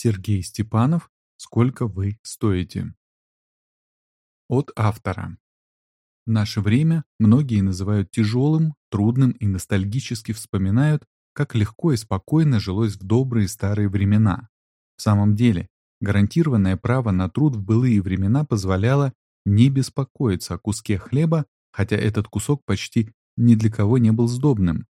Сергей Степанов «Сколько вы стоите?» От автора. Наше время многие называют тяжелым, трудным и ностальгически вспоминают, как легко и спокойно жилось в добрые старые времена. В самом деле, гарантированное право на труд в былые времена позволяло не беспокоиться о куске хлеба, хотя этот кусок почти ни для кого не был сдобным.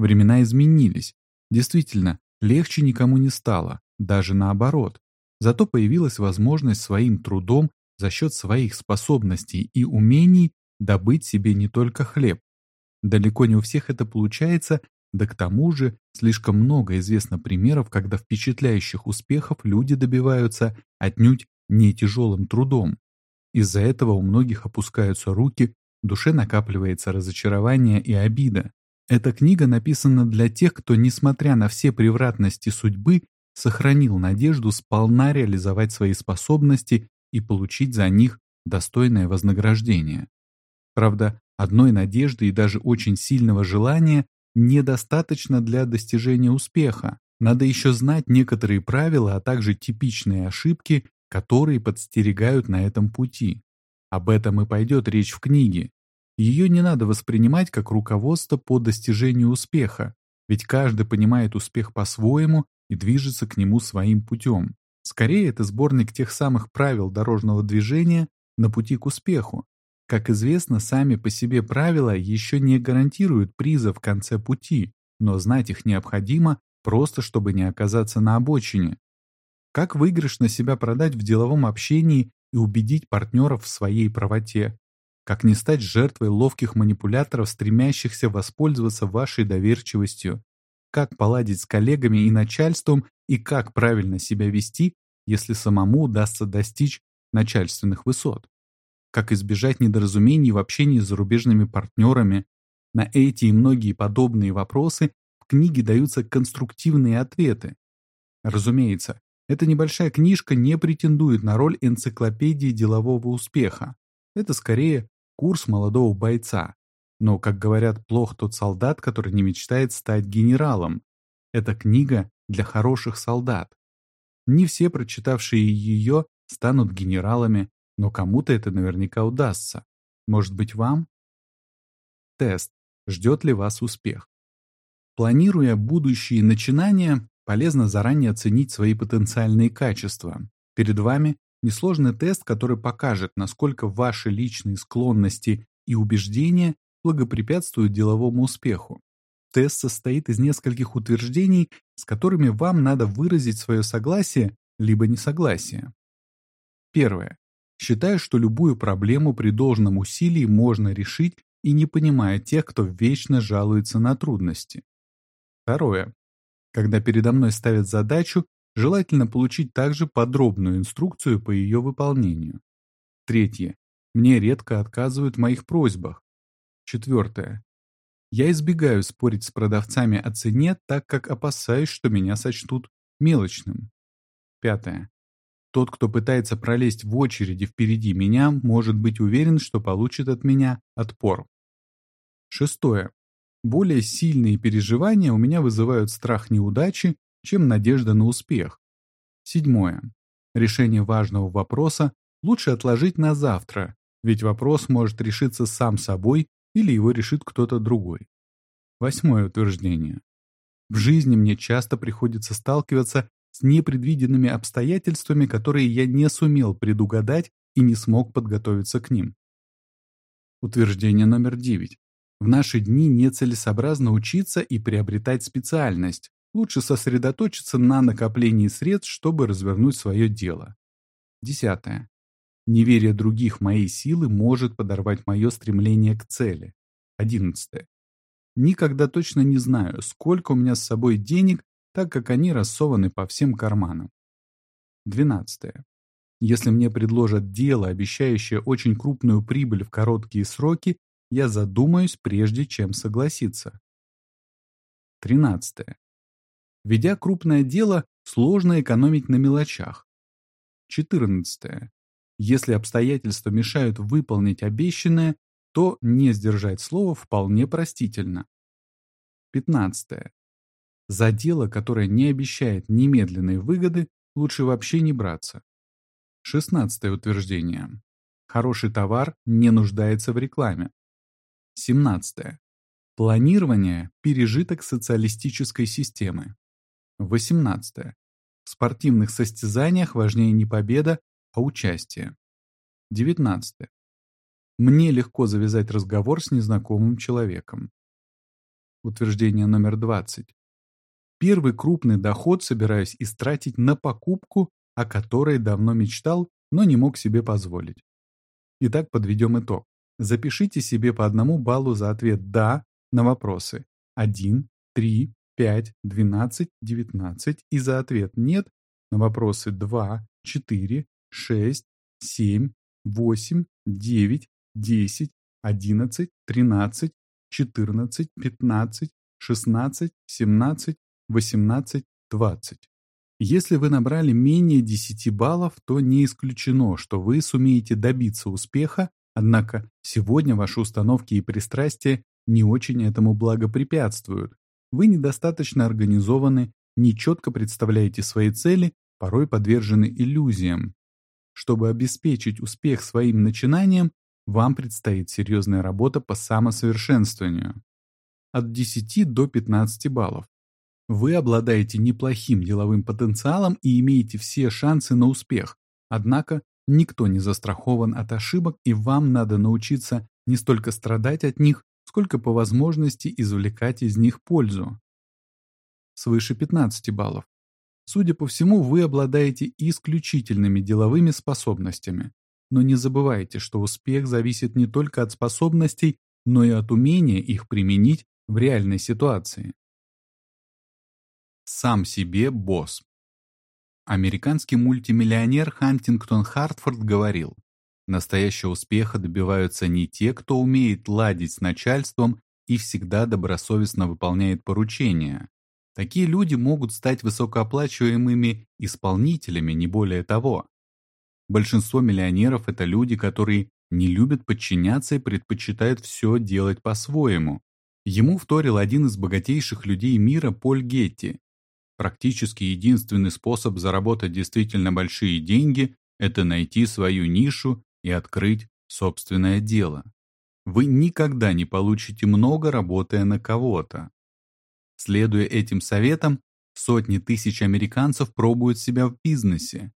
Времена изменились. Действительно, легче никому не стало, даже наоборот. Зато появилась возможность своим трудом за счет своих способностей и умений добыть себе не только хлеб. Далеко не у всех это получается, да к тому же слишком много известно примеров, когда впечатляющих успехов люди добиваются отнюдь не тяжелым трудом. Из-за этого у многих опускаются руки, в душе накапливается разочарование и обида. Эта книга написана для тех, кто, несмотря на все превратности судьбы, сохранил надежду сполна реализовать свои способности и получить за них достойное вознаграждение. Правда, одной надежды и даже очень сильного желания недостаточно для достижения успеха. Надо еще знать некоторые правила, а также типичные ошибки, которые подстерегают на этом пути. Об этом и пойдет речь в книге. Ее не надо воспринимать как руководство по достижению успеха, ведь каждый понимает успех по-своему и движется к нему своим путем. Скорее, это сборник тех самых правил дорожного движения на пути к успеху, как известно, сами по себе правила еще не гарантируют приза в конце пути, но знать их необходимо, просто чтобы не оказаться на обочине. Как выигрышно себя продать в деловом общении и убедить партнеров в своей правоте? Как не стать жертвой ловких манипуляторов, стремящихся воспользоваться вашей доверчивостью? Как поладить с коллегами и начальством и как правильно себя вести, если самому удастся достичь начальственных высот? как избежать недоразумений в общении с зарубежными партнерами. На эти и многие подобные вопросы в книге даются конструктивные ответы. Разумеется, эта небольшая книжка не претендует на роль энциклопедии делового успеха. Это скорее курс молодого бойца. Но, как говорят, плох тот солдат, который не мечтает стать генералом. Это книга для хороших солдат. Не все, прочитавшие ее, станут генералами, но кому-то это наверняка удастся. Может быть, вам? Тест. Ждет ли вас успех? Планируя будущие начинания, полезно заранее оценить свои потенциальные качества. Перед вами несложный тест, который покажет, насколько ваши личные склонности и убеждения благопрепятствуют деловому успеху. Тест состоит из нескольких утверждений, с которыми вам надо выразить свое согласие либо несогласие. Первое. Считаю, что любую проблему при должном усилии можно решить и не понимая тех, кто вечно жалуется на трудности. Второе. Когда передо мной ставят задачу, желательно получить также подробную инструкцию по ее выполнению. Третье. Мне редко отказывают в моих просьбах. Четвертое. Я избегаю спорить с продавцами о цене, так как опасаюсь, что меня сочтут мелочным. Пятое. Тот, кто пытается пролезть в очереди впереди меня, может быть уверен, что получит от меня отпор. Шестое. Более сильные переживания у меня вызывают страх неудачи, чем надежда на успех. Седьмое. Решение важного вопроса лучше отложить на завтра, ведь вопрос может решиться сам собой или его решит кто-то другой. Восьмое утверждение. В жизни мне часто приходится сталкиваться с непредвиденными обстоятельствами, которые я не сумел предугадать и не смог подготовиться к ним. Утверждение номер 9. В наши дни нецелесообразно учиться и приобретать специальность. Лучше сосредоточиться на накоплении средств, чтобы развернуть свое дело. Десятое. Неверие других мои силы может подорвать мое стремление к цели. Одиннадцатое. Никогда точно не знаю, сколько у меня с собой денег так как они рассованы по всем карманам. 12. Если мне предложат дело, обещающее очень крупную прибыль в короткие сроки, я задумаюсь, прежде чем согласиться. 13. Ведя крупное дело, сложно экономить на мелочах. 14. Если обстоятельства мешают выполнить обещанное, то не сдержать слово вполне простительно. 15. За дело, которое не обещает немедленной выгоды, лучше вообще не браться. Шестнадцатое утверждение. Хороший товар не нуждается в рекламе. Семнадцатое. Планирование – пережиток социалистической системы. Восемнадцатое. В спортивных состязаниях важнее не победа, а участие. Девятнадцатое. Мне легко завязать разговор с незнакомым человеком. Утверждение номер 20. Первый крупный доход собираюсь истратить на покупку, о которой давно мечтал, но не мог себе позволить. Итак, подведем итог. Запишите себе по одному баллу за ответ «да» на вопросы 1, 3, 5, 12, 19 и за ответ «нет» на вопросы 2, 4, 6, 7, 8, 9, 10, 11, 13, 14, 15, 16, 17, 18, 20. Если вы набрали менее 10 баллов, то не исключено, что вы сумеете добиться успеха, однако сегодня ваши установки и пристрастия не очень этому благопрепятствуют. Вы недостаточно организованы, нечетко представляете свои цели, порой подвержены иллюзиям. Чтобы обеспечить успех своим начинаниям, вам предстоит серьезная работа по самосовершенствованию. От 10 до 15 баллов. Вы обладаете неплохим деловым потенциалом и имеете все шансы на успех, однако никто не застрахован от ошибок и вам надо научиться не столько страдать от них, сколько по возможности извлекать из них пользу. Свыше 15 баллов. Судя по всему, вы обладаете исключительными деловыми способностями. Но не забывайте, что успех зависит не только от способностей, но и от умения их применить в реальной ситуации. Сам себе босс. Американский мультимиллионер Хантингтон Хартфорд говорил, настоящего успеха добиваются не те, кто умеет ладить с начальством и всегда добросовестно выполняет поручения. Такие люди могут стать высокооплачиваемыми исполнителями, не более того. Большинство миллионеров – это люди, которые не любят подчиняться и предпочитают все делать по-своему. Ему вторил один из богатейших людей мира Поль Гетти. Практически единственный способ заработать действительно большие деньги – это найти свою нишу и открыть собственное дело. Вы никогда не получите много, работая на кого-то. Следуя этим советам, сотни тысяч американцев пробуют себя в бизнесе.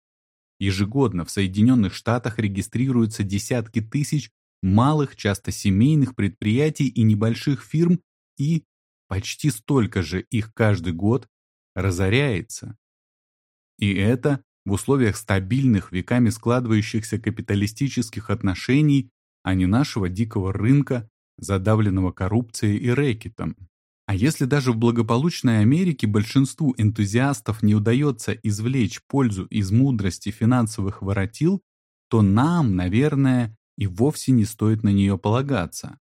Ежегодно в Соединенных Штатах регистрируются десятки тысяч малых, часто семейных предприятий и небольших фирм, и почти столько же их каждый год разоряется. И это в условиях стабильных, веками складывающихся капиталистических отношений, а не нашего дикого рынка, задавленного коррупцией и рэкетом. А если даже в благополучной Америке большинству энтузиастов не удается извлечь пользу из мудрости финансовых воротил, то нам, наверное, и вовсе не стоит на нее полагаться.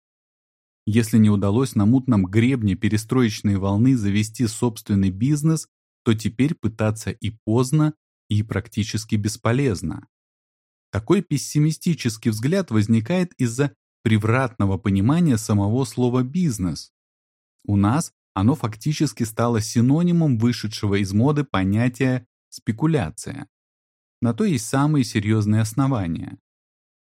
Если не удалось на мутном гребне перестроечной волны завести собственный бизнес, то теперь пытаться и поздно, и практически бесполезно. Такой пессимистический взгляд возникает из-за превратного понимания самого слова «бизнес». У нас оно фактически стало синонимом вышедшего из моды понятия «спекуляция». На то есть самые серьезные основания.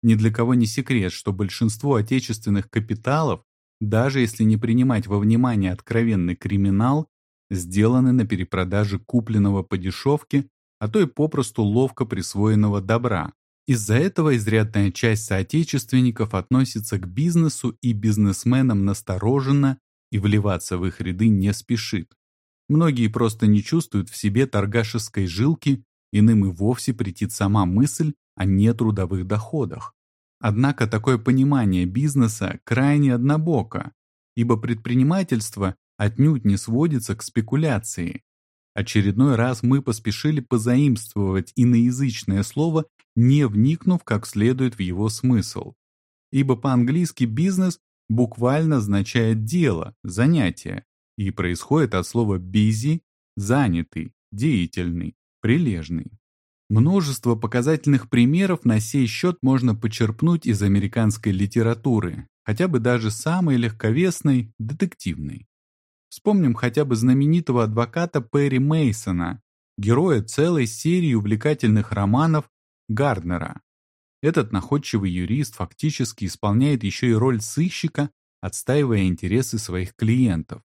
Ни для кого не секрет, что большинство отечественных капиталов, даже если не принимать во внимание откровенный криминал, сделаны на перепродаже купленного по дешевке, а то и попросту ловко присвоенного добра. Из-за этого изрядная часть соотечественников относится к бизнесу и бизнесменам настороженно и вливаться в их ряды не спешит. Многие просто не чувствуют в себе торгашеской жилки, иным и вовсе претит сама мысль о нетрудовых доходах. Однако такое понимание бизнеса крайне однобоко, ибо предпринимательство отнюдь не сводится к спекуляции. Очередной раз мы поспешили позаимствовать иноязычное слово, не вникнув как следует в его смысл. Ибо по-английски бизнес буквально означает дело, занятие, и происходит от слова busy – занятый, деятельный, прилежный. Множество показательных примеров на сей счет можно почерпнуть из американской литературы, хотя бы даже самой легковесной – детективной. Вспомним хотя бы знаменитого адвоката Перри Мейсона, героя целой серии увлекательных романов Гарднера. Этот находчивый юрист фактически исполняет еще и роль сыщика, отстаивая интересы своих клиентов.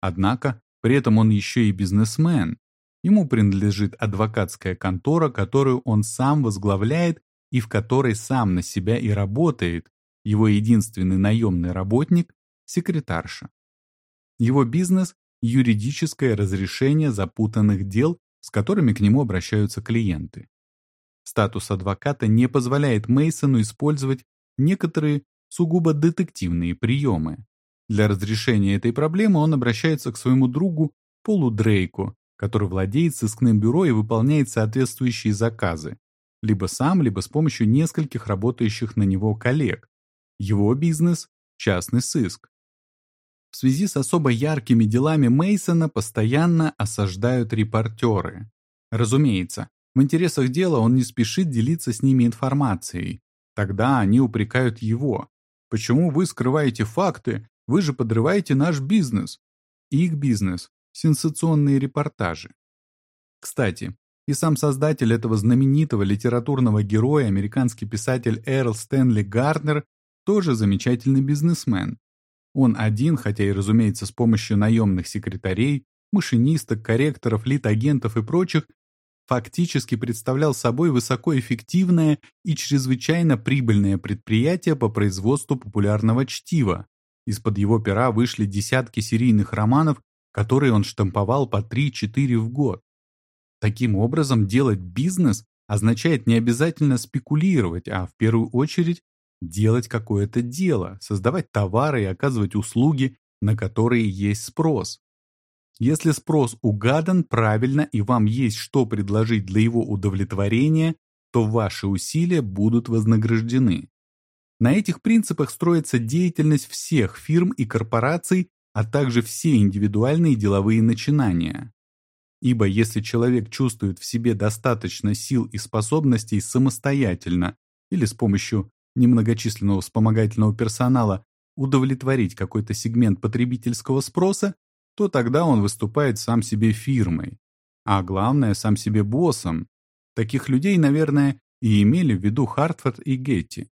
Однако, при этом он еще и бизнесмен. Ему принадлежит адвокатская контора, которую он сам возглавляет и в которой сам на себя и работает, его единственный наемный работник – секретарша. Его бизнес – юридическое разрешение запутанных дел, с которыми к нему обращаются клиенты. Статус адвоката не позволяет Мейсону использовать некоторые сугубо детективные приемы. Для разрешения этой проблемы он обращается к своему другу Полу Дрейку, который владеет сыскным бюро и выполняет соответствующие заказы, либо сам, либо с помощью нескольких работающих на него коллег. Его бизнес – частный сыск. В связи с особо яркими делами Мейсона постоянно осаждают репортеры. Разумеется, в интересах дела он не спешит делиться с ними информацией. Тогда они упрекают его. Почему вы скрываете факты? Вы же подрываете наш бизнес. Их бизнес – сенсационные репортажи. Кстати, и сам создатель этого знаменитого литературного героя, американский писатель Эрл Стэнли Гарднер, тоже замечательный бизнесмен. Он один, хотя и, разумеется, с помощью наемных секретарей, машинисток, корректоров, лид-агентов и прочих, фактически представлял собой высокоэффективное и чрезвычайно прибыльное предприятие по производству популярного чтива. Из-под его пера вышли десятки серийных романов, которые он штамповал по 3-4 в год. Таким образом, делать бизнес означает не обязательно спекулировать, а в первую очередь делать какое-то дело, создавать товары и оказывать услуги, на которые есть спрос. Если спрос угадан правильно и вам есть что предложить для его удовлетворения, то ваши усилия будут вознаграждены. На этих принципах строится деятельность всех фирм и корпораций, а также все индивидуальные деловые начинания. Ибо если человек чувствует в себе достаточно сил и способностей самостоятельно или с помощью немногочисленного вспомогательного персонала удовлетворить какой-то сегмент потребительского спроса, то тогда он выступает сам себе фирмой, а главное, сам себе боссом. Таких людей, наверное, и имели в виду Хартфорд и Гетти.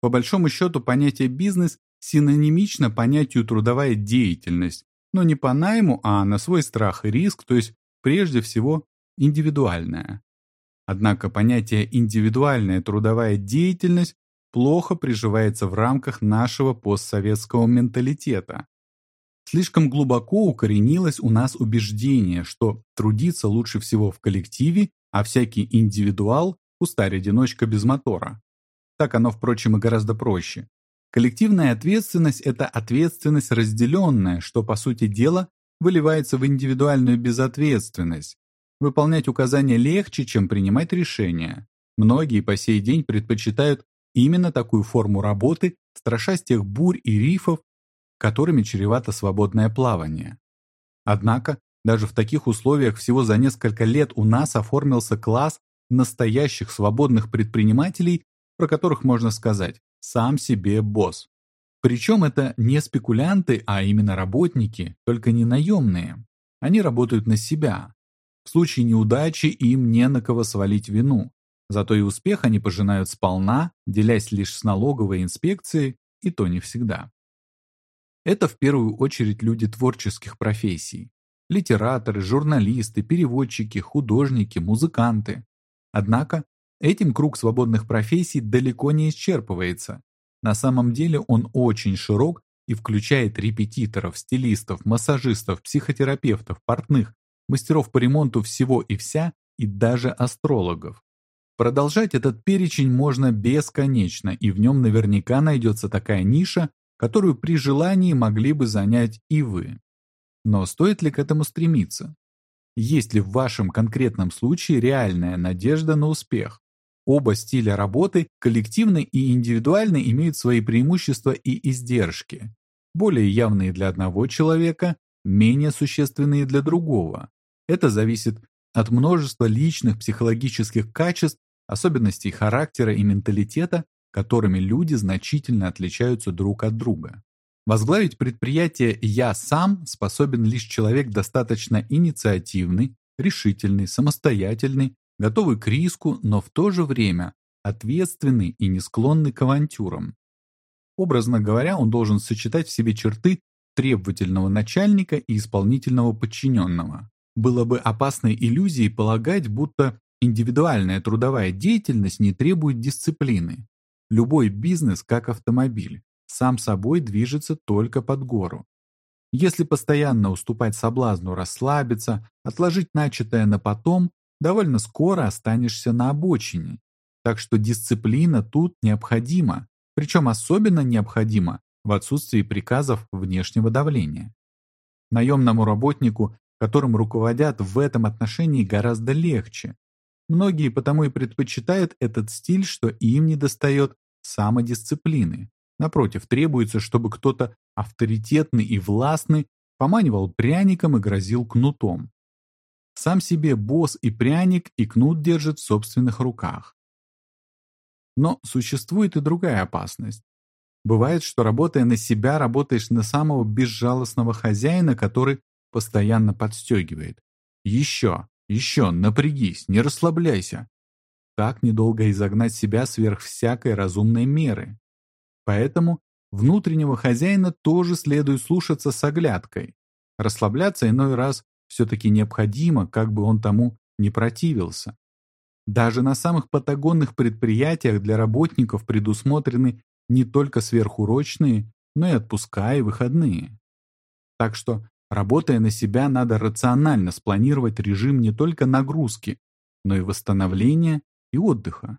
По большому счету, понятие «бизнес» синонимично понятию «трудовая деятельность», но не по найму, а на свой страх и риск, то есть прежде всего индивидуальная. Однако понятие «индивидуальная трудовая деятельность» плохо приживается в рамках нашего постсоветского менталитета. Слишком глубоко укоренилось у нас убеждение, что трудиться лучше всего в коллективе, а всякий индивидуал – кустарь-одиночка без мотора. Так оно, впрочем, и гораздо проще. Коллективная ответственность – это ответственность разделенная, что, по сути дела, выливается в индивидуальную безответственность. Выполнять указания легче, чем принимать решения. Многие по сей день предпочитают именно такую форму работы, страшась тех бурь и рифов, которыми чревато свободное плавание. Однако, даже в таких условиях всего за несколько лет у нас оформился класс настоящих свободных предпринимателей, про которых можно сказать «сам себе босс». Причем это не спекулянты, а именно работники, только не наемные. Они работают на себя. В случае неудачи им не на кого свалить вину. Зато и успех они пожинают сполна, делясь лишь с налоговой инспекцией, и то не всегда. Это в первую очередь люди творческих профессий. Литераторы, журналисты, переводчики, художники, музыканты. Однако, этим круг свободных профессий далеко не исчерпывается. На самом деле он очень широк и включает репетиторов, стилистов, массажистов, психотерапевтов, портных, мастеров по ремонту всего и вся, и даже астрологов. Продолжать этот перечень можно бесконечно, и в нем наверняка найдется такая ниша, которую при желании могли бы занять и вы. Но стоит ли к этому стремиться? Есть ли в вашем конкретном случае реальная надежда на успех? Оба стиля работы, коллективный и индивидуальный, имеют свои преимущества и издержки. Более явные для одного человека, менее существенные для другого. Это зависит от множества личных психологических качеств, особенностей характера и менталитета, которыми люди значительно отличаются друг от друга. Возглавить предприятие «я сам» способен лишь человек достаточно инициативный, решительный, самостоятельный, готовый к риску, но в то же время ответственный и не склонный к авантюрам. Образно говоря, он должен сочетать в себе черты требовательного начальника и исполнительного подчиненного. Было бы опасной иллюзией полагать, будто индивидуальная трудовая деятельность не требует дисциплины. Любой бизнес, как автомобиль, сам собой движется только под гору. Если постоянно уступать соблазну расслабиться, отложить начатое на потом, довольно скоро останешься на обочине. Так что дисциплина тут необходима, причем особенно необходима в отсутствии приказов внешнего давления. Наемному работнику, которым руководят в этом отношении, гораздо легче. Многие потому и предпочитают этот стиль, что им недостает самодисциплины. Напротив, требуется, чтобы кто-то авторитетный и властный поманивал пряником и грозил кнутом. Сам себе босс и пряник и кнут держит в собственных руках. Но существует и другая опасность. Бывает, что работая на себя, работаешь на самого безжалостного хозяина, который постоянно подстегивает. Еще, еще, напрягись, не расслабляйся. Так недолго изогнать себя сверх всякой разумной меры. Поэтому внутреннего хозяина тоже следует слушаться с оглядкой. Расслабляться иной раз все-таки необходимо, как бы он тому не противился. Даже на самых патагонных предприятиях для работников предусмотрены не только сверхурочные, но и отпуска и выходные. Так что, работая на себя, надо рационально спланировать режим не только нагрузки, но и восстановления и отдыха.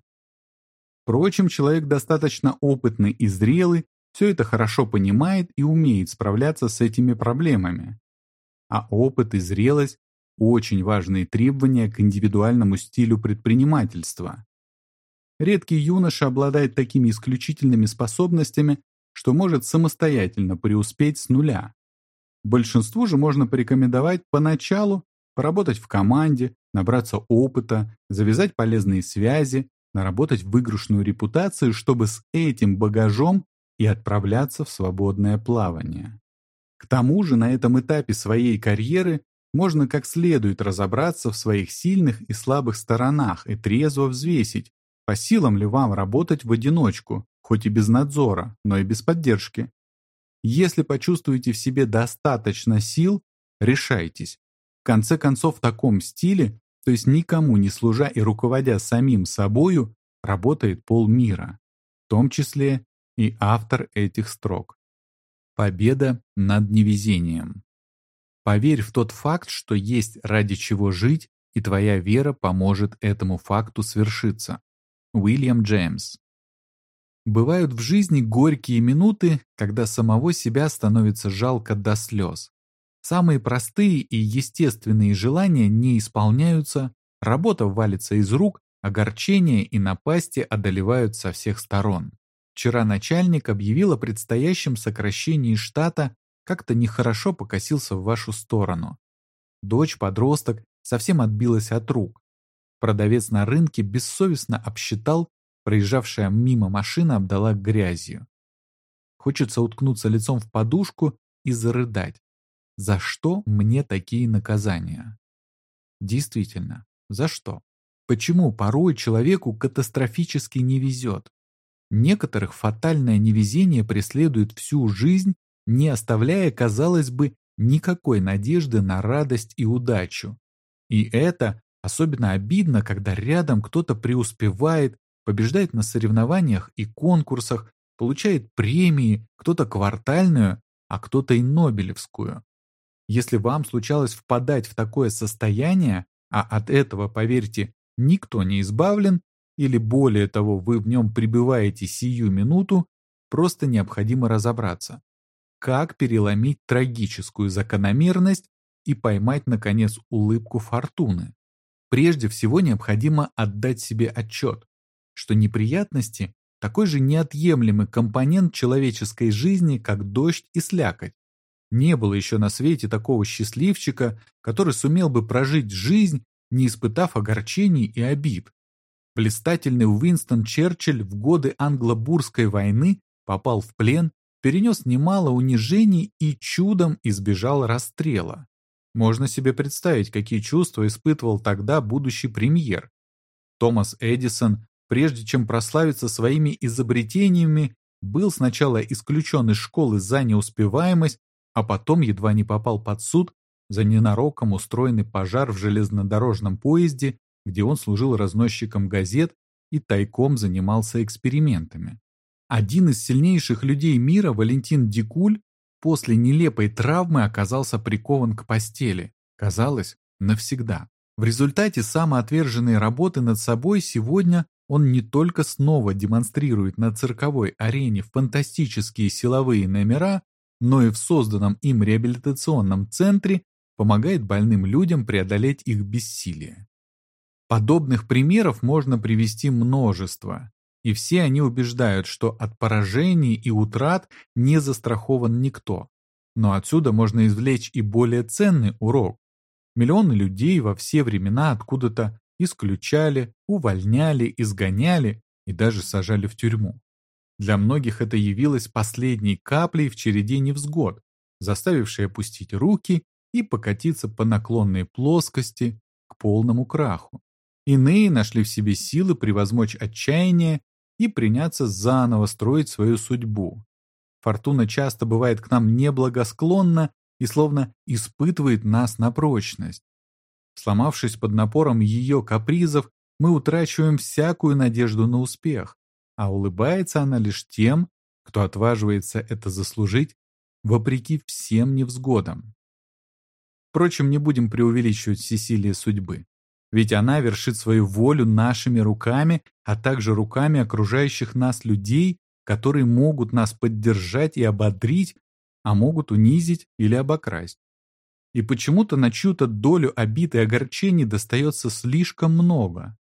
Впрочем, человек достаточно опытный и зрелый, все это хорошо понимает и умеет справляться с этими проблемами. А опыт и зрелость – очень важные требования к индивидуальному стилю предпринимательства. Редкий юноша обладает такими исключительными способностями, что может самостоятельно преуспеть с нуля. Большинству же можно порекомендовать поначалу поработать в команде, набраться опыта, завязать полезные связи, наработать выигрышную репутацию, чтобы с этим багажом и отправляться в свободное плавание. К тому же на этом этапе своей карьеры можно как следует разобраться в своих сильных и слабых сторонах и трезво взвесить, по силам ли вам работать в одиночку, хоть и без надзора, но и без поддержки? Если почувствуете в себе достаточно сил, решайтесь. В конце концов, в таком стиле, то есть никому не служа и руководя самим собою, работает полмира, в том числе и автор этих строк. Победа над невезением. Поверь в тот факт, что есть ради чего жить, и твоя вера поможет этому факту свершиться. Уильям Джеймс. Бывают в жизни горькие минуты, когда самого себя становится жалко до слез. Самые простые и естественные желания не исполняются, работа валится из рук, огорчения и напасти одолевают со всех сторон. Вчера начальник объявил о предстоящем сокращении штата, как-то нехорошо покосился в вашу сторону. Дочь-подросток совсем отбилась от рук. Продавец на рынке бессовестно обсчитал, проезжавшая мимо машина обдала грязью. Хочется уткнуться лицом в подушку и зарыдать. За что мне такие наказания? Действительно, за что? Почему порой человеку катастрофически не везет? Некоторых фатальное невезение преследует всю жизнь, не оставляя, казалось бы, никакой надежды на радость и удачу. И это Особенно обидно, когда рядом кто-то преуспевает, побеждает на соревнованиях и конкурсах, получает премии, кто-то квартальную, а кто-то и Нобелевскую. Если вам случалось впадать в такое состояние, а от этого, поверьте, никто не избавлен, или более того, вы в нем пребываете сию минуту, просто необходимо разобраться, как переломить трагическую закономерность и поймать, наконец, улыбку фортуны. Прежде всего необходимо отдать себе отчет, что неприятности – такой же неотъемлемый компонент человеческой жизни, как дождь и слякоть. Не было еще на свете такого счастливчика, который сумел бы прожить жизнь, не испытав огорчений и обид. Блистательный Уинстон Черчилль в годы англо-бурской войны попал в плен, перенес немало унижений и чудом избежал расстрела. Можно себе представить, какие чувства испытывал тогда будущий премьер. Томас Эдисон, прежде чем прославиться своими изобретениями, был сначала исключен из школы за неуспеваемость, а потом едва не попал под суд за ненароком устроенный пожар в железнодорожном поезде, где он служил разносчиком газет и тайком занимался экспериментами. Один из сильнейших людей мира, Валентин Дикуль, после нелепой травмы оказался прикован к постели, казалось, навсегда. В результате самоотверженной работы над собой сегодня он не только снова демонстрирует на цирковой арене фантастические силовые номера, но и в созданном им реабилитационном центре помогает больным людям преодолеть их бессилие. Подобных примеров можно привести множество, и все они убеждают, что от поражений и утрат не застрахован никто. Но отсюда можно извлечь и более ценный урок. Миллионы людей во все времена откуда-то исключали, увольняли, изгоняли и даже сажали в тюрьму. Для многих это явилось последней каплей в череде невзгод, заставившей опустить руки и покатиться по наклонной плоскости к полному краху. Иные нашли в себе силы превозмочь отчаяние и приняться заново строить свою судьбу. Фортуна часто бывает к нам неблагосклонна и словно испытывает нас на прочность. Сломавшись под напором ее капризов, мы утрачиваем всякую надежду на успех, а улыбается она лишь тем, кто отваживается это заслужить, вопреки всем невзгодам. Впрочем, не будем преувеличивать всесилие судьбы. Ведь она вершит свою волю нашими руками, а также руками окружающих нас людей, которые могут нас поддержать и ободрить, а могут унизить или обокрасть. И почему-то на чью-то долю обид и огорчений достается слишком много.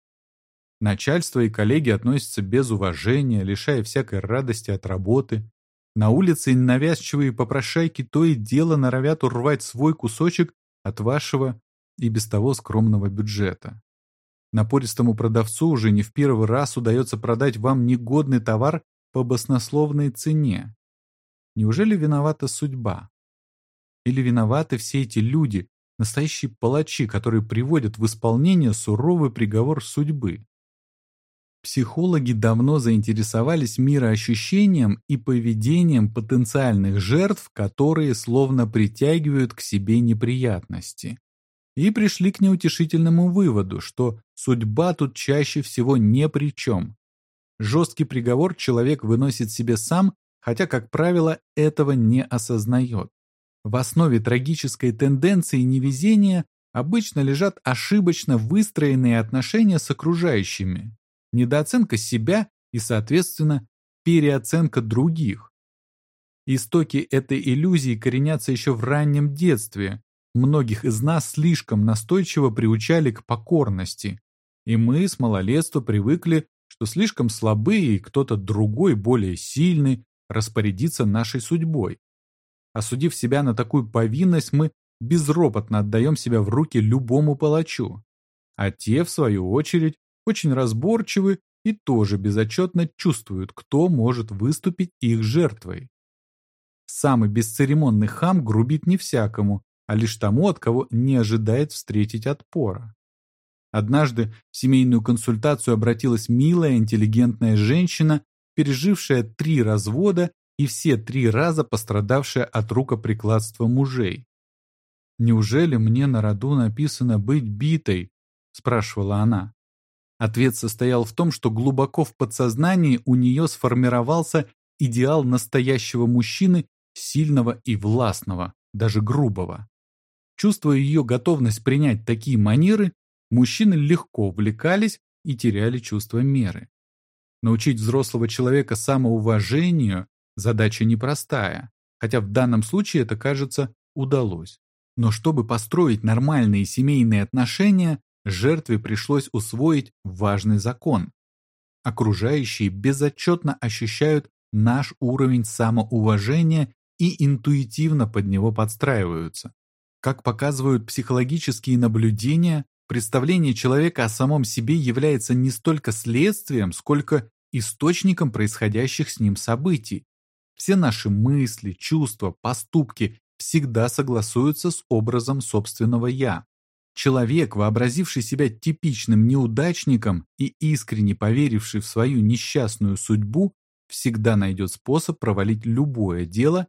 Начальство и коллеги относятся без уважения, лишая всякой радости от работы. На улице навязчивые попрошайки то и дело норовят урвать свой кусочек от вашего и без того скромного бюджета. Напористому продавцу уже не в первый раз удается продать вам негодный товар по баснословной цене. Неужели виновата судьба? Или виноваты все эти люди, настоящие палачи, которые приводят в исполнение суровый приговор судьбы? Психологи давно заинтересовались мироощущением и поведением потенциальных жертв, которые словно притягивают к себе неприятности. И пришли к неутешительному выводу, что судьба тут чаще всего не при чем. Жесткий приговор человек выносит себе сам, хотя, как правило, этого не осознает. В основе трагической тенденции невезения обычно лежат ошибочно выстроенные отношения с окружающими, недооценка себя и, соответственно, переоценка других. Истоки этой иллюзии коренятся еще в раннем детстве. Многих из нас слишком настойчиво приучали к покорности, и мы с малолетства привыкли, что слишком слабые и кто-то другой, более сильный, распорядится нашей судьбой. Осудив себя на такую повинность, мы безропотно отдаем себя в руки любому палачу. А те, в свою очередь, очень разборчивы и тоже безотчетно чувствуют, кто может выступить их жертвой. Самый бесцеремонный хам грубит не всякому, а лишь тому, от кого не ожидает встретить отпора. Однажды в семейную консультацию обратилась милая, интеллигентная женщина, пережившая три развода и все три раза пострадавшая от рукоприкладства мужей. «Неужели мне на роду написано быть битой?» – спрашивала она. Ответ состоял в том, что глубоко в подсознании у нее сформировался идеал настоящего мужчины, сильного и властного, даже грубого. Чувствуя ее готовность принять такие манеры, мужчины легко увлекались и теряли чувство меры. Научить взрослого человека самоуважению – задача непростая, хотя в данном случае это, кажется, удалось. Но чтобы построить нормальные семейные отношения, жертве пришлось усвоить важный закон. Окружающие безотчетно ощущают наш уровень самоуважения и интуитивно под него подстраиваются. Как показывают психологические наблюдения, представление человека о самом себе является не столько следствием, сколько источником происходящих с ним событий. Все наши мысли, чувства, поступки, всегда согласуются с образом собственного «я». Человек, вообразивший себя типичным неудачником и искренне поверивший в свою несчастную судьбу, всегда найдет способ провалить любое дело,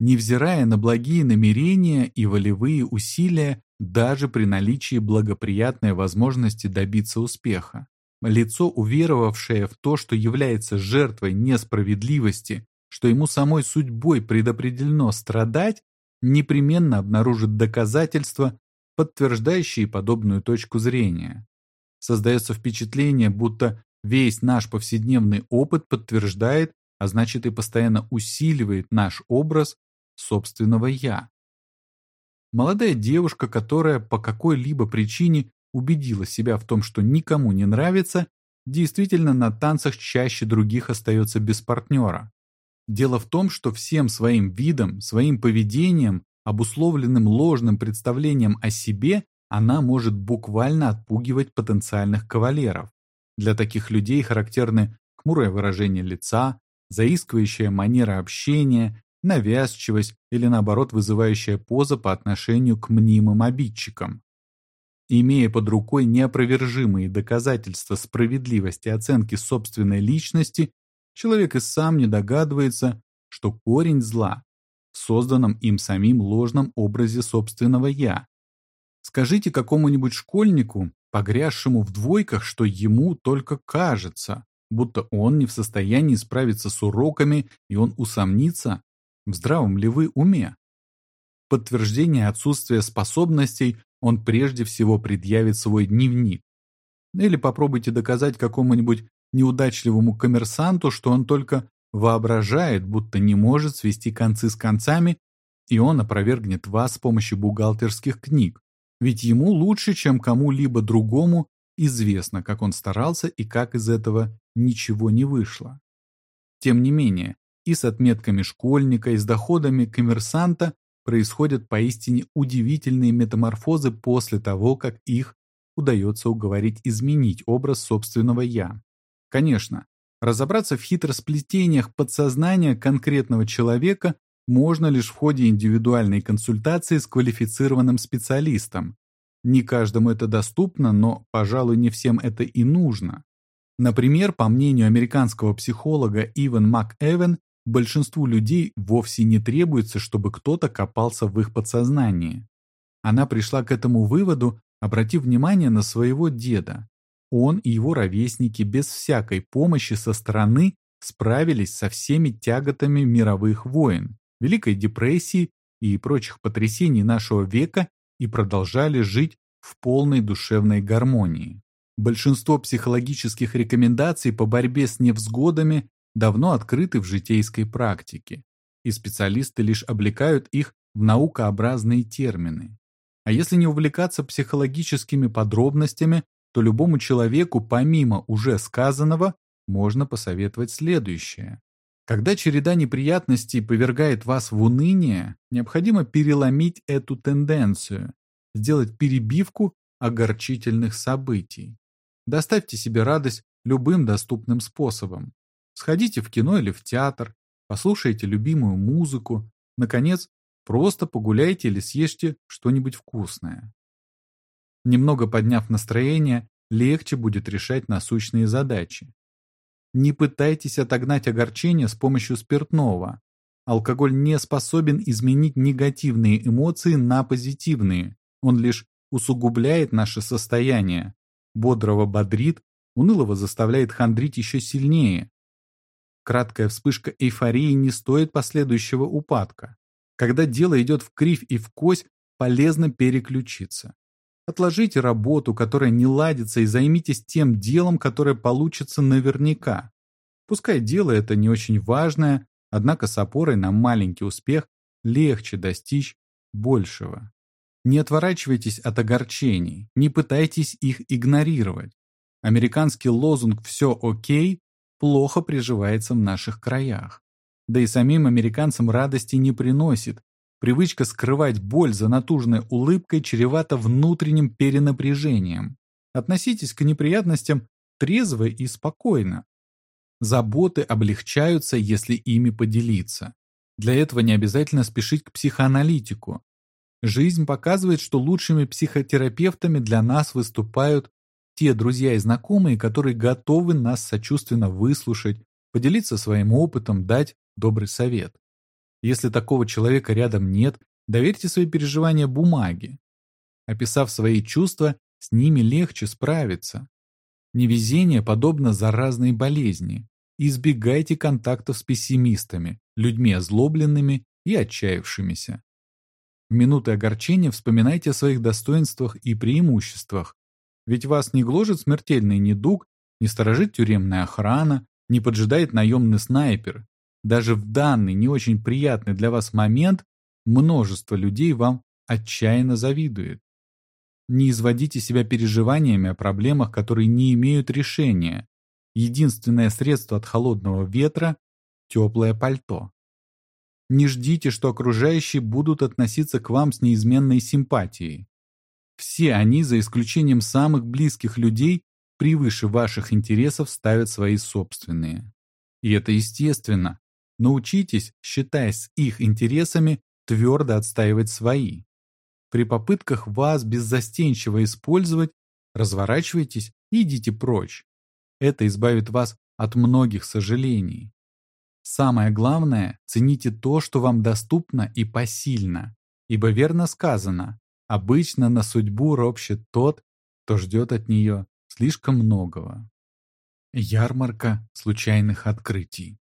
невзирая на благие намерения и волевые усилия, даже при наличии благоприятной возможности добиться успеха. Лицо, уверовавшее в то, что является жертвой несправедливости, что ему самой судьбой предопределено страдать, непременно обнаружит доказательства, подтверждающие подобную точку зрения. Создается впечатление, будто весь наш повседневный опыт подтверждает, а значит и постоянно усиливает наш образ собственного «я». Молодая девушка, которая по какой-либо причине убедила себя в том, что никому не нравится, действительно на танцах чаще других остается без партнера. Дело в том, что всем своим видом, своим поведением, обусловленным ложным представлением о себе, она может буквально отпугивать потенциальных кавалеров. Для таких людей характерны хмурое выражение лица, заискивающая манера общения, навязчивость или наоборот вызывающая поза по отношению к мнимым обидчикам. Имея под рукой неопровержимые доказательства справедливости оценки собственной личности, человек и сам не догадывается, что корень зла в созданном им самим ложном образе собственного «я». Скажите какому-нибудь школьнику, погрязшему в двойках, что ему только кажется, будто он не в состоянии справиться с уроками, и он усомнится, в здравом ли вы уме. Подтверждение отсутствия способностей он прежде всего предъявит свой дневник. Или попробуйте доказать какому-нибудь неудачливому коммерсанту, что он только воображает, будто не может свести концы с концами, и он опровергнет вас с помощью бухгалтерских книг. Ведь ему лучше, чем кому-либо другому, известно, как он старался и как из этого ничего не вышло. Тем не менее, и с отметками школьника, и с доходами коммерсанта происходят поистине удивительные метаморфозы после того, как их удается уговорить изменить образ собственного «я». Конечно, разобраться в хитросплетениях подсознания конкретного человека можно лишь в ходе индивидуальной консультации с квалифицированным специалистом. Не каждому это доступно, но, пожалуй, не всем это и нужно. Например, по мнению американского психолога Иван МакЭвен, большинству людей вовсе не требуется, чтобы кто-то копался в их подсознании. Она пришла к этому выводу, обратив внимание на своего деда. Он и его ровесники без всякой помощи со стороны справились со всеми тяготами мировых войн, Великой депрессии и прочих потрясений нашего века и продолжали жить в полной душевной гармонии. Большинство психологических рекомендаций по борьбе с невзгодами давно открыты в житейской практике, и специалисты лишь облекают их в наукообразные термины. А если не увлекаться психологическими подробностями, то любому человеку, помимо уже сказанного, можно посоветовать следующее. Когда череда неприятностей повергает вас в уныние, необходимо переломить эту тенденцию, сделать перебивку огорчительных событий. Доставьте себе радость любым доступным способом. Сходите в кино или в театр, послушайте любимую музыку, наконец, просто погуляйте или съешьте что-нибудь вкусное. Немного подняв настроение, легче будет решать насущные задачи. Не пытайтесь отогнать огорчение с помощью спиртного. Алкоголь не способен изменить негативные эмоции на позитивные. Он лишь усугубляет наше состояние. Бодрого бодрит, унылого заставляет хандрить еще сильнее. Краткая вспышка эйфории не стоит последующего упадка. Когда дело идет в кривь и в кость, полезно переключиться. Отложите работу, которая не ладится, и займитесь тем делом, которое получится наверняка. Пускай дело это не очень важное, однако с опорой на маленький успех легче достичь большего. Не отворачивайтесь от огорчений, не пытайтесь их игнорировать. Американский лозунг «все окей» плохо приживается в наших краях. Да и самим американцам радости не приносит. Привычка скрывать боль за натужной улыбкой чревата внутренним перенапряжением. Относитесь к неприятностям трезво и спокойно. Заботы облегчаются, если ими поделиться. Для этого не обязательно спешить к психоаналитику. Жизнь показывает, что лучшими психотерапевтами для нас выступают те друзья и знакомые, которые готовы нас сочувственно выслушать, поделиться своим опытом, дать добрый совет. Если такого человека рядом нет, доверьте свои переживания бумаге. Описав свои чувства, с ними легче справиться. Невезение подобно заразной болезни. Избегайте контактов с пессимистами, людьми озлобленными и отчаявшимися. В минуты огорчения вспоминайте о своих достоинствах и преимуществах, ведь вас не гложет смертельный недуг, не сторожит тюремная охрана, не поджидает наемный снайпер. Даже в данный не очень приятный для вас момент множество людей вам отчаянно завидует. Не изводите себя переживаниями о проблемах, которые не имеют решения. Единственное средство от холодного ветра – теплое пальто. Не ждите, что окружающие будут относиться к вам с неизменной симпатией. Все они, за исключением самых близких людей, превыше ваших интересов ставят свои собственные. И это естественно. Научитесь, считаясь с их интересами, твердо отстаивать свои. При попытках вас беззастенчиво использовать, разворачивайтесь и идите прочь. Это избавит вас от многих сожалений. Самое главное, цените то, что вам доступно и посильно, ибо верно сказано, обычно на судьбу ропщет тот, кто ждет от нее слишком многого. Ярмарка случайных открытий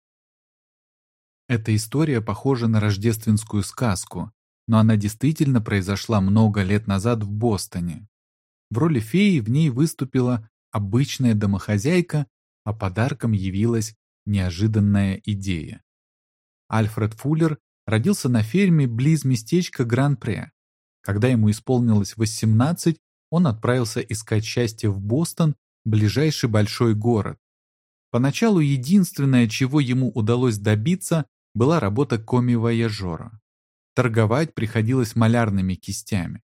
Эта история похожа на рождественскую сказку, но она действительно произошла много лет назад в Бостоне. В роли феи в ней выступила обычная домохозяйка, а подарком явилась неожиданная идея. Альфред Фуллер родился на ферме близ местечка Гран-Пре. Когда ему исполнилось 18, он отправился искать счастье в Бостон, ближайший большой город. Поначалу единственное, чего ему удалось добиться, была работа коми-вояжера. Торговать приходилось малярными кистями.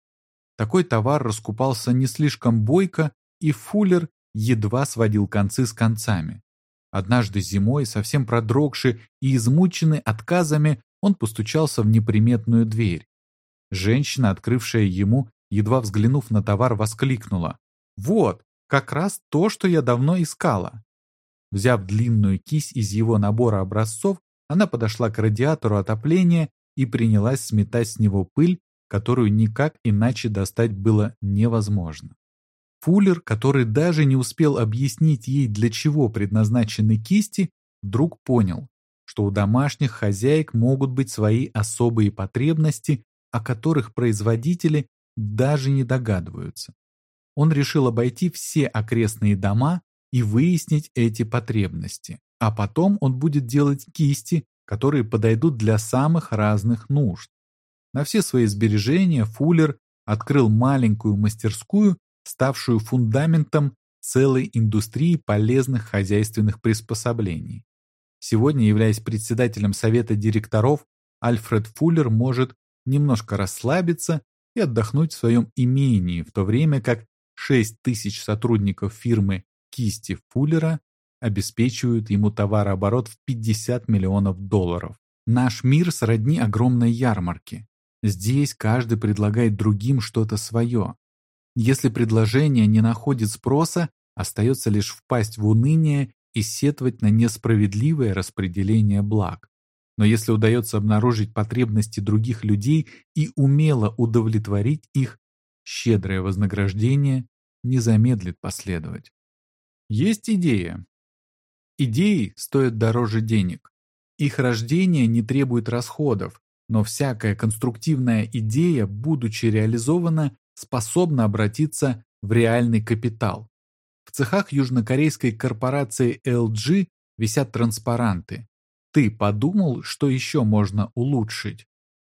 Такой товар раскупался не слишком бойко, и Фуллер едва сводил концы с концами. Однажды зимой, совсем продрогший и измученный отказами, он постучался в неприметную дверь. Женщина, открывшая ему, едва взглянув на товар, воскликнула. «Вот, как раз то, что я давно искала». Взяв длинную кисть из его набора образцов, она подошла к радиатору отопления и принялась сметать с него пыль, которую никак иначе достать было невозможно. Фуллер, который даже не успел объяснить ей, для чего предназначены кисти, вдруг понял, что у домашних хозяек могут быть свои особые потребности, о которых производители даже не догадываются. Он решил обойти все окрестные дома и выяснить эти потребности, а потом он будет делать кисти, которые подойдут для самых разных нужд. На все свои сбережения Фуллер открыл маленькую мастерскую ставшую фундаментом целой индустрии полезных хозяйственных приспособлений. Сегодня, являясь председателем совета директоров, Альфред Фуллер может немножко расслабиться и отдохнуть в своем имении, в то время как 6 тысяч сотрудников фирмы Кисти Фуллера обеспечивают ему товарооборот в 50 миллионов долларов. Наш мир сродни огромной ярмарке. Здесь каждый предлагает другим что-то свое, если предложение не находит спроса, остается лишь впасть в уныние и сетовать на несправедливое распределение благ. Но если удается обнаружить потребности других людей и умело удовлетворить их, щедрое вознаграждение не замедлит последовать. Есть идея. Идеи стоят дороже денег. Их рождение не требует расходов, но всякая конструктивная идея, будучи реализована, способна обратиться в реальный капитал. В цехах южнокорейской корпорации LG висят транспаранты. Ты подумал, что еще можно улучшить?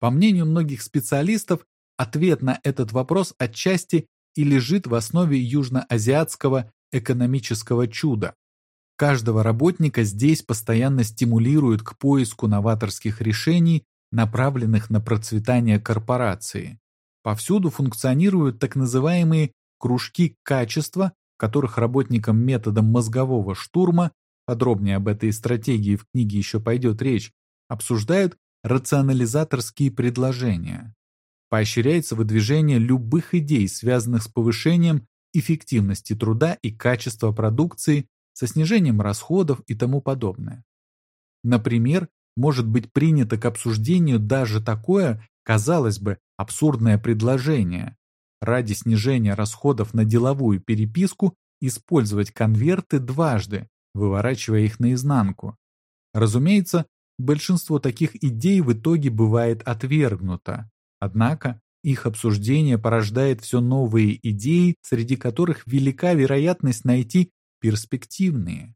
По мнению многих специалистов, ответ на этот вопрос отчасти и лежит в основе южноазиатского экономического чуда. Каждого работника здесь постоянно стимулируют к поиску новаторских решений, направленных на процветание корпорации. Повсюду функционируют так называемые кружки качества, которых работникам методом мозгового штурма, подробнее об этой стратегии в книге еще пойдет речь, обсуждают, рационализаторские предложения. Поощряется выдвижение любых идей, связанных с повышением эффективности труда и качества продукции, со снижением расходов и тому подобное. Например, может быть принято к обсуждению даже такое, казалось бы, абсурдное предложение. Ради снижения расходов на деловую переписку использовать конверты дважды, выворачивая их наизнанку. Разумеется, большинство таких идей в итоге бывает отвергнуто. Однако их обсуждение порождает все новые идеи, среди которых велика вероятность найти перспективные.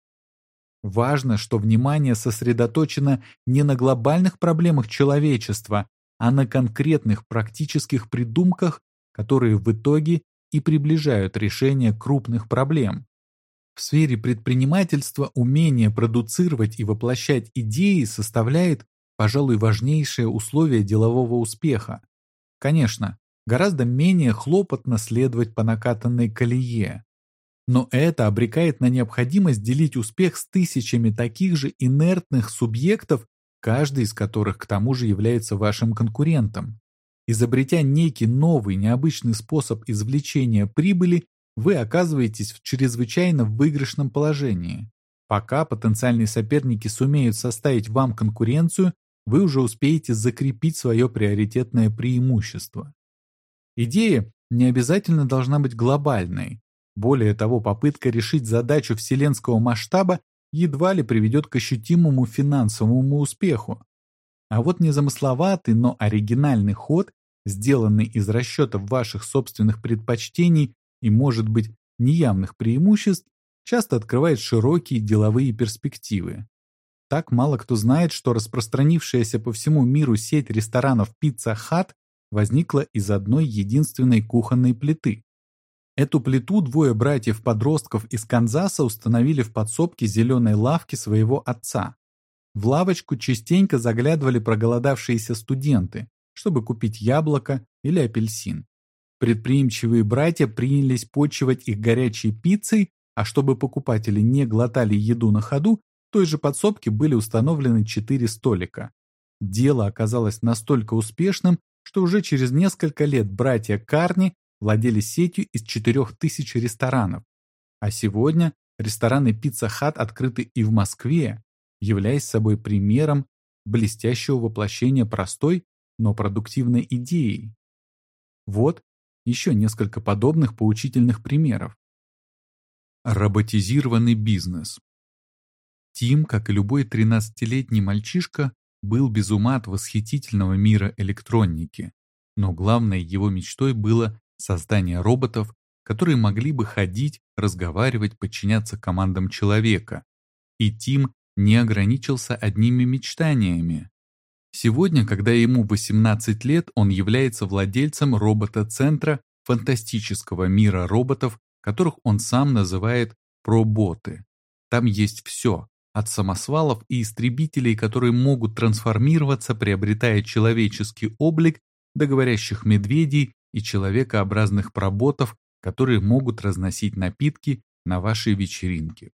Важно, что внимание сосредоточено не на глобальных проблемах человечества, а на конкретных практических придумках, которые в итоге и приближают решение крупных проблем. В сфере предпринимательства умение продуцировать и воплощать идеи составляет, пожалуй, важнейшее условие делового успеха. Конечно, гораздо менее хлопотно следовать по накатанной колее. Но это обрекает на необходимость делить успех с тысячами таких же инертных субъектов, каждый из которых к тому же является вашим конкурентом. Изобретя некий новый необычный способ извлечения прибыли, вы оказываетесь в чрезвычайно выигрышном положении. Пока потенциальные соперники сумеют составить вам конкуренцию, вы уже успеете закрепить свое приоритетное преимущество. Идея не обязательно должна быть глобальной. Более того, попытка решить задачу вселенского масштаба едва ли приведет к ощутимому финансовому успеху. А вот незамысловатый, но оригинальный ход, сделанный из расчетов ваших собственных предпочтений и, может быть, неявных преимуществ, часто открывает широкие деловые перспективы. Так мало кто знает, что распространившаяся по всему миру сеть ресторанов Pizza Hut возникла из одной единственной кухонной плиты. Эту плиту двое братьев-подростков из Канзаса установили в подсобке зеленой лавки своего отца. В лавочку частенько заглядывали проголодавшиеся студенты, чтобы купить яблоко или апельсин. Предприимчивые братья принялись почивать их горячей пиццей, а чтобы покупатели не глотали еду на ходу, той же подсобке были установлены четыре столика. Дело оказалось настолько успешным, что уже через несколько лет братья Карни владели сетью из 4000 ресторанов. А сегодня рестораны Pizza Hut открыты и в Москве, являясь собой примером блестящего воплощения простой, но продуктивной идеи. Вот еще несколько подобных поучительных примеров. Роботизированный бизнес. Тим, как и любой 13-летний мальчишка, был без ума от восхитительного мира электроники, но главной его мечтой было создание роботов, которые могли бы ходить, разговаривать, подчиняться командам человека. И Тим не ограничился одними мечтаниями. Сегодня, когда ему 18 лет, он является владельцем робота-центра фантастического мира роботов, которых он сам называет проботы. Там есть все, от самосвалов и истребителей, которые могут трансформироваться, приобретая человеческий облик, до говорящих медведей и человекообразных проботов, которые могут разносить напитки на вашей вечеринке.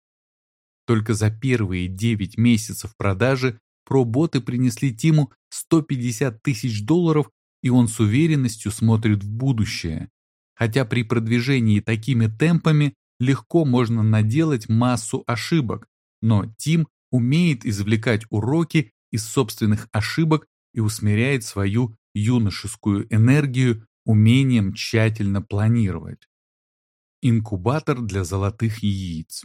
Только за первые 9 месяцев продажи Проботы принесли Тиму 150 тысяч долларов, и он с уверенностью смотрит в будущее. Хотя при продвижении такими темпами легко можно наделать массу ошибок, но Тим умеет извлекать уроки из собственных ошибок и усмиряет свою юношескую энергию умением тщательно планировать. Инкубатор для золотых яиц.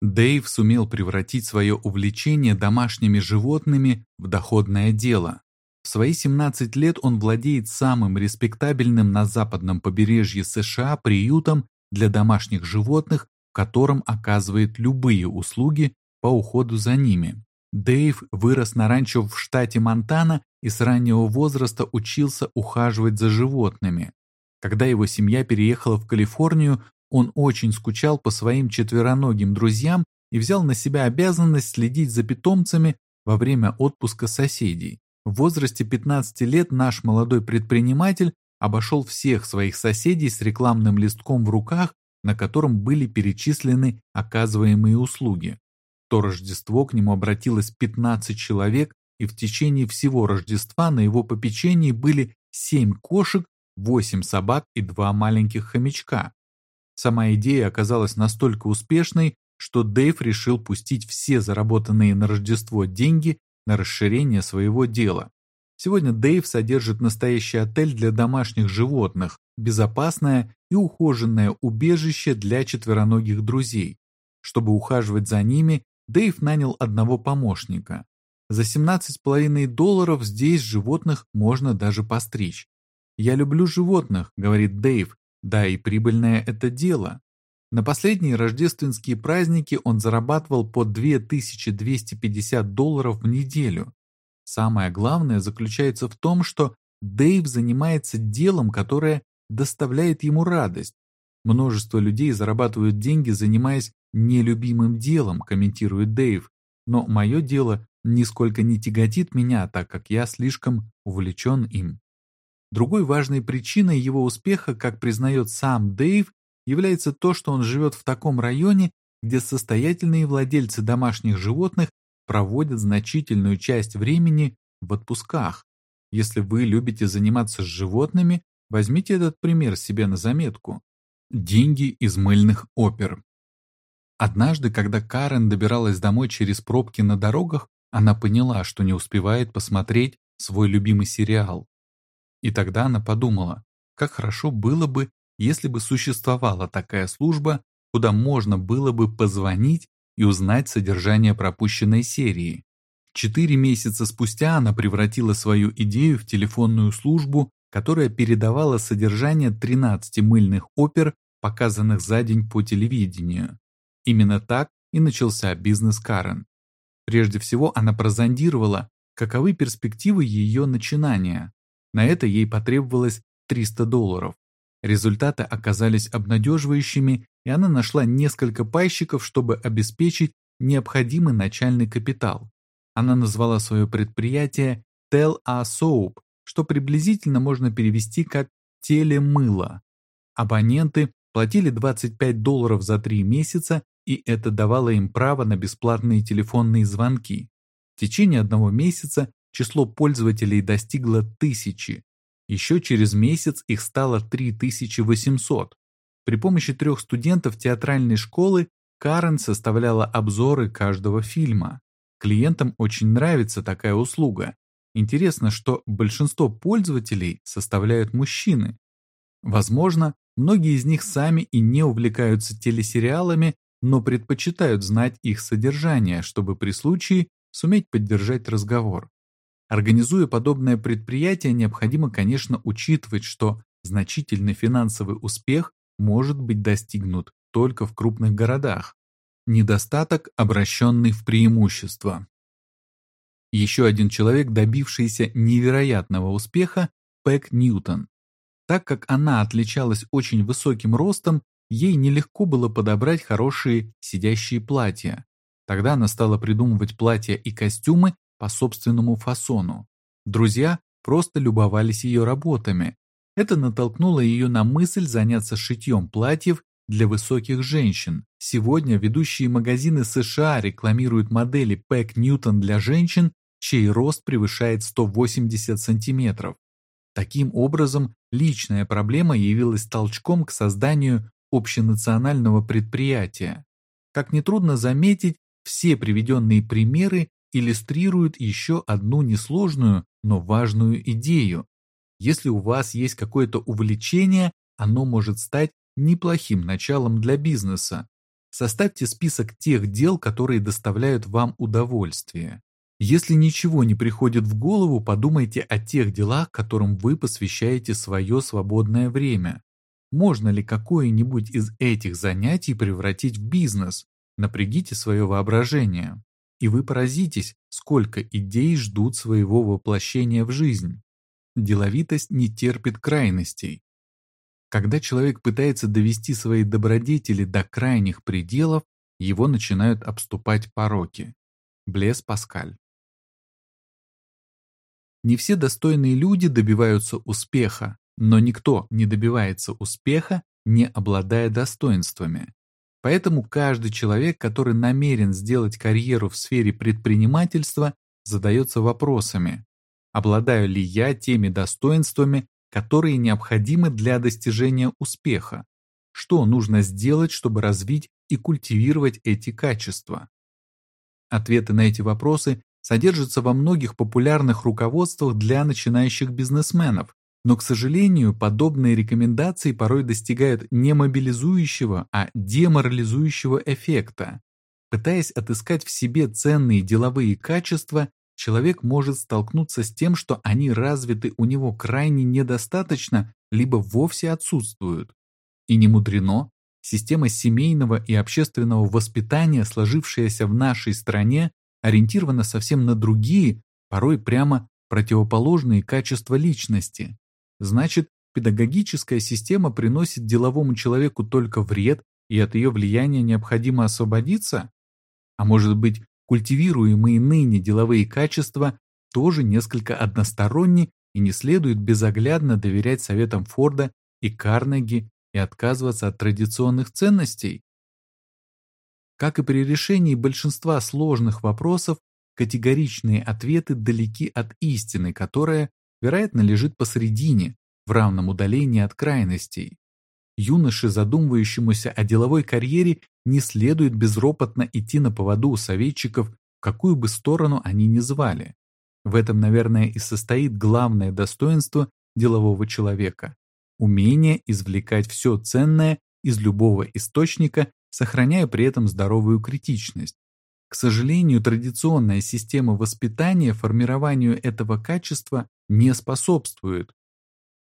Дэйв сумел превратить свое увлечение домашними животными в доходное дело. В свои 17 лет он владеет самым респектабельным на западном побережье США приютом для домашних животных, котором оказывает любые услуги по уходу за ними. Дэйв вырос на ранчо в штате Монтана и с раннего возраста учился ухаживать за животными. Когда его семья переехала в Калифорнию, он очень скучал по своим четвероногим друзьям и взял на себя обязанность следить за питомцами во время отпуска соседей. В возрасте 15 лет наш молодой предприниматель обошел всех своих соседей с рекламным листком в руках, на котором были перечислены оказываемые услуги. То Рождество к нему обратилось 15 человек и в течение всего Рождества на его попечении были семь кошек, восемь собак и два маленьких хомячка. Сама идея оказалась настолько успешной, что Дэйв решил пустить все заработанные на Рождество деньги на расширение своего дела. Сегодня Дэйв содержит настоящий отель для домашних животных, безопасное и ухоженное убежище для четвероногих друзей. Чтобы ухаживать за ними, Дэйв нанял одного помощника. За 17,5 долларов здесь животных можно даже постричь. «Я люблю животных», — говорит Дэйв, да и прибыльное это дело. На последние рождественские праздники он зарабатывал по 2250 долларов в неделю. Самое главное заключается в том, что Дэйв занимается делом, которое доставляет ему радость. Множество людей зарабатывают деньги, занимаясь нелюбимым делом, комментирует Дэйв, но мое дело нисколько не тяготит меня, так как я слишком увлечен им. Другой важной причиной его успеха, как признает сам Дэйв, является то, что он живет в таком районе, где состоятельные владельцы домашних животных проводят значительную часть времени в отпусках. Если вы любите заниматься с животными, возьмите этот пример себе на заметку. Деньги из мыльных опер. Однажды, когда Карен добиралась домой через пробки на дорогах, она поняла, что не успевает посмотреть свой любимый сериал. И тогда она подумала, как хорошо было бы, если бы существовала такая служба, куда можно было бы позвонить и узнать содержание пропущенной серии. Четыре месяца спустя она превратила свою идею в телефонную службу, которая передавала содержание 13 мыльных опер, показанных за день по телевидению. Именно так и начался бизнес Карен. Прежде всего она прозондировала, каковы перспективы ее начинания. На это ей потребовалось 300 долларов. Результаты оказались обнадеживающими, и она нашла несколько пайщиков, чтобы обеспечить необходимый начальный капитал. Она назвала свое предприятие Tell A Soap, что приблизительно можно перевести как «телемыло». Абоненты платили 25 долларов за три месяца, и это давало им право на бесплатные телефонные звонки. В течение одного месяца число пользователей достигло тысячи. Еще через месяц их стало 3800. При помощи трех студентов театральной школы Карен составляла обзоры каждого фильма. Клиентам очень нравится такая услуга. Интересно, что большинство пользователей составляют мужчины. Возможно, многие из них сами и не увлекаются телесериалами, но предпочитают знать их содержание, чтобы при случае суметь поддержать разговор. Организуя подобное предприятие, необходимо, конечно, учитывать, что значительный финансовый успех может быть достигнут только в крупных городах. Недостаток, обращенный в преимущество. Еще один человек, добившийся невероятного успеха, Пэк Ньютон. Так как она отличалась очень высоким ростом, ей нелегко было подобрать хорошие сидящие платья. Тогда она стала придумывать платья и костюмы, по собственному фасону. Друзья просто любовались ее работами. Это натолкнуло ее на мысль заняться шитьем платьев для высоких женщин. Сегодня ведущие магазины США рекламируют модели Пэк Ньютон для женщин, чей рост превышает 180 сантиметров. Таким образом, личная проблема явилась толчком к созданию общенационального предприятия. Как нетрудно заметить, все приведенные примеры иллюстрирует еще одну несложную, но важную идею. Если у вас есть какое-то увлечение, оно может стать неплохим началом для бизнеса. Составьте список тех дел, которые доставляют вам удовольствие. Если ничего не приходит в голову, подумайте о тех делах, которым вы посвящаете свое свободное время. Можно ли какое-нибудь из этих занятий превратить в бизнес? Напрягите свое воображение и вы поразитесь, сколько идей ждут своего воплощения в жизнь. Деловитость не терпит крайностей. Когда человек пытается довести свои добродетели до крайних пределов, его начинают обступать пороки. Блес Паскаль. Не все достойные люди добиваются успеха, но никто не добивается успеха, не обладая достоинствами. Поэтому каждый человек, который намерен сделать карьеру в сфере предпринимательства, задается вопросами. Обладаю ли я теми достоинствами, которые необходимы для достижения успеха? Что нужно сделать, чтобы развить и культивировать эти качества? Ответы на эти вопросы содержатся во многих популярных руководствах для начинающих бизнесменов, но, к сожалению, подобные рекомендации порой достигают не мобилизующего, а деморализующего эффекта. Пытаясь отыскать в себе ценные деловые качества, человек может столкнуться с тем, что они развиты у него крайне недостаточно, либо вовсе отсутствуют. И не мудрено, система семейного и общественного воспитания, сложившаяся в нашей стране, ориентирована совсем на другие, порой прямо противоположные качества личности. Значит, педагогическая система приносит деловому человеку только вред, и от ее влияния необходимо освободиться? А может быть, культивируемые ныне деловые качества тоже несколько односторонни и не следует безоглядно доверять советам Форда и Карнеги и отказываться от традиционных ценностей? Как и при решении большинства сложных вопросов, категоричные ответы далеки от истины, которая, вероятно, лежит посредине, в равном удалении от крайностей. Юноше, задумывающемуся о деловой карьере, не следует безропотно идти на поводу у советчиков, какую бы сторону они ни звали. В этом, наверное, и состоит главное достоинство делового человека – умение извлекать все ценное из любого источника, сохраняя при этом здоровую критичность. К сожалению, традиционная система воспитания формированию этого качества не способствует,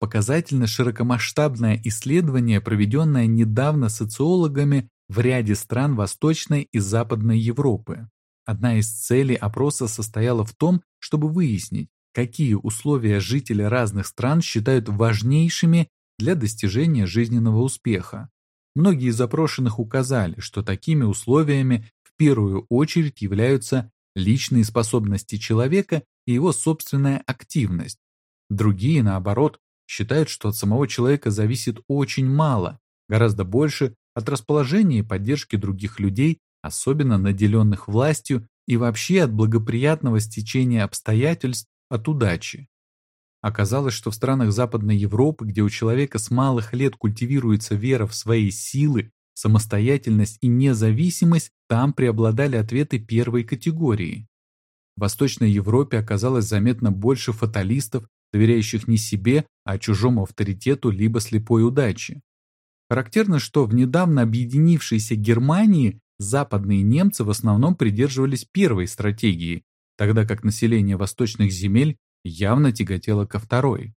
Показательно широкомасштабное исследование, проведенное недавно социологами в ряде стран Восточной и Западной Европы. Одна из целей опроса состояла в том, чтобы выяснить, какие условия жители разных стран считают важнейшими для достижения жизненного успеха. Многие запрошенных указали, что такими условиями в первую очередь являются личные способности человека и его собственная активность. Другие, наоборот, считают, что от самого человека зависит очень мало, гораздо больше от расположения и поддержки других людей, особенно наделенных властью, и вообще от благоприятного стечения обстоятельств, от удачи. Оказалось, что в странах Западной Европы, где у человека с малых лет культивируется вера в свои силы, самостоятельность и независимость, там преобладали ответы первой категории. В Восточной Европе оказалось заметно больше фаталистов доверяющих не себе, а чужому авторитету либо слепой удаче. Характерно, что в недавно объединившейся Германии западные немцы в основном придерживались первой стратегии, тогда как население восточных земель явно тяготело ко второй.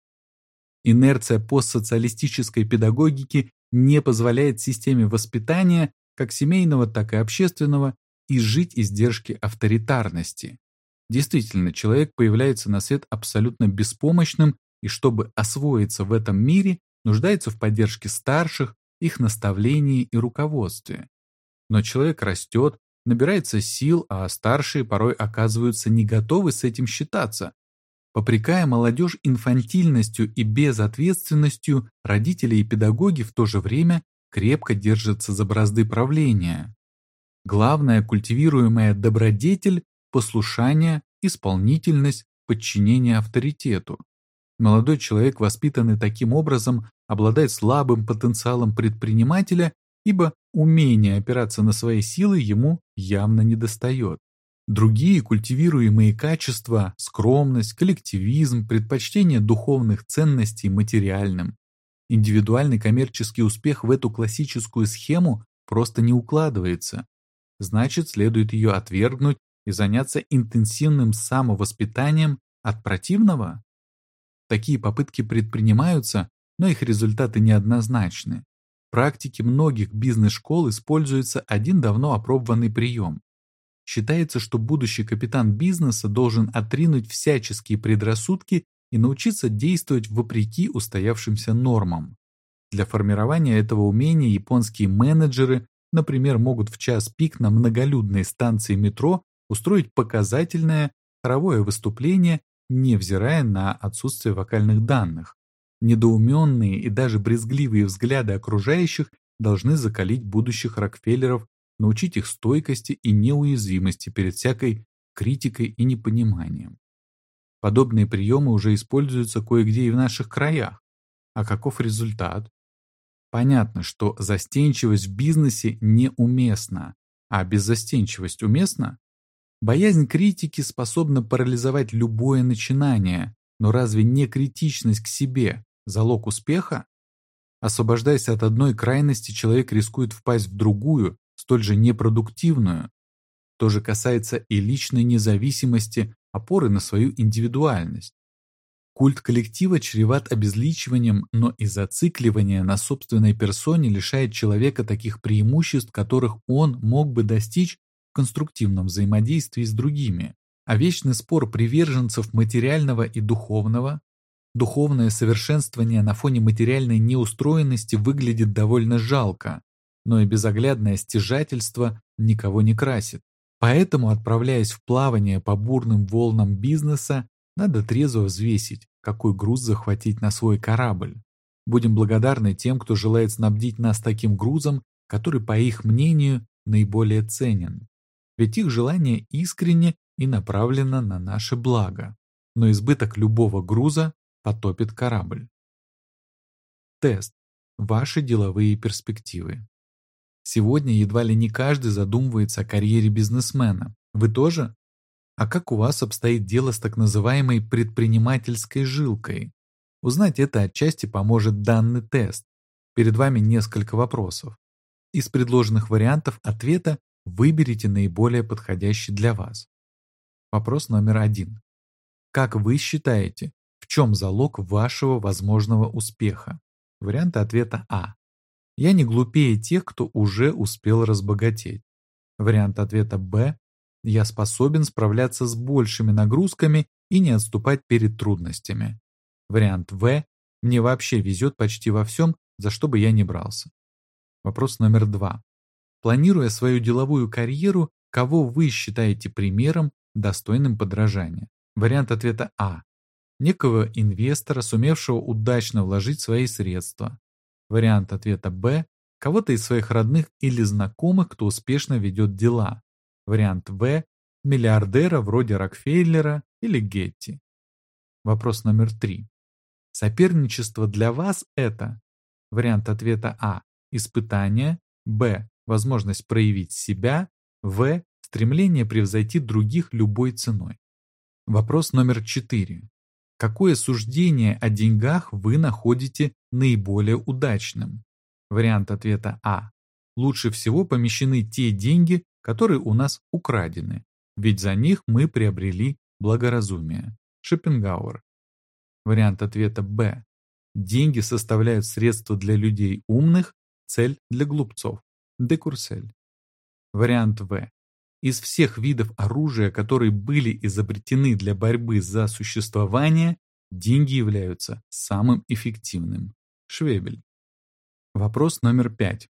Инерция постсоциалистической педагогики не позволяет системе воспитания, как семейного, так и общественного, изжить издержки авторитарности. Действительно, человек появляется на свет абсолютно беспомощным и чтобы освоиться в этом мире, нуждается в поддержке старших, их наставлении и руководстве. Но человек растет, набирается сил, а старшие порой оказываются не готовы с этим считаться. Попрекая молодежь инфантильностью и безответственностью, родители и педагоги в то же время крепко держатся за бразды правления. Главная культивируемая добродетель послушание, исполнительность, подчинение авторитету. Молодой человек, воспитанный таким образом, обладает слабым потенциалом предпринимателя, ибо умение опираться на свои силы ему явно недостает. Другие культивируемые качества – скромность, коллективизм, предпочтение духовных ценностей материальным. Индивидуальный коммерческий успех в эту классическую схему просто не укладывается. Значит, следует ее отвергнуть и заняться интенсивным самовоспитанием от противного? Такие попытки предпринимаются, но их результаты неоднозначны. В практике многих бизнес-школ используется один давно опробованный прием. Считается, что будущий капитан бизнеса должен отринуть всяческие предрассудки и научиться действовать вопреки устоявшимся нормам. Для формирования этого умения японские менеджеры, например, могут в час пик на многолюдной станции метро устроить показательное хоровое выступление, невзирая на отсутствие вокальных данных. Недоуменные и даже брезгливые взгляды окружающих должны закалить будущих Рокфеллеров, научить их стойкости и неуязвимости перед всякой критикой и непониманием. Подобные приемы уже используются кое-где и в наших краях. А каков результат? Понятно, что застенчивость в бизнесе неуместна, а беззастенчивость уместна? Боязнь критики способна парализовать любое начинание, но разве не критичность к себе – залог успеха? Освобождаясь от одной крайности, человек рискует впасть в другую, столь же непродуктивную. То же касается и личной независимости, опоры на свою индивидуальность. Культ коллектива чреват обезличиванием, но и зацикливание на собственной персоне лишает человека таких преимуществ, которых он мог бы достичь в конструктивном взаимодействии с другими. А вечный спор приверженцев материального и духовного, духовное совершенствование на фоне материальной неустроенности выглядит довольно жалко, но и безоглядное стяжательство никого не красит. Поэтому, отправляясь в плавание по бурным волнам бизнеса, надо трезво взвесить, какой груз захватить на свой корабль. Будем благодарны тем, кто желает снабдить нас таким грузом, который, по их мнению, наиболее ценен. Ведь их желание искренне и направлено на наше благо. Но избыток любого груза потопит корабль. Тест. Ваши деловые перспективы. Сегодня едва ли не каждый задумывается о карьере бизнесмена. Вы тоже? А как у вас обстоит дело с так называемой предпринимательской жилкой? Узнать это отчасти поможет данный тест. Перед вами несколько вопросов. Из предложенных вариантов ответа выберите наиболее подходящий для вас. Вопрос номер один. Как вы считаете, в чем залог вашего возможного успеха? Варианты ответа А. Я не глупее тех, кто уже успел разбогатеть. Вариант ответа Б я способен справляться с большими нагрузками и не отступать перед трудностями. Вариант В. Мне вообще везет почти во всем, за что бы я ни брался. Вопрос номер два. Планируя свою деловую карьеру, кого вы считаете примером, достойным подражания? Вариант ответа А. Некого инвестора, сумевшего удачно вложить свои средства. Вариант ответа Б. Кого-то из своих родных или знакомых, кто успешно ведет дела. Вариант В – миллиардера вроде Рокфеллера или Гетти. Вопрос номер три. Соперничество для вас – это вариант ответа А – испытание, Б – возможность проявить себя, В – стремление превзойти других любой ценой. Вопрос номер четыре. Какое суждение о деньгах вы находите наиболее удачным? Вариант ответа А. Лучше всего помещены те деньги, которые у нас украдены, ведь за них мы приобрели благоразумие. Шопенгауэр. Вариант ответа Б. Деньги составляют средства для людей умных, цель для глупцов. Декурсель. Вариант В. Из всех видов оружия, которые были изобретены для борьбы за существование, деньги являются самым эффективным. Швебель. Вопрос номер пять.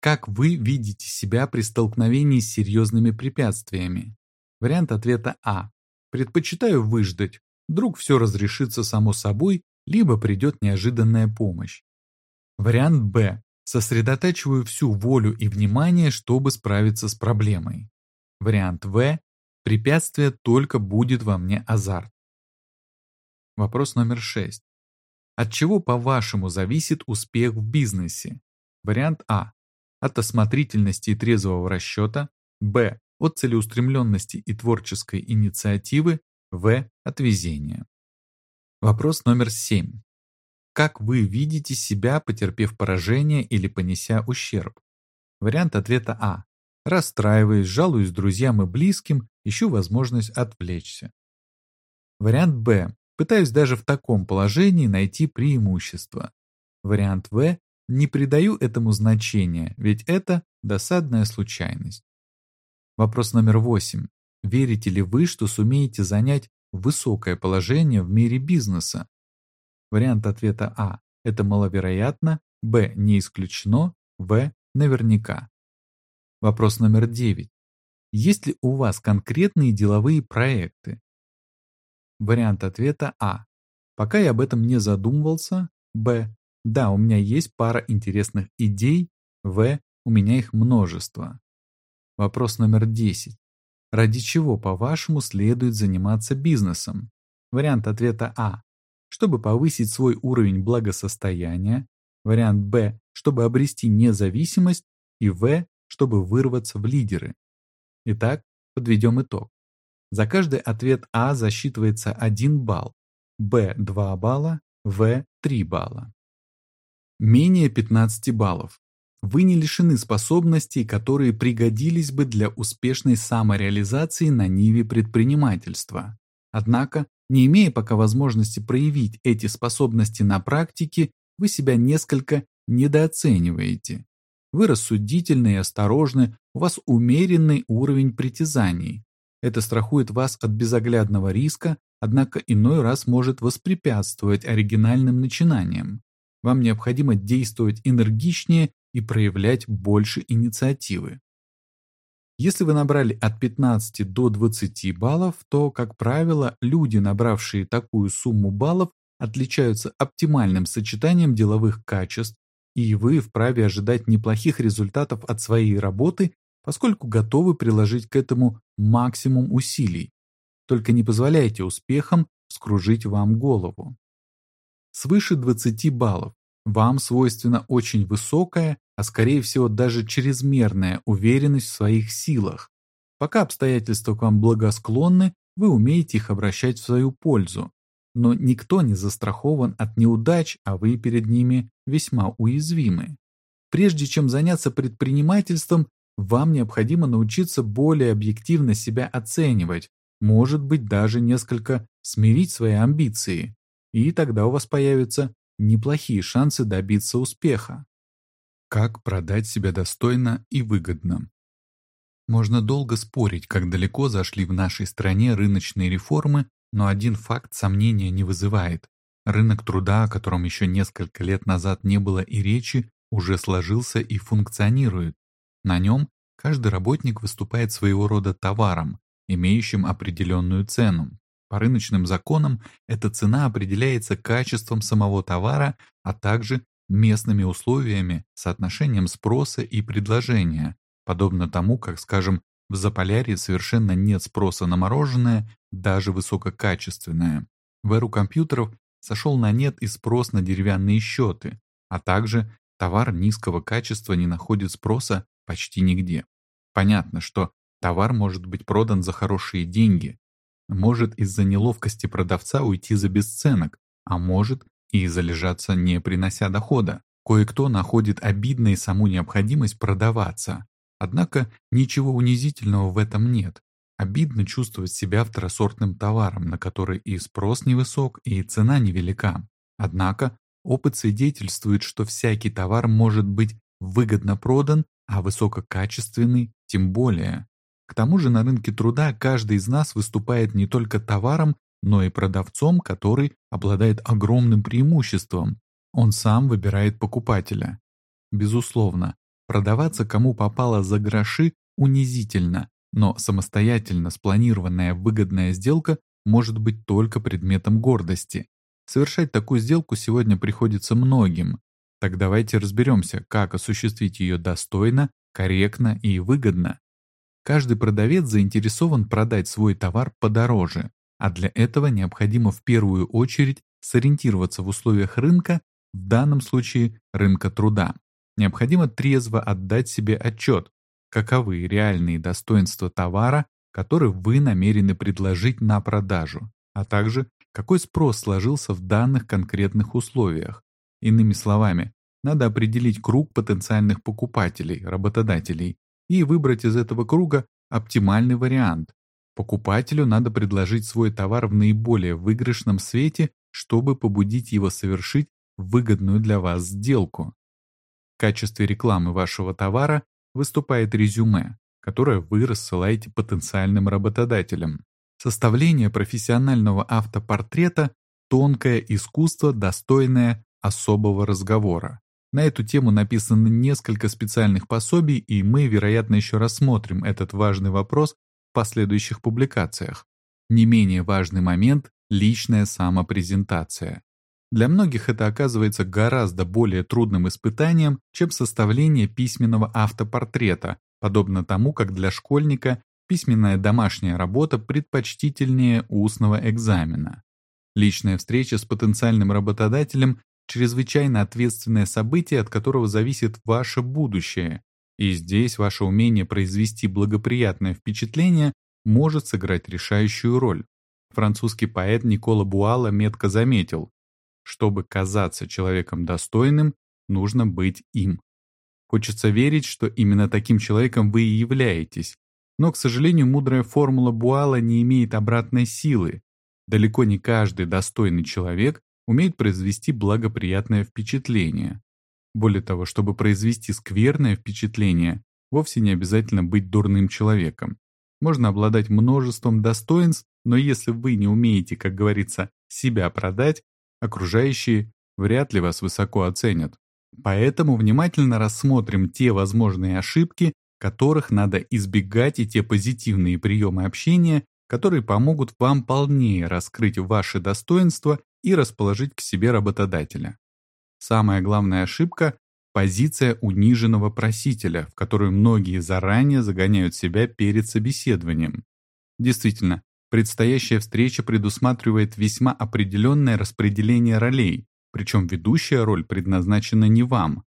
Как вы видите себя при столкновении с серьезными препятствиями? Вариант ответа А. Предпочитаю выждать. Вдруг все разрешится само собой, либо придет неожиданная помощь. Вариант Б. Сосредотачиваю всю волю и внимание, чтобы справиться с проблемой. Вариант В. Препятствие только будет во мне азарт. Вопрос номер 6. От чего, по-вашему, зависит успех в бизнесе? Вариант А от осмотрительности и трезвого расчета, б. от целеустремленности и творческой инициативы, в. от везения. Вопрос номер 7. Как вы видите себя, потерпев поражение или понеся ущерб? Вариант ответа А. Расстраиваюсь, жалуюсь друзьям и близким, ищу возможность отвлечься. Вариант Б. Пытаюсь даже в таком положении найти преимущество. Вариант В. Не придаю этому значения, ведь это досадная случайность. Вопрос номер восемь. Верите ли вы, что сумеете занять высокое положение в мире бизнеса? Вариант ответа А. Это маловероятно. Б. Не исключено. В. Наверняка. Вопрос номер девять. Есть ли у вас конкретные деловые проекты? Вариант ответа А. Пока я об этом не задумывался. Б. Да, у меня есть пара интересных идей. В. У меня их множество. Вопрос номер 10. ради чего, по-вашему, следует заниматься бизнесом? Вариант ответа А. Чтобы повысить свой уровень благосостояния. Вариант Б. Чтобы обрести независимость. И В. Чтобы вырваться в лидеры. Итак, подведем итог. За каждый ответ А засчитывается 1 балл, Б – 2 балла, В – 3 балла. Менее 15 баллов. Вы не лишены способностей, которые пригодились бы для успешной самореализации на ниве предпринимательства. Однако, не имея пока возможности проявить эти способности на практике, вы себя несколько недооцениваете. Вы рассудительны и осторожны, у вас умеренный уровень притязаний. Это страхует вас от безоглядного риска, однако иной раз может воспрепятствовать оригинальным начинаниям. Вам необходимо действовать энергичнее и проявлять больше инициативы. Если вы набрали от 15 до 20 баллов, то, как правило, люди, набравшие такую сумму баллов, отличаются оптимальным сочетанием деловых качеств, и вы вправе ожидать неплохих результатов от своей работы, поскольку готовы приложить к этому максимум усилий. Только не позволяйте успехам скружить вам голову. Свыше 20 баллов вам свойственна очень высокая, а скорее всего даже чрезмерная уверенность в своих силах. Пока обстоятельства к вам благосклонны, вы умеете их обращать в свою пользу. Но никто не застрахован от неудач, а вы перед ними весьма уязвимы. Прежде чем заняться предпринимательством, вам необходимо научиться более объективно себя оценивать, может быть даже несколько смирить свои амбиции, и тогда у вас появятся неплохие шансы добиться успеха. Как продать себя достойно и выгодно? Можно долго спорить, как далеко зашли в нашей стране рыночные реформы, но один факт сомнения не вызывает. Рынок труда, о котором еще несколько лет назад не было и речи, уже сложился и функционирует. На нем каждый работник выступает своего рода товаром, имеющим определенную цену. По рыночным законам эта цена определяется качеством самого товара, а также местными условиями, соотношением спроса и предложения, подобно тому, как, скажем, в Заполярье совершенно нет спроса на мороженое, даже высококачественное. В эру компьютеров сошел на нет и спрос на деревянные счеты, а также товар низкого качества не находит спроса почти нигде. Понятно, что товар может быть продан за хорошие деньги, может из-за неловкости продавца уйти за бесценок, а может и залежаться не принося дохода. Кое-кто находит обидной саму необходимость продаваться. Однако ничего унизительного в этом нет. Обидно чувствовать себя второсортным товаром, на который и спрос невысок, и цена невелика. Однако опыт свидетельствует, что всякий товар может быть выгодно продан, а высококачественный тем более. К тому же на рынке труда каждый из нас выступает не только товаром, но и продавцом, который обладает огромным преимуществом. Он сам выбирает покупателя. Безусловно, продаваться кому попало за гроши унизительно, но самостоятельно спланированная выгодная сделка может быть только предметом гордости. Совершать такую сделку сегодня приходится многим. Так давайте разберемся, как осуществить ее достойно, корректно и выгодно. Каждый продавец заинтересован продать свой товар подороже, а для этого необходимо в первую очередь сориентироваться в условиях рынка, в данном случае рынка труда. Необходимо трезво отдать себе отчет, каковы реальные достоинства товара, который вы намерены предложить на продажу, а также какой спрос сложился в данных конкретных условиях. Иными словами, надо определить круг потенциальных покупателей, работодателей, и выбрать из этого круга оптимальный вариант. Покупателю надо предложить свой товар в наиболее выигрышном свете, чтобы побудить его совершить выгодную для вас сделку. Качестве рекламы вашего товара выступает резюме, которое вы рассылаете потенциальным работодателям. Составление профессионального автопортрета – тонкое искусство, достойное особого разговора. На эту тему написано несколько специальных пособий, и мы, вероятно, еще рассмотрим этот важный вопрос в последующих публикациях. Не менее важный момент – личная самопрезентация. Для многих это оказывается гораздо более трудным испытанием, чем составление письменного автопортрета, подобно тому, как для школьника письменная домашняя работа предпочтительнее устного экзамена. Личная встреча с потенциальным работодателем – чрезвычайно ответственное событие, от которого зависит ваше будущее, и здесь ваше умение произвести благоприятное впечатление может сыграть решающую роль. Французский поэт Никола Буала метко заметил, чтобы казаться человеком достойным, нужно быть им. Хочется верить, что именно таким человеком вы и являетесь. Но, к сожалению, мудрая формула Буала не имеет обратной силы. Далеко не каждый достойный человек умеет произвести благоприятное впечатление. Более того, чтобы произвести скверное впечатление, вовсе не обязательно быть дурным человеком. Можно обладать множеством достоинств, но если вы не умеете, как говорится, себя продать, окружающие вряд ли вас высоко оценят. Поэтому внимательно рассмотрим те возможные ошибки, которых надо избегать, и те позитивные приемы общения, которые помогут вам полнее раскрыть ваши достоинства и расположить к себе работодателя. Самая главная ошибка – позиция униженного просителя, в которую многие заранее загоняют себя перед собеседованием. Действительно, предстоящая встреча предусматривает весьма определенное распределение ролей, причем ведущая роль предназначена не вам.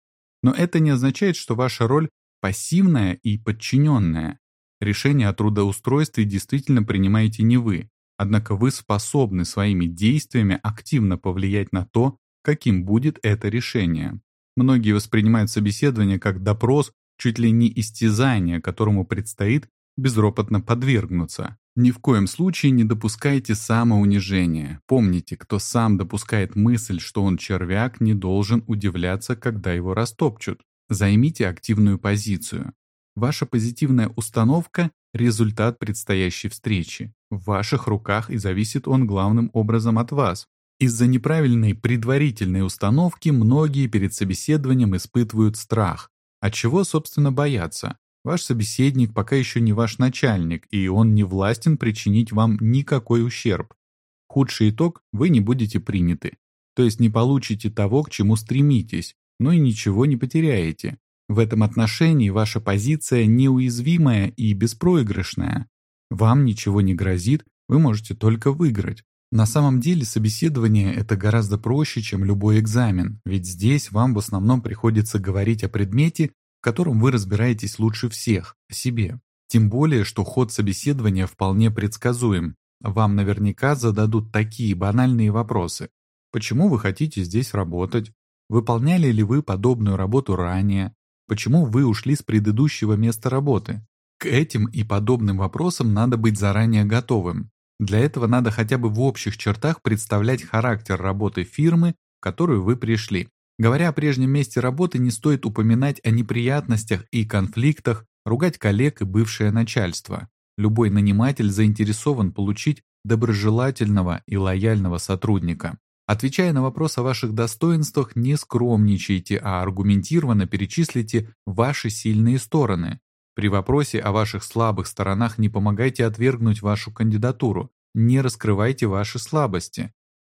Но это не означает, что ваша роль пассивная и подчиненная. Решение о трудоустройстве действительно принимаете не вы, однако вы способны своими действиями активно повлиять на то, каким будет это решение. Многие воспринимают собеседование как допрос, чуть ли не истязание, которому предстоит безропотно подвергнуться. Ни в коем случае не допускайте самоунижения. Помните, кто сам допускает мысль, что он червяк, не должен удивляться, когда его растопчут. Займите активную позицию. Ваша позитивная установка – результат предстоящей встречи. В ваших руках и зависит он главным образом от вас. Из-за неправильной предварительной установки многие перед собеседованием испытывают страх. От чего, собственно, боятся? Ваш собеседник пока еще не ваш начальник, и он не властен причинить вам никакой ущерб. Худший итог – вы не будете приняты. То есть не получите того, к чему стремитесь, но и ничего не потеряете. В этом отношении ваша позиция неуязвимая и беспроигрышная. Вам ничего не грозит, вы можете только выиграть. На самом деле собеседование – это гораздо проще, чем любой экзамен, ведь здесь вам в основном приходится говорить о предмете, котором вы разбираетесь лучше всех, о себе. Тем более, что ход собеседования вполне предсказуем. Вам наверняка зададут такие банальные вопросы. Почему вы хотите здесь работать? Выполняли ли вы подобную работу ранее? Почему вы ушли с предыдущего места работы? К этим и подобным вопросам надо быть заранее готовым. Для этого надо хотя бы в общих чертах представлять характер работы фирмы, в которую вы пришли. Говоря о прежнем месте работы, не стоит упоминать о неприятностях и конфликтах, ругать коллег и бывшее начальство. Любой наниматель заинтересован получить доброжелательного и лояльного сотрудника. Отвечая на вопрос о ваших достоинствах, не скромничайте, а аргументированно перечислите ваши сильные стороны. При вопросе о ваших слабых сторонах не помогайте отвергнуть вашу кандидатуру, не раскрывайте ваши слабости.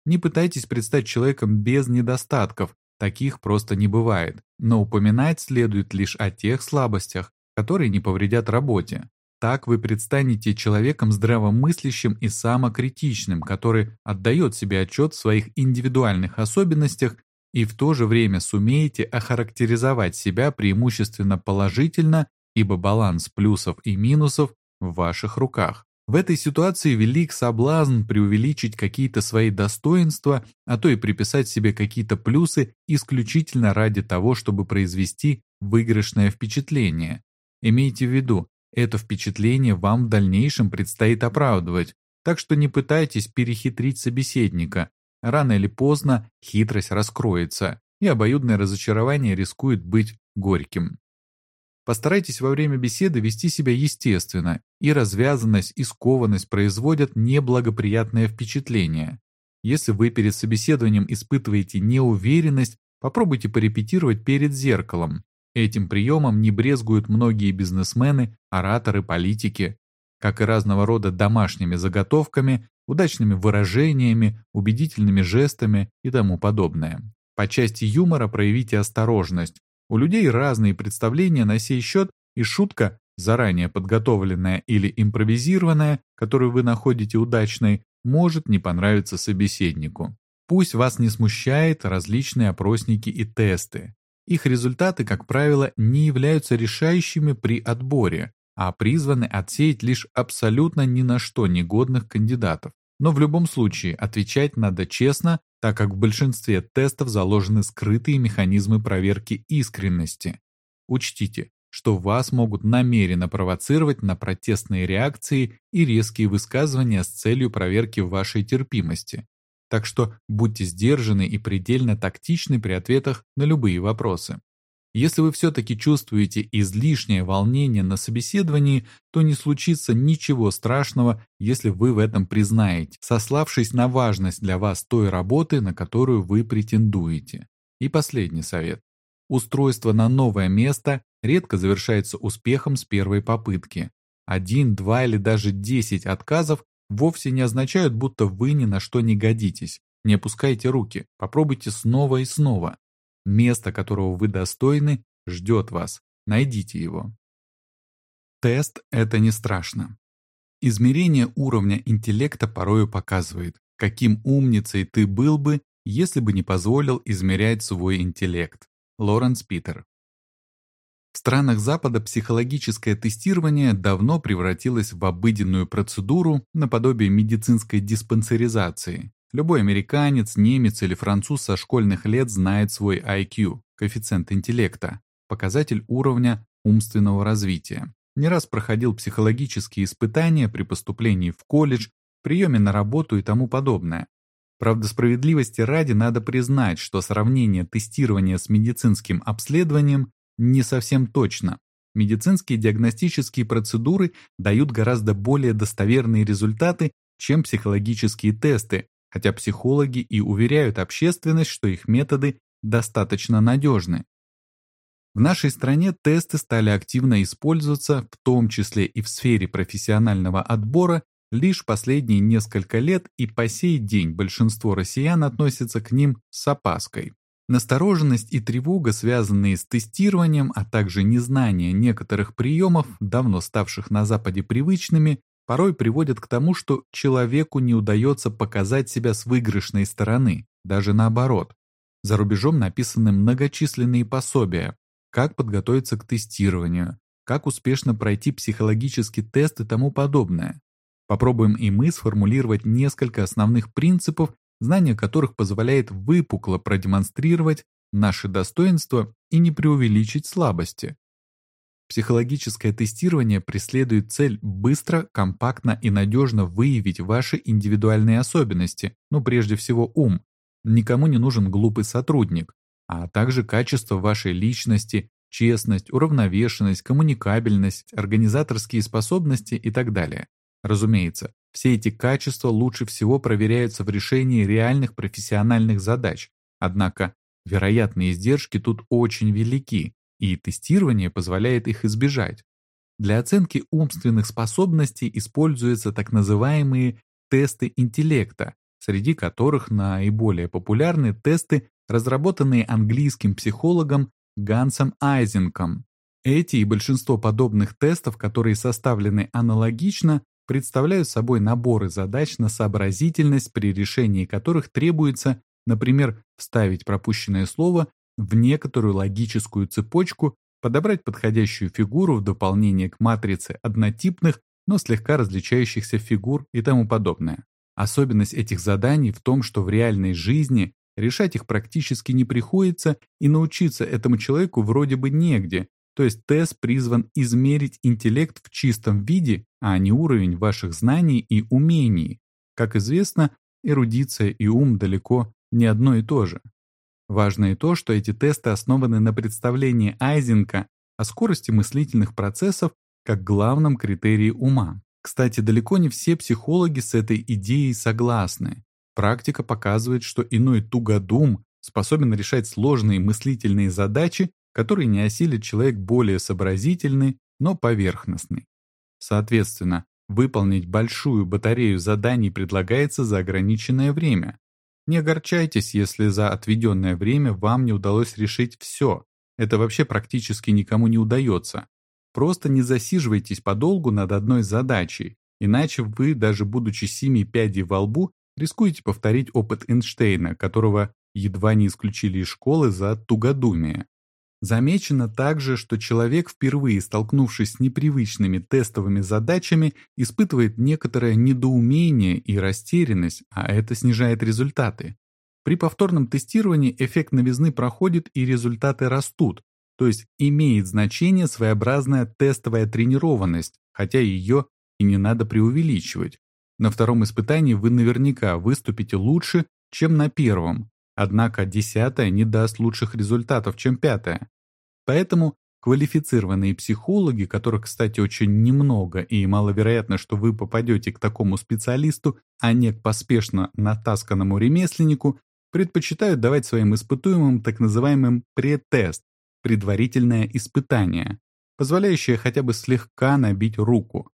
Не пытайтесь предстать человеком без недостатков, Таких просто не бывает, но упоминать следует лишь о тех слабостях, которые не повредят работе. Так вы предстанете человеком здравомыслящим и самокритичным, который отдает себе отчет в своих индивидуальных особенностях и в то же время сумеете охарактеризовать себя преимущественно положительно, ибо баланс плюсов и минусов в ваших руках. В этой ситуации велик соблазн преувеличить какие-то свои достоинства, а то и приписать себе какие-то плюсы исключительно ради того, чтобы произвести выигрышное впечатление. Имейте в виду, это впечатление вам в дальнейшем предстоит оправдывать, так что не пытайтесь перехитрить собеседника. Рано или поздно хитрость раскроется, и обоюдное разочарование рискует быть горьким. Постарайтесь во время беседы вести себя естественно, и развязанность и скованность производят неблагоприятное впечатление. Если вы перед собеседованием испытываете неуверенность, попробуйте порепетировать перед зеркалом. Этим приемом не брезгуют многие бизнесмены, ораторы, политики, как и разного рода домашними заготовками, удачными выражениями, убедительными жестами и тому подобное. По части юмора проявите осторожность, у людей разные представления на сей счет, и шутка заранее подготовленная или импровизированная, которую вы находите удачной, может не понравиться собеседнику. Пусть вас не смущает различные опросники и тесты. Их результаты, как правило, не являются решающими при отборе, а призваны отсеять лишь абсолютно ни на что негодных кандидатов. Но в любом случае отвечать надо честно, так как в большинстве тестов заложены скрытые механизмы проверки искренности. Учтите, что вас могут намеренно провоцировать на протестные реакции и резкие высказывания с целью проверки вашей терпимости. Так что будьте сдержаны и предельно тактичны при ответах на любые вопросы. Если вы все-таки чувствуете излишнее волнение на собеседовании, то не случится ничего страшного, если вы в этом признаете, сославшись на важность для вас той работы, на которую вы претендуете. И последний совет. Устройство на новое место редко завершается успехом с первой попытки. Один, два или даже десять отказов вовсе не означают, будто вы ни на что не годитесь. Не опускайте руки, попробуйте снова и снова. Место, которого вы достойны, ждет вас. Найдите его. Тест – это не страшно. Измерение уровня интеллекта порою показывает, каким умницей ты был бы, если бы не позволил измерять свой интеллект. Лоренс Питер в странах Запада психологическое тестирование давно превратилось в обыденную процедуру наподобие медицинской диспансеризации. Любой американец, немец или француз со школьных лет знает свой IQ, коэффициент интеллекта, показатель уровня умственного развития. Не раз проходил психологические испытания при поступлении в колледж, приеме на работу и тому подобное. Правда, справедливости ради надо признать, что сравнение тестирования с медицинским обследованием не совсем точно. Медицинские диагностические процедуры дают гораздо более достоверные результаты, чем психологические тесты, хотя психологи и уверяют общественность, что их методы достаточно надежны. В нашей стране тесты стали активно использоваться, в том числе и в сфере профессионального отбора, лишь последние несколько лет и по сей день большинство россиян относятся к ним с опаской. Настороженность и тревога, связанные с тестированием, а также незнание некоторых приемов, давно ставших на Западе привычными, порой приводят к тому, что человеку не удается показать себя с выигрышной стороны, даже наоборот. За рубежом написаны многочисленные пособия, как подготовиться к тестированию, как успешно пройти психологический тест и тому подобное. Попробуем и мы сформулировать несколько основных принципов, знание которых позволяет выпукло продемонстрировать наши достоинства и не преувеличить слабости. Психологическое тестирование преследует цель быстро, компактно и надежно выявить ваши индивидуальные особенности, но прежде всего ум. Никому не нужен глупый сотрудник, а также качество вашей личности, честность, уравновешенность, коммуникабельность, организаторские способности и так далее. Разумеется, все эти качества лучше всего проверяются в решении реальных профессиональных задач, однако вероятные издержки тут очень велики, и тестирование позволяет их избежать. Для оценки умственных способностей используются так называемые тесты интеллекта, среди которых наиболее популярны тесты, разработанные английским психологом Гансом Айзенком. Эти и большинство подобных тестов, которые составлены аналогично, представляют собой наборы задач на сообразительность, при решении которых требуется, например, вставить пропущенное слово в некоторую логическую цепочку, подобрать подходящую фигуру в дополнение к матрице однотипных, но слегка различающихся фигур и тому подобное. Особенность этих заданий в том, что в реальной жизни решать их практически не приходится, и научиться этому человеку вроде бы негде, то есть тест призван измерить интеллект в чистом виде, а не уровень ваших знаний и умений. Как известно, эрудиция и ум далеко не одно и то же. Важно и то, что эти тесты основаны на представлении Айзенка о скорости мыслительных процессов как главном критерии ума. Кстати, далеко не все психологи с этой идеей согласны. Практика показывает, что иной тугодум способен решать сложные мыслительные задачи который не осилит человек более сообразительный, но поверхностный. Соответственно, выполнить большую батарею заданий предлагается за ограниченное время. Не огорчайтесь, если за отведенное время вам не удалось решить все. Это вообще практически никому не удается. Просто не засиживайтесь подолгу над одной задачей, иначе вы, даже будучи семи пядей во лбу, рискуете повторить опыт Эйнштейна, которого едва не исключили из школы за тугодумие. Замечено также, что человек, впервые столкнувшись с непривычными тестовыми задачами, испытывает некоторое недоумение и растерянность, а это снижает результаты. При повторном тестировании эффект новизны проходит и результаты растут, то есть имеет значение своеобразная тестовая тренированность, хотя ее и не надо преувеличивать. На втором испытании вы наверняка выступите лучше, чем на первом, Однако десятая не даст лучших результатов, чем пятая. Поэтому квалифицированные психологи, которых, кстати, очень немного и маловероятно, что вы попадете к такому специалисту, а не к поспешно натасканному ремесленнику, предпочитают давать своим испытуемым так называемым претест, предварительное испытание, позволяющее хотя бы слегка набить руку.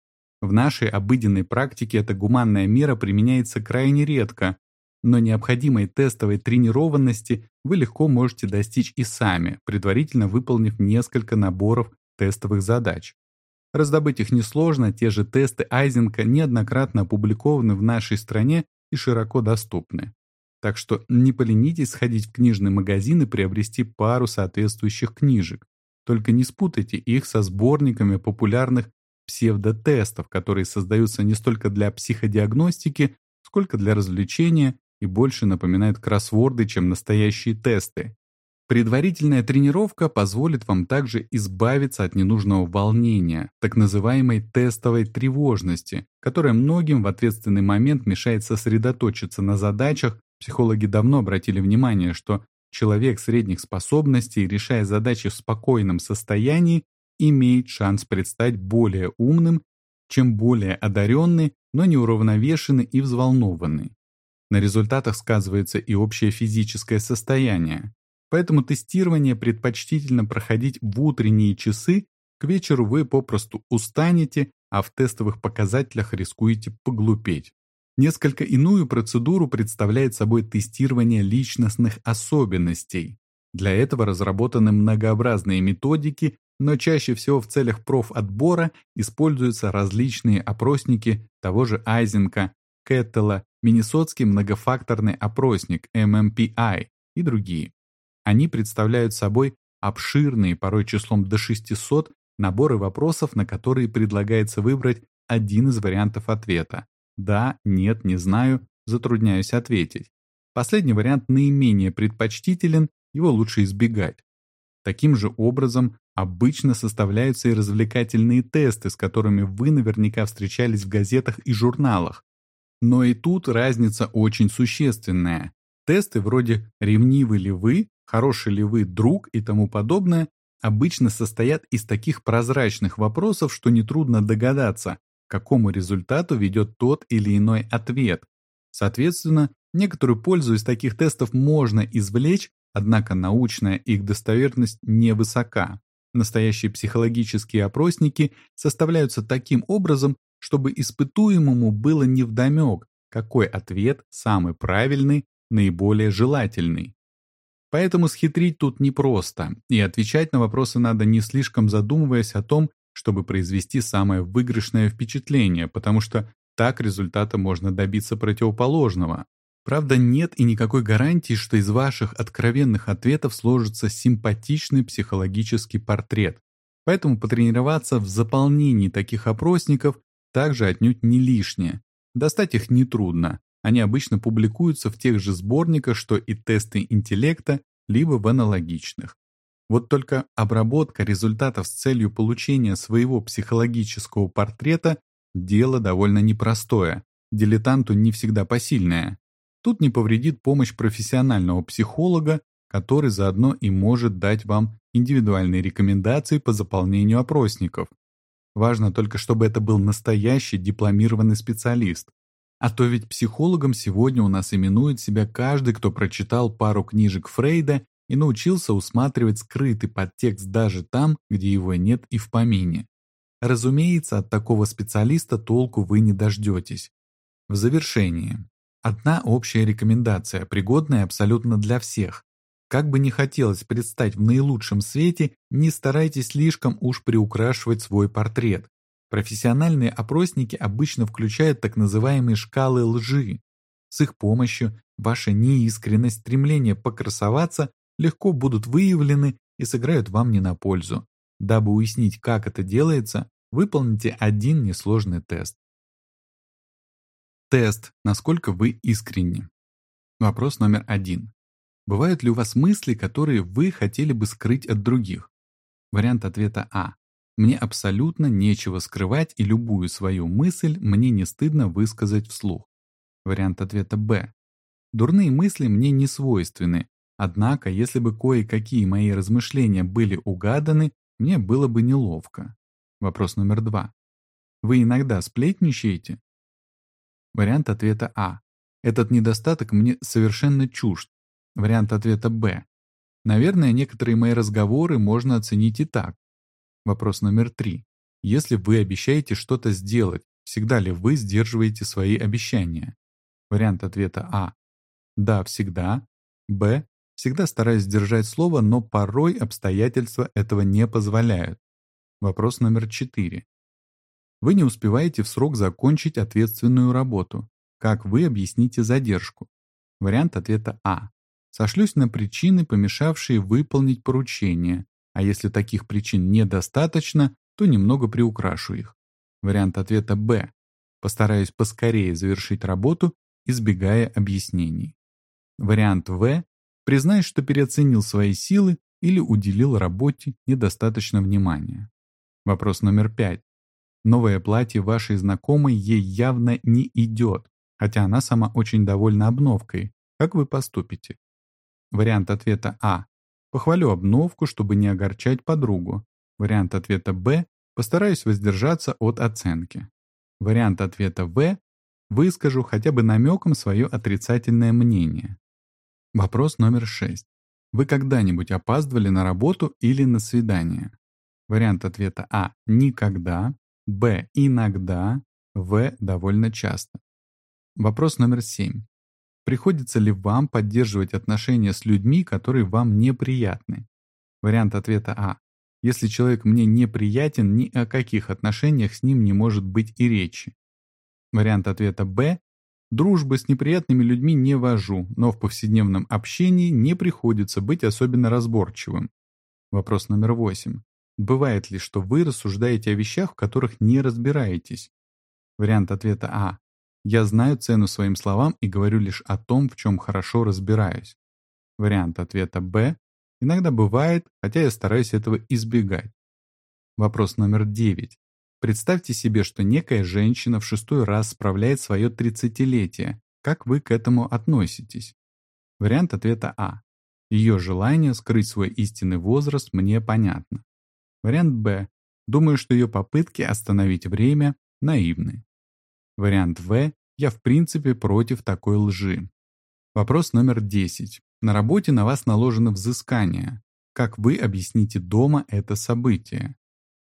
В нашей обыденной практике эта гуманная мера применяется крайне редко, но необходимой тестовой тренированности вы легко можете достичь и сами, предварительно выполнив несколько наборов тестовых задач. Раздобыть их несложно, те же тесты Айзенка неоднократно опубликованы в нашей стране и широко доступны. Так что не поленитесь сходить в книжный магазин и приобрести пару соответствующих книжек. Только не спутайте их со сборниками популярных псевдотестов, которые создаются не столько для психодиагностики, сколько для развлечения и больше напоминают кроссворды, чем настоящие тесты. Предварительная тренировка позволит вам также избавиться от ненужного волнения, так называемой тестовой тревожности, которая многим в ответственный момент мешает сосредоточиться на задачах. Психологи давно обратили внимание, что человек средних способностей, решая задачи в спокойном состоянии, имеет шанс предстать более умным, чем более одаренный, но неуравновешенный и взволнованный. На результатах сказывается и общее физическое состояние. Поэтому тестирование предпочтительно проходить в утренние часы, к вечеру вы попросту устанете, а в тестовых показателях рискуете поглупеть. Несколько иную процедуру представляет собой тестирование личностных особенностей. Для этого разработаны многообразные методики, но чаще всего в целях профотбора используются различные опросники того же Айзенка, Кэттела Миннесотский многофакторный опросник MMPI и другие. Они представляют собой обширные, порой числом до 600, наборы вопросов, на которые предлагается выбрать один из вариантов ответа. Да, нет, не знаю, затрудняюсь ответить. Последний вариант наименее предпочтителен, его лучше избегать. Таким же образом обычно составляются и развлекательные тесты, с которыми вы наверняка встречались в газетах и журналах, но и тут разница очень существенная. Тесты вроде «ревнивы ли вы», «хороший ли вы друг» и тому подобное обычно состоят из таких прозрачных вопросов, что нетрудно догадаться, к какому результату ведет тот или иной ответ. Соответственно, некоторую пользу из таких тестов можно извлечь, однако научная их достоверность невысока. Настоящие психологические опросники составляются таким образом, чтобы испытуемому было невдомек, какой ответ самый правильный, наиболее желательный. Поэтому схитрить тут непросто, и отвечать на вопросы надо не слишком задумываясь о том, чтобы произвести самое выигрышное впечатление, потому что так результата можно добиться противоположного. Правда, нет и никакой гарантии, что из ваших откровенных ответов сложится симпатичный психологический портрет. Поэтому потренироваться в заполнении таких опросников также отнюдь не лишнее. Достать их нетрудно. Они обычно публикуются в тех же сборниках, что и тесты интеллекта, либо в аналогичных. Вот только обработка результатов с целью получения своего психологического портрета – дело довольно непростое, дилетанту не всегда посильное. Тут не повредит помощь профессионального психолога, который заодно и может дать вам индивидуальные рекомендации по заполнению опросников. Важно только, чтобы это был настоящий дипломированный специалист. А то ведь психологом сегодня у нас именует себя каждый, кто прочитал пару книжек Фрейда и научился усматривать скрытый подтекст даже там, где его нет и в помине. Разумеется, от такого специалиста толку вы не дождетесь. В завершение. Одна общая рекомендация, пригодная абсолютно для всех. Как бы не хотелось предстать в наилучшем свете, не старайтесь слишком уж приукрашивать свой портрет. Профессиональные опросники обычно включают так называемые шкалы лжи. С их помощью ваша неискренность, стремление покрасоваться легко будут выявлены и сыграют вам не на пользу. Дабы уяснить, как это делается, выполните один несложный тест. Тест, насколько вы искренни. Вопрос номер один. Бывают ли у вас мысли, которые вы хотели бы скрыть от других? Вариант ответа А. Мне абсолютно нечего скрывать, и любую свою мысль мне не стыдно высказать вслух. Вариант ответа Б. Дурные мысли мне не свойственны, однако, если бы кое-какие мои размышления были угаданы, мне было бы неловко. Вопрос номер два. Вы иногда сплетничаете? Вариант ответа А. Этот недостаток мне совершенно чужд, Вариант ответа Б. Наверное, некоторые мои разговоры можно оценить и так. Вопрос номер три. Если вы обещаете что-то сделать, всегда ли вы сдерживаете свои обещания? Вариант ответа А. Да, всегда. Б. Всегда стараюсь сдержать слово, но порой обстоятельства этого не позволяют. Вопрос номер четыре. Вы не успеваете в срок закончить ответственную работу. Как вы объясните задержку? Вариант ответа А. Сошлюсь на причины, помешавшие выполнить поручение, а если таких причин недостаточно, то немного приукрашу их. Вариант ответа Б. Постараюсь поскорее завершить работу, избегая объяснений. Вариант В. Признаюсь, что переоценил свои силы или уделил работе недостаточно внимания. Вопрос номер пять. Новое платье вашей знакомой ей явно не идет, хотя она сама очень довольна обновкой. Как вы поступите? Вариант ответа А. Похвалю обновку, чтобы не огорчать подругу. Вариант ответа Б. Постараюсь воздержаться от оценки. Вариант ответа В. Выскажу хотя бы намеком свое отрицательное мнение. Вопрос номер 6. Вы когда-нибудь опаздывали на работу или на свидание? Вариант ответа А. Никогда. Б. Иногда. В. Довольно часто. Вопрос номер 7. Приходится ли вам поддерживать отношения с людьми, которые вам неприятны? Вариант ответа А. Если человек мне неприятен, ни о каких отношениях с ним не может быть и речи. Вариант ответа Б. Дружбы с неприятными людьми не вожу, но в повседневном общении не приходится быть особенно разборчивым. Вопрос номер восемь. Бывает ли, что вы рассуждаете о вещах, в которых не разбираетесь? Вариант ответа А. Я знаю цену своим словам и говорю лишь о том, в чем хорошо разбираюсь. Вариант ответа Б. Иногда бывает, хотя я стараюсь этого избегать. Вопрос номер 9. Представьте себе, что некая женщина в шестой раз справляет свое тридцатилетие. Как вы к этому относитесь? Вариант ответа А. Ее желание скрыть свой истинный возраст мне понятно. Вариант Б. Думаю, что ее попытки остановить время наивны. Вариант В. Я в принципе против такой лжи. Вопрос номер 10. На работе на вас наложено взыскание. Как вы объясните дома это событие?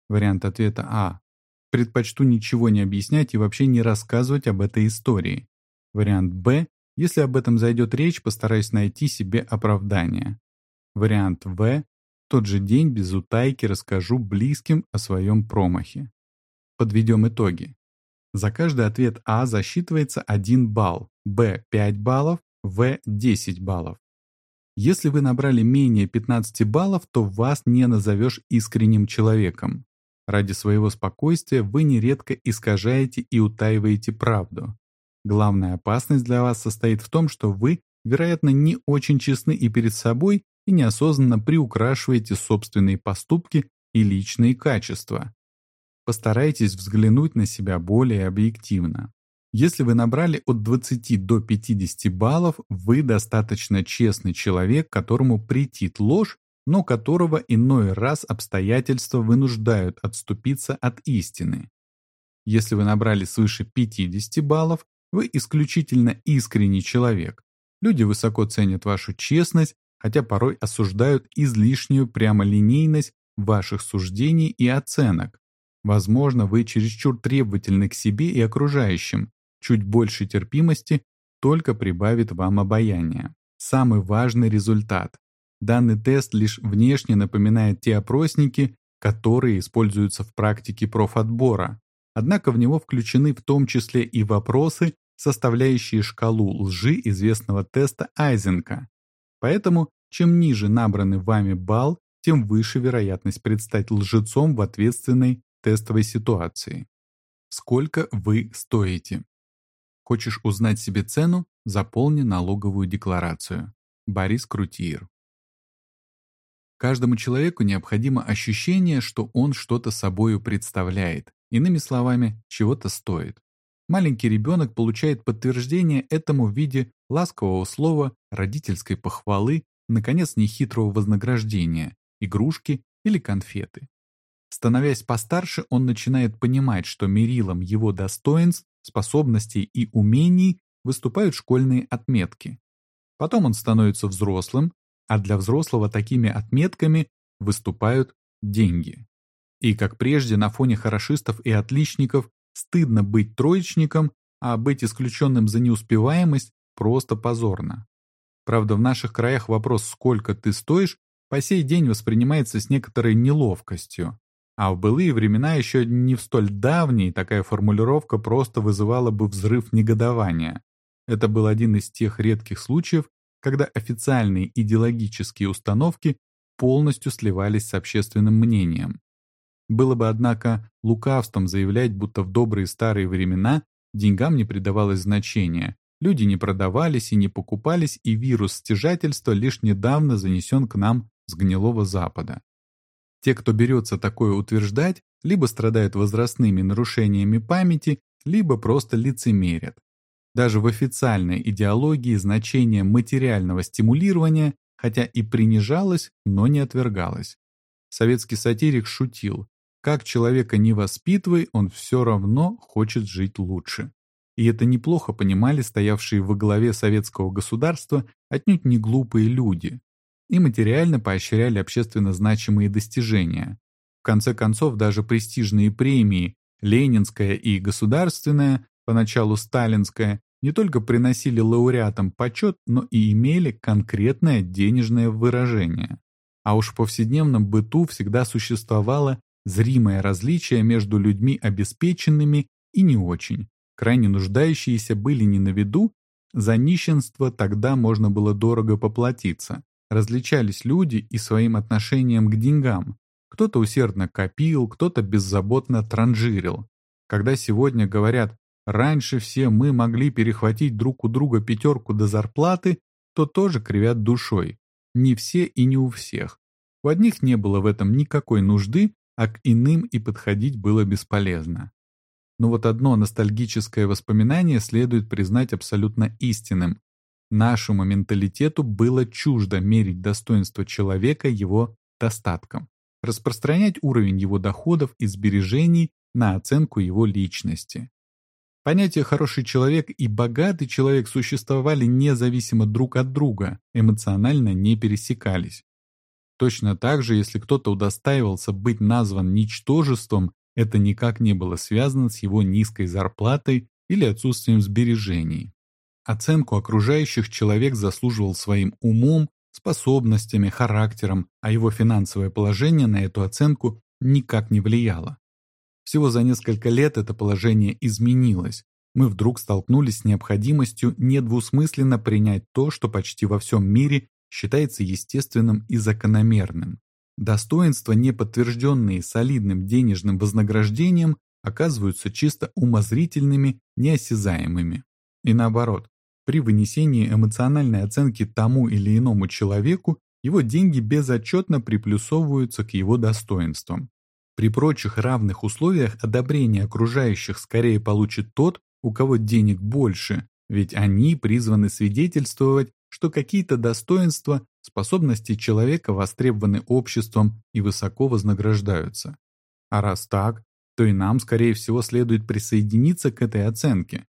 Вариант ответа А. Предпочту ничего не объяснять и вообще не рассказывать об этой истории. Вариант Б. Если об этом зайдет речь, постараюсь найти себе оправдание. Вариант В. Тот же день без утайки расскажу близким о своем промахе. Подведем итоги. За каждый ответ А засчитывается 1 балл, Б – 5 баллов, В – 10 баллов. Если вы набрали менее 15 баллов, то вас не назовешь искренним человеком. Ради своего спокойствия вы нередко искажаете и утаиваете правду. Главная опасность для вас состоит в том, что вы, вероятно, не очень честны и перед собой, и неосознанно приукрашиваете собственные поступки и личные качества. Постарайтесь взглянуть на себя более объективно. Если вы набрали от 20 до 50 баллов, вы достаточно честный человек, которому претит ложь, но которого иной раз обстоятельства вынуждают отступиться от истины. Если вы набрали свыше 50 баллов, вы исключительно искренний человек. Люди высоко ценят вашу честность, хотя порой осуждают излишнюю прямолинейность ваших суждений и оценок. Возможно, вы чересчур требовательны к себе и окружающим. Чуть больше терпимости только прибавит вам обаяние. Самый важный результат. данный тест лишь внешне напоминает те опросники, которые используются в практике профотбора, однако в него включены в том числе и вопросы, составляющие шкалу лжи известного теста Айзенка. Поэтому, чем ниже набранный вами балл, тем выше вероятность предстать лжецом в ответственной тестовой ситуации. Сколько вы стоите? Хочешь узнать себе цену? Заполни налоговую декларацию. Борис Крутиер. Каждому человеку необходимо ощущение, что он что-то собою представляет, иными словами, чего-то стоит. Маленький ребенок получает подтверждение этому в виде ласкового слова, родительской похвалы, наконец, нехитрого вознаграждения, игрушки или конфеты. Становясь постарше, он начинает понимать, что мерилом его достоинств, способностей и умений выступают школьные отметки. Потом он становится взрослым, а для взрослого такими отметками выступают деньги. И, как прежде, на фоне хорошистов и отличников стыдно быть троечником, а быть исключенным за неуспеваемость просто позорно. Правда, в наших краях вопрос «сколько ты стоишь» по сей день воспринимается с некоторой неловкостью. А в былые времена еще не в столь давней такая формулировка просто вызывала бы взрыв негодования. Это был один из тех редких случаев, когда официальные идеологические установки полностью сливались с общественным мнением. Было бы, однако, лукавством заявлять, будто в добрые старые времена деньгам не придавалось значения, люди не продавались и не покупались, и вирус стяжательства лишь недавно занесен к нам с гнилого Запада. Те, кто берется такое утверждать, либо страдают возрастными нарушениями памяти, либо просто лицемерят. Даже в официальной идеологии значение материального стимулирования, хотя и принижалось, но не отвергалось. Советский сатирик шутил, как человека не воспитывай, он все равно хочет жить лучше. И это неплохо понимали стоявшие во главе советского государства отнюдь не глупые люди, и материально поощряли общественно значимые достижения. В конце концов, даже престижные премии, ленинская и государственная, поначалу сталинская, не только приносили лауреатам почет, но и имели конкретное денежное выражение. А уж в повседневном быту всегда существовало зримое различие между людьми обеспеченными и не очень. Крайне нуждающиеся были не на виду, за нищенство тогда можно было дорого поплатиться различались люди и своим отношением к деньгам. Кто-то усердно копил, кто-то беззаботно транжирил. Когда сегодня говорят «раньше все мы могли перехватить друг у друга пятерку до зарплаты», то тоже кривят душой. Не все и не у всех. У одних не было в этом никакой нужды, а к иным и подходить было бесполезно. Но вот одно ностальгическое воспоминание следует признать абсолютно истинным. Нашему менталитету было чуждо мерить достоинство человека его достатком, распространять уровень его доходов и сбережений на оценку его личности. Понятия «хороший человек» и «богатый человек» существовали независимо друг от друга, эмоционально не пересекались. Точно так же, если кто-то удостаивался быть назван ничтожеством, это никак не было связано с его низкой зарплатой или отсутствием сбережений. Оценку окружающих человек заслуживал своим умом, способностями, характером, а его финансовое положение на эту оценку никак не влияло. Всего за несколько лет это положение изменилось. Мы вдруг столкнулись с необходимостью недвусмысленно принять то, что почти во всем мире считается естественным и закономерным. Достоинства, не подтвержденные солидным денежным вознаграждением, оказываются чисто умозрительными, неосязаемыми. И наоборот, при вынесении эмоциональной оценки тому или иному человеку его деньги безотчетно приплюсовываются к его достоинствам. При прочих равных условиях одобрение окружающих скорее получит тот, у кого денег больше, ведь они призваны свидетельствовать, что какие-то достоинства, способности человека востребованы обществом и высоко вознаграждаются. А раз так, то и нам, скорее всего, следует присоединиться к этой оценке.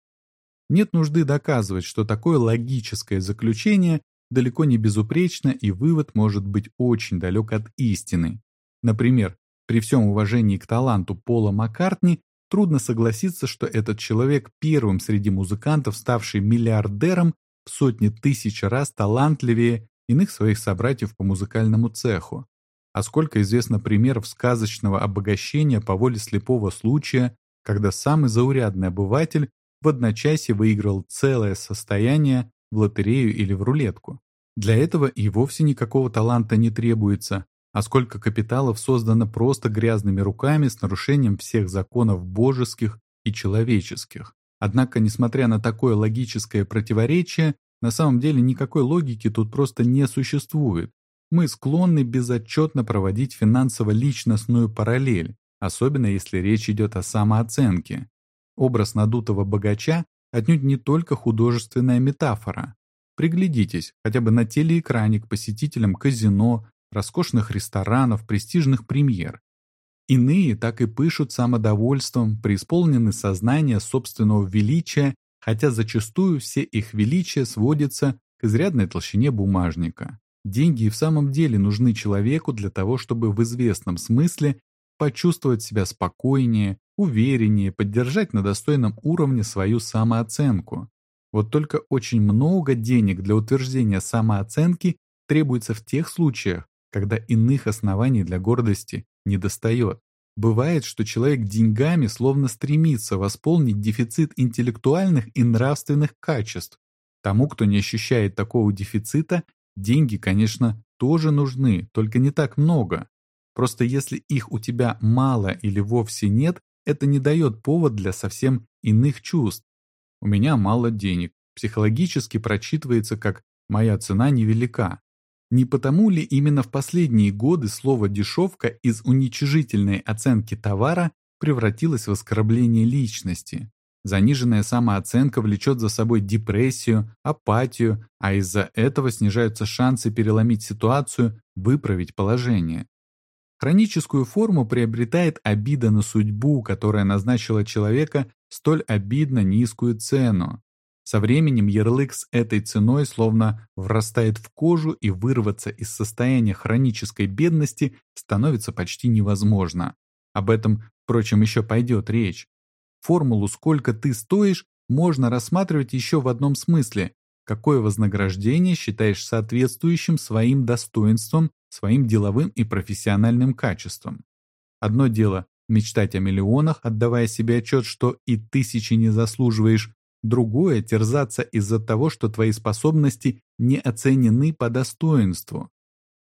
Нет нужды доказывать, что такое логическое заключение далеко не безупречно и вывод может быть очень далек от истины. Например, при всем уважении к таланту Пола Маккартни трудно согласиться, что этот человек первым среди музыкантов, ставший миллиардером, в сотни тысяч раз талантливее иных своих собратьев по музыкальному цеху. А сколько известно примеров сказочного обогащения по воле слепого случая, когда самый заурядный обыватель в одночасье выиграл целое состояние в лотерею или в рулетку. Для этого и вовсе никакого таланта не требуется, а сколько капиталов создано просто грязными руками с нарушением всех законов божеских и человеческих. Однако, несмотря на такое логическое противоречие, на самом деле никакой логики тут просто не существует. Мы склонны безотчетно проводить финансово-личностную параллель, особенно если речь идет о самооценке. Образ надутого богача отнюдь не только художественная метафора. Приглядитесь хотя бы на телеэкране к посетителям казино, роскошных ресторанов, престижных премьер. Иные так и пышут самодовольством, преисполнены сознания собственного величия, хотя зачастую все их величие сводится к изрядной толщине бумажника. Деньги и в самом деле нужны человеку для того, чтобы в известном смысле почувствовать себя спокойнее, увереннее, поддержать на достойном уровне свою самооценку. Вот только очень много денег для утверждения самооценки требуется в тех случаях, когда иных оснований для гордости не достает. Бывает, что человек деньгами словно стремится восполнить дефицит интеллектуальных и нравственных качеств. Тому, кто не ощущает такого дефицита, деньги, конечно, тоже нужны, только не так много. Просто если их у тебя мало или вовсе нет, это не дает повод для совсем иных чувств. У меня мало денег. Психологически прочитывается как «моя цена невелика». Не потому ли именно в последние годы слово «дешевка» из уничижительной оценки товара превратилось в оскорбление личности? Заниженная самооценка влечет за собой депрессию, апатию, а из-за этого снижаются шансы переломить ситуацию, выправить положение. Хроническую форму приобретает обида на судьбу, которая назначила человека столь обидно низкую цену. Со временем ярлык с этой ценой словно врастает в кожу и вырваться из состояния хронической бедности становится почти невозможно. Об этом, впрочем, еще пойдет речь. Формулу «сколько ты стоишь» можно рассматривать еще в одном смысле. Какое вознаграждение считаешь соответствующим своим достоинствам, своим деловым и профессиональным качествам? Одно дело мечтать о миллионах, отдавая себе отчет, что и тысячи не заслуживаешь, Другое – терзаться из-за того, что твои способности не оценены по достоинству.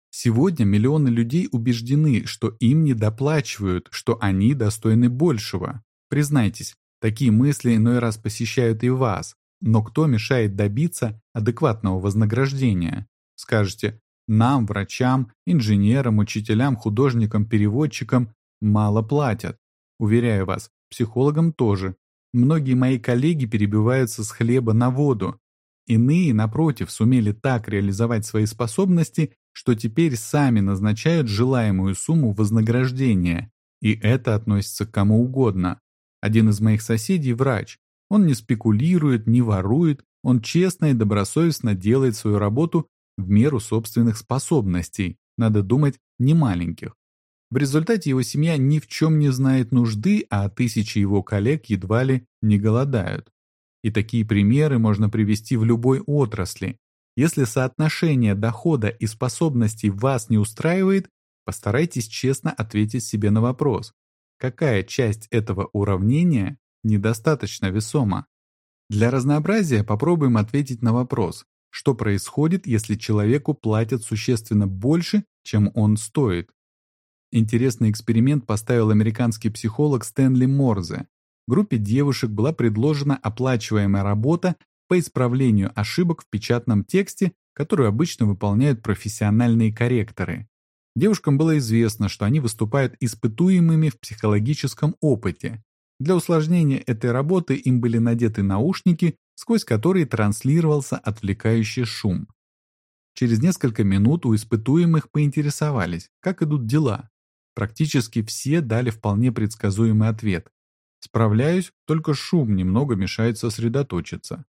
Сегодня миллионы людей убеждены, что им не доплачивают, что они достойны большего. Признайтесь, такие мысли иной раз посещают и вас, но кто мешает добиться адекватного вознаграждения? Скажете, нам, врачам, инженерам, учителям, художникам, переводчикам мало платят. Уверяю вас, психологам тоже, Многие мои коллеги перебиваются с хлеба на воду. Иные, напротив, сумели так реализовать свои способности, что теперь сами назначают желаемую сумму вознаграждения. И это относится к кому угодно. Один из моих соседей – врач. Он не спекулирует, не ворует, он честно и добросовестно делает свою работу в меру собственных способностей, надо думать, не маленьких. В результате его семья ни в чем не знает нужды, а тысячи его коллег едва ли не голодают. И такие примеры можно привести в любой отрасли. Если соотношение дохода и способностей вас не устраивает, постарайтесь честно ответить себе на вопрос, какая часть этого уравнения недостаточно весома. Для разнообразия попробуем ответить на вопрос, что происходит, если человеку платят существенно больше, чем он стоит. Интересный эксперимент поставил американский психолог Стэнли Морзе. Группе девушек была предложена оплачиваемая работа по исправлению ошибок в печатном тексте, которую обычно выполняют профессиональные корректоры. Девушкам было известно, что они выступают испытуемыми в психологическом опыте. Для усложнения этой работы им были надеты наушники, сквозь которые транслировался отвлекающий шум. Через несколько минут у испытуемых поинтересовались, как идут дела. Практически все дали вполне предсказуемый ответ. Справляюсь, только шум немного мешает сосредоточиться.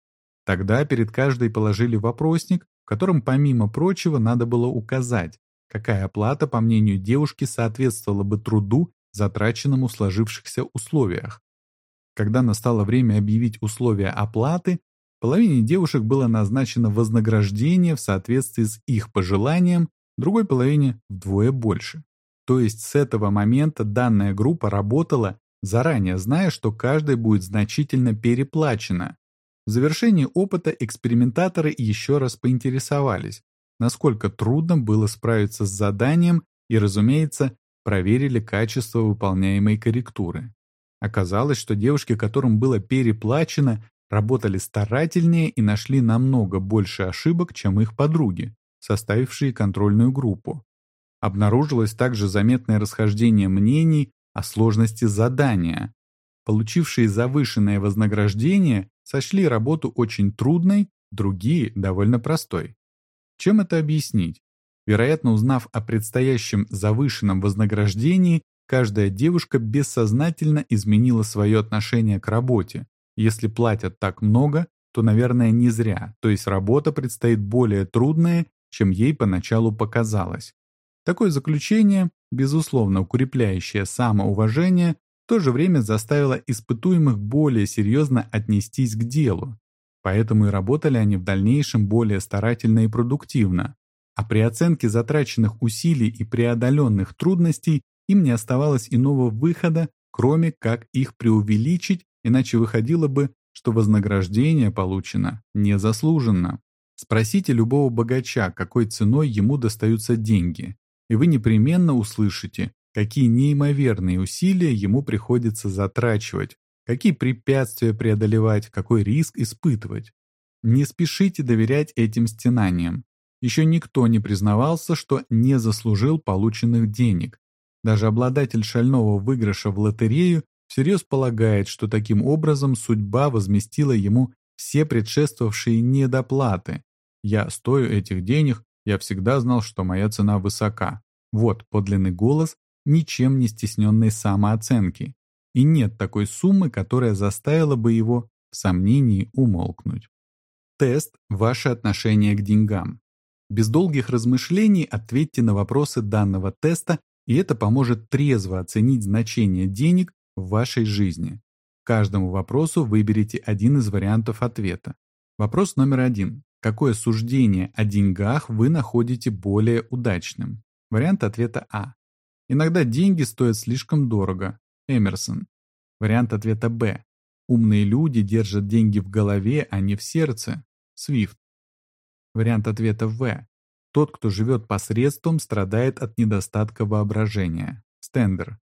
Тогда перед каждой положили вопросник, в котором помимо прочего надо было указать, какая оплата, по мнению девушки, соответствовала бы труду, затраченному в сложившихся условиях. Когда настало время объявить условия оплаты, Половине девушек было назначено вознаграждение в соответствии с их пожеланием, другой половине вдвое больше. То есть с этого момента данная группа работала, заранее зная, что каждой будет значительно переплачено. В завершении опыта экспериментаторы еще раз поинтересовались, насколько трудно было справиться с заданием и, разумеется, проверили качество выполняемой корректуры. Оказалось, что девушки, которым было переплачено, работали старательнее и нашли намного больше ошибок, чем их подруги, составившие контрольную группу. Обнаружилось также заметное расхождение мнений о сложности задания. Получившие завышенное вознаграждение сочли работу очень трудной, другие – довольно простой. Чем это объяснить? Вероятно, узнав о предстоящем завышенном вознаграждении, каждая девушка бессознательно изменила свое отношение к работе. Если платят так много, то, наверное, не зря, то есть работа предстоит более трудная, чем ей поначалу показалось. Такое заключение, безусловно укрепляющее самоуважение, в то же время заставило испытуемых более серьезно отнестись к делу. Поэтому и работали они в дальнейшем более старательно и продуктивно. А при оценке затраченных усилий и преодоленных трудностей им не оставалось иного выхода, кроме как их преувеличить, иначе выходило бы, что вознаграждение получено незаслуженно. Спросите любого богача, какой ценой ему достаются деньги и вы непременно услышите, какие неимоверные усилия ему приходится затрачивать, какие препятствия преодолевать, какой риск испытывать. Не спешите доверять этим стенаниям. Еще никто не признавался, что не заслужил полученных денег. Даже обладатель шального выигрыша в лотерею всерьез полагает, что таким образом судьба возместила ему все предшествовавшие недоплаты. Я стою этих денег, я всегда знал, что моя цена высока. Вот подлинный голос ничем не стесненной самооценки. И нет такой суммы, которая заставила бы его в сомнении умолкнуть. Тест «Ваше отношение к деньгам». Без долгих размышлений ответьте на вопросы данного теста, и это поможет трезво оценить значение денег в вашей жизни. Каждому вопросу выберите один из вариантов ответа. Вопрос номер один. Какое суждение о деньгах вы находите более удачным? Вариант ответа А. Иногда деньги стоят слишком дорого. Эмерсон. Вариант ответа Б. Умные люди держат деньги в голове, а не в сердце. Свифт. Вариант ответа В. Тот, кто живет посредством, страдает от недостатка воображения. Стендер.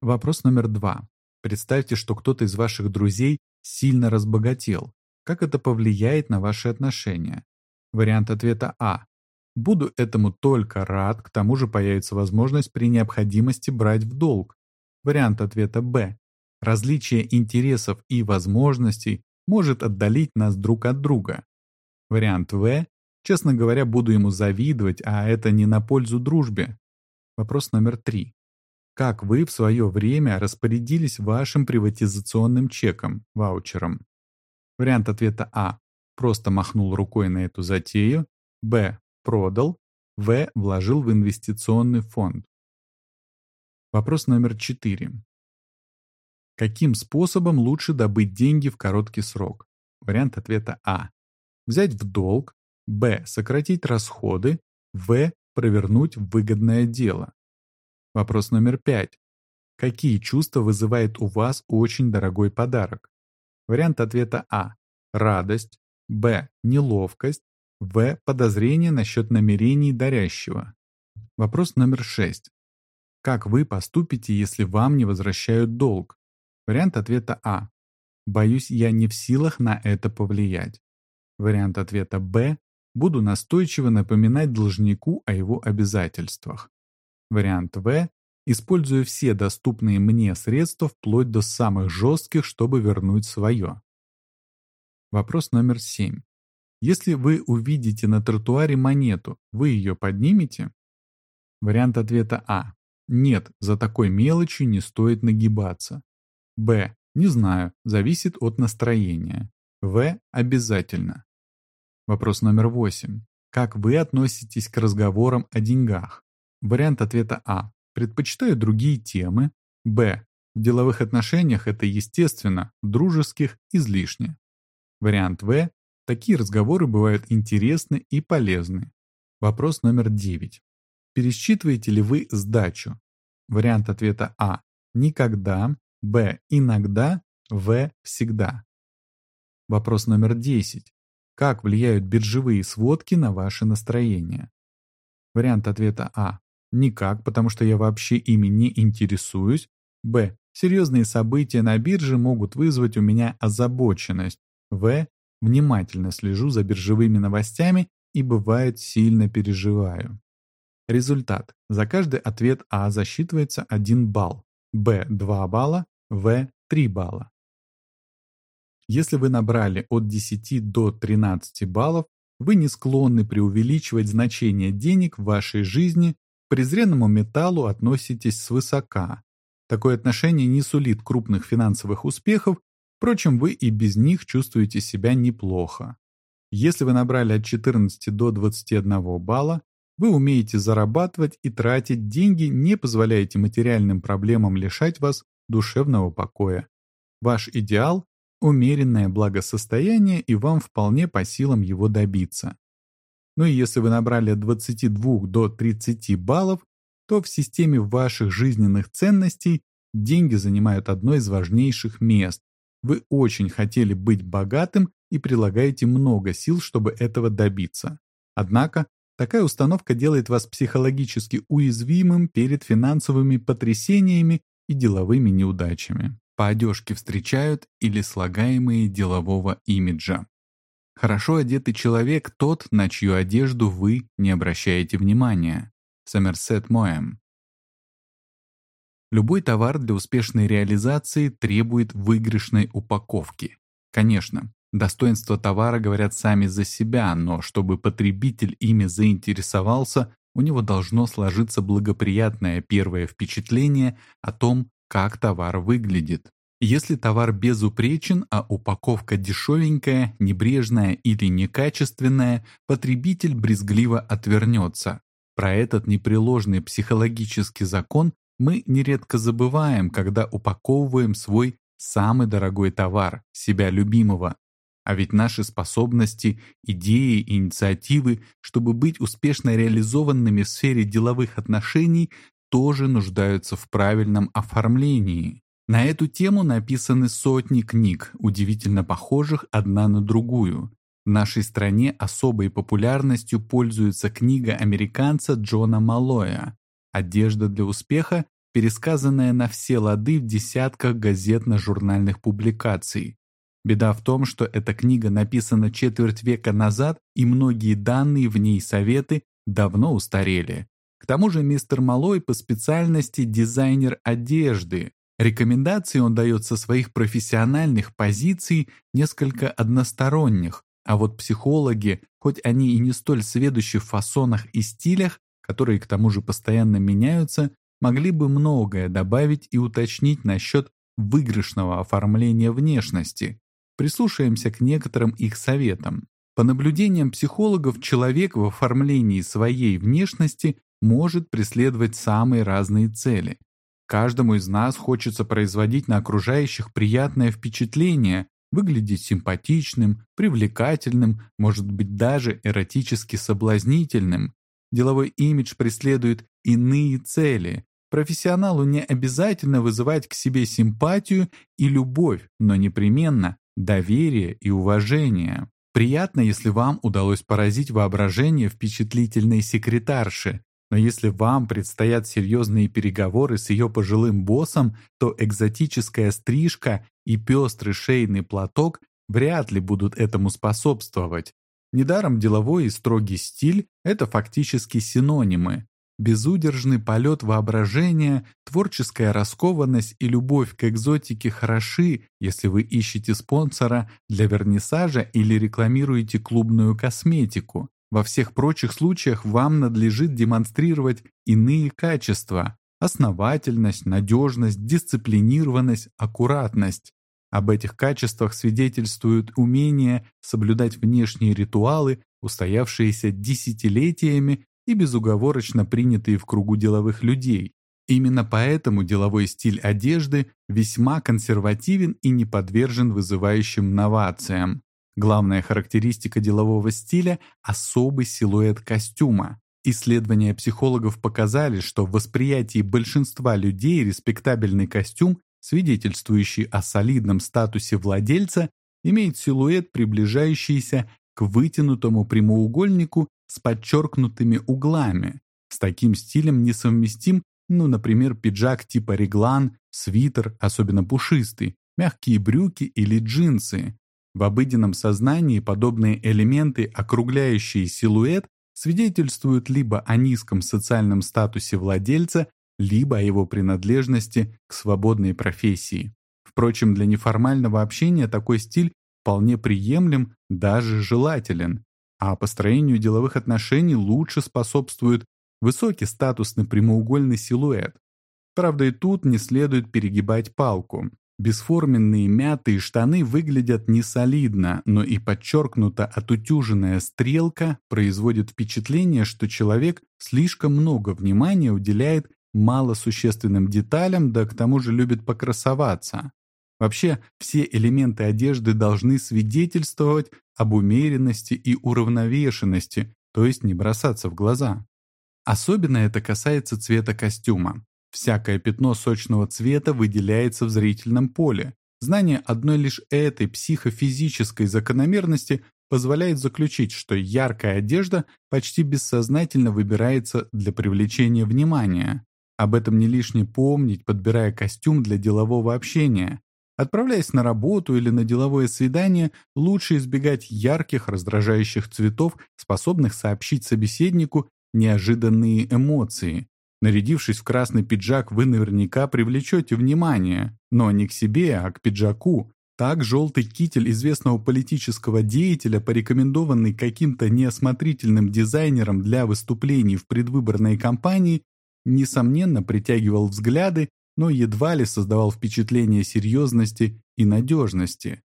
Вопрос номер два. Представьте, что кто-то из ваших друзей сильно разбогател. Как это повлияет на ваши отношения? Вариант ответа А. Буду этому только рад, к тому же появится возможность при необходимости брать в долг. Вариант ответа Б. Различие интересов и возможностей может отдалить нас друг от друга. Вариант В. Честно говоря, буду ему завидовать, а это не на пользу дружбе. Вопрос номер три. Как вы в свое время распорядились вашим приватизационным чеком, ваучером? Вариант ответа А. Просто махнул рукой на эту затею. Б. Продал. В. Вложил в инвестиционный фонд. Вопрос номер 4. Каким способом лучше добыть деньги в короткий срок? Вариант ответа А. Взять в долг. Б. Сократить расходы. В. Провернуть выгодное дело. Вопрос номер 5. Какие чувства вызывает у вас очень дорогой подарок? Вариант ответа А. Радость. Б. Неловкость. В. Подозрение насчет намерений дарящего. Вопрос номер 6. Как вы поступите, если вам не возвращают долг? Вариант ответа А. Боюсь, я не в силах на это повлиять. Вариант ответа Б. Буду настойчиво напоминать должнику о его обязательствах. Вариант В. Использую все доступные мне средства вплоть до самых жестких, чтобы вернуть свое. Вопрос номер семь. Если вы увидите на тротуаре монету, вы ее поднимете? Вариант ответа А. Нет, за такой мелочью не стоит нагибаться. Б. Не знаю, зависит от настроения. В. Обязательно. Вопрос номер восемь. Как вы относитесь к разговорам о деньгах? Вариант ответа А. Предпочитаю другие темы. Б. В деловых отношениях это естественно, в дружеских – излишне. Вариант В. Такие разговоры бывают интересны и полезны. Вопрос номер 9. Пересчитываете ли вы сдачу? Вариант ответа А. Никогда. Б. Иногда. В. Всегда. Вопрос номер 10. Как влияют биржевые сводки на ваше настроение? Вариант ответа А. Никак, потому что я вообще ими не интересуюсь. Б. Серьезные события на бирже могут вызвать у меня озабоченность. В. Внимательно слежу за биржевыми новостями и бывает сильно переживаю. Результат. За каждый ответ А засчитывается 1 балл, Б – 2 балла, В – 3 балла. Если вы набрали от 10 до 13 баллов, вы не склонны преувеличивать значение денег в вашей жизни, к презренному металлу относитесь свысока. Такое отношение не сулит крупных финансовых успехов, впрочем, вы и без них чувствуете себя неплохо. Если вы набрали от 14 до 21 балла, вы умеете зарабатывать и тратить деньги, не позволяете материальным проблемам лишать вас душевного покоя. Ваш идеал умеренное благосостояние, и вам вполне по силам его добиться. Ну и если вы набрали от 22 до 30 баллов, то в системе ваших жизненных ценностей деньги занимают одно из важнейших мест. Вы очень хотели быть богатым и прилагаете много сил, чтобы этого добиться. Однако, такая установка делает вас психологически уязвимым перед финансовыми потрясениями и деловыми неудачами по одежке встречают или слагаемые делового имиджа. Хорошо одетый человек тот, на чью одежду вы не обращаете внимания. Сомерсет Моэм. Любой товар для успешной реализации требует выигрышной упаковки. Конечно, достоинства товара говорят сами за себя, но чтобы потребитель ими заинтересовался, у него должно сложиться благоприятное первое впечатление о том, как товар выглядит. Если товар безупречен, а упаковка дешевенькая, небрежная или некачественная, потребитель брезгливо отвернется. Про этот непреложный психологический закон мы нередко забываем, когда упаковываем свой самый дорогой товар, себя любимого. А ведь наши способности, идеи инициативы, чтобы быть успешно реализованными в сфере деловых отношений, тоже нуждаются в правильном оформлении. На эту тему написаны сотни книг, удивительно похожих одна на другую. В нашей стране особой популярностью пользуется книга американца Джона Малоя «Одежда для успеха», пересказанная на все лады в десятках газетно-журнальных публикаций. Беда в том, что эта книга написана четверть века назад, и многие данные в ней советы давно устарели. К тому же мистер Малой по специальности дизайнер одежды. Рекомендации он дает со своих профессиональных позиций несколько односторонних, а вот психологи, хоть они и не столь сведущи в фасонах и стилях, которые к тому же постоянно меняются, могли бы многое добавить и уточнить насчет выигрышного оформления внешности. Прислушаемся к некоторым их советам. По наблюдениям психологов, человек в оформлении своей внешности может преследовать самые разные цели. Каждому из нас хочется производить на окружающих приятное впечатление, выглядеть симпатичным, привлекательным, может быть даже эротически соблазнительным. Деловой имидж преследует иные цели. Профессионалу не обязательно вызывать к себе симпатию и любовь, но непременно доверие и уважение. Приятно, если вам удалось поразить воображение впечатлительной секретарши, но если вам предстоят серьезные переговоры с ее пожилым боссом, то экзотическая стрижка и пестрый шейный платок вряд ли будут этому способствовать. Недаром деловой и строгий стиль – это фактически синонимы. Безудержный полет воображения, творческая раскованность и любовь к экзотике хороши, если вы ищете спонсора для вернисажа или рекламируете клубную косметику. Во всех прочих случаях вам надлежит демонстрировать иные качества – основательность, надежность, дисциплинированность, аккуратность. Об этих качествах свидетельствует умение соблюдать внешние ритуалы, устоявшиеся десятилетиями и безуговорочно принятые в кругу деловых людей. Именно поэтому деловой стиль одежды весьма консервативен и не подвержен вызывающим новациям. Главная характеристика делового стиля – особый силуэт костюма. Исследования психологов показали, что в восприятии большинства людей респектабельный костюм, свидетельствующий о солидном статусе владельца, имеет силуэт, приближающийся к вытянутому прямоугольнику с подчеркнутыми углами. С таким стилем несовместим, ну, например, пиджак типа реглан, свитер, особенно пушистый, мягкие брюки или джинсы. В обыденном сознании подобные элементы, округляющие силуэт, свидетельствуют либо о низком социальном статусе владельца, либо о его принадлежности к свободной профессии. Впрочем, для неформального общения такой стиль вполне приемлем, даже желателен, а построению деловых отношений лучше способствует высокий статусный прямоугольный силуэт. Правда, и тут не следует перегибать палку. Бесформенные мятые штаны выглядят несолидно, но и подчеркнуто отутюженная стрелка производит впечатление, что человек слишком много внимания уделяет малосущественным деталям, да к тому же любит покрасоваться. Вообще, все элементы одежды должны свидетельствовать об умеренности и уравновешенности, то есть не бросаться в глаза. Особенно это касается цвета костюма. Всякое пятно сочного цвета выделяется в зрительном поле. Знание одной лишь этой психофизической закономерности позволяет заключить, что яркая одежда почти бессознательно выбирается для привлечения внимания. Об этом не лишне помнить, подбирая костюм для делового общения. Отправляясь на работу или на деловое свидание, лучше избегать ярких, раздражающих цветов, способных сообщить собеседнику неожиданные эмоции. Нарядившись в красный пиджак, вы наверняка привлечете внимание, но не к себе, а к пиджаку. Так желтый китель известного политического деятеля, порекомендованный каким-то неосмотрительным дизайнером для выступлений в предвыборной кампании, несомненно притягивал взгляды, но едва ли создавал впечатление серьезности и надежности.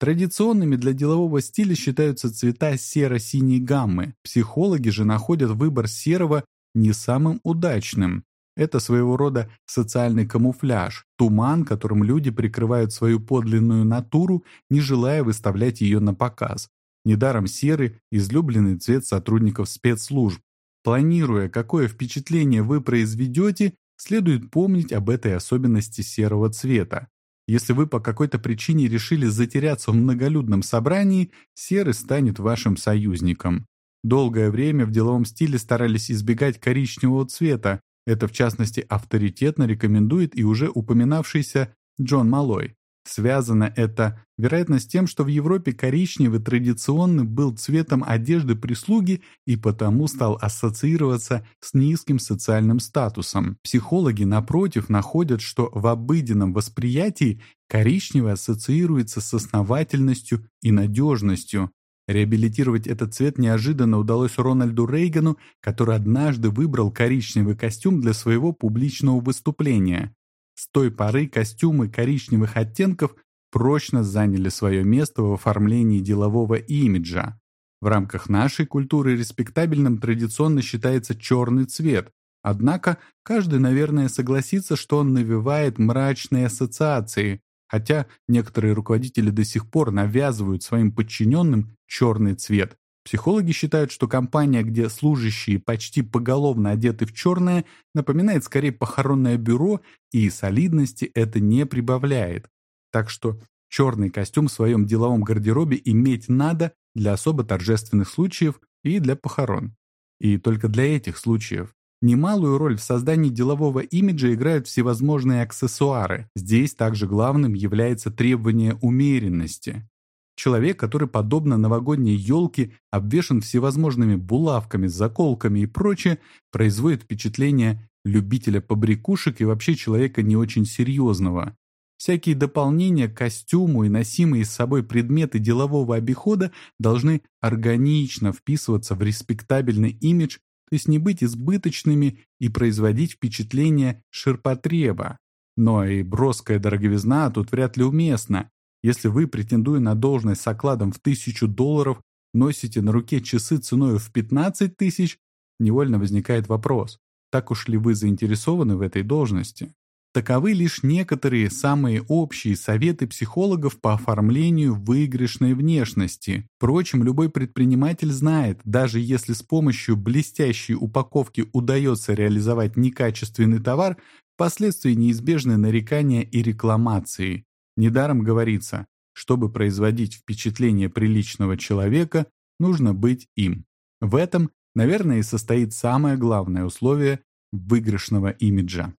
Традиционными для делового стиля считаются цвета серо-синей гаммы. Психологи же находят выбор серого не самым удачным. Это своего рода социальный камуфляж, туман, которым люди прикрывают свою подлинную натуру, не желая выставлять ее на показ. Недаром серый – излюбленный цвет сотрудников спецслужб. Планируя, какое впечатление вы произведете, следует помнить об этой особенности серого цвета. Если вы по какой-то причине решили затеряться в многолюдном собрании, серый станет вашим союзником. Долгое время в деловом стиле старались избегать коричневого цвета. Это, в частности, авторитетно рекомендует и уже упоминавшийся Джон Малой. Связано это, вероятно, с тем, что в Европе коричневый традиционно был цветом одежды прислуги и потому стал ассоциироваться с низким социальным статусом. Психологи, напротив, находят, что в обыденном восприятии коричневый ассоциируется с основательностью и надежностью. Реабилитировать этот цвет неожиданно удалось Рональду Рейгану, который однажды выбрал коричневый костюм для своего публичного выступления. С той поры костюмы коричневых оттенков прочно заняли свое место в оформлении делового имиджа. В рамках нашей культуры респектабельным традиционно считается черный цвет, однако каждый, наверное, согласится, что он навевает мрачные ассоциации, Хотя некоторые руководители до сих пор навязывают своим подчиненным черный цвет. Психологи считают, что компания, где служащие почти поголовно одеты в черное, напоминает скорее похоронное бюро, и солидности это не прибавляет. Так что черный костюм в своем деловом гардеробе иметь надо для особо торжественных случаев и для похорон. И только для этих случаев. Немалую роль в создании делового имиджа играют всевозможные аксессуары. Здесь также главным является требование умеренности. Человек, который, подобно новогодней елке, обвешан всевозможными булавками, заколками и прочее, производит впечатление любителя побрякушек и вообще человека не очень серьезного. Всякие дополнения к костюму и носимые с собой предметы делового обихода должны органично вписываться в респектабельный имидж то есть не быть избыточными и производить впечатление ширпотреба. Но и броская дороговизна тут вряд ли уместна. Если вы, претендуя на должность с окладом в тысячу долларов, носите на руке часы ценой в 15 тысяч, невольно возникает вопрос, так уж ли вы заинтересованы в этой должности? Таковы лишь некоторые самые общие советы психологов по оформлению выигрышной внешности. Впрочем, любой предприниматель знает, даже если с помощью блестящей упаковки удается реализовать некачественный товар, впоследствии неизбежны нарекания и рекламации. Недаром говорится, чтобы производить впечатление приличного человека, нужно быть им. В этом, наверное, и состоит самое главное условие выигрышного имиджа.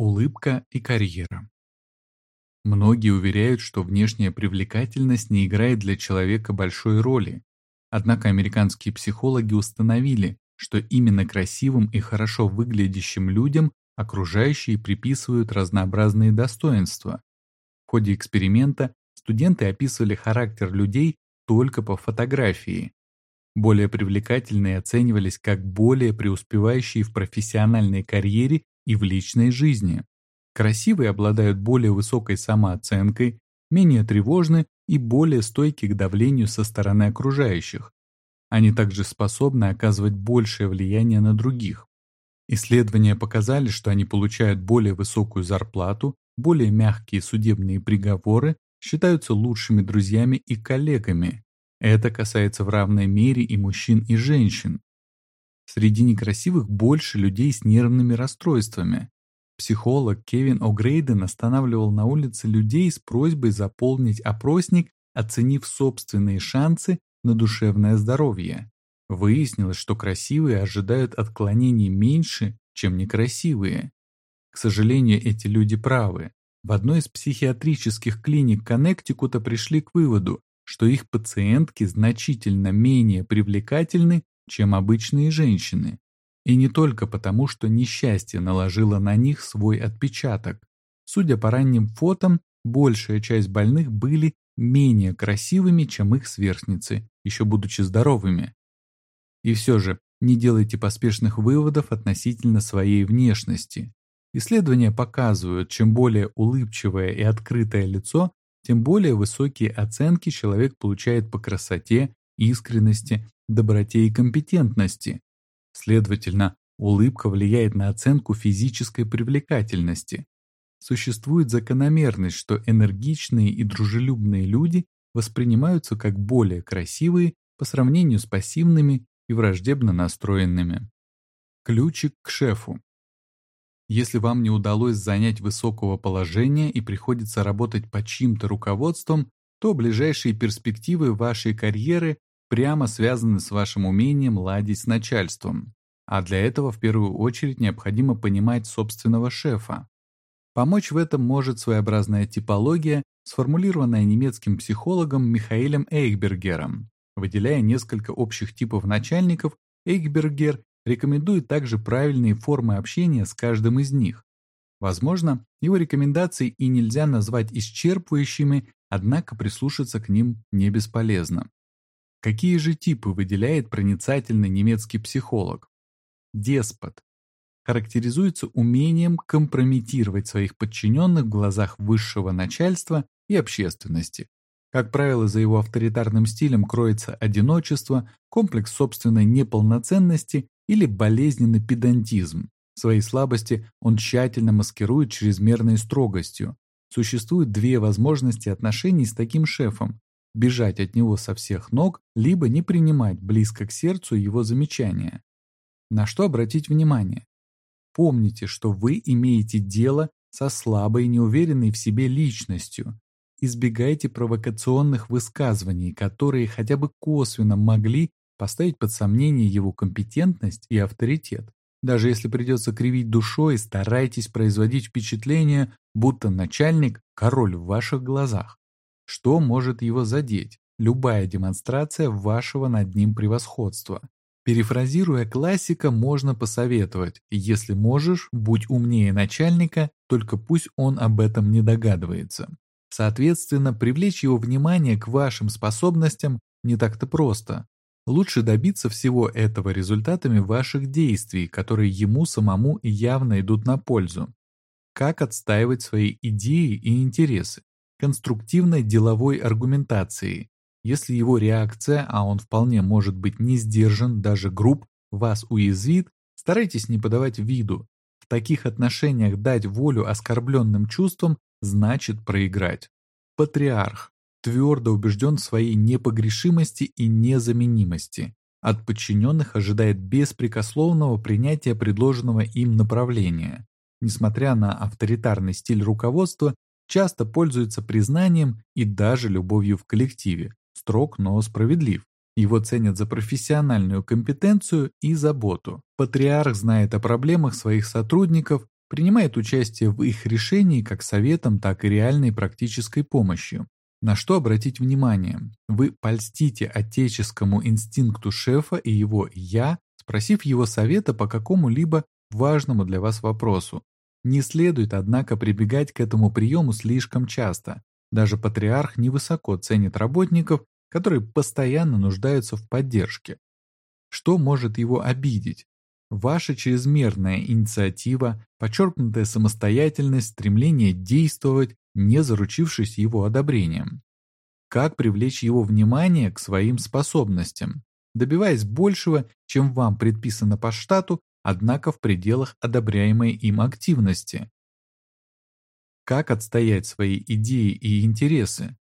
Улыбка и карьера. Многие уверяют, что внешняя привлекательность не играет для человека большой роли. Однако американские психологи установили, что именно красивым и хорошо выглядящим людям окружающие приписывают разнообразные достоинства. В ходе эксперимента студенты описывали характер людей только по фотографии. Более привлекательные оценивались как более преуспевающие в профессиональной карьере и в личной жизни. Красивые обладают более высокой самооценкой, менее тревожны и более стойки к давлению со стороны окружающих. Они также способны оказывать большее влияние на других. Исследования показали, что они получают более высокую зарплату, более мягкие судебные приговоры, считаются лучшими друзьями и коллегами. Это касается в равной мере и мужчин, и женщин. Среди некрасивых больше людей с нервными расстройствами. Психолог Кевин О'Грейден останавливал на улице людей с просьбой заполнить опросник, оценив собственные шансы на душевное здоровье. Выяснилось, что красивые ожидают отклонений меньше, чем некрасивые. К сожалению, эти люди правы. В одной из психиатрических клиник Коннектикута пришли к выводу, что их пациентки значительно менее привлекательны, чем обычные женщины. И не только потому, что несчастье наложило на них свой отпечаток. Судя по ранним фотам, большая часть больных были менее красивыми, чем их сверстницы, еще будучи здоровыми. И все же, не делайте поспешных выводов относительно своей внешности. Исследования показывают, чем более улыбчивое и открытое лицо, тем более высокие оценки человек получает по красоте, искренности доброте и компетентности. Следовательно, улыбка влияет на оценку физической привлекательности. Существует закономерность, что энергичные и дружелюбные люди воспринимаются как более красивые по сравнению с пассивными и враждебно настроенными. Ключик к шефу. Если вам не удалось занять высокого положения и приходится работать под чьим-то руководством, то ближайшие перспективы вашей карьеры прямо связаны с вашим умением ладить с начальством. А для этого в первую очередь необходимо понимать собственного шефа. Помочь в этом может своеобразная типология, сформулированная немецким психологом Михаэлем Эйхбергером. Выделяя несколько общих типов начальников, Эйхбергер рекомендует также правильные формы общения с каждым из них. Возможно, его рекомендации и нельзя назвать исчерпывающими, однако прислушаться к ним не бесполезно. Какие же типы выделяет проницательный немецкий психолог? Деспот. Характеризуется умением компрометировать своих подчиненных в глазах высшего начальства и общественности. Как правило, за его авторитарным стилем кроется одиночество, комплекс собственной неполноценности или болезненный педантизм. Свои слабости он тщательно маскирует чрезмерной строгостью. Существует две возможности отношений с таким шефом бежать от него со всех ног, либо не принимать близко к сердцу его замечания. На что обратить внимание? Помните, что вы имеете дело со слабой, неуверенной в себе личностью. Избегайте провокационных высказываний, которые хотя бы косвенно могли поставить под сомнение его компетентность и авторитет. Даже если придется кривить душой, старайтесь производить впечатление, будто начальник – король в ваших глазах. Что может его задеть? Любая демонстрация вашего над ним превосходства. Перефразируя классика, можно посоветовать, если можешь, будь умнее начальника, только пусть он об этом не догадывается. Соответственно, привлечь его внимание к вашим способностям не так-то просто. Лучше добиться всего этого результатами ваших действий, которые ему самому явно идут на пользу. Как отстаивать свои идеи и интересы? Конструктивной деловой аргументацией. Если его реакция, а он вполне может быть не сдержан, даже груб, вас уязвит, старайтесь не подавать виду. В таких отношениях дать волю оскорбленным чувствам значит проиграть. Патриарх твердо убежден в своей непогрешимости и незаменимости. От подчиненных ожидает беспрекословного принятия предложенного им направления. Несмотря на авторитарный стиль руководства, часто пользуется признанием и даже любовью в коллективе. Строг, но справедлив. Его ценят за профессиональную компетенцию и заботу. Патриарх знает о проблемах своих сотрудников, принимает участие в их решении как советом, так и реальной практической помощью. На что обратить внимание? Вы польстите отеческому инстинкту шефа и его «я», спросив его совета по какому-либо важному для вас вопросу. Не следует, однако, прибегать к этому приему слишком часто. Даже патриарх невысоко ценит работников, которые постоянно нуждаются в поддержке. Что может его обидеть? Ваша чрезмерная инициатива, подчеркнутая самостоятельность, стремление действовать, не заручившись его одобрением. Как привлечь его внимание к своим способностям, добиваясь большего, чем вам предписано по штату, однако в пределах одобряемой им активности. Как отстоять свои идеи и интересы?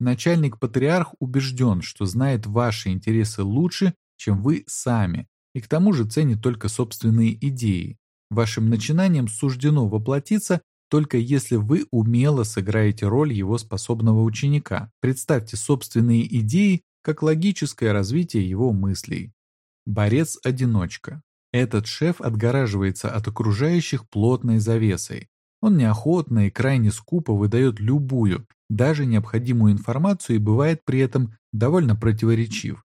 Начальник-патриарх убежден, что знает ваши интересы лучше, чем вы сами, и к тому же ценит только собственные идеи. Вашим начинаниям суждено воплотиться только если вы умело сыграете роль его способного ученика. Представьте собственные идеи как логическое развитие его мыслей. Борец-одиночка. Этот шеф отгораживается от окружающих плотной завесой. Он неохотно и крайне скупо выдает любую, даже необходимую информацию и бывает при этом довольно противоречив.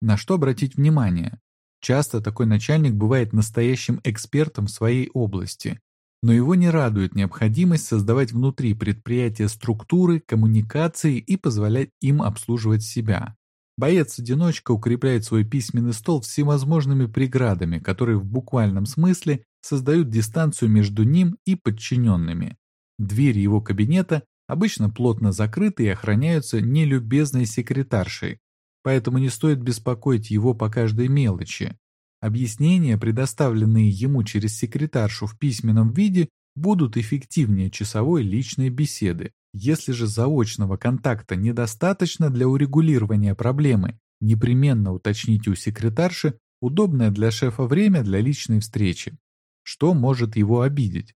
На что обратить внимание? Часто такой начальник бывает настоящим экспертом в своей области, но его не радует необходимость создавать внутри предприятия структуры, коммуникации и позволять им обслуживать себя. Боец-одиночка укрепляет свой письменный стол всевозможными преградами, которые в буквальном смысле создают дистанцию между ним и подчиненными. Двери его кабинета обычно плотно закрыты и охраняются нелюбезной секретаршей, поэтому не стоит беспокоить его по каждой мелочи. Объяснения, предоставленные ему через секретаршу в письменном виде, будут эффективнее часовой личной беседы. Если же заочного контакта недостаточно для урегулирования проблемы, непременно уточните у секретарши удобное для шефа время для личной встречи. Что может его обидеть?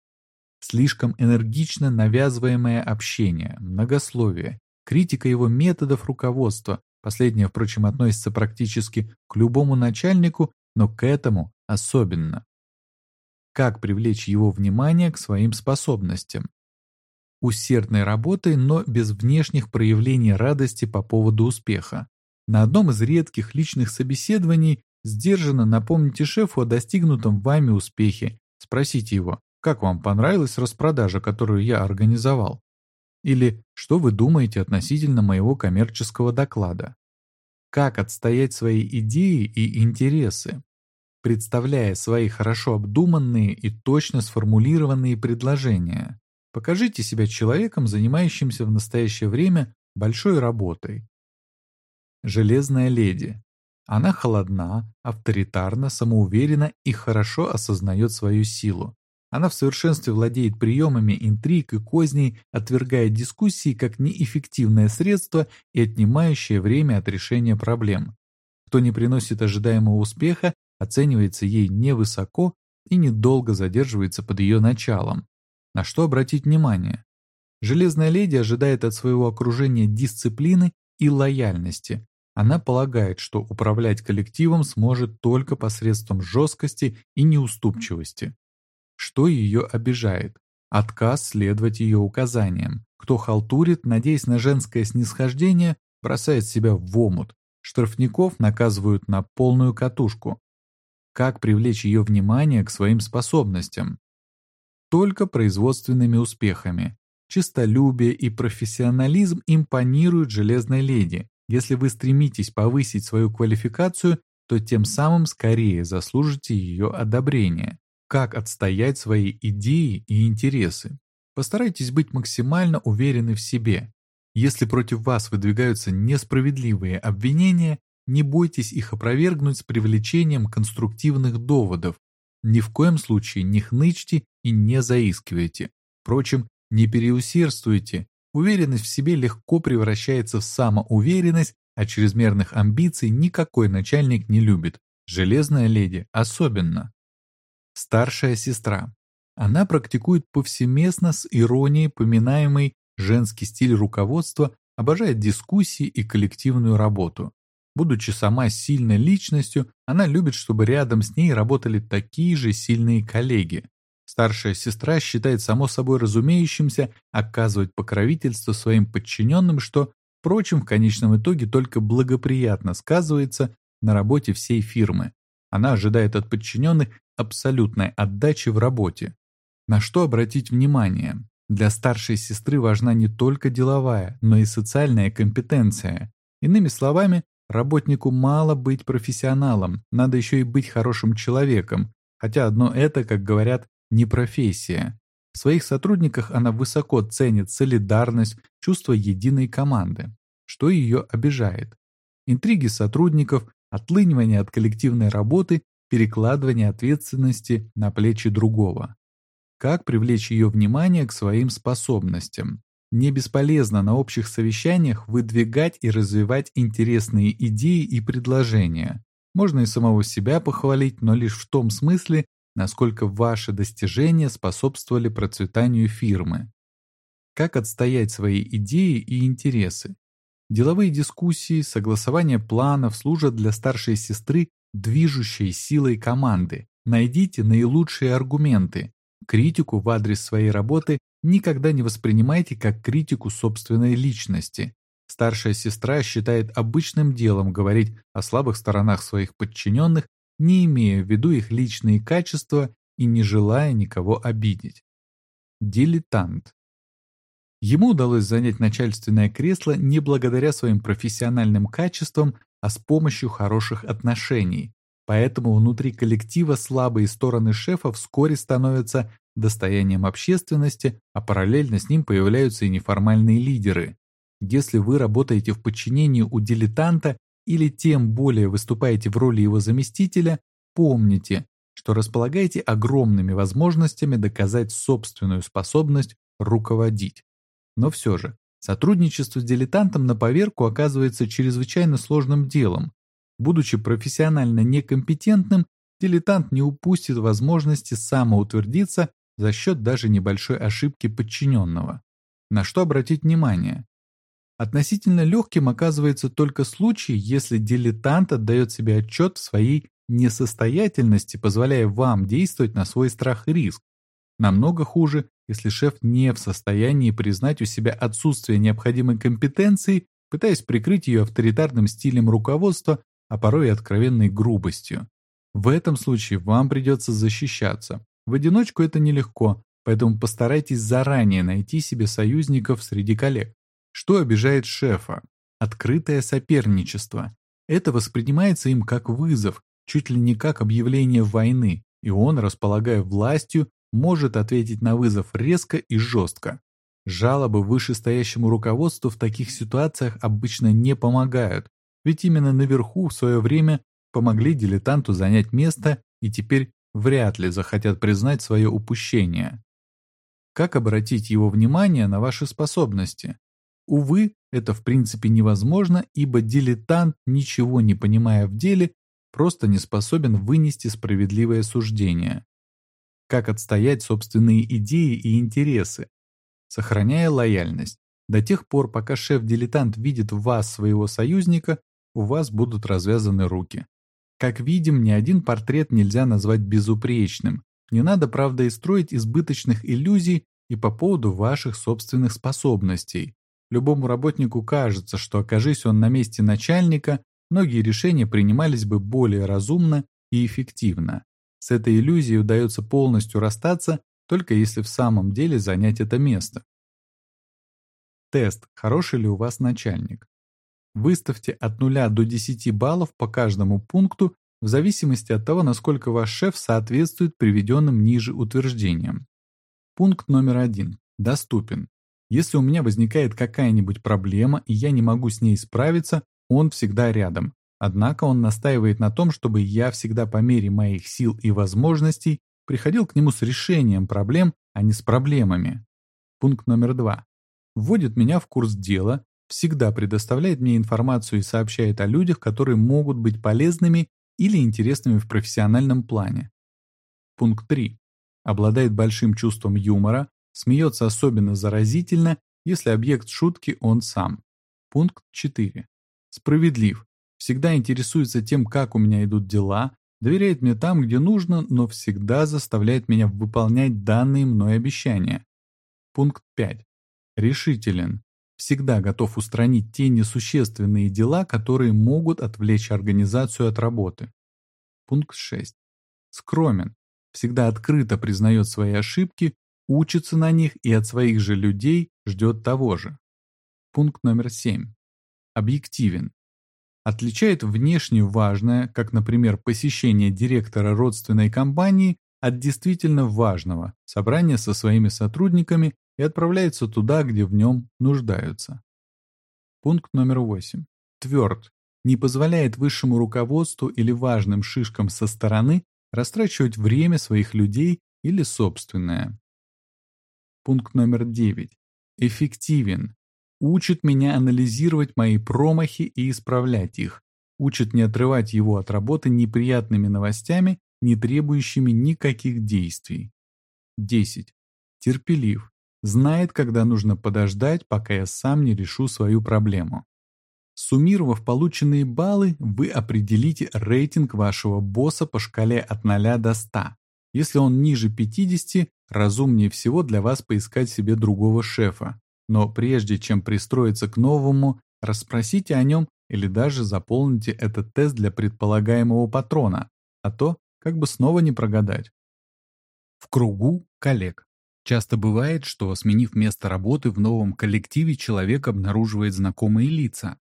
Слишком энергично навязываемое общение, многословие, критика его методов руководства, последнее, впрочем, относится практически к любому начальнику, но к этому особенно. Как привлечь его внимание к своим способностям? Усердной работой, но без внешних проявлений радости по поводу успеха. На одном из редких личных собеседований сдержанно напомните шефу о достигнутом вами успехе. Спросите его, как вам понравилась распродажа, которую я организовал? Или что вы думаете относительно моего коммерческого доклада? Как отстоять свои идеи и интересы? Представляя свои хорошо обдуманные и точно сформулированные предложения. Покажите себя человеком, занимающимся в настоящее время большой работой. Железная леди. Она холодна, авторитарна, самоуверена и хорошо осознает свою силу. Она в совершенстве владеет приемами интриг и козней, отвергая дискуссии как неэффективное средство и отнимающее время от решения проблем. Кто не приносит ожидаемого успеха, оценивается ей невысоко и недолго задерживается под ее началом. На что обратить внимание? Железная леди ожидает от своего окружения дисциплины и лояльности. Она полагает, что управлять коллективом сможет только посредством жесткости и неуступчивости. Что ее обижает? Отказ следовать ее указаниям. Кто халтурит, надеясь на женское снисхождение, бросает себя в омут. Штрафников наказывают на полную катушку. Как привлечь ее внимание к своим способностям? Только производственными успехами. Чистолюбие и профессионализм импонируют железной леди. Если вы стремитесь повысить свою квалификацию, то тем самым скорее заслужите ее одобрение. Как отстоять свои идеи и интересы? Постарайтесь быть максимально уверены в себе. Если против вас выдвигаются несправедливые обвинения, не бойтесь их опровергнуть с привлечением конструктивных доводов. Ни в коем случае не хнычьте и не заискивайте. Впрочем, не переусердствуйте. Уверенность в себе легко превращается в самоуверенность, а чрезмерных амбиций никакой начальник не любит. Железная леди особенно. Старшая сестра. Она практикует повсеместно с иронией поминаемый женский стиль руководства, обожает дискуссии и коллективную работу. Будучи сама сильной личностью, она любит, чтобы рядом с ней работали такие же сильные коллеги. Старшая сестра считает само собой разумеющимся оказывать покровительство своим подчиненным, что, впрочем, в конечном итоге только благоприятно сказывается на работе всей фирмы. Она ожидает от подчиненных абсолютной отдачи в работе. На что обратить внимание? Для старшей сестры важна не только деловая, но и социальная компетенция. Иными словами, работнику мало быть профессионалом, надо еще и быть хорошим человеком, хотя одно это, как говорят, не профессия. В своих сотрудниках она высоко ценит солидарность, чувство единой команды. Что ее обижает? Интриги сотрудников, отлынивание от коллективной работы, перекладывание ответственности на плечи другого. Как привлечь ее внимание к своим способностям? Не бесполезно на общих совещаниях выдвигать и развивать интересные идеи и предложения. Можно и самого себя похвалить, но лишь в том смысле, насколько ваши достижения способствовали процветанию фирмы. Как отстоять свои идеи и интересы? Деловые дискуссии, согласование планов служат для старшей сестры движущей силой команды. Найдите наилучшие аргументы. Критику в адрес своей работы никогда не воспринимайте как критику собственной личности. Старшая сестра считает обычным делом говорить о слабых сторонах своих подчиненных не имея в виду их личные качества и не желая никого обидеть. Дилетант. Ему удалось занять начальственное кресло не благодаря своим профессиональным качествам, а с помощью хороших отношений. Поэтому внутри коллектива слабые стороны шефа вскоре становятся достоянием общественности, а параллельно с ним появляются и неформальные лидеры. Если вы работаете в подчинении у дилетанта, или тем более выступаете в роли его заместителя, помните, что располагаете огромными возможностями доказать собственную способность руководить. Но все же, сотрудничество с дилетантом на поверку оказывается чрезвычайно сложным делом. Будучи профессионально некомпетентным, дилетант не упустит возможности самоутвердиться за счет даже небольшой ошибки подчиненного. На что обратить внимание? Относительно легким оказывается только случай, если дилетант отдает себе отчет в своей несостоятельности, позволяя вам действовать на свой страх и риск. Намного хуже, если шеф не в состоянии признать у себя отсутствие необходимой компетенции, пытаясь прикрыть ее авторитарным стилем руководства, а порой и откровенной грубостью. В этом случае вам придется защищаться. В одиночку это нелегко, поэтому постарайтесь заранее найти себе союзников среди коллег. Что обижает шефа? Открытое соперничество. Это воспринимается им как вызов, чуть ли не как объявление войны, и он, располагая властью, может ответить на вызов резко и жестко. Жалобы вышестоящему руководству в таких ситуациях обычно не помогают, ведь именно наверху в свое время помогли дилетанту занять место и теперь вряд ли захотят признать свое упущение. Как обратить его внимание на ваши способности? Увы, это в принципе невозможно, ибо дилетант, ничего не понимая в деле, просто не способен вынести справедливое суждение. Как отстоять собственные идеи и интересы? Сохраняя лояльность. До тех пор, пока шеф-дилетант видит в вас своего союзника, у вас будут развязаны руки. Как видим, ни один портрет нельзя назвать безупречным. Не надо, правда, и строить избыточных иллюзий и по поводу ваших собственных способностей. Любому работнику кажется, что окажись он на месте начальника, многие решения принимались бы более разумно и эффективно. С этой иллюзией удается полностью расстаться, только если в самом деле занять это место. Тест, хороший ли у вас начальник. Выставьте от 0 до 10 баллов по каждому пункту в зависимости от того, насколько ваш шеф соответствует приведенным ниже утверждениям. Пункт номер один. Доступен. Если у меня возникает какая-нибудь проблема, и я не могу с ней справиться, он всегда рядом. Однако он настаивает на том, чтобы я всегда по мере моих сил и возможностей приходил к нему с решением проблем, а не с проблемами. Пункт номер два. Вводит меня в курс дела, всегда предоставляет мне информацию и сообщает о людях, которые могут быть полезными или интересными в профессиональном плане. Пункт 3. Обладает большим чувством юмора, смеется особенно заразительно, если объект шутки он сам. Пункт 4. Справедлив. Всегда интересуется тем, как у меня идут дела, доверяет мне там, где нужно, но всегда заставляет меня выполнять данные мной обещания. Пункт 5. Решителен. Всегда готов устранить те несущественные дела, которые могут отвлечь организацию от работы. Пункт 6. Скромен. Всегда открыто признает свои ошибки, учится на них и от своих же людей ждет того же. Пункт номер 7. Объективен. Отличает внешне важное, как, например, посещение директора родственной компании, от действительно важного – собрания со своими сотрудниками и отправляется туда, где в нем нуждаются. Пункт номер 8. Тверд. Не позволяет высшему руководству или важным шишкам со стороны растрачивать время своих людей или собственное. Пункт номер 9. Эффективен. Учит меня анализировать мои промахи и исправлять их. Учит не отрывать его от работы неприятными новостями, не требующими никаких действий. 10. Терпелив. Знает, когда нужно подождать, пока я сам не решу свою проблему. Суммировав полученные баллы, вы определите рейтинг вашего босса по шкале от 0 до 100. Если он ниже 50, разумнее всего для вас поискать себе другого шефа. Но прежде чем пристроиться к новому, расспросите о нем или даже заполните этот тест для предполагаемого патрона, а то как бы снова не прогадать. В кругу коллег. Часто бывает, что, сменив место работы в новом коллективе, человек обнаруживает знакомые лица.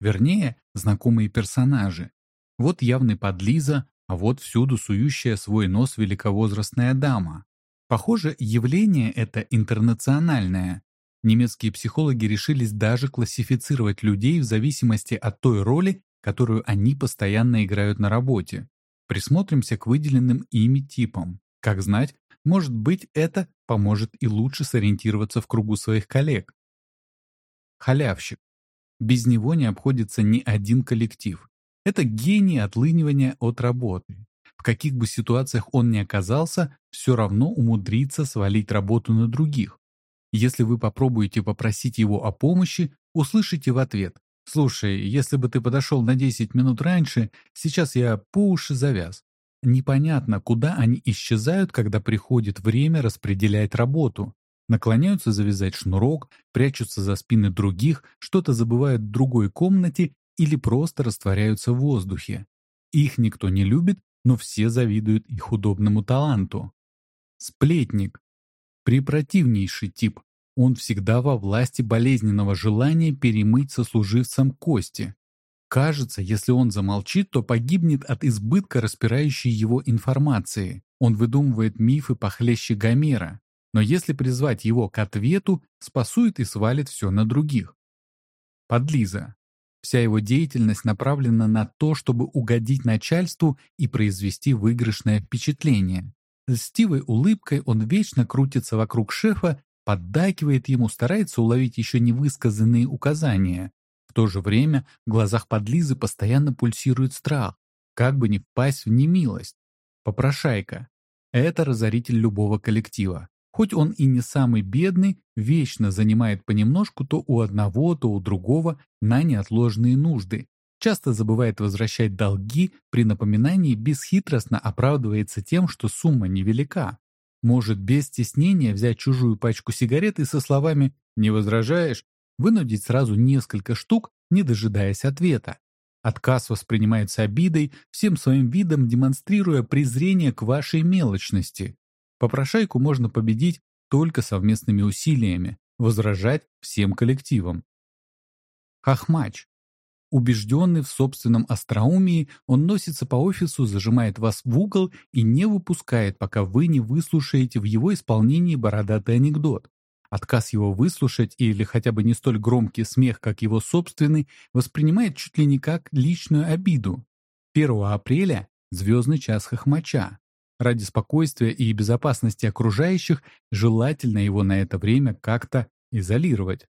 Вернее, знакомые персонажи. Вот явный подлиза, а вот всюду сующая свой нос великовозрастная дама. Похоже, явление это интернациональное. Немецкие психологи решились даже классифицировать людей в зависимости от той роли, которую они постоянно играют на работе. Присмотримся к выделенным ими типам. Как знать, может быть, это поможет и лучше сориентироваться в кругу своих коллег. Халявщик. Без него не обходится ни один коллектив. Это гений отлынивания от работы. В каких бы ситуациях он ни оказался, все равно умудрится свалить работу на других. Если вы попробуете попросить его о помощи, услышите в ответ «Слушай, если бы ты подошел на 10 минут раньше, сейчас я по уши завяз». Непонятно, куда они исчезают, когда приходит время распределять работу. Наклоняются завязать шнурок, прячутся за спины других, что-то забывают в другой комнате или просто растворяются в воздухе. Их никто не любит, но все завидуют их удобному таланту. Сплетник. Препротивнейший тип. Он всегда во власти болезненного желания перемыть сослуживцам кости. Кажется, если он замолчит, то погибнет от избытка распирающей его информации. Он выдумывает мифы похлеще Гомера. Но если призвать его к ответу, спасует и свалит все на других. Подлиза. Вся его деятельность направлена на то, чтобы угодить начальству и произвести выигрышное впечатление. Льстивой улыбкой он вечно крутится вокруг шефа, поддакивает ему, старается уловить еще невысказанные указания, то же время в глазах подлизы постоянно пульсирует страх, как бы не впасть в немилость. Попрошайка. Это разоритель любого коллектива. Хоть он и не самый бедный, вечно занимает понемножку то у одного, то у другого на неотложные нужды. Часто забывает возвращать долги, при напоминании бесхитростно оправдывается тем, что сумма невелика. Может без стеснения взять чужую пачку сигарет и со словами «не возражаешь?» вынудить сразу несколько штук, не дожидаясь ответа. Отказ воспринимается обидой, всем своим видом демонстрируя презрение к вашей мелочности. Попрошайку можно победить только совместными усилиями, возражать всем коллективам. Хохмач. Убежденный в собственном остроумии, он носится по офису, зажимает вас в угол и не выпускает, пока вы не выслушаете в его исполнении бородатый анекдот. Отказ его выслушать или хотя бы не столь громкий смех, как его собственный, воспринимает чуть ли не как личную обиду. 1 апреля – звездный час хохмача. Ради спокойствия и безопасности окружающих желательно его на это время как-то изолировать.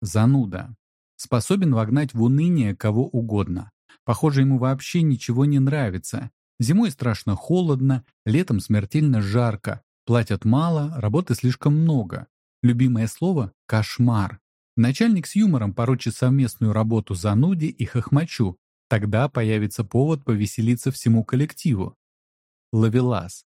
Зануда. Способен вогнать в уныние кого угодно. Похоже, ему вообще ничего не нравится. Зимой страшно холодно, летом смертельно жарко. Платят мало, работы слишком много. Любимое слово – кошмар. Начальник с юмором поручит совместную работу зануде и хохмачу. Тогда появится повод повеселиться всему коллективу. Лавелас.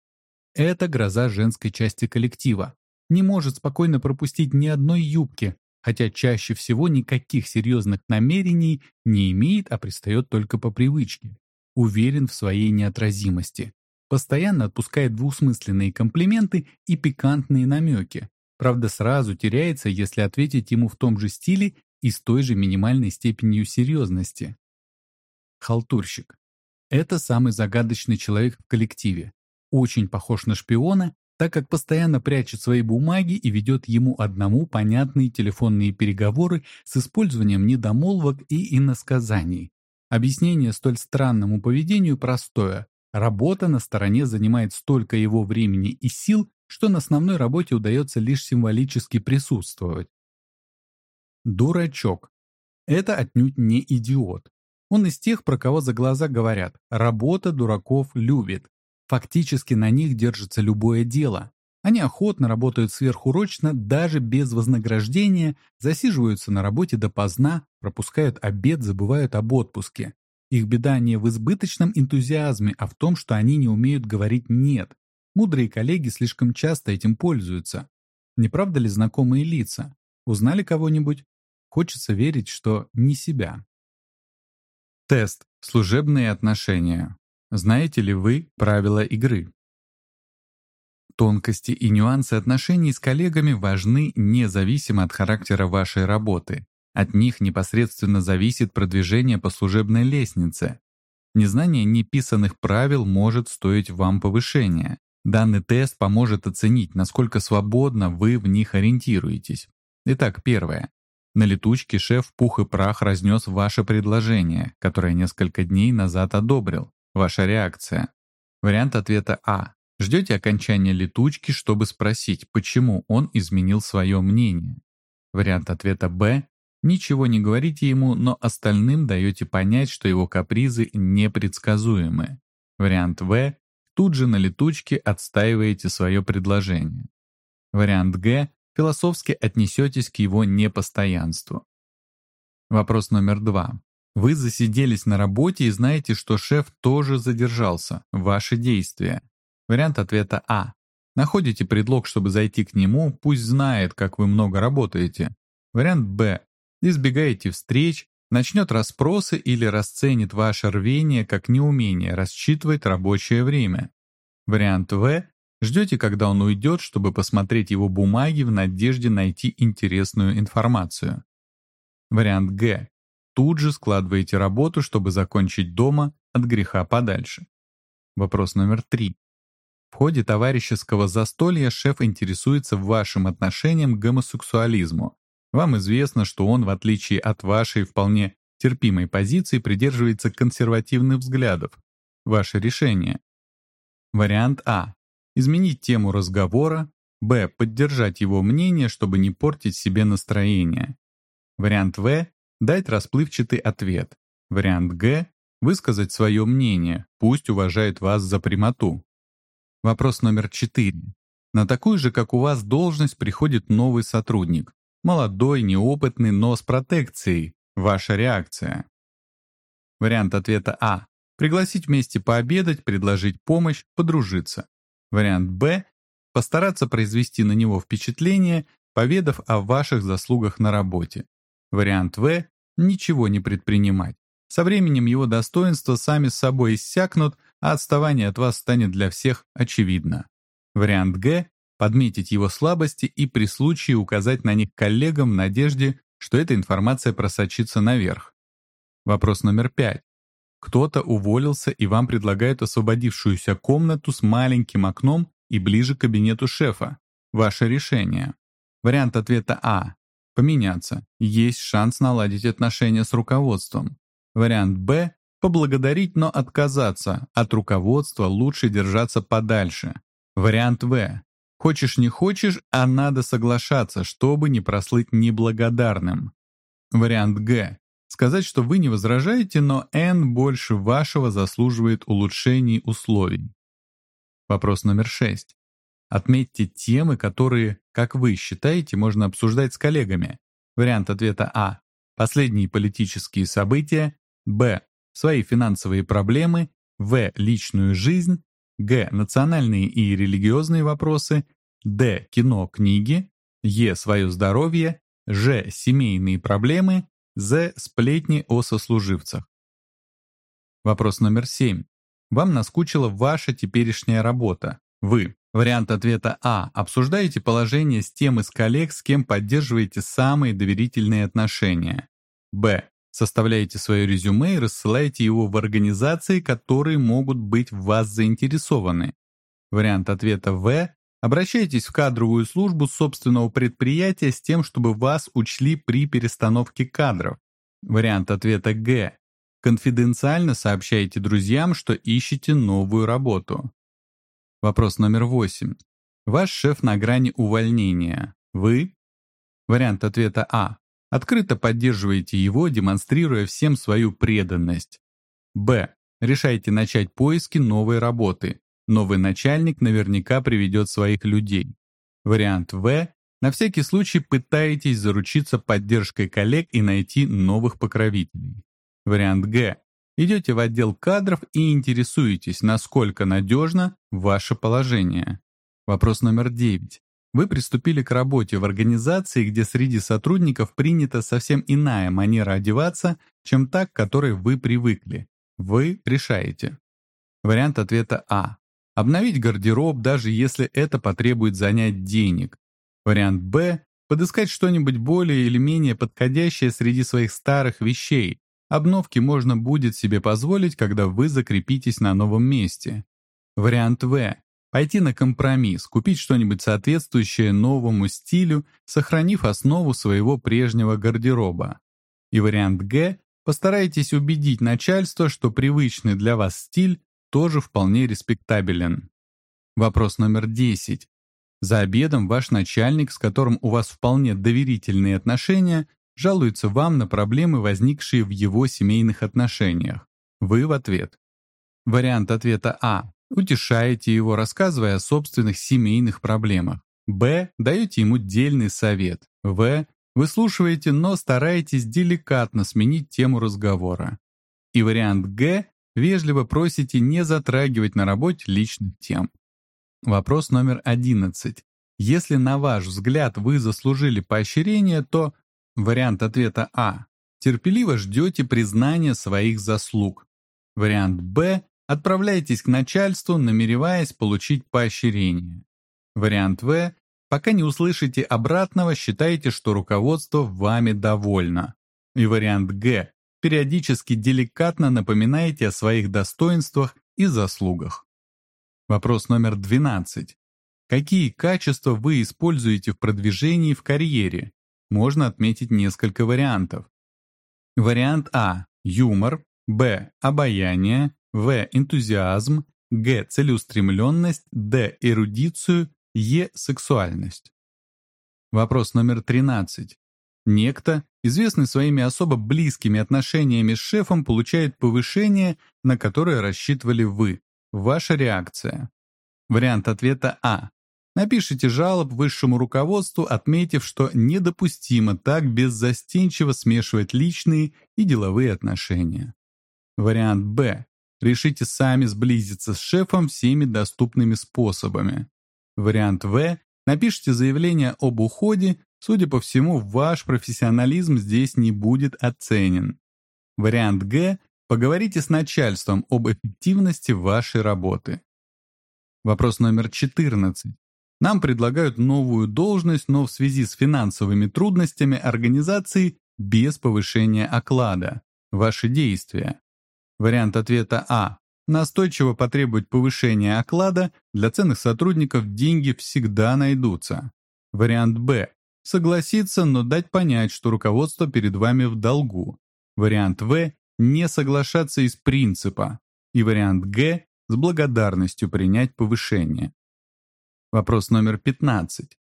Это гроза женской части коллектива. Не может спокойно пропустить ни одной юбки, хотя чаще всего никаких серьезных намерений не имеет, а пристает только по привычке. Уверен в своей неотразимости. Постоянно отпускает двусмысленные комплименты и пикантные намеки. Правда, сразу теряется, если ответить ему в том же стиле и с той же минимальной степенью серьезности. Халтурщик. Это самый загадочный человек в коллективе. Очень похож на шпиона так как постоянно прячет свои бумаги и ведет ему одному понятные телефонные переговоры с использованием недомолвок и иносказаний. Объяснение столь странному поведению простое. Работа на стороне занимает столько его времени и сил, что на основной работе удается лишь символически присутствовать. Дурачок. Это отнюдь не идиот. Он из тех, про кого за глаза говорят «работа дураков любит», Фактически на них держится любое дело. Они охотно работают сверхурочно, даже без вознаграждения, засиживаются на работе допоздна, пропускают обед, забывают об отпуске. Их беда не в избыточном энтузиазме, а в том, что они не умеют говорить «нет». Мудрые коллеги слишком часто этим пользуются. Не правда ли знакомые лица? Узнали кого-нибудь? Хочется верить, что не себя. Тест. Служебные отношения. Знаете ли вы правила игры? Тонкости и нюансы отношений с коллегами важны независимо от характера вашей работы. От них непосредственно зависит продвижение по служебной лестнице. Незнание неписанных правил может стоить вам повышения. Данный тест поможет оценить, насколько свободно вы в них ориентируетесь. Итак, первое. На летучке шеф пух и прах разнес ваше предложение, которое несколько дней назад одобрил. Ваша реакция. Вариант ответа А. Ждете окончания летучки, чтобы спросить, почему он изменил свое мнение. Вариант ответа Б. Ничего не говорите ему, но остальным даете понять, что его капризы непредсказуемы. Вариант В. Тут же на летучке отстаиваете свое предложение. Вариант Г. Философски отнесетесь к его непостоянству. Вопрос номер два. Вы засиделись на работе и знаете, что шеф тоже задержался. Ваши действия. Вариант ответа А. Находите предлог, чтобы зайти к нему, пусть знает, как вы много работаете. Вариант Б. Избегаете встреч, начнет расспросы или расценит ваше рвение как неумение рассчитывать рабочее время. Вариант В. Ждете, когда он уйдет, чтобы посмотреть его бумаги в надежде найти интересную информацию. Вариант Г тут же складываете работу, чтобы закончить дома от греха подальше. Вопрос номер три. В ходе товарищеского застолья шеф интересуется вашим отношением к гомосексуализму. Вам известно, что он, в отличие от вашей вполне терпимой позиции, придерживается консервативных взглядов. Ваше решение. Вариант А. Изменить тему разговора. Б. Поддержать его мнение, чтобы не портить себе настроение. Вариант В дать расплывчатый ответ. Вариант Г — высказать свое мнение, пусть уважает вас за прямоту. Вопрос номер четыре. На такую же, как у вас, должность приходит новый сотрудник. Молодой, неопытный, но с протекцией. Ваша реакция. Вариант ответа А. Пригласить вместе пообедать, предложить помощь, подружиться. Вариант Б. Постараться произвести на него впечатление, поведав о ваших заслугах на работе. Вариант В – ничего не предпринимать. Со временем его достоинства сами с собой иссякнут, а отставание от вас станет для всех очевидно. Вариант Г – подметить его слабости и при случае указать на них коллегам в надежде, что эта информация просочится наверх. Вопрос номер пять. Кто-то уволился и вам предлагают освободившуюся комнату с маленьким окном и ближе к кабинету шефа. Ваше решение. Вариант ответа А поменяться, есть шанс наладить отношения с руководством. Вариант Б Поблагодарить, но отказаться. От руководства лучше держаться подальше. Вариант В. Хочешь не хочешь, а надо соглашаться, чтобы не прослыть неблагодарным. Вариант Г. Сказать, что вы не возражаете, но N больше вашего заслуживает улучшений условий. Вопрос номер 6. Отметьте темы, которые, как вы считаете, можно обсуждать с коллегами. Вариант ответа А. Последние политические события. Б. Свои финансовые проблемы. В. Личную жизнь. Г. Национальные и религиозные вопросы. Д. Кино, книги. Е. Свое здоровье. Ж. Семейные проблемы. З. Сплетни о сослуживцах. Вопрос номер 7. Вам наскучила ваша теперешняя работа. Вы. Вариант ответа А. Обсуждаете положение с тем из коллег, с кем поддерживаете самые доверительные отношения. Б. Составляете свое резюме и рассылаете его в организации, которые могут быть в вас заинтересованы. Вариант ответа В. Обращайтесь в кадровую службу собственного предприятия с тем, чтобы вас учли при перестановке кадров. Вариант ответа Г. Конфиденциально сообщайте друзьям, что ищете новую работу. Вопрос номер восемь. Ваш шеф на грани увольнения. Вы? Вариант ответа А. Открыто поддерживаете его, демонстрируя всем свою преданность. Б. Решаете начать поиски новой работы. Новый начальник наверняка приведет своих людей. Вариант В. На всякий случай пытаетесь заручиться поддержкой коллег и найти новых покровителей. Вариант Г. Идете в отдел кадров и интересуетесь, насколько надежно ваше положение. Вопрос номер 9. Вы приступили к работе в организации, где среди сотрудников принята совсем иная манера одеваться, чем та, к которой вы привыкли. Вы решаете. Вариант ответа А. Обновить гардероб, даже если это потребует занять денег. Вариант Б. Подыскать что-нибудь более или менее подходящее среди своих старых вещей, Обновки можно будет себе позволить, когда вы закрепитесь на новом месте. Вариант В. Пойти на компромисс, купить что-нибудь соответствующее новому стилю, сохранив основу своего прежнего гардероба. И вариант Г. Постарайтесь убедить начальство, что привычный для вас стиль тоже вполне респектабелен. Вопрос номер 10. За обедом ваш начальник, с которым у вас вполне доверительные отношения, жалуется вам на проблемы, возникшие в его семейных отношениях. Вы в ответ. Вариант ответа А. Утешаете его, рассказывая о собственных семейных проблемах. Б. Даете ему дельный совет. В. Выслушиваете, но стараетесь деликатно сменить тему разговора. И вариант Г. Вежливо просите не затрагивать на работе личных тем. Вопрос номер 11. Если, на ваш взгляд, вы заслужили поощрение, то Вариант ответа А. Терпеливо ждете признания своих заслуг. Вариант Б. Отправляйтесь к начальству, намереваясь получить поощрение. Вариант В. Пока не услышите обратного, считайте, что руководство вами довольно. И вариант Г. Периодически деликатно напоминаете о своих достоинствах и заслугах. Вопрос номер 12. Какие качества вы используете в продвижении в карьере? можно отметить несколько вариантов. Вариант А – юмор, Б – обаяние, В – энтузиазм, Г – целеустремленность, Д – эрудицию, Е – сексуальность. Вопрос номер 13. Некто, известный своими особо близкими отношениями с шефом, получает повышение, на которое рассчитывали вы. Ваша реакция. Вариант ответа А. Напишите жалоб высшему руководству, отметив, что недопустимо так беззастенчиво смешивать личные и деловые отношения. Вариант Б. Решите сами сблизиться с шефом всеми доступными способами. Вариант В. Напишите заявление об уходе, судя по всему, ваш профессионализм здесь не будет оценен. Вариант Г. Поговорите с начальством об эффективности вашей работы. Вопрос номер 14. Нам предлагают новую должность, но в связи с финансовыми трудностями организации без повышения оклада. Ваши действия. Вариант ответа А. Настойчиво потребовать повышения оклада, для ценных сотрудников деньги всегда найдутся. Вариант Б. Согласиться, но дать понять, что руководство перед вами в долгу. Вариант В. не соглашаться из принципа. И вариант Г – с благодарностью принять повышение. Вопрос номер 15.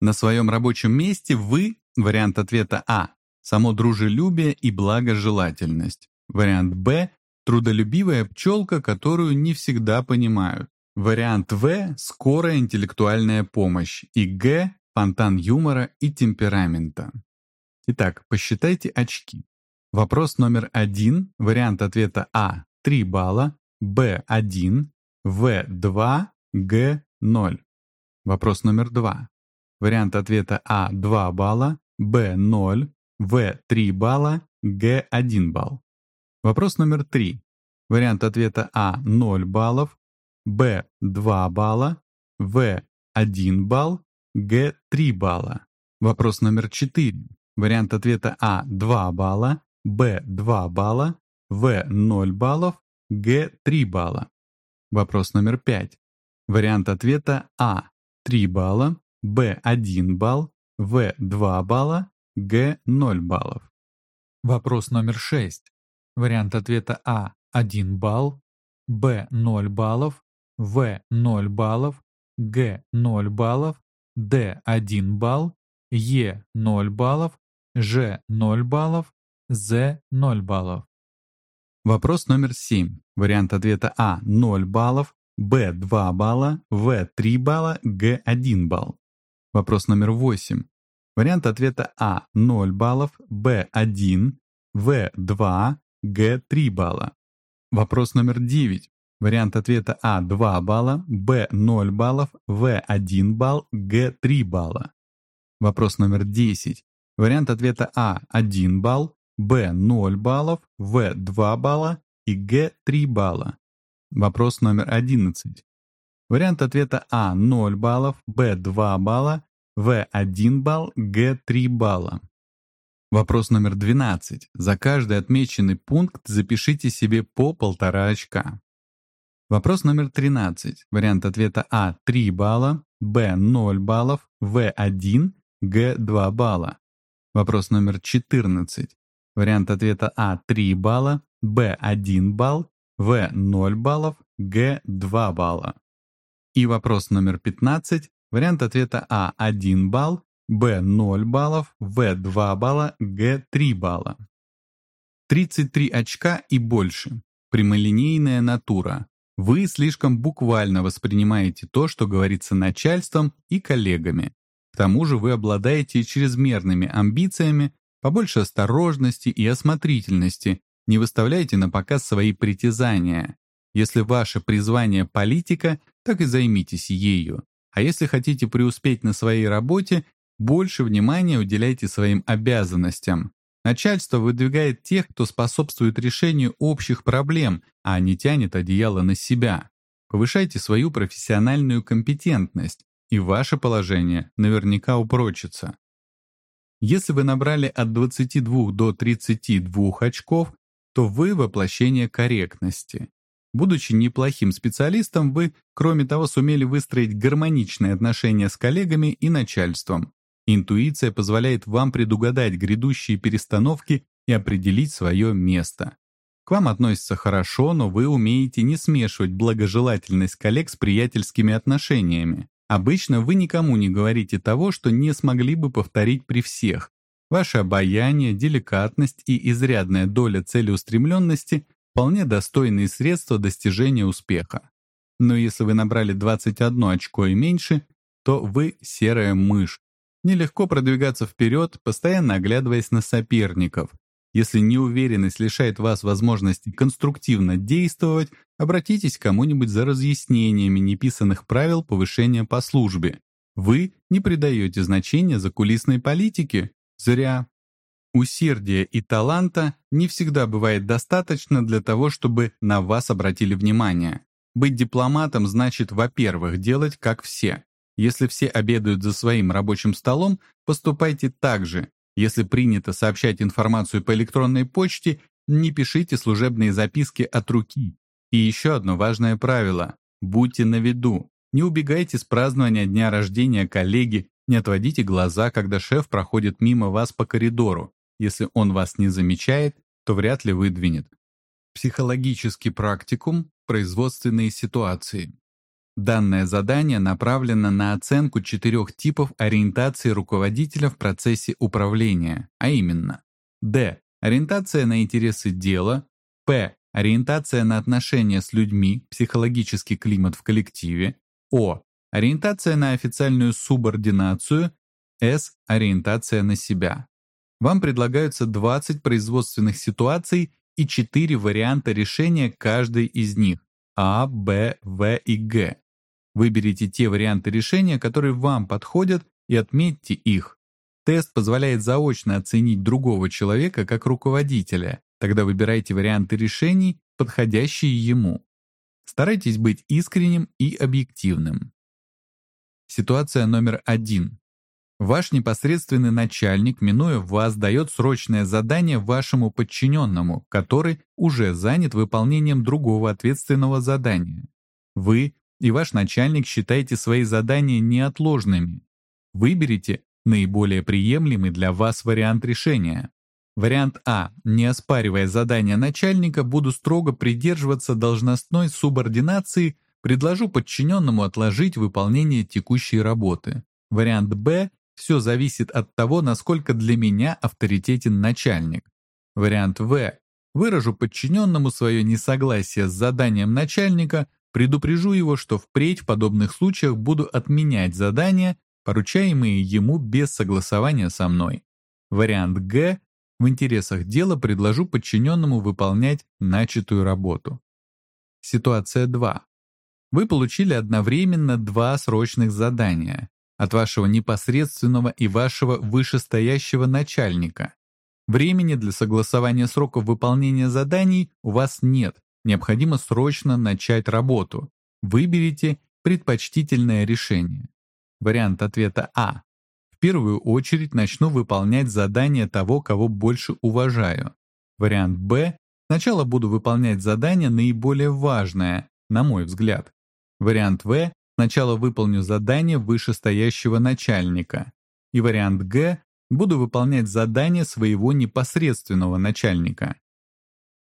На своем рабочем месте вы, вариант ответа А, само дружелюбие и благожелательность. Вариант Б – трудолюбивая пчелка, которую не всегда понимают. Вариант В – скорая интеллектуальная помощь. И Г – фонтан юмора и темперамента. Итак, посчитайте очки. Вопрос номер один, вариант ответа А – 3 балла, Б – 1, В – 2, Г – 0. Вопрос номер два. Вариант ответа А – 2 балла, Б – 0, В – 3 балла, Г – 1 балл. Вопрос номер три. Вариант ответа А – 0 баллов, Б – 2 балла, В – 1 балл, Г – 3 балла. Вопрос номер четыре. Вариант ответа А – 2 балла, Б – 2 балла, В – 0 баллов, Г – 3 балла. Вопрос номер 5. Вариант ответа А – 3 балла, Б – 1 балл, В – 2 балла, Г – 0 баллов. Вопрос номер 6. Вариант ответа А – 1 балл, Б – 0 баллов, В – 0 баллов, Г – 0 баллов, Д – 1 балл, Е – 0 баллов, Ж – 0 баллов, З – 0 баллов. Вопрос номер 7. Вариант ответа А – 0 баллов, Б – 2 балла, В – 3 балла, Г – 1 балл. Вопрос номер 8. Вариант ответа А – 0 баллов, Б – 1, В – 2, Г – 3 балла. Вопрос номер 9. Вариант ответа А – 2 балла, Б – 0 баллов, В – 1 балл, Г – 3 балла. Вопрос номер 10. Вариант ответа А – 1 балл, Б – 0 баллов, В – 2 балла и Г – 3 балла. Вопрос номер 11. Вариант ответа А – 0 баллов, Б – 2 балла, В – 1 балл, Г – 3 балла. Вопрос номер 12. За каждый отмеченный пункт запишите себе по полтора очка. Вопрос номер 13. Вариант ответа А – 3 балла, Б – 0 баллов, В – 1, Г – 2 балла. Вопрос номер 14. Вариант ответа А – 3 балла, Б – 1 балл, В – 0 баллов, Г – 2 балла. И вопрос номер 15. Вариант ответа А – 1 балл, Б – 0 баллов, В – 2 балла, Г – 3 балла. 33 очка и больше. Прямолинейная натура. Вы слишком буквально воспринимаете то, что говорится начальством и коллегами. К тому же вы обладаете чрезмерными амбициями, побольше осторожности и осмотрительности, не выставляйте на показ свои притязания. Если ваше призвание политика, так и займитесь ею. А если хотите преуспеть на своей работе, больше внимания уделяйте своим обязанностям. Начальство выдвигает тех, кто способствует решению общих проблем, а не тянет одеяло на себя. Повышайте свою профессиональную компетентность, и ваше положение наверняка упрочится. Если вы набрали от 22 до 32 очков, то вы воплощение корректности. Будучи неплохим специалистом, вы, кроме того, сумели выстроить гармоничные отношения с коллегами и начальством. Интуиция позволяет вам предугадать грядущие перестановки и определить свое место. К вам относятся хорошо, но вы умеете не смешивать благожелательность коллег с приятельскими отношениями. Обычно вы никому не говорите того, что не смогли бы повторить при всех. Ваше обаяние, деликатность и изрядная доля целеустремленности – вполне достойные средства достижения успеха. Но если вы набрали 21 очко и меньше, то вы серая мышь. Нелегко продвигаться вперед, постоянно оглядываясь на соперников, если неуверенность лишает вас возможности конструктивно действовать, обратитесь к кому-нибудь за разъяснениями неписанных правил повышения по службе. Вы не придаете значения закулисной политике? Зря. Усердия и таланта не всегда бывает достаточно для того, чтобы на вас обратили внимание. Быть дипломатом значит, во-первых, делать как все. Если все обедают за своим рабочим столом, поступайте так же, если принято сообщать информацию по электронной почте, не пишите служебные записки от руки. И еще одно важное правило – будьте на виду. Не убегайте с празднования дня рождения коллеги, не отводите глаза, когда шеф проходит мимо вас по коридору. Если он вас не замечает, то вряд ли выдвинет. Психологический практикум «Производственные ситуации». Данное задание направлено на оценку четырех типов ориентации руководителя в процессе управления, а именно Д. Ориентация на интересы дела, П. Ориентация на отношения с людьми, психологический климат в коллективе, О. Ориентация на официальную субординацию, С. Ориентация на себя. Вам предлагаются 20 производственных ситуаций и 4 варианта решения каждой из них А, Б, В и Г. Выберите те варианты решения, которые вам подходят, и отметьте их. Тест позволяет заочно оценить другого человека как руководителя. Тогда выбирайте варианты решений, подходящие ему. Старайтесь быть искренним и объективным. Ситуация номер один. Ваш непосредственный начальник, минуя вас, дает срочное задание вашему подчиненному, который уже занят выполнением другого ответственного задания. Вы и ваш начальник считаете свои задания неотложными. Выберите наиболее приемлемый для вас вариант решения. Вариант А. Не оспаривая задание начальника, буду строго придерживаться должностной субординации, предложу подчиненному отложить выполнение текущей работы. Вариант Б. Все зависит от того, насколько для меня авторитетен начальник. Вариант В. Выражу подчиненному свое несогласие с заданием начальника, Предупрежу его, что впредь в подобных случаях буду отменять задания, поручаемые ему без согласования со мной. Вариант Г. В интересах дела предложу подчиненному выполнять начатую работу. Ситуация 2. Вы получили одновременно два срочных задания от вашего непосредственного и вашего вышестоящего начальника. Времени для согласования сроков выполнения заданий у вас нет, Необходимо срочно начать работу. Выберите предпочтительное решение. Вариант ответа А. В первую очередь начну выполнять задание того, кого больше уважаю. Вариант Б. Сначала буду выполнять задание наиболее важное, на мой взгляд. Вариант В. Сначала выполню задание вышестоящего начальника. И вариант Г. Буду выполнять задание своего непосредственного начальника.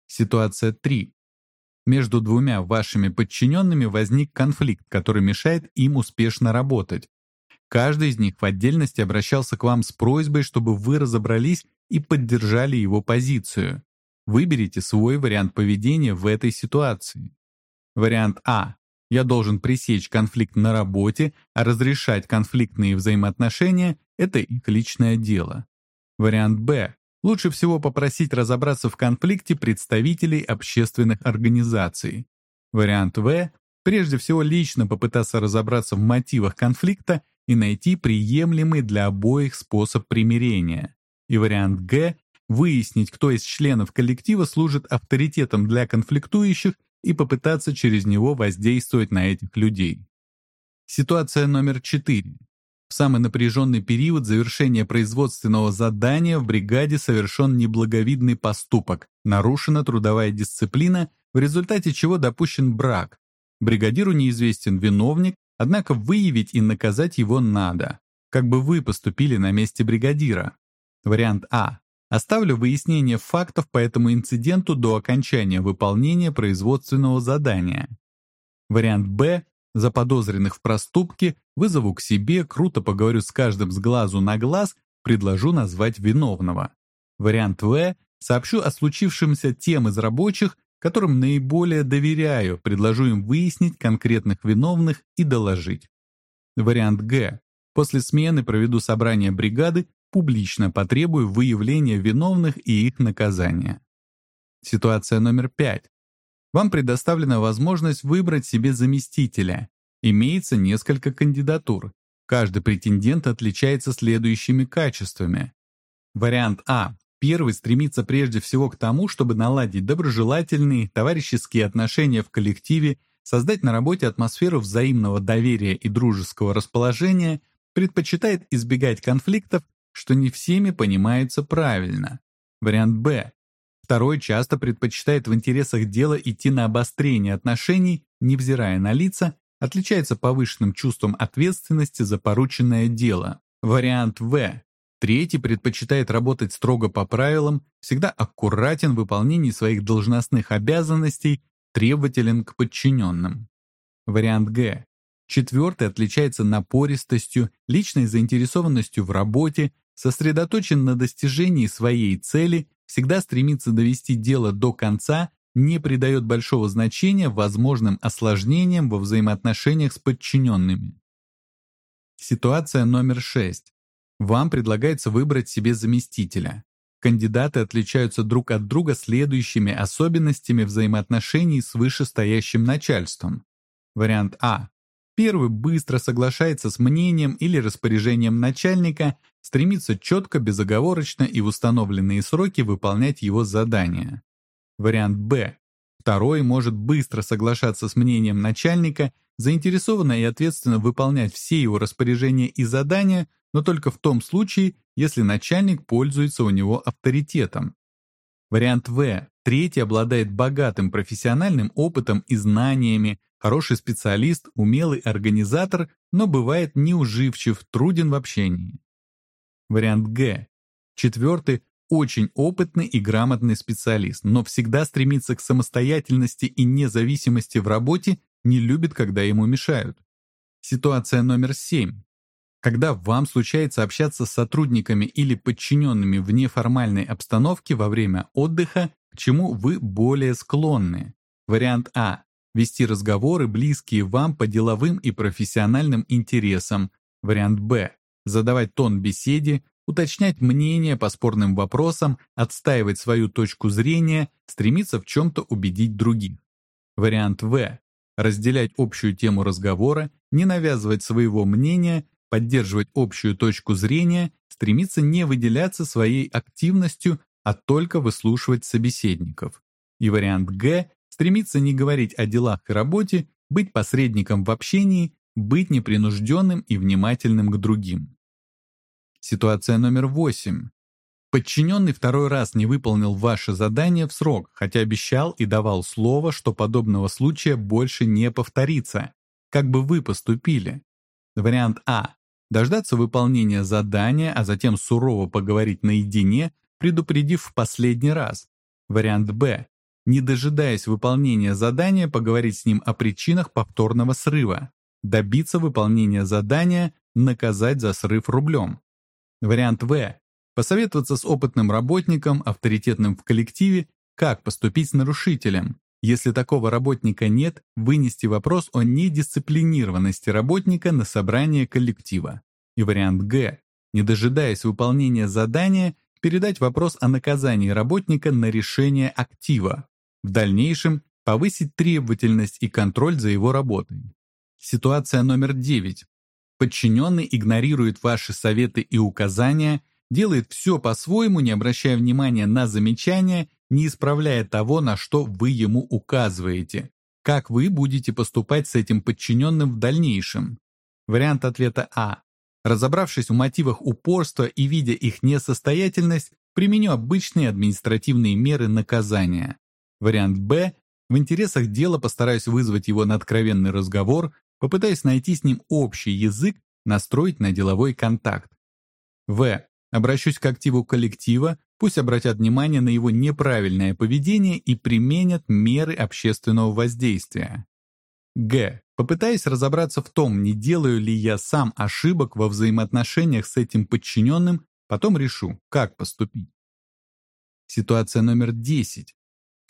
Ситуация 3. Между двумя вашими подчиненными возник конфликт, который мешает им успешно работать. Каждый из них в отдельности обращался к вам с просьбой, чтобы вы разобрались и поддержали его позицию. Выберите свой вариант поведения в этой ситуации. Вариант А. Я должен пресечь конфликт на работе, а разрешать конфликтные взаимоотношения – это их личное дело. Вариант Б. Лучше всего попросить разобраться в конфликте представителей общественных организаций. Вариант В – прежде всего лично попытаться разобраться в мотивах конфликта и найти приемлемый для обоих способ примирения. И вариант Г – выяснить, кто из членов коллектива служит авторитетом для конфликтующих и попытаться через него воздействовать на этих людей. Ситуация номер 4. В самый напряженный период завершения производственного задания в бригаде совершен неблаговидный поступок, нарушена трудовая дисциплина, в результате чего допущен брак. Бригадиру неизвестен виновник, однако выявить и наказать его надо. Как бы вы поступили на месте бригадира? Вариант А. Оставлю выяснение фактов по этому инциденту до окончания выполнения производственного задания. Вариант Б заподозренных в проступке, вызову к себе, круто поговорю с каждым с глазу на глаз, предложу назвать виновного. Вариант В. Сообщу о случившемся тем из рабочих, которым наиболее доверяю, предложу им выяснить конкретных виновных и доложить. Вариант Г. После смены проведу собрание бригады, публично потребую выявления виновных и их наказания. Ситуация номер пять. Вам предоставлена возможность выбрать себе заместителя. Имеется несколько кандидатур. Каждый претендент отличается следующими качествами. Вариант А. Первый стремится прежде всего к тому, чтобы наладить доброжелательные, товарищеские отношения в коллективе, создать на работе атмосферу взаимного доверия и дружеского расположения, предпочитает избегать конфликтов, что не всеми понимается правильно. Вариант Б. Второй часто предпочитает в интересах дела идти на обострение отношений, невзирая на лица, отличается повышенным чувством ответственности за порученное дело. Вариант В. Третий предпочитает работать строго по правилам, всегда аккуратен в выполнении своих должностных обязанностей, требователен к подчиненным. Вариант Г. Четвертый отличается напористостью, личной заинтересованностью в работе, сосредоточен на достижении своей цели, всегда стремится довести дело до конца, не придает большого значения возможным осложнениям во взаимоотношениях с подчиненными. Ситуация номер 6. Вам предлагается выбрать себе заместителя. Кандидаты отличаются друг от друга следующими особенностями взаимоотношений с вышестоящим начальством. Вариант А. Первый быстро соглашается с мнением или распоряжением начальника, стремится четко, безоговорочно и в установленные сроки выполнять его задания. Вариант Б. Второй может быстро соглашаться с мнением начальника, заинтересованно и ответственно выполнять все его распоряжения и задания, но только в том случае, если начальник пользуется у него авторитетом. Вариант В. Третий обладает богатым профессиональным опытом и знаниями, хороший специалист, умелый организатор, но бывает неуживчив, труден в общении. Вариант Г. Четвертый – очень опытный и грамотный специалист, но всегда стремится к самостоятельности и независимости в работе, не любит, когда ему мешают. Ситуация номер семь. Когда вам случается общаться с сотрудниками или подчиненными в неформальной обстановке во время отдыха, к чему вы более склонны? Вариант А. Вести разговоры, близкие вам по деловым и профессиональным интересам. Вариант Б. Задавать тон беседе, уточнять мнение по спорным вопросам, отстаивать свою точку зрения, стремиться в чем-то убедить других. Вариант В. Разделять общую тему разговора, не навязывать своего мнения, поддерживать общую точку зрения, стремиться не выделяться своей активностью, а только выслушивать собеседников. И вариант Г – стремиться не говорить о делах и работе, быть посредником в общении, быть непринужденным и внимательным к другим. Ситуация номер восемь. Подчиненный второй раз не выполнил ваше задание в срок, хотя обещал и давал слово, что подобного случая больше не повторится. Как бы вы поступили? Вариант А дождаться выполнения задания, а затем сурово поговорить наедине, предупредив в последний раз. Вариант Б. Не дожидаясь выполнения задания, поговорить с ним о причинах повторного срыва. Добиться выполнения задания, наказать за срыв рублем. Вариант В. Посоветоваться с опытным работником, авторитетным в коллективе, как поступить с нарушителем. Если такого работника нет, вынести вопрос о недисциплинированности работника на собрание коллектива. И вариант Г. Не дожидаясь выполнения задания, передать вопрос о наказании работника на решение актива. В дальнейшем повысить требовательность и контроль за его работой. Ситуация номер 9. Подчиненный игнорирует ваши советы и указания, делает все по-своему, не обращая внимания на замечания не исправляя того, на что вы ему указываете. Как вы будете поступать с этим подчиненным в дальнейшем? Вариант ответа А. Разобравшись в мотивах упорства и видя их несостоятельность, применю обычные административные меры наказания. Вариант Б. В интересах дела постараюсь вызвать его на откровенный разговор, попытаясь найти с ним общий язык, настроить на деловой контакт. В. Обращусь к активу коллектива, Пусть обратят внимание на его неправильное поведение и применят меры общественного воздействия. Г. Попытаясь разобраться в том, не делаю ли я сам ошибок во взаимоотношениях с этим подчиненным, потом решу, как поступить. Ситуация номер 10.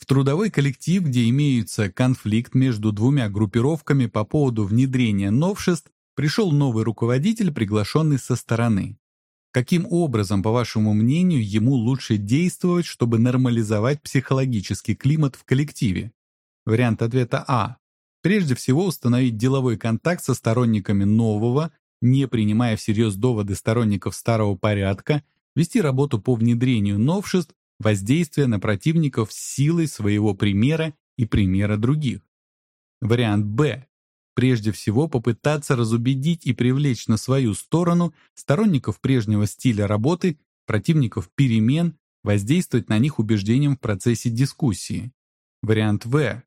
В трудовой коллектив, где имеется конфликт между двумя группировками по поводу внедрения новшеств, пришел новый руководитель, приглашенный со стороны. Каким образом, по вашему мнению, ему лучше действовать, чтобы нормализовать психологический климат в коллективе? Вариант ответа А. Прежде всего установить деловой контакт со сторонниками нового, не принимая всерьез доводы сторонников старого порядка, вести работу по внедрению новшеств, воздействия на противников силой своего примера и примера других. Вариант Б прежде всего попытаться разубедить и привлечь на свою сторону сторонников прежнего стиля работы, противников перемен, воздействовать на них убеждением в процессе дискуссии. Вариант В.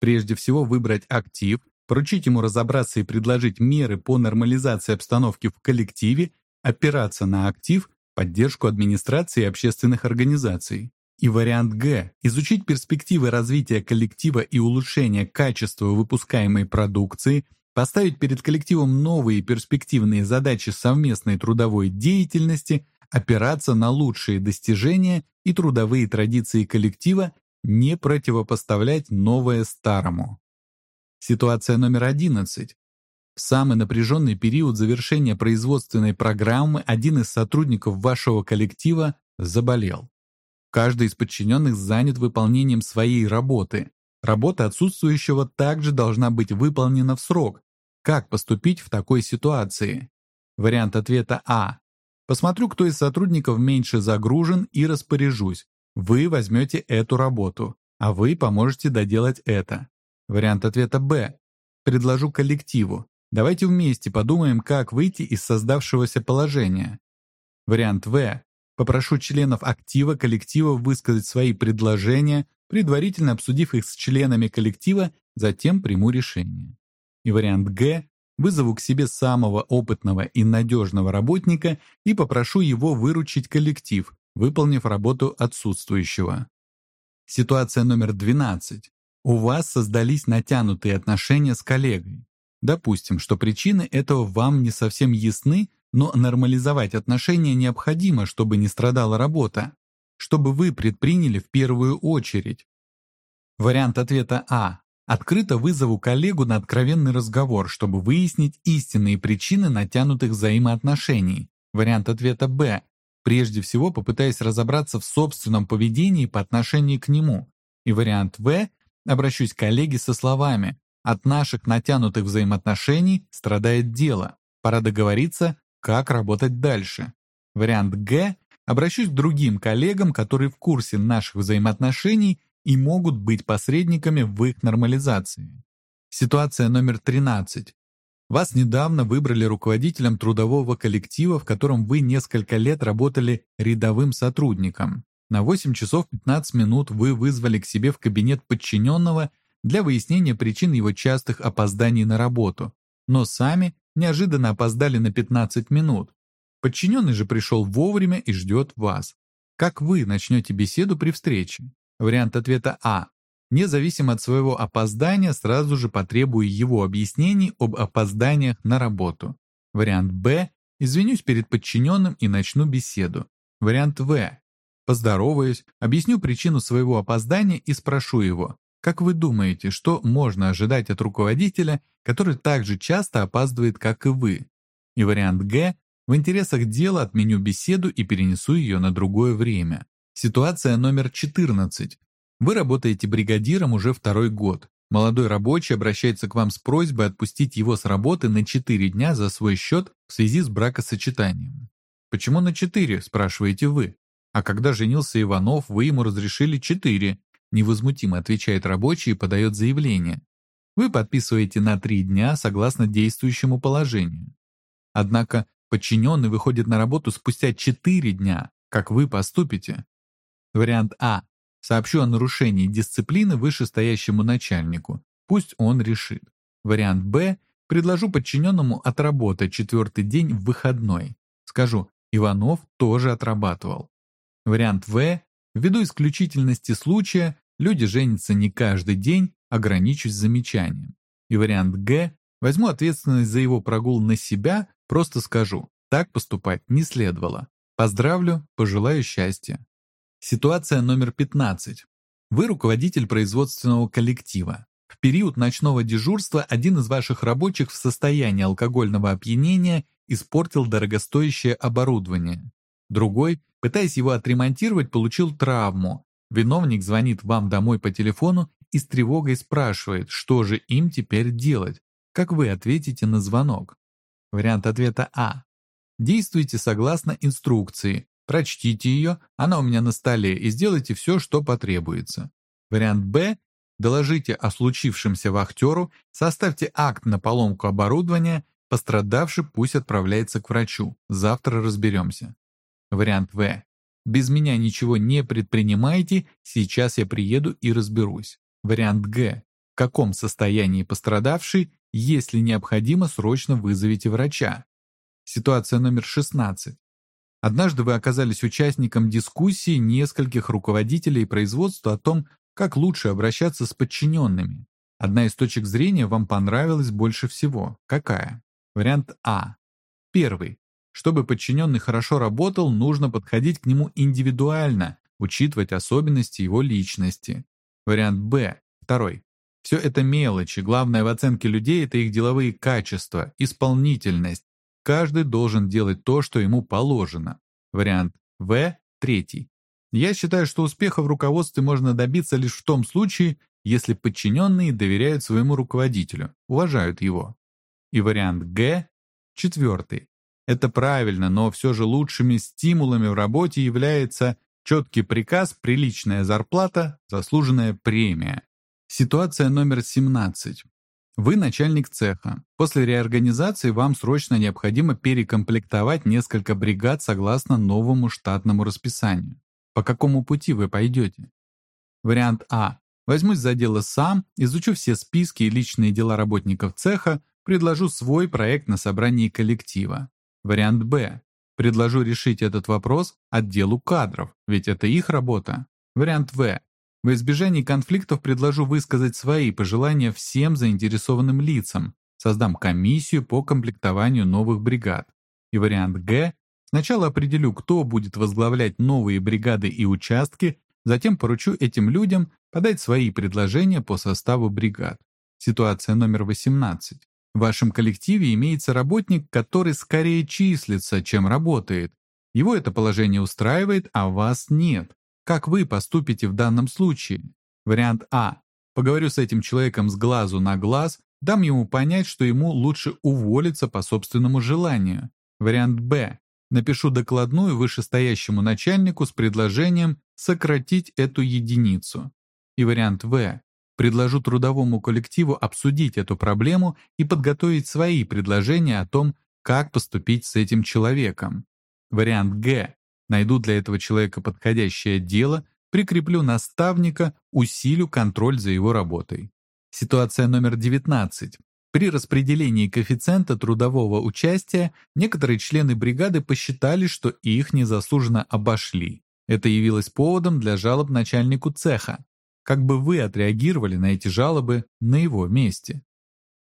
Прежде всего выбрать актив, поручить ему разобраться и предложить меры по нормализации обстановки в коллективе, опираться на актив, поддержку администрации и общественных организаций. И вариант Г – изучить перспективы развития коллектива и улучшения качества выпускаемой продукции, поставить перед коллективом новые перспективные задачи совместной трудовой деятельности, опираться на лучшие достижения и трудовые традиции коллектива, не противопоставлять новое старому. Ситуация номер 11. В самый напряженный период завершения производственной программы один из сотрудников вашего коллектива заболел. Каждый из подчиненных занят выполнением своей работы. Работа отсутствующего также должна быть выполнена в срок. Как поступить в такой ситуации? Вариант ответа А. Посмотрю, кто из сотрудников меньше загружен и распоряжусь. Вы возьмете эту работу, а вы поможете доделать это. Вариант ответа Б. Предложу коллективу. Давайте вместе подумаем, как выйти из создавшегося положения. Вариант В. Попрошу членов актива коллектива высказать свои предложения, предварительно обсудив их с членами коллектива, затем приму решение. И вариант Г. Вызову к себе самого опытного и надежного работника и попрошу его выручить коллектив, выполнив работу отсутствующего. Ситуация номер 12. У вас создались натянутые отношения с коллегой. Допустим, что причины этого вам не совсем ясны, но нормализовать отношения необходимо, чтобы не страдала работа. Чтобы вы предприняли в первую очередь. Вариант ответа А. Открыто вызову коллегу на откровенный разговор, чтобы выяснить истинные причины натянутых взаимоотношений. Вариант ответа Б. Прежде всего попытаясь разобраться в собственном поведении по отношению к нему. И вариант В. Обращусь к коллеге со словами «От наших натянутых взаимоотношений страдает дело. Пора договориться, как работать дальше. Вариант Г. Обращусь к другим коллегам, которые в курсе наших взаимоотношений и могут быть посредниками в их нормализации. Ситуация номер 13. Вас недавно выбрали руководителем трудового коллектива, в котором вы несколько лет работали рядовым сотрудником. На 8 часов 15 минут вы вызвали к себе в кабинет подчиненного для выяснения причин его частых опозданий на работу, но сами неожиданно опоздали на 15 минут. Подчиненный же пришел вовремя и ждет вас. Как вы начнете беседу при встрече? Вариант ответа А. Независимо от своего опоздания, сразу же потребую его объяснений об опозданиях на работу. Вариант Б. Извинюсь перед подчиненным и начну беседу. Вариант В. Поздороваюсь, объясню причину своего опоздания и спрошу его, как вы думаете, что можно ожидать от руководителя, который так же часто опаздывает, как и вы? И вариант Г. В интересах дела отменю беседу и перенесу ее на другое время. Ситуация номер 14. Вы работаете бригадиром уже второй год. Молодой рабочий обращается к вам с просьбой отпустить его с работы на 4 дня за свой счет в связи с бракосочетанием. «Почему на 4?» – спрашиваете вы. А когда женился Иванов, вы ему разрешили 4, Невозмутимо отвечает рабочий и подает заявление. Вы подписываете на три дня согласно действующему положению. Однако подчиненный выходит на работу спустя четыре дня. Как вы поступите? Вариант А. Сообщу о нарушении дисциплины вышестоящему начальнику. Пусть он решит. Вариант Б. Предложу подчиненному отработать четвертый день в выходной. Скажу, Иванов тоже отрабатывал. Вариант В. Ввиду исключительности случая, люди женятся не каждый день, ограничусь замечанием. И вариант Г – возьму ответственность за его прогул на себя, просто скажу, так поступать не следовало. Поздравлю, пожелаю счастья. Ситуация номер 15. Вы руководитель производственного коллектива. В период ночного дежурства один из ваших рабочих в состоянии алкогольного опьянения испортил дорогостоящее оборудование. Другой Пытаясь его отремонтировать, получил травму. Виновник звонит вам домой по телефону и с тревогой спрашивает, что же им теперь делать. Как вы ответите на звонок? Вариант ответа А. Действуйте согласно инструкции. Прочтите ее, она у меня на столе, и сделайте все, что потребуется. Вариант Б. Доложите о случившемся вахтеру, составьте акт на поломку оборудования, пострадавший пусть отправляется к врачу. Завтра разберемся. Вариант В. Без меня ничего не предпринимайте, сейчас я приеду и разберусь. Вариант Г. В каком состоянии пострадавший, если необходимо, срочно вызовите врача. Ситуация номер 16. Однажды вы оказались участником дискуссии нескольких руководителей производства о том, как лучше обращаться с подчиненными. Одна из точек зрения вам понравилась больше всего. Какая? Вариант А. Первый. Чтобы подчиненный хорошо работал, нужно подходить к нему индивидуально, учитывать особенности его личности. Вариант Б. Второй. Все это мелочи, главное в оценке людей – это их деловые качества, исполнительность. Каждый должен делать то, что ему положено. Вариант В. Третий. Я считаю, что успеха в руководстве можно добиться лишь в том случае, если подчиненные доверяют своему руководителю, уважают его. И вариант Г. Четвертый. Это правильно, но все же лучшими стимулами в работе является четкий приказ, приличная зарплата, заслуженная премия. Ситуация номер 17. Вы начальник цеха. После реорганизации вам срочно необходимо перекомплектовать несколько бригад согласно новому штатному расписанию. По какому пути вы пойдете? Вариант А. Возьмусь за дело сам, изучу все списки и личные дела работников цеха, предложу свой проект на собрании коллектива. Вариант Б. Предложу решить этот вопрос отделу кадров, ведь это их работа. Вариант В. В избежании конфликтов предложу высказать свои пожелания всем заинтересованным лицам, создам комиссию по комплектованию новых бригад. И вариант Г. Сначала определю, кто будет возглавлять новые бригады и участки, затем поручу этим людям подать свои предложения по составу бригад. Ситуация номер 18. В вашем коллективе имеется работник, который скорее числится, чем работает. Его это положение устраивает, а вас нет. Как вы поступите в данном случае? Вариант А. Поговорю с этим человеком с глазу на глаз, дам ему понять, что ему лучше уволиться по собственному желанию. Вариант Б. Напишу докладную вышестоящему начальнику с предложением сократить эту единицу. И вариант В. Предложу трудовому коллективу обсудить эту проблему и подготовить свои предложения о том, как поступить с этим человеком. Вариант Г. Найду для этого человека подходящее дело, прикреплю наставника, усилю контроль за его работой. Ситуация номер 19. При распределении коэффициента трудового участия некоторые члены бригады посчитали, что их незаслуженно обошли. Это явилось поводом для жалоб начальнику цеха. Как бы вы отреагировали на эти жалобы на его месте?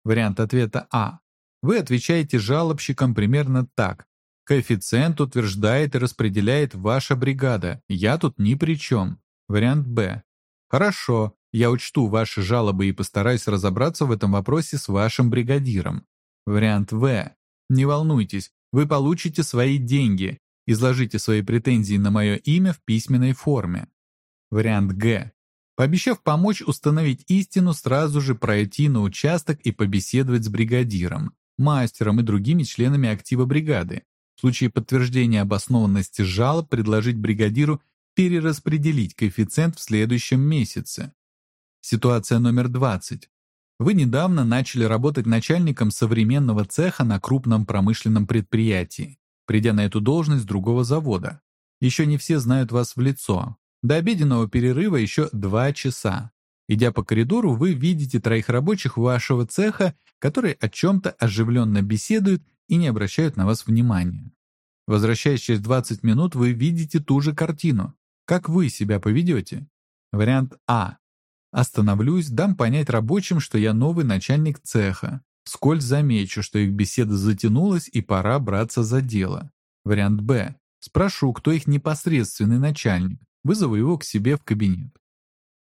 Вариант ответа А. Вы отвечаете жалобщикам примерно так. Коэффициент утверждает и распределяет ваша бригада. Я тут ни при чем. Вариант Б. Хорошо, я учту ваши жалобы и постараюсь разобраться в этом вопросе с вашим бригадиром. Вариант В. Не волнуйтесь, вы получите свои деньги. Изложите свои претензии на мое имя в письменной форме. Вариант Г. Пообещав помочь установить истину, сразу же пройти на участок и побеседовать с бригадиром, мастером и другими членами актива бригады. В случае подтверждения обоснованности жалоб предложить бригадиру перераспределить коэффициент в следующем месяце. Ситуация номер 20. Вы недавно начали работать начальником современного цеха на крупном промышленном предприятии, придя на эту должность другого завода. Еще не все знают вас в лицо. До обеденного перерыва еще два часа. Идя по коридору, вы видите троих рабочих вашего цеха, которые о чем-то оживленно беседуют и не обращают на вас внимания. Возвращаясь через 20 минут, вы видите ту же картину. Как вы себя поведете? Вариант А. Остановлюсь, дам понять рабочим, что я новый начальник цеха. Сколь замечу, что их беседа затянулась и пора браться за дело. Вариант Б. Спрошу, кто их непосредственный начальник. Вызову его к себе в кабинет.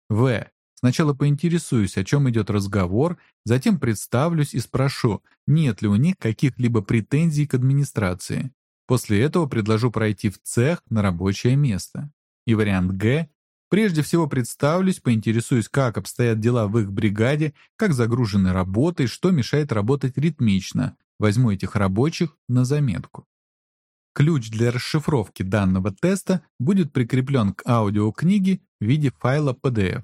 В. Сначала поинтересуюсь, о чем идет разговор, затем представлюсь и спрошу, нет ли у них каких-либо претензий к администрации. После этого предложу пройти в цех на рабочее место. И вариант Г. Прежде всего представлюсь, поинтересуюсь, как обстоят дела в их бригаде, как загружены работой, что мешает работать ритмично. Возьму этих рабочих на заметку. Ключ для расшифровки данного теста будет прикреплен к аудиокниге в виде файла PDF.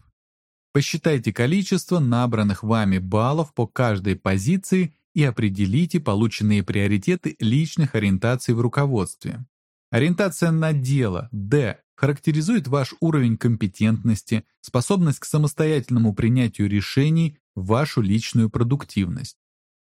Посчитайте количество набранных вами баллов по каждой позиции и определите полученные приоритеты личных ориентаций в руководстве. Ориентация на дело D характеризует ваш уровень компетентности, способность к самостоятельному принятию решений, вашу личную продуктивность.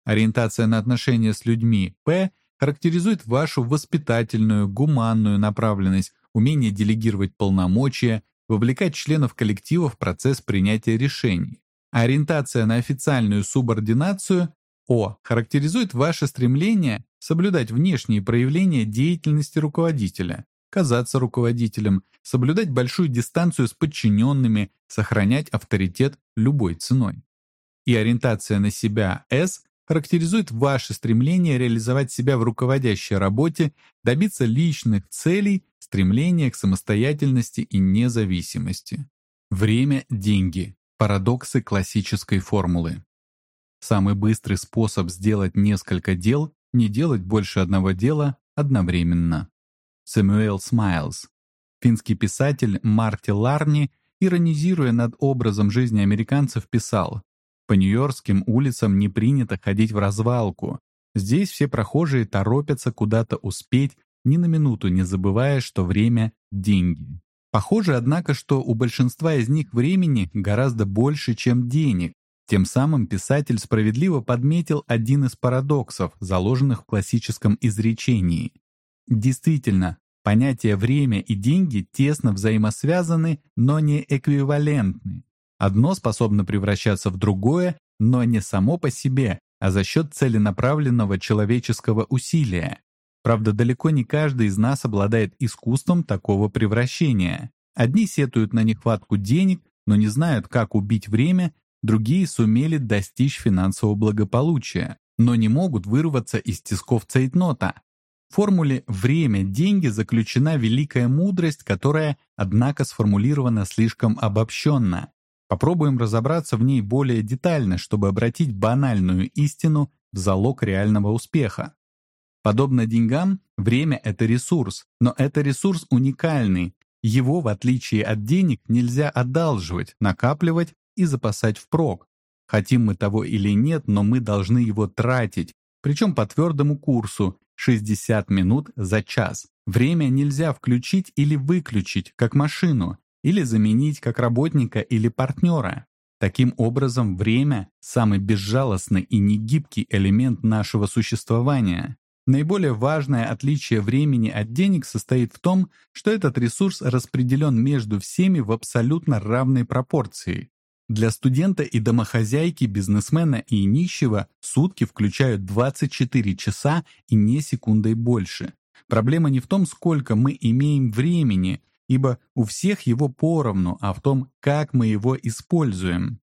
Ориентация на отношения с людьми P характеризует вашу воспитательную, гуманную направленность, умение делегировать полномочия, вовлекать членов коллектива в процесс принятия решений. Ориентация на официальную субординацию О характеризует ваше стремление соблюдать внешние проявления деятельности руководителя, казаться руководителем, соблюдать большую дистанцию с подчиненными, сохранять авторитет любой ценой. И ориентация на себя С характеризует ваше стремление реализовать себя в руководящей работе, добиться личных целей, стремление к самостоятельности и независимости. Время – деньги. Парадоксы классической формулы. Самый быстрый способ сделать несколько дел – не делать больше одного дела одновременно. Сэмюэл Смайлз. Финский писатель Марти Ларни, иронизируя над образом жизни американцев, писал по нью-йоркским улицам не принято ходить в развалку. Здесь все прохожие торопятся куда-то успеть, ни на минуту не забывая, что время — деньги. Похоже, однако, что у большинства из них времени гораздо больше, чем денег. Тем самым писатель справедливо подметил один из парадоксов, заложенных в классическом изречении. Действительно, понятия «время» и «деньги» тесно взаимосвязаны, но не эквивалентны. Одно способно превращаться в другое, но не само по себе, а за счет целенаправленного человеческого усилия. Правда, далеко не каждый из нас обладает искусством такого превращения. Одни сетуют на нехватку денег, но не знают, как убить время, другие сумели достичь финансового благополучия, но не могут вырваться из тисков цейтнота. В формуле «время – деньги» заключена великая мудрость, которая, однако, сформулирована слишком обобщенно. Попробуем разобраться в ней более детально, чтобы обратить банальную истину в залог реального успеха. Подобно деньгам, время — это ресурс, но это ресурс уникальный. Его, в отличие от денег, нельзя одалживать, накапливать и запасать впрок. Хотим мы того или нет, но мы должны его тратить, причем по твердому курсу 60 минут за час. Время нельзя включить или выключить, как машину или заменить как работника или партнера. Таким образом, время – самый безжалостный и негибкий элемент нашего существования. Наиболее важное отличие времени от денег состоит в том, что этот ресурс распределен между всеми в абсолютно равной пропорции. Для студента и домохозяйки, бизнесмена и нищего сутки включают 24 часа и не секундой больше. Проблема не в том, сколько мы имеем времени, ибо у всех его поровну, а в том, как мы его используем.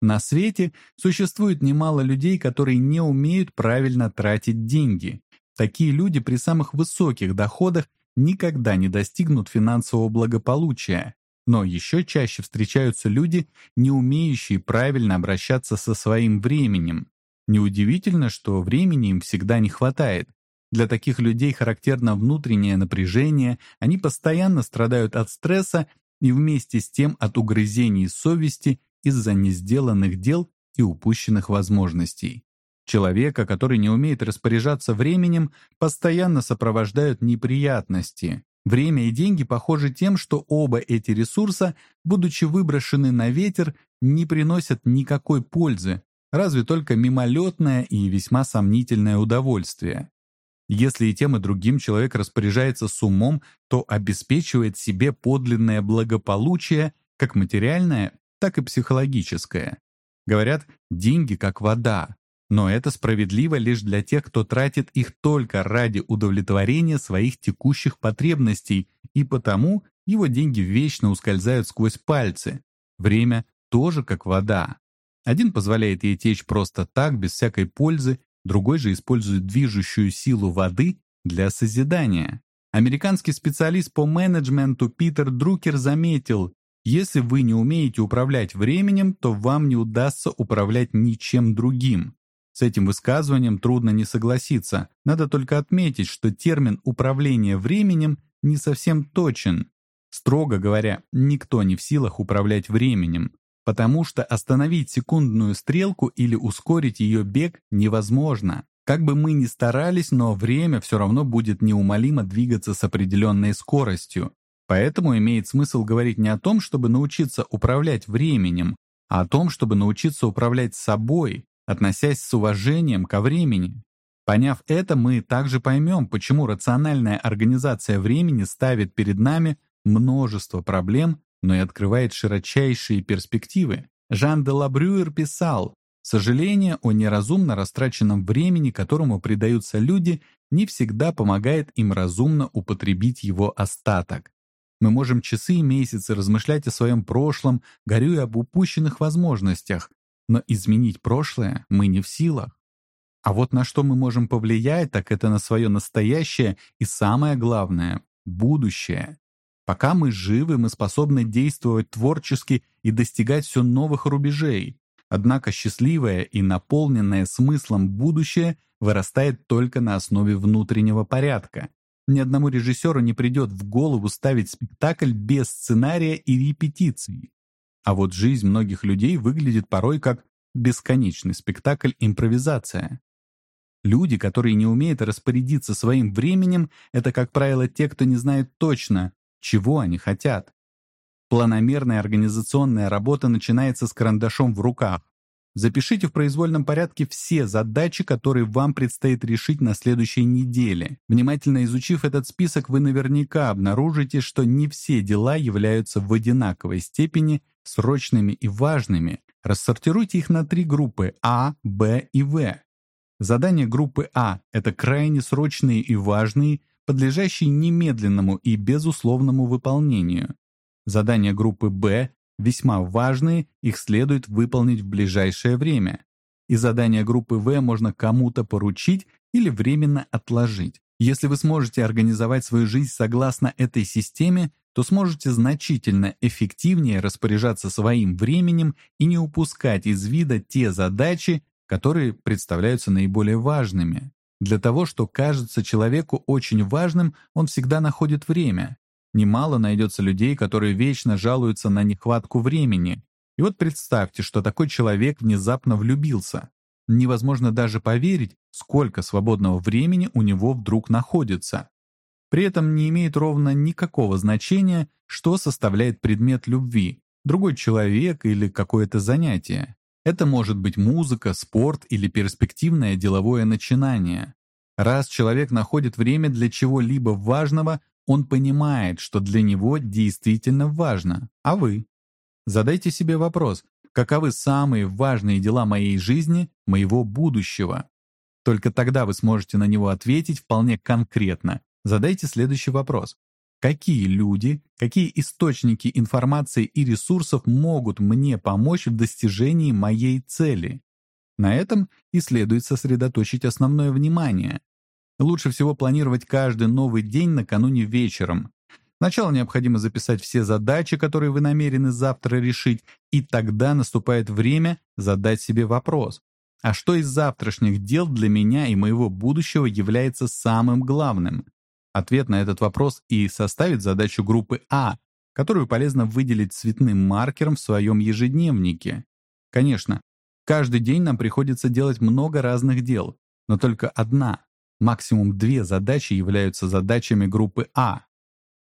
На свете существует немало людей, которые не умеют правильно тратить деньги. Такие люди при самых высоких доходах никогда не достигнут финансового благополучия. Но еще чаще встречаются люди, не умеющие правильно обращаться со своим временем. Неудивительно, что времени им всегда не хватает. Для таких людей характерно внутреннее напряжение, они постоянно страдают от стресса и вместе с тем от угрызений совести из-за несделанных дел и упущенных возможностей. Человека, который не умеет распоряжаться временем, постоянно сопровождают неприятности. Время и деньги похожи тем, что оба эти ресурса, будучи выброшены на ветер, не приносят никакой пользы, разве только мимолетное и весьма сомнительное удовольствие. Если и тем, и другим человек распоряжается с умом, то обеспечивает себе подлинное благополучие, как материальное, так и психологическое. Говорят, деньги как вода, но это справедливо лишь для тех, кто тратит их только ради удовлетворения своих текущих потребностей, и потому его деньги вечно ускользают сквозь пальцы. Время тоже как вода. Один позволяет ей течь просто так, без всякой пользы, другой же использует движущую силу воды для созидания. Американский специалист по менеджменту Питер Друкер заметил, если вы не умеете управлять временем, то вам не удастся управлять ничем другим. С этим высказыванием трудно не согласиться. Надо только отметить, что термин «управление временем» не совсем точен. Строго говоря, никто не в силах управлять временем потому что остановить секундную стрелку или ускорить ее бег невозможно. Как бы мы ни старались, но время все равно будет неумолимо двигаться с определенной скоростью. Поэтому имеет смысл говорить не о том, чтобы научиться управлять временем, а о том, чтобы научиться управлять собой, относясь с уважением ко времени. Поняв это, мы также поймем, почему рациональная организация времени ставит перед нами множество проблем, но и открывает широчайшие перспективы. Жан де Лабрюер писал, «Сожаление о неразумно растраченном времени, которому предаются люди, не всегда помогает им разумно употребить его остаток. Мы можем часы и месяцы размышлять о своем прошлом, горюя об упущенных возможностях, но изменить прошлое мы не в силах. А вот на что мы можем повлиять, так это на свое настоящее и самое главное — будущее. Пока мы живы, мы способны действовать творчески и достигать все новых рубежей. Однако счастливое и наполненное смыслом будущее вырастает только на основе внутреннего порядка. Ни одному режиссеру не придет в голову ставить спектакль без сценария и репетиций. А вот жизнь многих людей выглядит порой как бесконечный спектакль-импровизация. Люди, которые не умеют распорядиться своим временем, это, как правило, те, кто не знает точно, чего они хотят. Планомерная организационная работа начинается с карандашом в руках. Запишите в произвольном порядке все задачи, которые вам предстоит решить на следующей неделе. Внимательно изучив этот список, вы наверняка обнаружите, что не все дела являются в одинаковой степени срочными и важными. Рассортируйте их на три группы А, Б и В. Задания группы А — это крайне срочные и важные, подлежащие немедленному и безусловному выполнению. Задания группы Б весьма важные, их следует выполнить в ближайшее время. И задания группы В можно кому-то поручить или временно отложить. Если вы сможете организовать свою жизнь согласно этой системе, то сможете значительно эффективнее распоряжаться своим временем и не упускать из вида те задачи, которые представляются наиболее важными. Для того, что кажется человеку очень важным, он всегда находит время. Немало найдется людей, которые вечно жалуются на нехватку времени. И вот представьте, что такой человек внезапно влюбился. Невозможно даже поверить, сколько свободного времени у него вдруг находится. При этом не имеет ровно никакого значения, что составляет предмет любви, другой человек или какое-то занятие. Это может быть музыка, спорт или перспективное деловое начинание. Раз человек находит время для чего-либо важного, он понимает, что для него действительно важно. А вы? Задайте себе вопрос, каковы самые важные дела моей жизни, моего будущего? Только тогда вы сможете на него ответить вполне конкретно, Задайте следующий вопрос. Какие люди, какие источники информации и ресурсов могут мне помочь в достижении моей цели? На этом и следует сосредоточить основное внимание. Лучше всего планировать каждый новый день накануне вечером. Сначала необходимо записать все задачи, которые вы намерены завтра решить, и тогда наступает время задать себе вопрос. А что из завтрашних дел для меня и моего будущего является самым главным? Ответ на этот вопрос и составит задачу группы А, которую полезно выделить цветным маркером в своем ежедневнике. Конечно, каждый день нам приходится делать много разных дел, но только одна, максимум две задачи являются задачами группы А.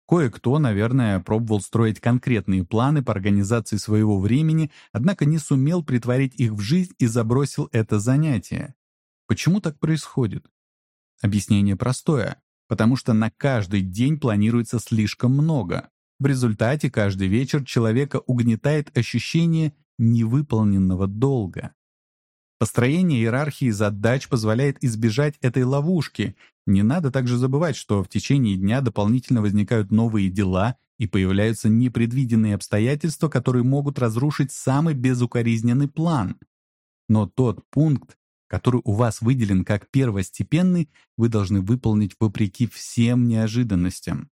Кое-кто, наверное, пробовал строить конкретные планы по организации своего времени, однако не сумел притворить их в жизнь и забросил это занятие. Почему так происходит? Объяснение простое потому что на каждый день планируется слишком много. В результате каждый вечер человека угнетает ощущение невыполненного долга. Построение иерархии задач позволяет избежать этой ловушки. Не надо также забывать, что в течение дня дополнительно возникают новые дела и появляются непредвиденные обстоятельства, которые могут разрушить самый безукоризненный план. Но тот пункт, который у вас выделен как первостепенный, вы должны выполнить вопреки всем неожиданностям.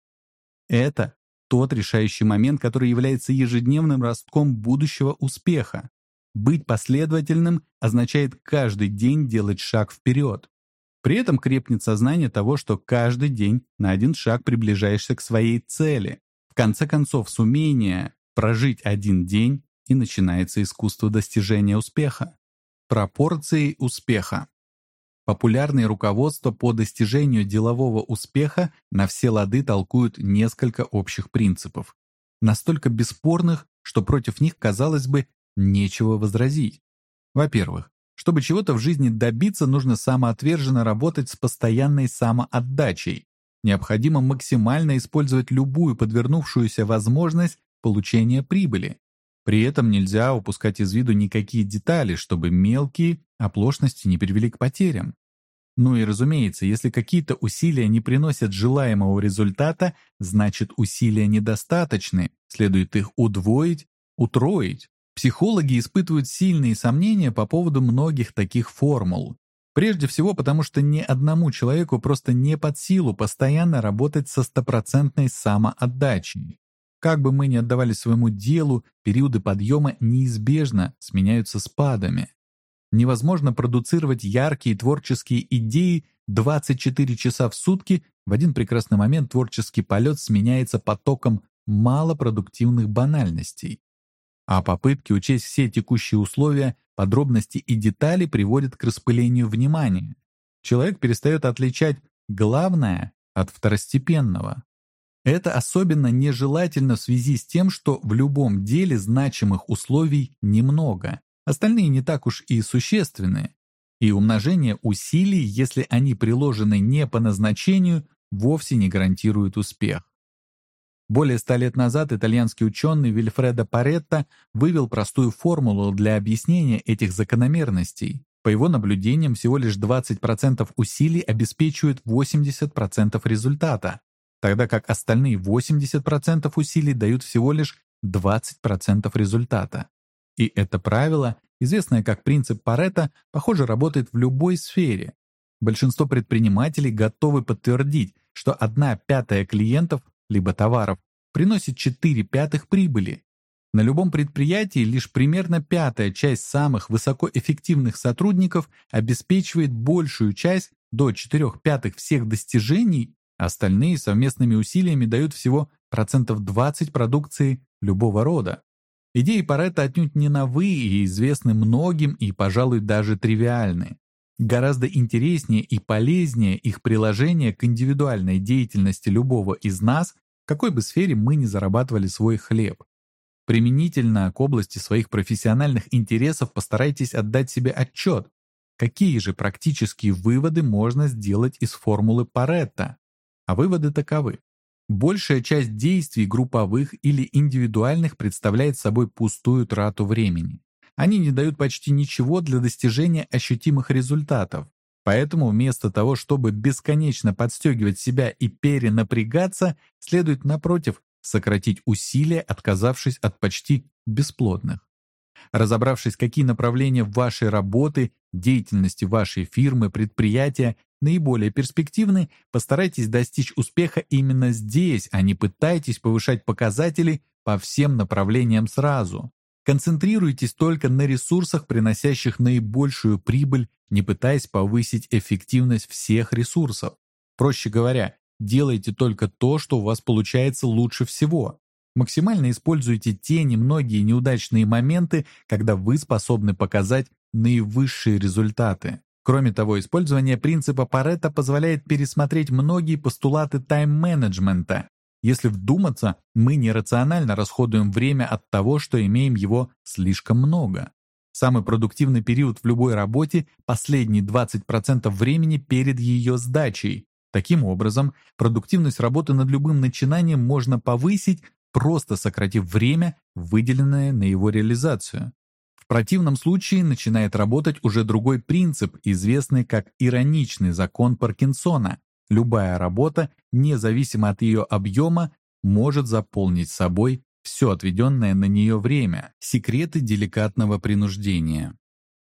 Это тот решающий момент, который является ежедневным ростком будущего успеха. Быть последовательным означает каждый день делать шаг вперед. При этом крепнет сознание того, что каждый день на один шаг приближаешься к своей цели. В конце концов, с умения прожить один день и начинается искусство достижения успеха. Пропорции успеха. Популярные руководства по достижению делового успеха на все лады толкуют несколько общих принципов. Настолько бесспорных, что против них, казалось бы, нечего возразить. Во-первых, Чтобы чего-то в жизни добиться, нужно самоотверженно работать с постоянной самоотдачей. Необходимо максимально использовать любую подвернувшуюся возможность получения прибыли. При этом нельзя упускать из виду никакие детали, чтобы мелкие оплошности не привели к потерям. Ну и разумеется, если какие-то усилия не приносят желаемого результата, значит усилия недостаточны, следует их удвоить, утроить. Психологи испытывают сильные сомнения по поводу многих таких формул. Прежде всего потому, что ни одному человеку просто не под силу постоянно работать со стопроцентной самоотдачей. Как бы мы ни отдавали своему делу, периоды подъема неизбежно сменяются спадами. Невозможно продуцировать яркие творческие идеи 24 часа в сутки, в один прекрасный момент творческий полет сменяется потоком малопродуктивных банальностей. А попытки учесть все текущие условия, подробности и детали приводят к распылению внимания. Человек перестает отличать главное от второстепенного. Это особенно нежелательно в связи с тем, что в любом деле значимых условий немного. Остальные не так уж и существенны. И умножение усилий, если они приложены не по назначению, вовсе не гарантирует успех. Более ста лет назад итальянский ученый Вильфредо Паретто вывел простую формулу для объяснения этих закономерностей. По его наблюдениям, всего лишь 20% усилий обеспечивают 80% результата, тогда как остальные 80% усилий дают всего лишь 20% результата. И это правило, известное как принцип Паретта, похоже, работает в любой сфере. Большинство предпринимателей готовы подтвердить, что одна пятая клиентов, либо товаров, приносит 4 пятых прибыли. На любом предприятии лишь примерно пятая часть самых высокоэффективных сотрудников обеспечивает большую часть до 4 пятых всех достижений Остальные совместными усилиями дают всего процентов 20 продукции любого рода. Идеи Паретта отнюдь не новые и известны многим и, пожалуй, даже тривиальны. Гораздо интереснее и полезнее их приложение к индивидуальной деятельности любого из нас, какой бы сфере мы ни зарабатывали свой хлеб. Применительно к области своих профессиональных интересов постарайтесь отдать себе отчет, какие же практические выводы можно сделать из формулы Паретта. А выводы таковы. Большая часть действий групповых или индивидуальных представляет собой пустую трату времени. Они не дают почти ничего для достижения ощутимых результатов. Поэтому вместо того, чтобы бесконечно подстегивать себя и перенапрягаться, следует, напротив, сократить усилия, отказавшись от почти бесплодных. Разобравшись, какие направления вашей работы, деятельности вашей фирмы, предприятия наиболее перспективны, постарайтесь достичь успеха именно здесь, а не пытайтесь повышать показатели по всем направлениям сразу. Концентрируйтесь только на ресурсах, приносящих наибольшую прибыль, не пытаясь повысить эффективность всех ресурсов. Проще говоря, делайте только то, что у вас получается лучше всего. Максимально используйте те немногие неудачные моменты, когда вы способны показать наивысшие результаты. Кроме того, использование принципа Паретта позволяет пересмотреть многие постулаты тайм-менеджмента. Если вдуматься, мы нерационально расходуем время от того, что имеем его слишком много. Самый продуктивный период в любой работе – последние 20% времени перед ее сдачей. Таким образом, продуктивность работы над любым начинанием можно повысить, просто сократив время, выделенное на его реализацию. В противном случае начинает работать уже другой принцип, известный как ироничный закон Паркинсона. Любая работа, независимо от ее объема, может заполнить собой все отведенное на нее время. Секреты деликатного принуждения.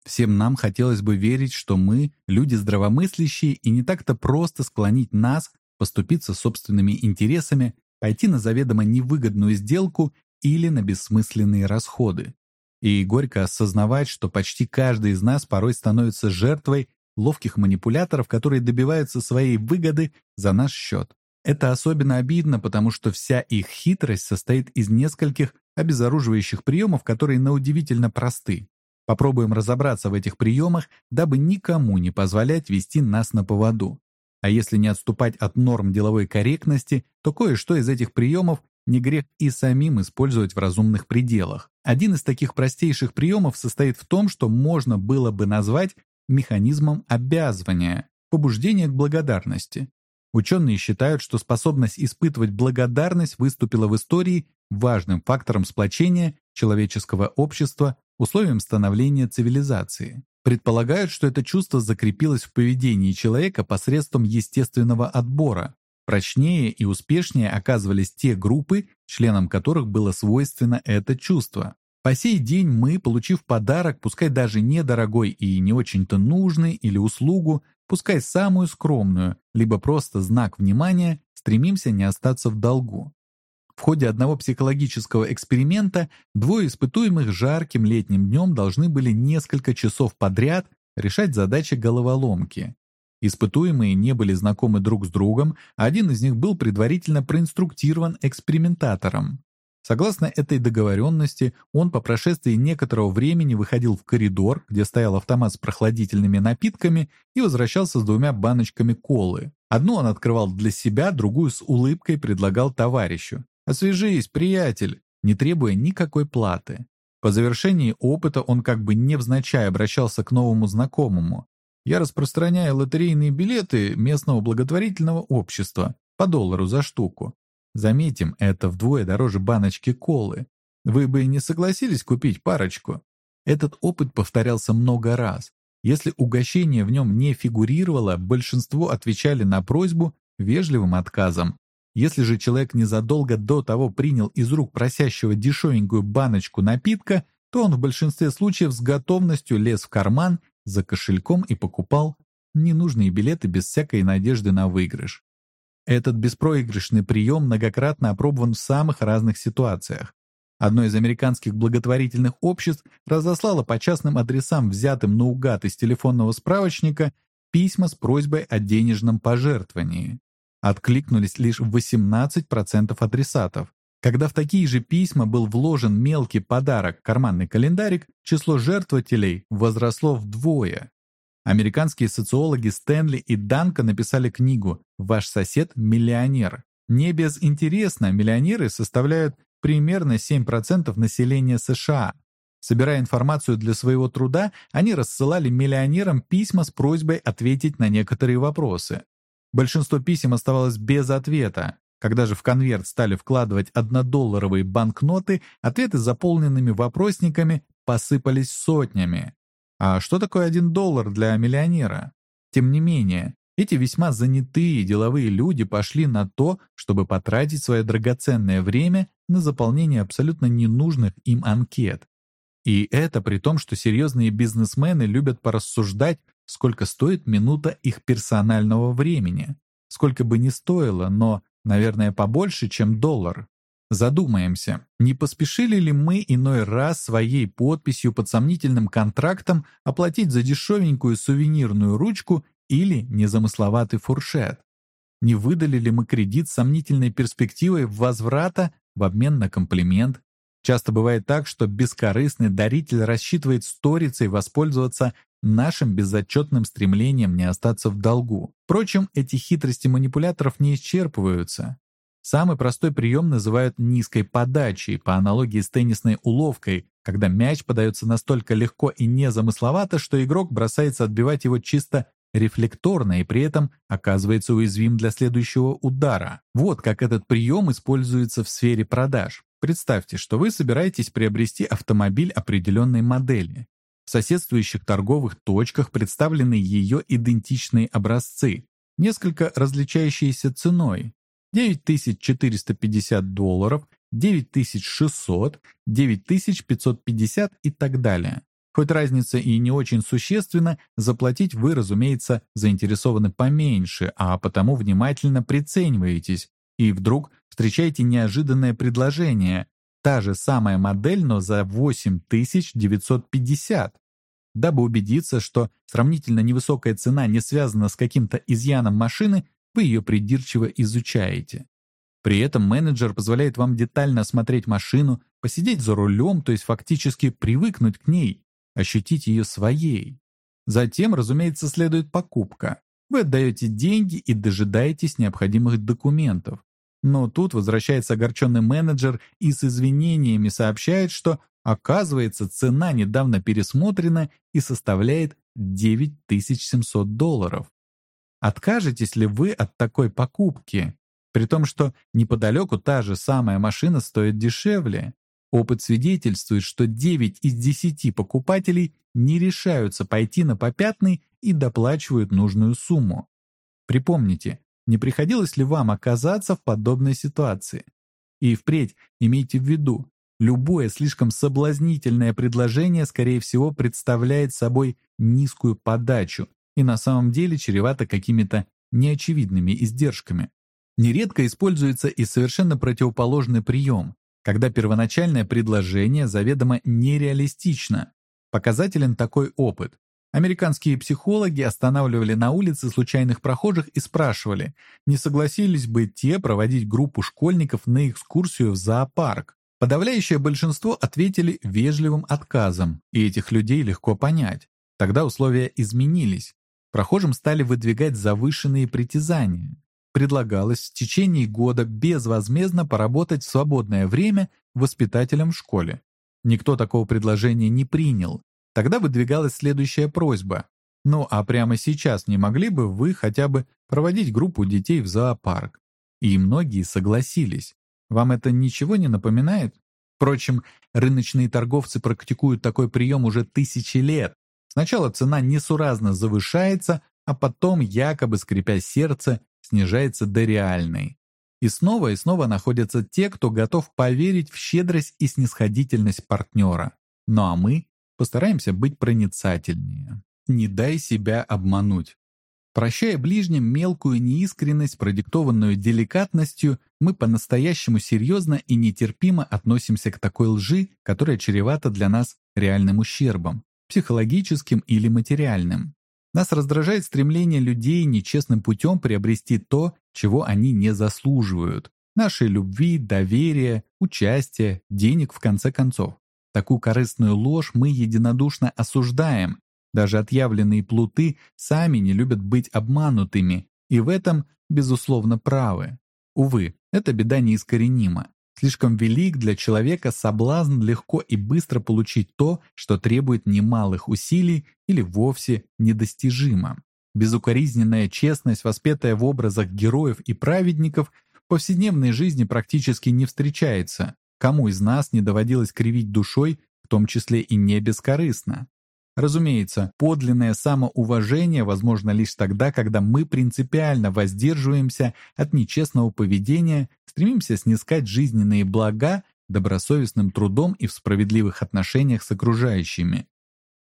Всем нам хотелось бы верить, что мы, люди здравомыслящие, и не так-то просто склонить нас поступиться собственными интересами, пойти на заведомо невыгодную сделку или на бессмысленные расходы и горько осознавать, что почти каждый из нас порой становится жертвой ловких манипуляторов, которые добиваются своей выгоды за наш счет. Это особенно обидно, потому что вся их хитрость состоит из нескольких обезоруживающих приемов, которые на удивительно просты. Попробуем разобраться в этих приемах, дабы никому не позволять вести нас на поводу. А если не отступать от норм деловой корректности, то кое-что из этих приемов не грех и самим использовать в разумных пределах. Один из таких простейших приемов состоит в том, что можно было бы назвать механизмом обязывания, побуждения к благодарности. Ученые считают, что способность испытывать благодарность выступила в истории важным фактором сплочения человеческого общества, условием становления цивилизации. Предполагают, что это чувство закрепилось в поведении человека посредством естественного отбора. Прочнее и успешнее оказывались те группы, членам которых было свойственно это чувство. По сей день мы, получив подарок, пускай даже недорогой и не очень-то нужный, или услугу, пускай самую скромную, либо просто знак внимания, стремимся не остаться в долгу. В ходе одного психологического эксперимента двое испытуемых жарким летним днем должны были несколько часов подряд решать задачи головоломки. Испытуемые не были знакомы друг с другом, а один из них был предварительно проинструктирован экспериментатором. Согласно этой договоренности, он по прошествии некоторого времени выходил в коридор, где стоял автомат с прохладительными напитками, и возвращался с двумя баночками колы. Одну он открывал для себя, другую с улыбкой предлагал товарищу. «Освежись, приятель!» не требуя никакой платы. По завершении опыта он как бы невзначай обращался к новому знакомому. Я распространяю лотерейные билеты местного благотворительного общества по доллару за штуку. Заметим, это вдвое дороже баночки колы. Вы бы не согласились купить парочку? Этот опыт повторялся много раз. Если угощение в нем не фигурировало, большинство отвечали на просьбу вежливым отказом. Если же человек незадолго до того принял из рук просящего дешевенькую баночку напитка, то он в большинстве случаев с готовностью лез в карман за кошельком и покупал ненужные билеты без всякой надежды на выигрыш. Этот беспроигрышный прием многократно опробован в самых разных ситуациях. Одно из американских благотворительных обществ разослало по частным адресам, взятым наугад из телефонного справочника, письма с просьбой о денежном пожертвовании. Откликнулись лишь 18% адресатов. Когда в такие же письма был вложен мелкий подарок, карманный календарик, число жертвователей возросло вдвое. Американские социологи Стэнли и Данка написали книгу «Ваш сосед – миллионер». Не безинтересно, миллионеры составляют примерно 7% населения США. Собирая информацию для своего труда, они рассылали миллионерам письма с просьбой ответить на некоторые вопросы. Большинство писем оставалось без ответа. Когда же в конверт стали вкладывать однодолларовые банкноты, ответы заполненными вопросниками посыпались сотнями. А что такое один доллар для миллионера? Тем не менее, эти весьма занятые деловые люди пошли на то, чтобы потратить свое драгоценное время на заполнение абсолютно ненужных им анкет. И это при том, что серьезные бизнесмены любят порассуждать, сколько стоит минута их персонального времени. Сколько бы ни стоило, но Наверное, побольше, чем доллар. Задумаемся, не поспешили ли мы иной раз своей подписью под сомнительным контрактом оплатить за дешевенькую сувенирную ручку или незамысловатый фуршет? Не выдали ли мы кредит с сомнительной перспективой возврата в обмен на комплимент? Часто бывает так, что бескорыстный даритель рассчитывает сторицей воспользоваться нашим безотчетным стремлением не остаться в долгу. Впрочем, эти хитрости манипуляторов не исчерпываются. Самый простой прием называют низкой подачей, по аналогии с теннисной уловкой, когда мяч подается настолько легко и незамысловато, что игрок бросается отбивать его чисто рефлекторно и при этом оказывается уязвим для следующего удара. Вот как этот прием используется в сфере продаж. Представьте, что вы собираетесь приобрести автомобиль определенной модели. В соседствующих торговых точках представлены ее идентичные образцы, несколько различающиеся ценой. 9450 долларов, 9600, 9550 и так далее. Хоть разница и не очень существенна, заплатить вы, разумеется, заинтересованы поменьше, а потому внимательно прицениваетесь. И вдруг встречаете неожиданное предложение, Та же самая модель, но за 8950. Дабы убедиться, что сравнительно невысокая цена не связана с каким-то изъяном машины, вы ее придирчиво изучаете. При этом менеджер позволяет вам детально осмотреть машину, посидеть за рулем, то есть фактически привыкнуть к ней, ощутить ее своей. Затем, разумеется, следует покупка. Вы отдаете деньги и дожидаетесь необходимых документов. Но тут возвращается огорченный менеджер и с извинениями сообщает, что, оказывается, цена недавно пересмотрена и составляет 9700 долларов. Откажетесь ли вы от такой покупки? При том, что неподалеку та же самая машина стоит дешевле. Опыт свидетельствует, что 9 из 10 покупателей не решаются пойти на попятный и доплачивают нужную сумму. Припомните, не приходилось ли вам оказаться в подобной ситуации? И впредь имейте в виду, любое слишком соблазнительное предложение, скорее всего, представляет собой низкую подачу и на самом деле чревато какими-то неочевидными издержками. Нередко используется и совершенно противоположный прием, когда первоначальное предложение заведомо нереалистично. Показателен такой опыт. Американские психологи останавливали на улице случайных прохожих и спрашивали, не согласились бы те проводить группу школьников на экскурсию в зоопарк. Подавляющее большинство ответили вежливым отказом, и этих людей легко понять. Тогда условия изменились. Прохожим стали выдвигать завышенные притязания. Предлагалось в течение года безвозмездно поработать в свободное время воспитателем в школе. Никто такого предложения не принял. Тогда выдвигалась следующая просьба. Ну а прямо сейчас не могли бы вы хотя бы проводить группу детей в зоопарк? И многие согласились. Вам это ничего не напоминает? Впрочем, рыночные торговцы практикуют такой прием уже тысячи лет, Сначала цена несуразно завышается, а потом, якобы скрипя сердце, снижается до реальной. И снова и снова находятся те, кто готов поверить в щедрость и снисходительность партнера. Ну а мы постараемся быть проницательнее. Не дай себя обмануть. Прощая ближним мелкую неискренность, продиктованную деликатностью, мы по-настоящему серьезно и нетерпимо относимся к такой лжи, которая чревата для нас реальным ущербом психологическим или материальным. Нас раздражает стремление людей нечестным путем приобрести то, чего они не заслуживают. Нашей любви, доверия, участия, денег в конце концов. Такую корыстную ложь мы единодушно осуждаем. Даже отъявленные плуты сами не любят быть обманутыми, и в этом, безусловно, правы. Увы, эта беда неискоренима. Слишком велик для человека соблазн легко и быстро получить то, что требует немалых усилий или вовсе недостижимо. Безукоризненная честность, воспетая в образах героев и праведников, в повседневной жизни практически не встречается. Кому из нас не доводилось кривить душой, в том числе и не бескорыстно? Разумеется, подлинное самоуважение возможно лишь тогда, когда мы принципиально воздерживаемся от нечестного поведения, стремимся снискать жизненные блага добросовестным трудом и в справедливых отношениях с окружающими.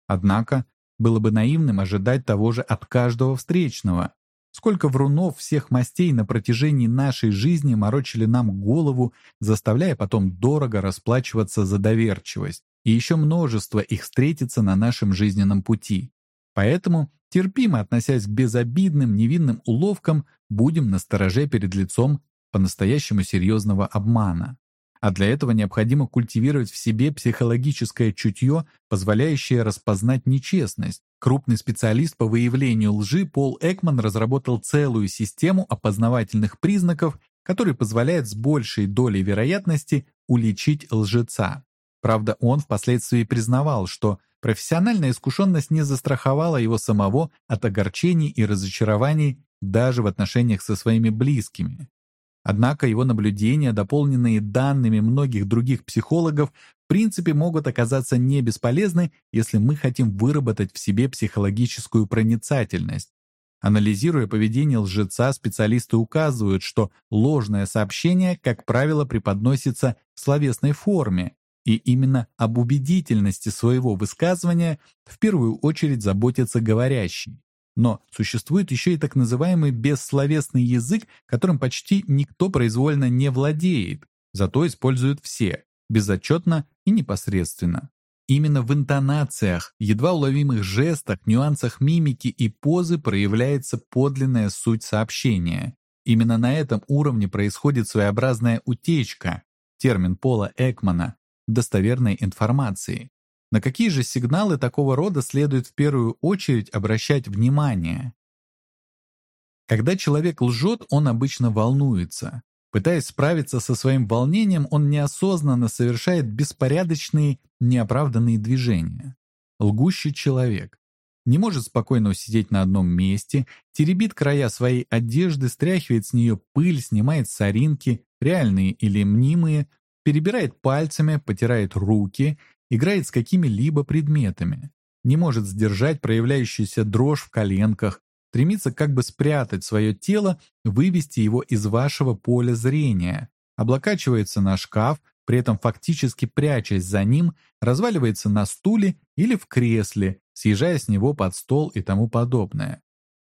Однако, было бы наивным ожидать того же от каждого встречного. Сколько врунов всех мастей на протяжении нашей жизни морочили нам голову, заставляя потом дорого расплачиваться за доверчивость и еще множество их встретится на нашем жизненном пути. Поэтому, терпимо относясь к безобидным, невинным уловкам, будем настороже перед лицом по-настоящему серьезного обмана. А для этого необходимо культивировать в себе психологическое чутье, позволяющее распознать нечестность. Крупный специалист по выявлению лжи Пол Экман разработал целую систему опознавательных признаков, который позволяет с большей долей вероятности уличить лжеца. Правда, он впоследствии признавал, что профессиональная искушенность не застраховала его самого от огорчений и разочарований даже в отношениях со своими близкими. Однако его наблюдения, дополненные данными многих других психологов, в принципе могут оказаться не бесполезны, если мы хотим выработать в себе психологическую проницательность. Анализируя поведение лжеца, специалисты указывают, что ложное сообщение, как правило, преподносится в словесной форме, и именно об убедительности своего высказывания в первую очередь заботится говорящий. Но существует еще и так называемый бессловесный язык, которым почти никто произвольно не владеет, зато используют все, безотчетно и непосредственно. Именно в интонациях, едва уловимых жестах, нюансах мимики и позы проявляется подлинная суть сообщения. Именно на этом уровне происходит своеобразная утечка, термин Пола Экмана, достоверной информации. На какие же сигналы такого рода следует в первую очередь обращать внимание? Когда человек лжет, он обычно волнуется. Пытаясь справиться со своим волнением, он неосознанно совершает беспорядочные, неоправданные движения. Лгущий человек не может спокойно сидеть на одном месте, теребит края своей одежды, стряхивает с нее пыль, снимает соринки, реальные или мнимые, перебирает пальцами, потирает руки, играет с какими-либо предметами, не может сдержать проявляющуюся дрожь в коленках, стремится как бы спрятать свое тело, вывести его из вашего поля зрения, облокачивается на шкаф, при этом фактически прячась за ним, разваливается на стуле или в кресле, съезжая с него под стол и тому подобное.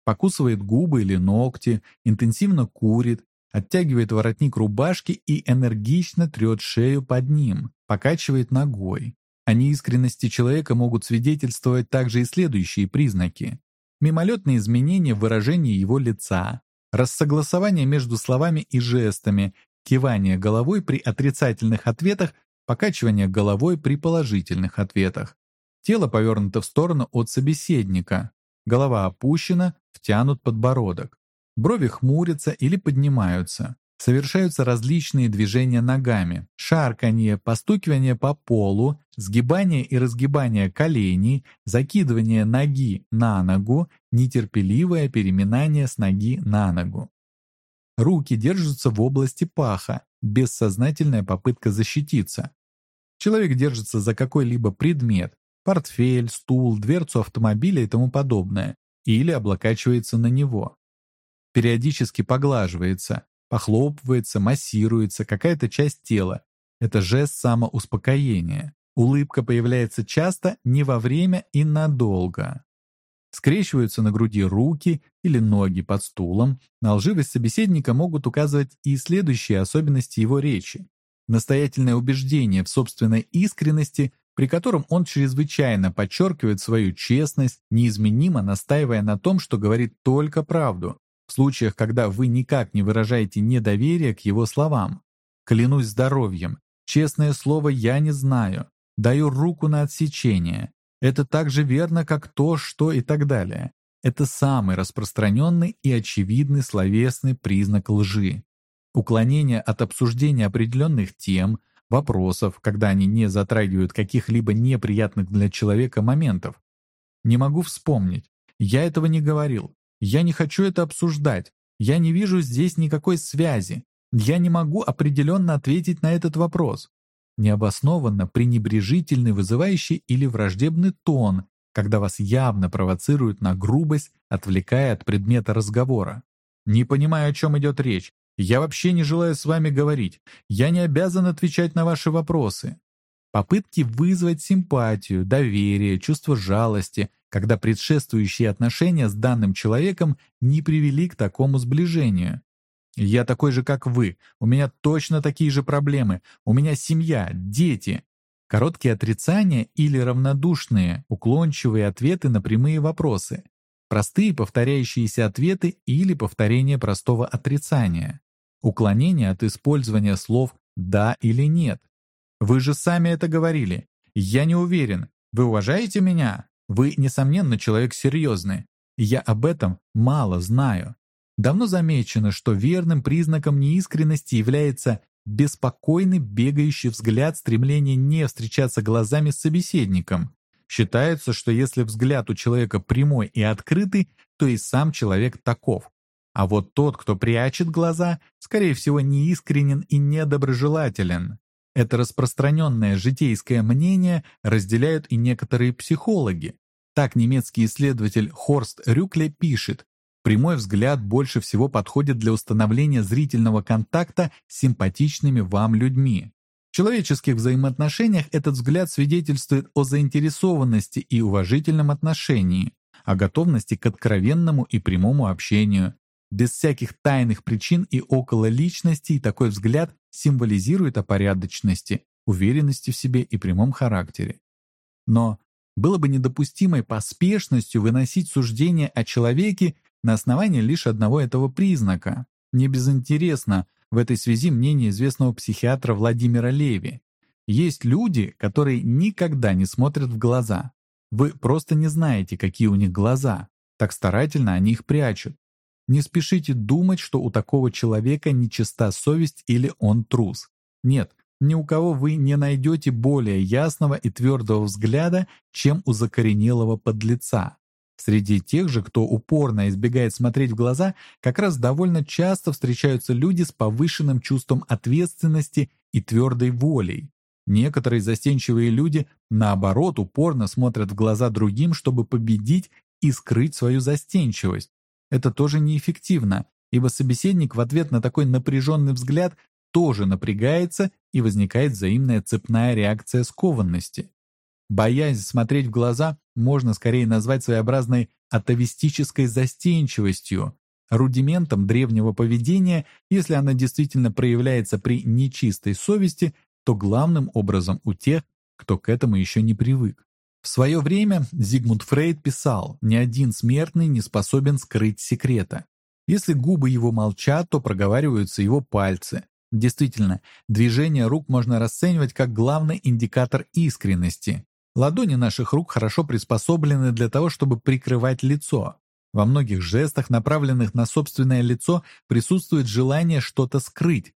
Покусывает губы или ногти, интенсивно курит, оттягивает воротник рубашки и энергично трет шею под ним, покачивает ногой. О неискренности человека могут свидетельствовать также и следующие признаки. Мимолетные изменения в выражении его лица, рассогласование между словами и жестами, кивание головой при отрицательных ответах, покачивание головой при положительных ответах. Тело повернуто в сторону от собеседника, голова опущена, втянут подбородок. Брови хмурятся или поднимаются. Совершаются различные движения ногами, шарканье, постукивание по полу, сгибание и разгибание коленей, закидывание ноги на ногу, нетерпеливое переминание с ноги на ногу. Руки держатся в области паха, бессознательная попытка защититься. Человек держится за какой-либо предмет, портфель, стул, дверцу автомобиля и тому подобное, или облокачивается на него периодически поглаживается, похлопывается, массируется какая-то часть тела. Это жест самоуспокоения. Улыбка появляется часто, не во время и надолго. Скрещиваются на груди руки или ноги под стулом. На лживость собеседника могут указывать и следующие особенности его речи. Настоятельное убеждение в собственной искренности, при котором он чрезвычайно подчеркивает свою честность, неизменимо настаивая на том, что говорит только правду, в случаях, когда вы никак не выражаете недоверие к его словам. Клянусь здоровьем. Честное слово, я не знаю. Даю руку на отсечение. Это так же верно, как то, что и так далее. Это самый распространенный и очевидный словесный признак лжи. Уклонение от обсуждения определенных тем, вопросов, когда они не затрагивают каких-либо неприятных для человека моментов. Не могу вспомнить. Я этого не говорил. Я не хочу это обсуждать. Я не вижу здесь никакой связи. Я не могу определенно ответить на этот вопрос. Необоснованно пренебрежительный, вызывающий или враждебный тон, когда вас явно провоцируют на грубость, отвлекая от предмета разговора. Не понимаю, о чем идет речь. Я вообще не желаю с вами говорить. Я не обязан отвечать на ваши вопросы. Попытки вызвать симпатию, доверие, чувство жалости, когда предшествующие отношения с данным человеком не привели к такому сближению. Я такой же, как вы. У меня точно такие же проблемы. У меня семья, дети. Короткие отрицания или равнодушные, уклончивые ответы на прямые вопросы. Простые повторяющиеся ответы или повторение простого отрицания. Уклонение от использования слов «да» или «нет». Вы же сами это говорили. Я не уверен. Вы уважаете меня? Вы, несомненно, человек серьезный. Я об этом мало знаю. Давно замечено, что верным признаком неискренности является беспокойный бегающий взгляд стремление не встречаться глазами с собеседником. Считается, что если взгляд у человека прямой и открытый, то и сам человек таков. А вот тот, кто прячет глаза, скорее всего, неискренен и недоброжелателен. Это распространенное житейское мнение разделяют и некоторые психологи. Так немецкий исследователь Хорст Рюкле пишет, прямой взгляд больше всего подходит для установления зрительного контакта с симпатичными вам людьми. В человеческих взаимоотношениях этот взгляд свидетельствует о заинтересованности и уважительном отношении, о готовности к откровенному и прямому общению, без всяких тайных причин и около личности такой взгляд символизирует о порядочности, уверенности в себе и прямом характере. Но было бы недопустимой поспешностью выносить суждение о человеке на основании лишь одного этого признака. Не безинтересно в этой связи мнение известного психиатра Владимира Леви. Есть люди, которые никогда не смотрят в глаза. Вы просто не знаете, какие у них глаза. Так старательно они их прячут. Не спешите думать, что у такого человека нечиста совесть или он трус. Нет, ни у кого вы не найдете более ясного и твердого взгляда, чем у закоренелого подлеца. Среди тех же, кто упорно избегает смотреть в глаза, как раз довольно часто встречаются люди с повышенным чувством ответственности и твердой волей. Некоторые застенчивые люди, наоборот, упорно смотрят в глаза другим, чтобы победить и скрыть свою застенчивость. Это тоже неэффективно, ибо собеседник в ответ на такой напряженный взгляд тоже напрягается и возникает взаимная цепная реакция скованности. Боязнь смотреть в глаза можно скорее назвать своеобразной атовистической застенчивостью, рудиментом древнего поведения, если она действительно проявляется при нечистой совести, то главным образом у тех, кто к этому еще не привык. В свое время Зигмунд Фрейд писал, ни один смертный не способен скрыть секрета. Если губы его молчат, то проговариваются его пальцы. Действительно, движение рук можно расценивать как главный индикатор искренности. Ладони наших рук хорошо приспособлены для того, чтобы прикрывать лицо. Во многих жестах, направленных на собственное лицо, присутствует желание что-то скрыть.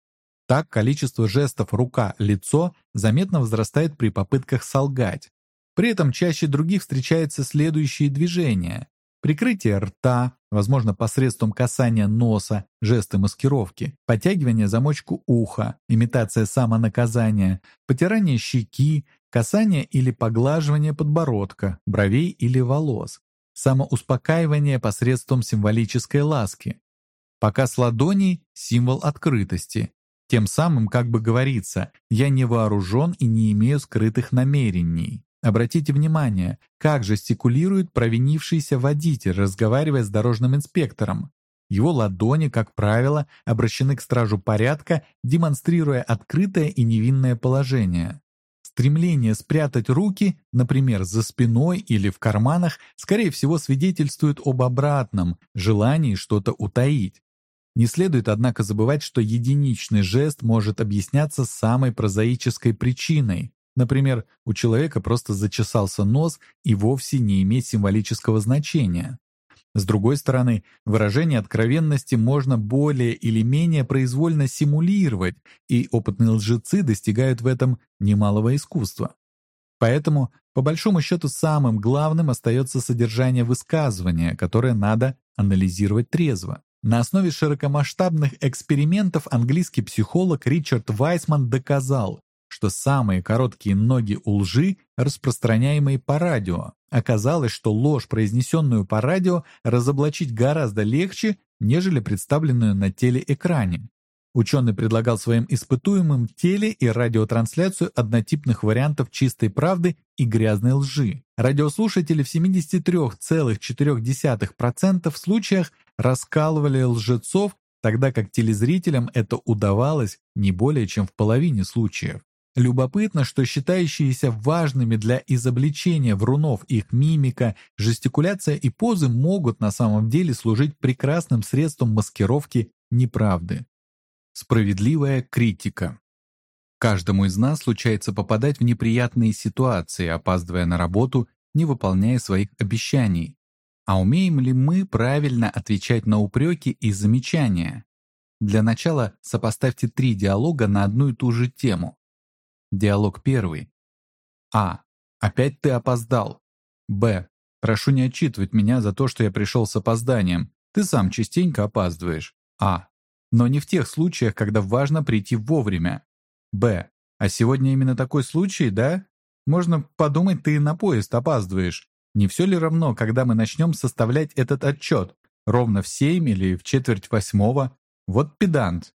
Так количество жестов рука-лицо заметно возрастает при попытках солгать. При этом чаще других встречаются следующие движения. Прикрытие рта, возможно, посредством касания носа, жесты маскировки, подтягивание замочку уха, имитация самонаказания, потирание щеки, касание или поглаживание подбородка, бровей или волос, самоуспокаивание посредством символической ласки. Показ ладоней – символ открытости. Тем самым как бы говорится «я не вооружен и не имею скрытых намерений». Обратите внимание, как жестикулирует провинившийся водитель, разговаривая с дорожным инспектором. Его ладони, как правило, обращены к стражу порядка, демонстрируя открытое и невинное положение. Стремление спрятать руки, например, за спиной или в карманах, скорее всего свидетельствует об обратном, желании что-то утаить. Не следует, однако, забывать, что единичный жест может объясняться самой прозаической причиной Например, у человека просто зачесался нос и вовсе не имеет символического значения. С другой стороны, выражение откровенности можно более или менее произвольно симулировать, и опытные лжецы достигают в этом немалого искусства. Поэтому, по большому счету, самым главным остается содержание высказывания, которое надо анализировать трезво. На основе широкомасштабных экспериментов английский психолог Ричард Вайсман доказал, что самые короткие ноги у лжи, распространяемые по радио. Оказалось, что ложь, произнесенную по радио, разоблачить гораздо легче, нежели представленную на телеэкране. Ученый предлагал своим испытуемым теле- и радиотрансляцию однотипных вариантов чистой правды и грязной лжи. Радиослушатели в 73,4% случаях раскалывали лжецов, тогда как телезрителям это удавалось не более чем в половине случаев. Любопытно, что считающиеся важными для изобличения врунов их мимика, жестикуляция и позы могут на самом деле служить прекрасным средством маскировки неправды. Справедливая критика. Каждому из нас случается попадать в неприятные ситуации, опаздывая на работу, не выполняя своих обещаний. А умеем ли мы правильно отвечать на упреки и замечания? Для начала сопоставьте три диалога на одну и ту же тему. Диалог первый. А. Опять ты опоздал. Б. Прошу не отчитывать меня за то, что я пришел с опозданием. Ты сам частенько опаздываешь. А. Но не в тех случаях, когда важно прийти вовремя. Б. А сегодня именно такой случай, да? Можно подумать, ты на поезд опаздываешь. Не все ли равно, когда мы начнем составлять этот отчет? Ровно в семь или в четверть восьмого? Вот педант.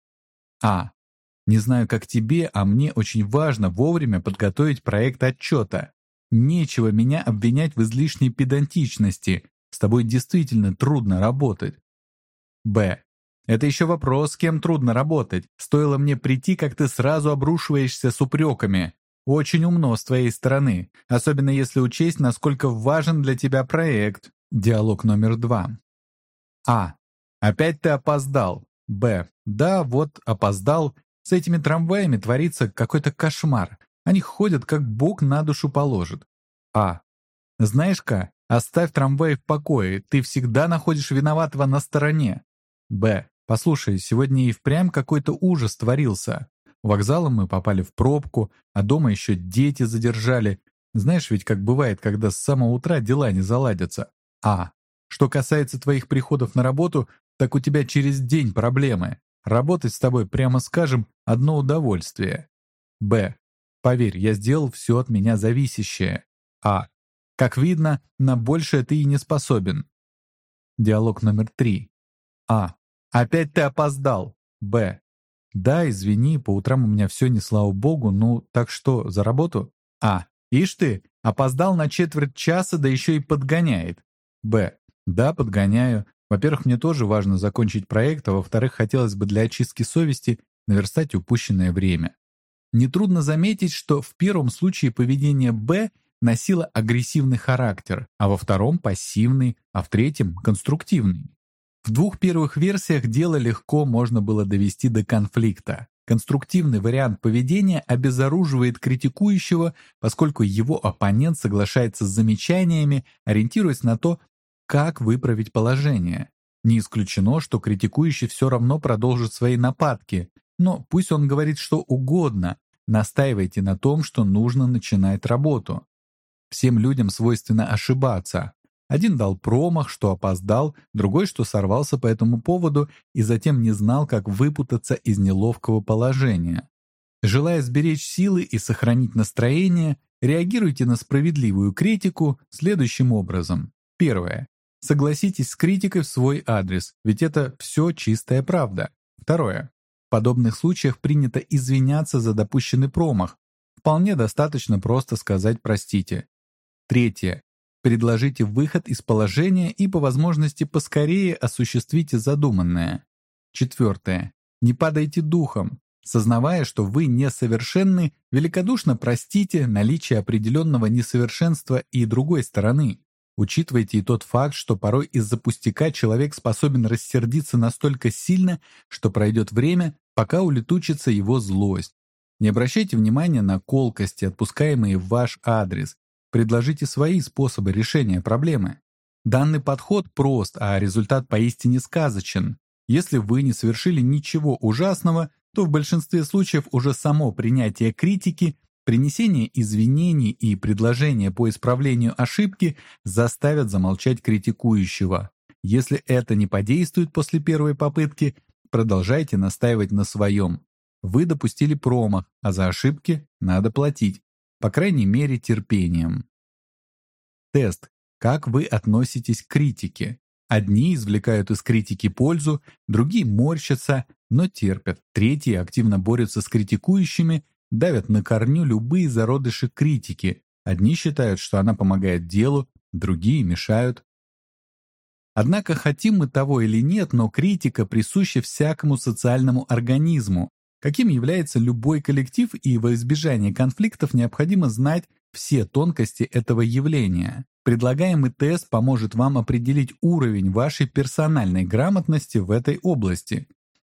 А. Не знаю, как тебе, а мне очень важно вовремя подготовить проект отчета. Нечего меня обвинять в излишней педантичности. С тобой действительно трудно работать. Б. Это еще вопрос, с кем трудно работать. Стоило мне прийти, как ты сразу обрушиваешься с упреками. Очень умно с твоей стороны, особенно если учесть, насколько важен для тебя проект. Диалог номер два. А. Опять ты опоздал. Б. Да, вот, опоздал. С этими трамваями творится какой-то кошмар. Они ходят, как Бог на душу положит. А. Знаешь-ка, оставь трамвай в покое, ты всегда находишь виноватого на стороне. Б. Послушай, сегодня и впрямь какой-то ужас творился. У вокзала мы попали в пробку, а дома еще дети задержали. Знаешь ведь, как бывает, когда с самого утра дела не заладятся. А. Что касается твоих приходов на работу, так у тебя через день проблемы. Работать с тобой, прямо скажем, одно удовольствие. Б. Поверь, я сделал все от меня зависящее. А. Как видно, на большее ты и не способен. Диалог номер три. А. Опять ты опоздал. Б. Да, извини, по утрам у меня все не слава богу, ну так что, за работу? А. Ишь ты, опоздал на четверть часа, да еще и подгоняет. Б. Да, подгоняю. Во-первых, мне тоже важно закончить проект, а во-вторых, хотелось бы для очистки совести наверстать упущенное время. Нетрудно заметить, что в первом случае поведение Б носило агрессивный характер, а во втором — пассивный, а в третьем — конструктивный. В двух первых версиях дело легко можно было довести до конфликта. Конструктивный вариант поведения обезоруживает критикующего, поскольку его оппонент соглашается с замечаниями, ориентируясь на то, как выправить положение. Не исключено, что критикующий все равно продолжит свои нападки, но пусть он говорит что угодно, настаивайте на том, что нужно начинать работу. Всем людям свойственно ошибаться. Один дал промах, что опоздал, другой, что сорвался по этому поводу и затем не знал, как выпутаться из неловкого положения. Желая сберечь силы и сохранить настроение, реагируйте на справедливую критику следующим образом. Первое. Согласитесь с критикой в свой адрес, ведь это все чистая правда. Второе. В подобных случаях принято извиняться за допущенный промах. Вполне достаточно просто сказать «простите». Третье. Предложите выход из положения и по возможности поскорее осуществите задуманное. Четвертое. Не падайте духом. Сознавая, что вы несовершенны, великодушно простите наличие определенного несовершенства и другой стороны. Учитывайте и тот факт, что порой из-за пустяка человек способен рассердиться настолько сильно, что пройдет время, пока улетучится его злость. Не обращайте внимания на колкости, отпускаемые в ваш адрес. Предложите свои способы решения проблемы. Данный подход прост, а результат поистине сказочен. Если вы не совершили ничего ужасного, то в большинстве случаев уже само принятие критики Принесение извинений и предложения по исправлению ошибки заставят замолчать критикующего. Если это не подействует после первой попытки, продолжайте настаивать на своем. Вы допустили промах, а за ошибки надо платить, по крайней мере терпением. Тест. Как вы относитесь к критике? Одни извлекают из критики пользу, другие морщатся, но терпят. Третьи активно борются с критикующими давят на корню любые зародыши критики. Одни считают, что она помогает делу, другие мешают. Однако хотим мы того или нет, но критика присуща всякому социальному организму, каким является любой коллектив, и во избежание конфликтов необходимо знать все тонкости этого явления. Предлагаемый тест поможет вам определить уровень вашей персональной грамотности в этой области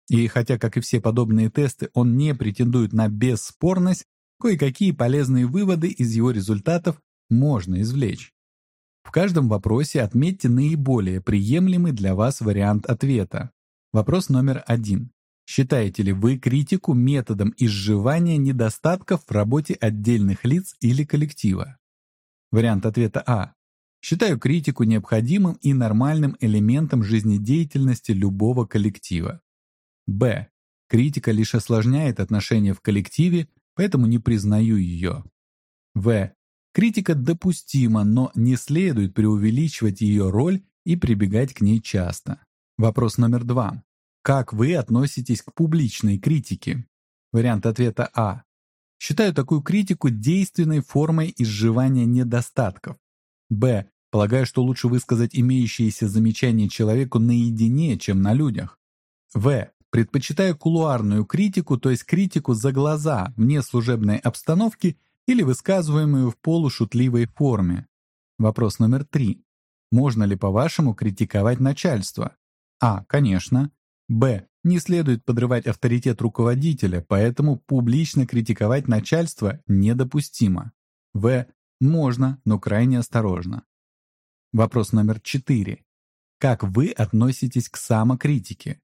и хотя, как и все подобные тесты, он не претендует на бесспорность, кое-какие полезные выводы из его результатов можно извлечь. В каждом вопросе отметьте наиболее приемлемый для вас вариант ответа. Вопрос номер один. Считаете ли вы критику методом изживания недостатков в работе отдельных лиц или коллектива? Вариант ответа А. Считаю критику необходимым и нормальным элементом жизнедеятельности любого коллектива. Б. Критика лишь осложняет отношения в коллективе, поэтому не признаю ее. В. Критика допустима, но не следует преувеличивать ее роль и прибегать к ней часто. Вопрос номер два. Как вы относитесь к публичной критике? Вариант ответа А. Считаю такую критику действенной формой изживания недостатков. Б. Полагаю, что лучше высказать имеющиеся замечания человеку наедине, чем на людях. В. Предпочитаю кулуарную критику, то есть критику за глаза, вне служебной обстановки или высказываемую в полушутливой форме. Вопрос номер три. Можно ли, по-вашему, критиковать начальство? А. Конечно. Б. Не следует подрывать авторитет руководителя, поэтому публично критиковать начальство недопустимо. В. Можно, но крайне осторожно. Вопрос номер четыре. Как вы относитесь к самокритике?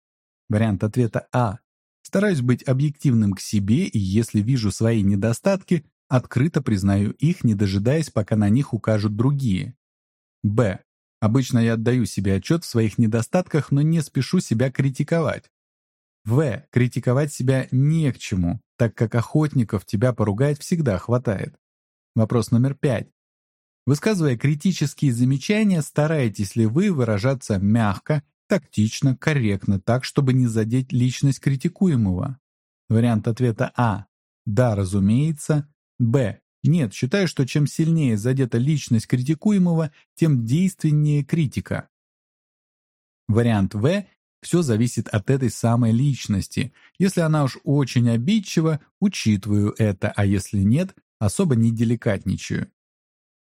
Вариант ответа А. Стараюсь быть объективным к себе, и если вижу свои недостатки, открыто признаю их, не дожидаясь, пока на них укажут другие. Б. Обычно я отдаю себе отчет в своих недостатках, но не спешу себя критиковать. В. Критиковать себя не к чему, так как охотников тебя поругать всегда хватает. Вопрос номер пять. Высказывая критические замечания, стараетесь ли вы выражаться мягко, тактично, корректно, так, чтобы не задеть личность критикуемого? Вариант ответа А. Да, разумеется. Б. Нет, считаю, что чем сильнее задета личность критикуемого, тем действеннее критика. Вариант В. Все зависит от этой самой личности. Если она уж очень обидчива, учитываю это, а если нет, особо не деликатничаю.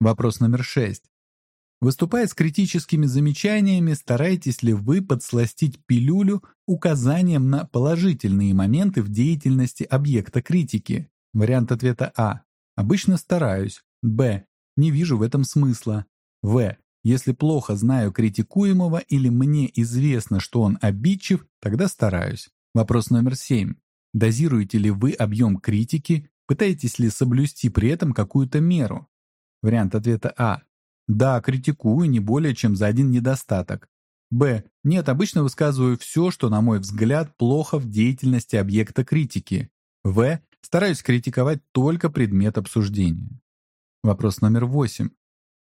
Вопрос номер шесть. Выступая с критическими замечаниями, стараетесь ли вы подсластить пилюлю указанием на положительные моменты в деятельности объекта критики? Вариант ответа А. Обычно стараюсь. Б. Не вижу в этом смысла. В. Если плохо знаю критикуемого или мне известно, что он обидчив, тогда стараюсь. Вопрос номер семь. Дозируете ли вы объем критики? Пытаетесь ли соблюсти при этом какую-то меру? Вариант ответа А. Да, критикую не более чем за один недостаток. Б. Нет, обычно высказываю все, что, на мой взгляд, плохо в деятельности объекта критики. В. Стараюсь критиковать только предмет обсуждения. Вопрос номер восемь.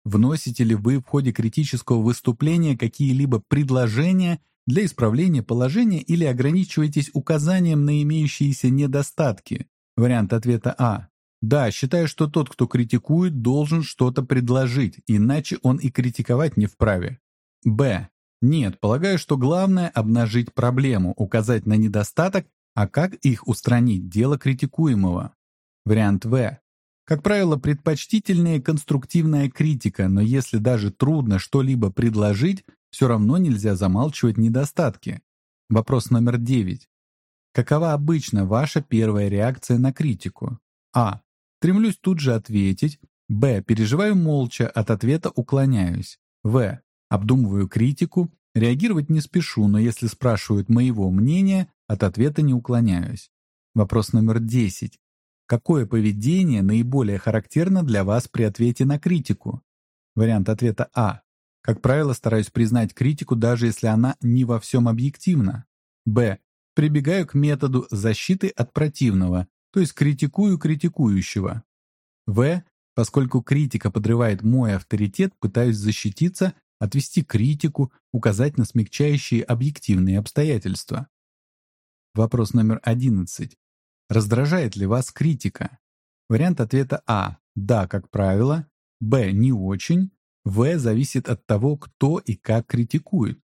Вносите ли вы в ходе критического выступления какие-либо предложения для исправления положения или ограничиваетесь указанием на имеющиеся недостатки? Вариант ответа А. Да, считаю, что тот, кто критикует, должен что-то предложить, иначе он и критиковать не вправе. Б. Нет, полагаю, что главное – обнажить проблему, указать на недостаток а как их устранить – дело критикуемого. Вариант В. Как правило, предпочтительнее конструктивная критика, но если даже трудно что-либо предложить, все равно нельзя замалчивать недостатки. Вопрос номер 9. Какова обычно ваша первая реакция на критику? А. Стремлюсь тут же ответить. Б. Переживаю молча, от ответа уклоняюсь. В. Обдумываю критику. Реагировать не спешу, но если спрашивают моего мнения, от ответа не уклоняюсь. Вопрос номер 10. Какое поведение наиболее характерно для вас при ответе на критику? Вариант ответа А. Как правило, стараюсь признать критику, даже если она не во всем объективна. Б. Прибегаю к методу защиты от противного, то есть критикую критикующего. В. Поскольку критика подрывает мой авторитет, пытаюсь защититься, отвести критику, указать на смягчающие объективные обстоятельства. Вопрос номер 11. Раздражает ли вас критика? Вариант ответа А. Да, как правило. Б. Не очень. В. Зависит от того, кто и как критикует.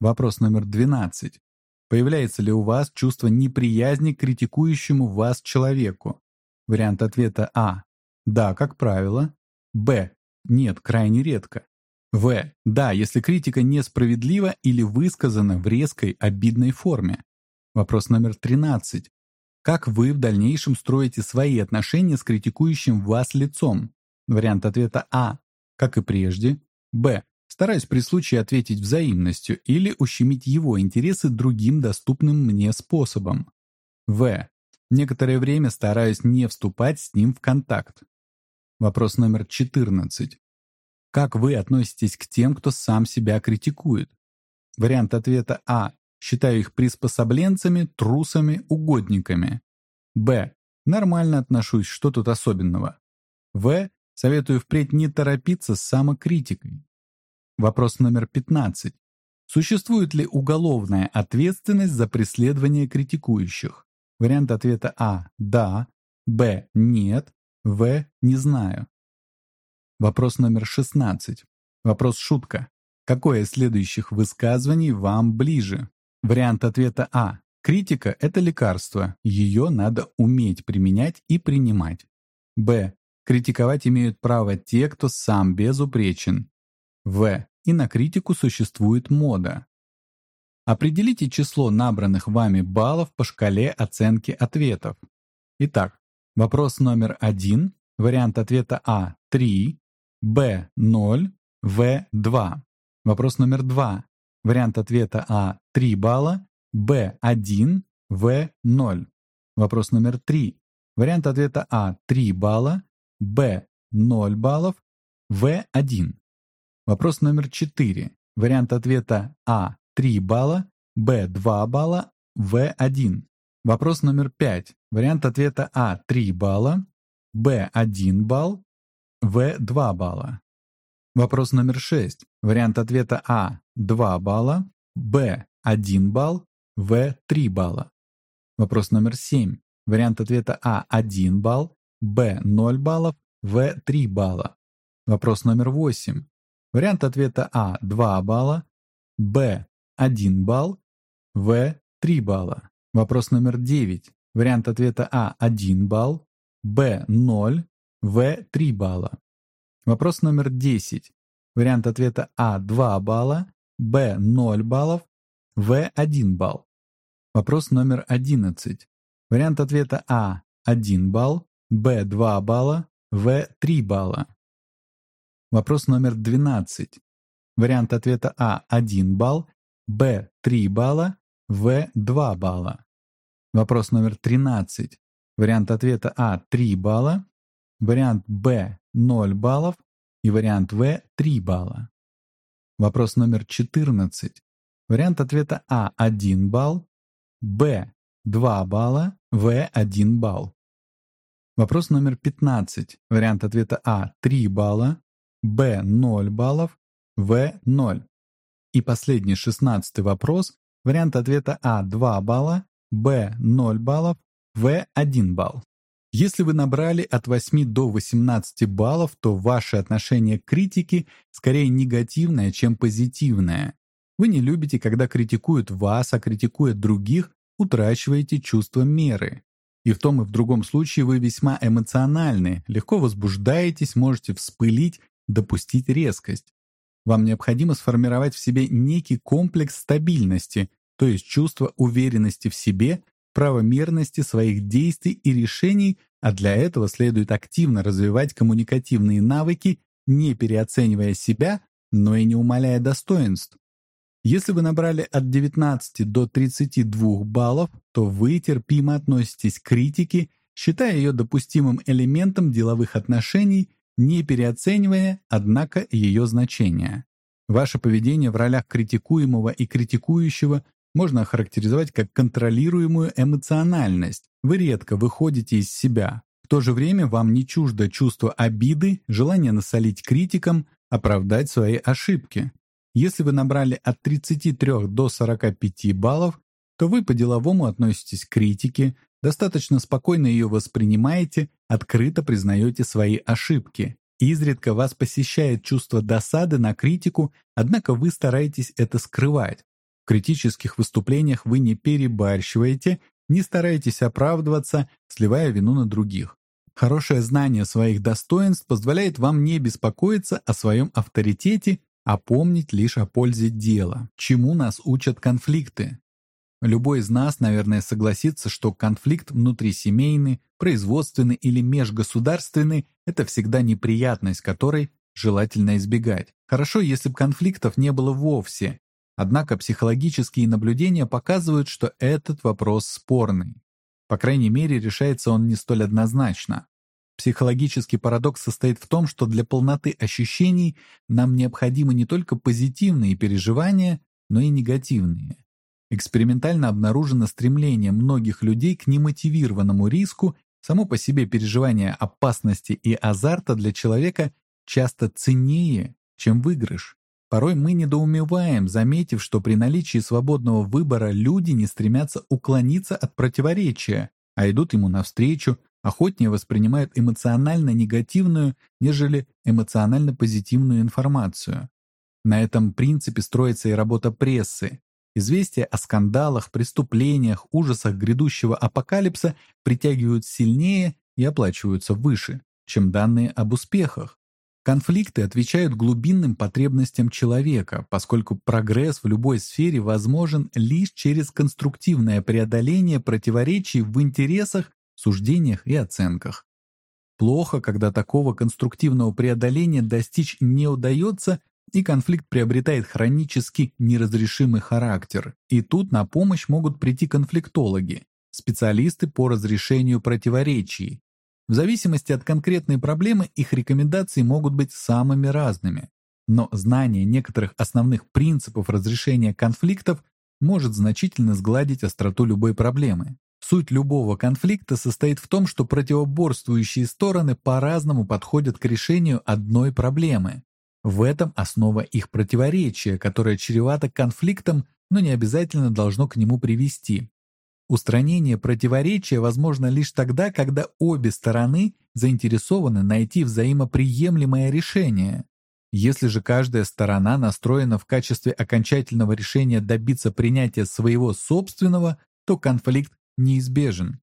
Вопрос номер 12. Появляется ли у вас чувство неприязни к критикующему вас человеку? Вариант ответа А. Да, как правило. Б. Нет, крайне редко. В. Да, если критика несправедлива или высказана в резкой, обидной форме. Вопрос номер 13. Как вы в дальнейшем строите свои отношения с критикующим вас лицом? Вариант ответа А. Как и прежде. Б. Стараюсь при случае ответить взаимностью или ущемить его интересы другим доступным мне способом. В. Некоторое время стараюсь не вступать с ним в контакт. Вопрос номер 14. Как вы относитесь к тем, кто сам себя критикует? Вариант ответа А. Считаю их приспособленцами, трусами, угодниками. Б. Нормально отношусь, что тут особенного. В. Советую впредь не торопиться с самокритикой. Вопрос номер 15. Существует ли уголовная ответственность за преследование критикующих? Вариант ответа А – да, Б – нет, В – не знаю. Вопрос номер 16. Вопрос шутка. Какое из следующих высказываний вам ближе? Вариант ответа А. Критика – это лекарство, ее надо уметь применять и принимать. Б. Критиковать имеют право те, кто сам безупречен. В. И на критику существует мода. Определите число набранных вами баллов по шкале оценки ответов. Итак, вопрос номер один, вариант ответа А – 3, Б – 0, В – 2. Вопрос номер два, Вариант ответа А – 3 балла, B1, В0. Вопрос номер 3. Вариант ответа А – 3 балла, Б – 0 баллов, В – 1. Вопрос номер 4. Вариант ответа А – 3 балла, Б – 2 балла, В – 1. Вопрос номер 5. Вариант ответа А – 3 балла, Б – 1 балл, В – 2 балла. Вопрос номер 6. Вариант ответа А – 2 балла, Б – 1 балл, В – 3 балла. Вопрос номер 7. Вариант ответа А – 1 балл, Б – 0 баллов, В – 3 балла. Вопрос номер 8. Вариант ответа А – 2 балла, Б – 1 балл, В – 3 балла. Вопрос номер 9. Вариант ответа А – 1 балл, Б – 0, В – 3 балла. Вопрос номер 10. Вариант ответа А – 2 балла, Б – 0 баллов, В – 1 балл. Вопрос номер 11. Вариант ответа А – 1 балл, Б – 2 балла, В – 3 балла. Вопрос номер 12. Вариант ответа А – 1 балл, Б – 3 балла, В – 2 балла. Вопрос номер 13. Вариант ответа А – 3 балла, вариант Б – 0 баллов и вариант В – 3 балла. Вопрос номер 14. Вариант ответа А – 1 балл, Б – 2 балла, В – 1 балл. Вопрос номер 15. Вариант ответа А – 3 балла, Б – 0 баллов, В – 0. И последний, шестнадцатый вопрос. Вариант ответа А – 2 балла, Б – 0 баллов, В – 1 балл. Если вы набрали от 8 до 18 баллов, то ваше отношение к критике скорее негативное, чем позитивное. Вы не любите, когда критикуют вас, а критикуют других, утрачиваете чувство меры. И в том и в другом случае вы весьма эмоциональны, легко возбуждаетесь, можете вспылить, допустить резкость. Вам необходимо сформировать в себе некий комплекс стабильности, то есть чувство уверенности в себе, правомерности своих действий и решений, а для этого следует активно развивать коммуникативные навыки, не переоценивая себя, но и не умаляя достоинств. Если вы набрали от 19 до 32 баллов, то вы терпимо относитесь к критике, считая ее допустимым элементом деловых отношений не переоценивая, однако, ее значение. Ваше поведение в ролях критикуемого и критикующего можно охарактеризовать как контролируемую эмоциональность. Вы редко выходите из себя. В то же время вам не чуждо чувство обиды, желание насолить критикам, оправдать свои ошибки. Если вы набрали от 33 до 45 баллов, то вы по-деловому относитесь к критике, достаточно спокойно ее воспринимаете, открыто признаете свои ошибки. Изредка вас посещает чувство досады на критику, однако вы стараетесь это скрывать. В критических выступлениях вы не перебарщиваете, не стараетесь оправдываться, сливая вину на других. Хорошее знание своих достоинств позволяет вам не беспокоиться о своем авторитете, а помнить лишь о пользе дела. Чему нас учат конфликты? Любой из нас, наверное, согласится, что конфликт внутрисемейный, производственный или межгосударственный – это всегда неприятность, которой желательно избегать. Хорошо, если бы конфликтов не было вовсе. Однако психологические наблюдения показывают, что этот вопрос спорный. По крайней мере, решается он не столь однозначно. Психологический парадокс состоит в том, что для полноты ощущений нам необходимы не только позитивные переживания, но и негативные. Экспериментально обнаружено стремление многих людей к немотивированному риску, само по себе переживание опасности и азарта для человека часто ценнее, чем выигрыш. Порой мы недоумеваем, заметив, что при наличии свободного выбора люди не стремятся уклониться от противоречия, а идут ему навстречу, охотнее воспринимают эмоционально негативную, нежели эмоционально позитивную информацию. На этом принципе строится и работа прессы. Известия о скандалах, преступлениях, ужасах грядущего апокалипса притягивают сильнее и оплачиваются выше, чем данные об успехах. Конфликты отвечают глубинным потребностям человека, поскольку прогресс в любой сфере возможен лишь через конструктивное преодоление противоречий в интересах, суждениях и оценках. Плохо, когда такого конструктивного преодоления достичь не удается и конфликт приобретает хронически неразрешимый характер. И тут на помощь могут прийти конфликтологи, специалисты по разрешению противоречий. В зависимости от конкретной проблемы их рекомендации могут быть самыми разными. Но знание некоторых основных принципов разрешения конфликтов может значительно сгладить остроту любой проблемы. Суть любого конфликта состоит в том, что противоборствующие стороны по-разному подходят к решению одной проблемы. В этом основа их противоречия, которое чревато конфликтом, но не обязательно должно к нему привести. Устранение противоречия возможно лишь тогда, когда обе стороны заинтересованы найти взаимоприемлемое решение. Если же каждая сторона настроена в качестве окончательного решения добиться принятия своего собственного, то конфликт неизбежен.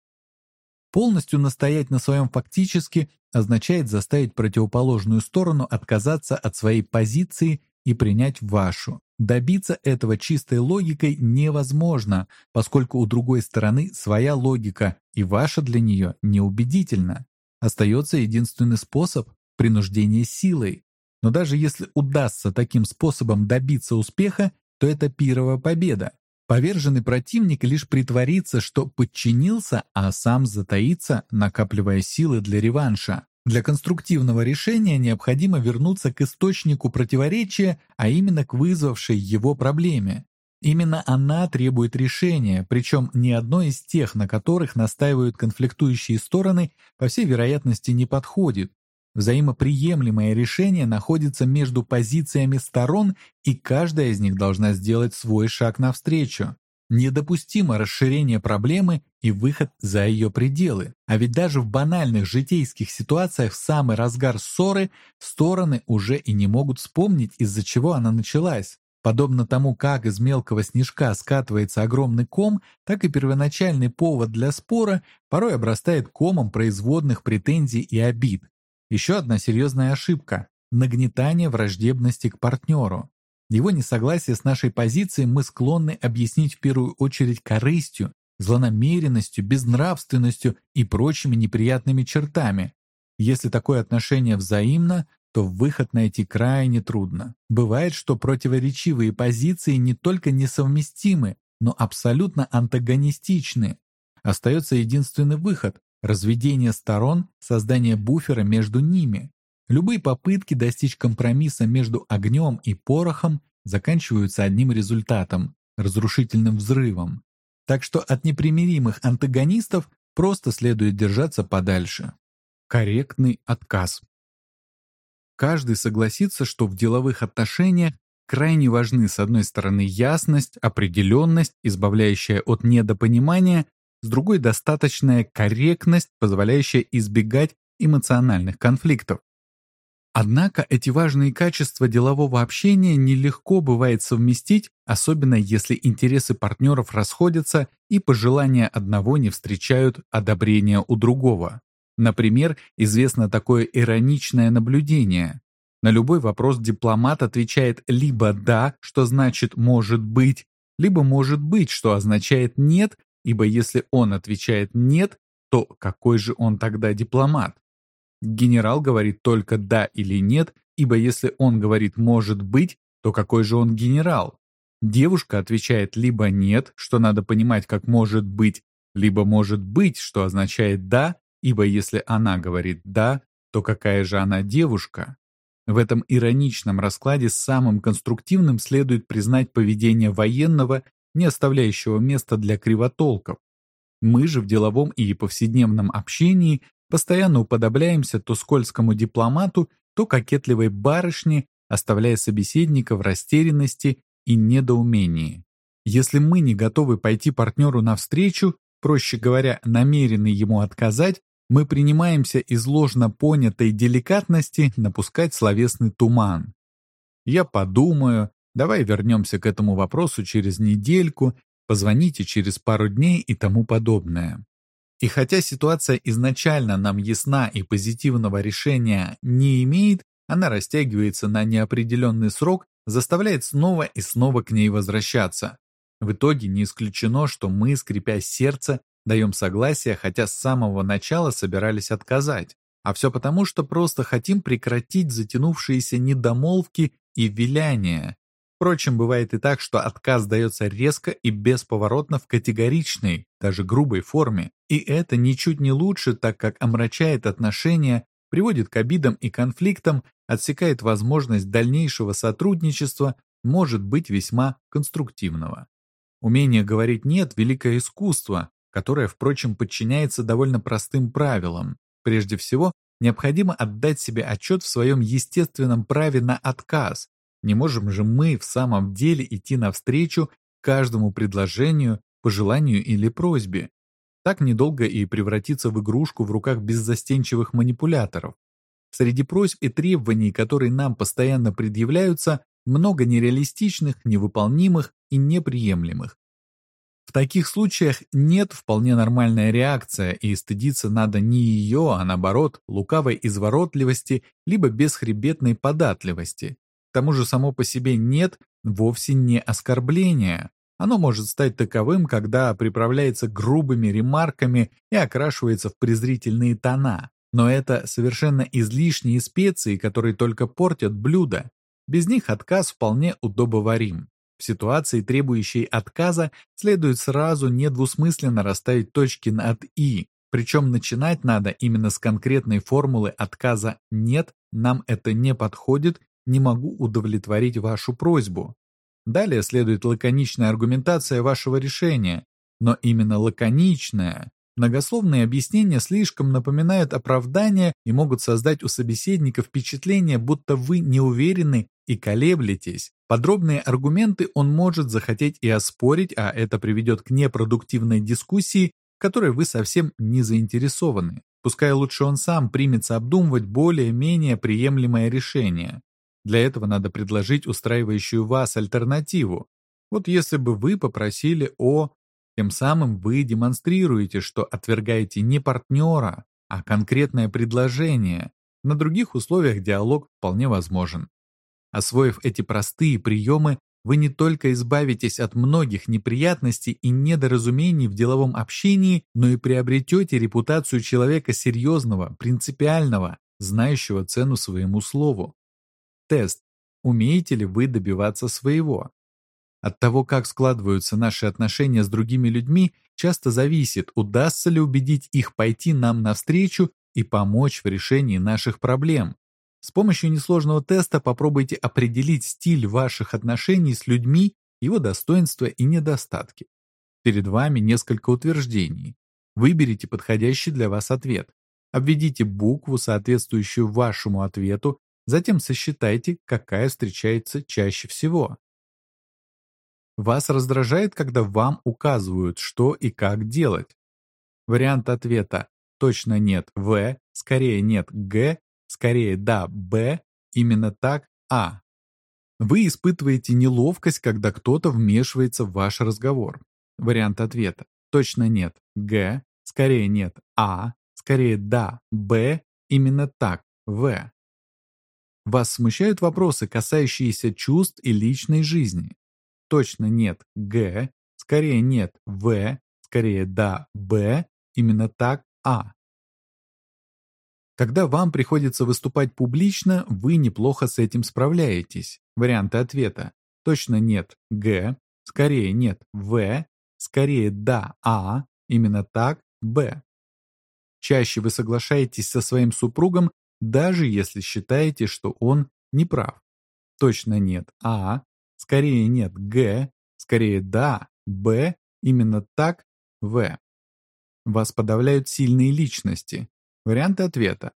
Полностью настоять на своем фактически означает заставить противоположную сторону отказаться от своей позиции и принять вашу. Добиться этого чистой логикой невозможно, поскольку у другой стороны своя логика, и ваша для нее неубедительна. Остается единственный способ – принуждение силой. Но даже если удастся таким способом добиться успеха, то это пирова победа. Поверженный противник лишь притворится, что подчинился, а сам затаится, накапливая силы для реванша. Для конструктивного решения необходимо вернуться к источнику противоречия, а именно к вызвавшей его проблеме. Именно она требует решения, причем ни одно из тех, на которых настаивают конфликтующие стороны, по всей вероятности не подходит. Взаимоприемлемое решение находится между позициями сторон, и каждая из них должна сделать свой шаг навстречу. Недопустимо расширение проблемы и выход за ее пределы. А ведь даже в банальных житейских ситуациях в самый разгар ссоры стороны уже и не могут вспомнить, из-за чего она началась. Подобно тому, как из мелкого снежка скатывается огромный ком, так и первоначальный повод для спора порой обрастает комом производных претензий и обид. Еще одна серьезная ошибка – нагнетание враждебности к партнеру. Его несогласие с нашей позицией мы склонны объяснить в первую очередь корыстью, злонамеренностью, безнравственностью и прочими неприятными чертами. Если такое отношение взаимно, то выход найти крайне трудно. Бывает, что противоречивые позиции не только несовместимы, но абсолютно антагонистичны. Остается единственный выход разведение сторон, создание буфера между ними. Любые попытки достичь компромисса между огнем и порохом заканчиваются одним результатом – разрушительным взрывом. Так что от непримиримых антагонистов просто следует держаться подальше. Корректный отказ. Каждый согласится, что в деловых отношениях крайне важны с одной стороны ясность, определенность, избавляющая от недопонимания, с другой достаточная корректность, позволяющая избегать эмоциональных конфликтов. Однако эти важные качества делового общения нелегко бывает совместить, особенно если интересы партнеров расходятся и пожелания одного не встречают одобрения у другого. Например, известно такое ироничное наблюдение. На любой вопрос дипломат отвечает либо «да», что значит «может быть», либо «может быть», что означает «нет», ибо если он отвечает «нет», то какой же он тогда дипломат? Генерал говорит только «да» или «нет», ибо если он говорит «может быть», то какой же он генерал? Девушка отвечает либо «нет», что надо понимать как «может быть», либо «может быть», что означает «да», ибо если она говорит «да», то какая же она девушка? В этом ироничном раскладе самым конструктивным следует признать поведение военного не оставляющего места для кривотолков. Мы же в деловом и повседневном общении постоянно уподобляемся то скользкому дипломату, то кокетливой барышне, оставляя собеседника в растерянности и недоумении. Если мы не готовы пойти партнеру навстречу, проще говоря, намерены ему отказать, мы принимаемся из ложно понятой деликатности напускать словесный туман. Я подумаю, Давай вернемся к этому вопросу через недельку, позвоните через пару дней и тому подобное. И хотя ситуация изначально нам ясна и позитивного решения не имеет, она растягивается на неопределенный срок, заставляет снова и снова к ней возвращаться. В итоге не исключено, что мы, скрипя сердце, даем согласие, хотя с самого начала собирались отказать. А все потому, что просто хотим прекратить затянувшиеся недомолвки и виляние. Впрочем, бывает и так, что отказ дается резко и бесповоротно в категоричной, даже грубой форме. И это ничуть не лучше, так как омрачает отношения, приводит к обидам и конфликтам, отсекает возможность дальнейшего сотрудничества, может быть весьма конструктивного. Умение говорить «нет» – великое искусство, которое, впрочем, подчиняется довольно простым правилам. Прежде всего, необходимо отдать себе отчет в своем естественном праве на отказ. Не можем же мы в самом деле идти навстречу каждому предложению, пожеланию или просьбе. Так недолго и превратиться в игрушку в руках беззастенчивых манипуляторов. Среди просьб и требований, которые нам постоянно предъявляются, много нереалистичных, невыполнимых и неприемлемых. В таких случаях нет вполне нормальная реакция, и стыдиться надо не ее, а наоборот, лукавой изворотливости, либо бесхребетной податливости. К тому же само по себе «нет» вовсе не оскорбление. Оно может стать таковым, когда приправляется грубыми ремарками и окрашивается в презрительные тона. Но это совершенно излишние специи, которые только портят блюдо. Без них отказ вполне удобоварим. В ситуации, требующей отказа, следует сразу недвусмысленно расставить точки над «и», причем начинать надо именно с конкретной формулы отказа «нет», «нам это не подходит», «не могу удовлетворить вашу просьбу». Далее следует лаконичная аргументация вашего решения, но именно лаконичная, Многословные объяснения слишком напоминают оправдания и могут создать у собеседника впечатление, будто вы не уверены и колеблетесь. Подробные аргументы он может захотеть и оспорить, а это приведет к непродуктивной дискуссии, в которой вы совсем не заинтересованы. Пускай лучше он сам примется обдумывать более-менее приемлемое решение. Для этого надо предложить устраивающую вас альтернативу. Вот если бы вы попросили о тем самым вы демонстрируете, что отвергаете не партнера, а конкретное предложение. На других условиях диалог вполне возможен. Освоив эти простые приемы, вы не только избавитесь от многих неприятностей и недоразумений в деловом общении, но и приобретете репутацию человека серьезного, принципиального, знающего цену своему слову. Тест. Умеете ли вы добиваться своего? От того, как складываются наши отношения с другими людьми, часто зависит, удастся ли убедить их пойти нам навстречу и помочь в решении наших проблем. С помощью несложного теста попробуйте определить стиль ваших отношений с людьми, его достоинства и недостатки. Перед вами несколько утверждений. Выберите подходящий для вас ответ. Обведите букву, соответствующую вашему ответу, затем сосчитайте, какая встречается чаще всего. Вас раздражает, когда вам указывают, что и как делать? Вариант ответа «точно нет» В, скорее нет Г, скорее да Б, именно так А. Вы испытываете неловкость, когда кто-то вмешивается в ваш разговор. Вариант ответа «точно нет» Г, скорее нет А, скорее да Б, именно так В. Вас смущают вопросы, касающиеся чувств и личной жизни точно нет Г, скорее нет В, скорее да Б, именно так А. Когда вам приходится выступать публично, вы неплохо с этим справляетесь. Варианты ответа. Точно нет Г, скорее нет В, скорее да А, именно так Б. Чаще вы соглашаетесь со своим супругом, даже если считаете, что он не прав. Точно нет А, Скорее нет Г, скорее да, Б, именно так, В. Вас подавляют сильные личности. Варианты ответа.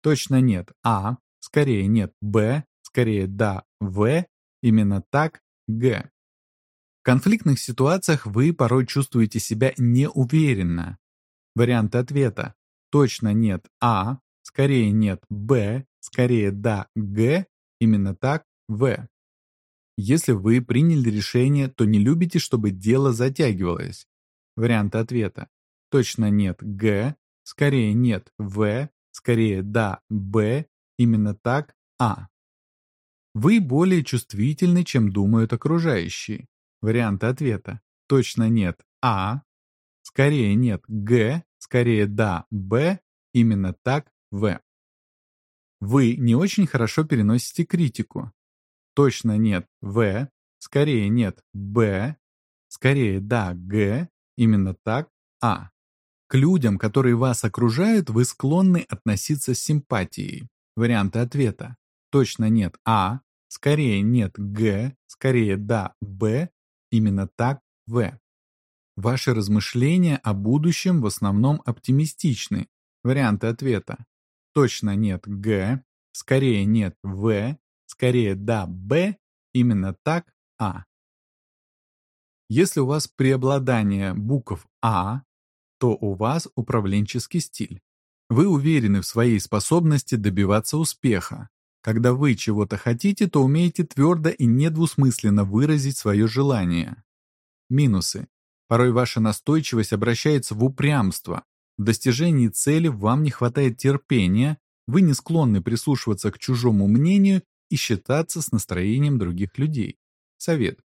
Точно нет А, скорее нет Б, скорее да, В, именно так, Г. В конфликтных ситуациях вы порой чувствуете себя неуверенно. Варианты ответа. Точно нет А, скорее нет Б, скорее да, Г, именно так, В. Если вы приняли решение, то не любите, чтобы дело затягивалось. Варианты ответа. Точно нет Г, скорее нет В, скорее да Б, именно так А. Вы более чувствительны, чем думают окружающие. Варианты ответа. Точно нет А, скорее нет Г, скорее да Б, именно так В. Вы не очень хорошо переносите критику. точно нет В, скорее нет Б, скорее да Г, именно так А. К людям, которые вас окружают, вы склонны относиться с симпатией. Варианты ответа. Точно нет А, скорее нет Г, скорее да Б, именно так В. Ваши размышления о будущем в основном оптимистичны. Варианты ответа. Точно нет Г, скорее нет В, скорее да Б, именно так А. Если у вас преобладание букв А, то у вас управленческий стиль. Вы уверены в своей способности добиваться успеха. Когда вы чего-то хотите, то умеете твердо и недвусмысленно выразить свое желание. Минусы. Порой ваша настойчивость обращается в упрямство. В достижении цели вам не хватает терпения, вы не склонны прислушиваться к чужому мнению и считаться с настроением других людей. Совет.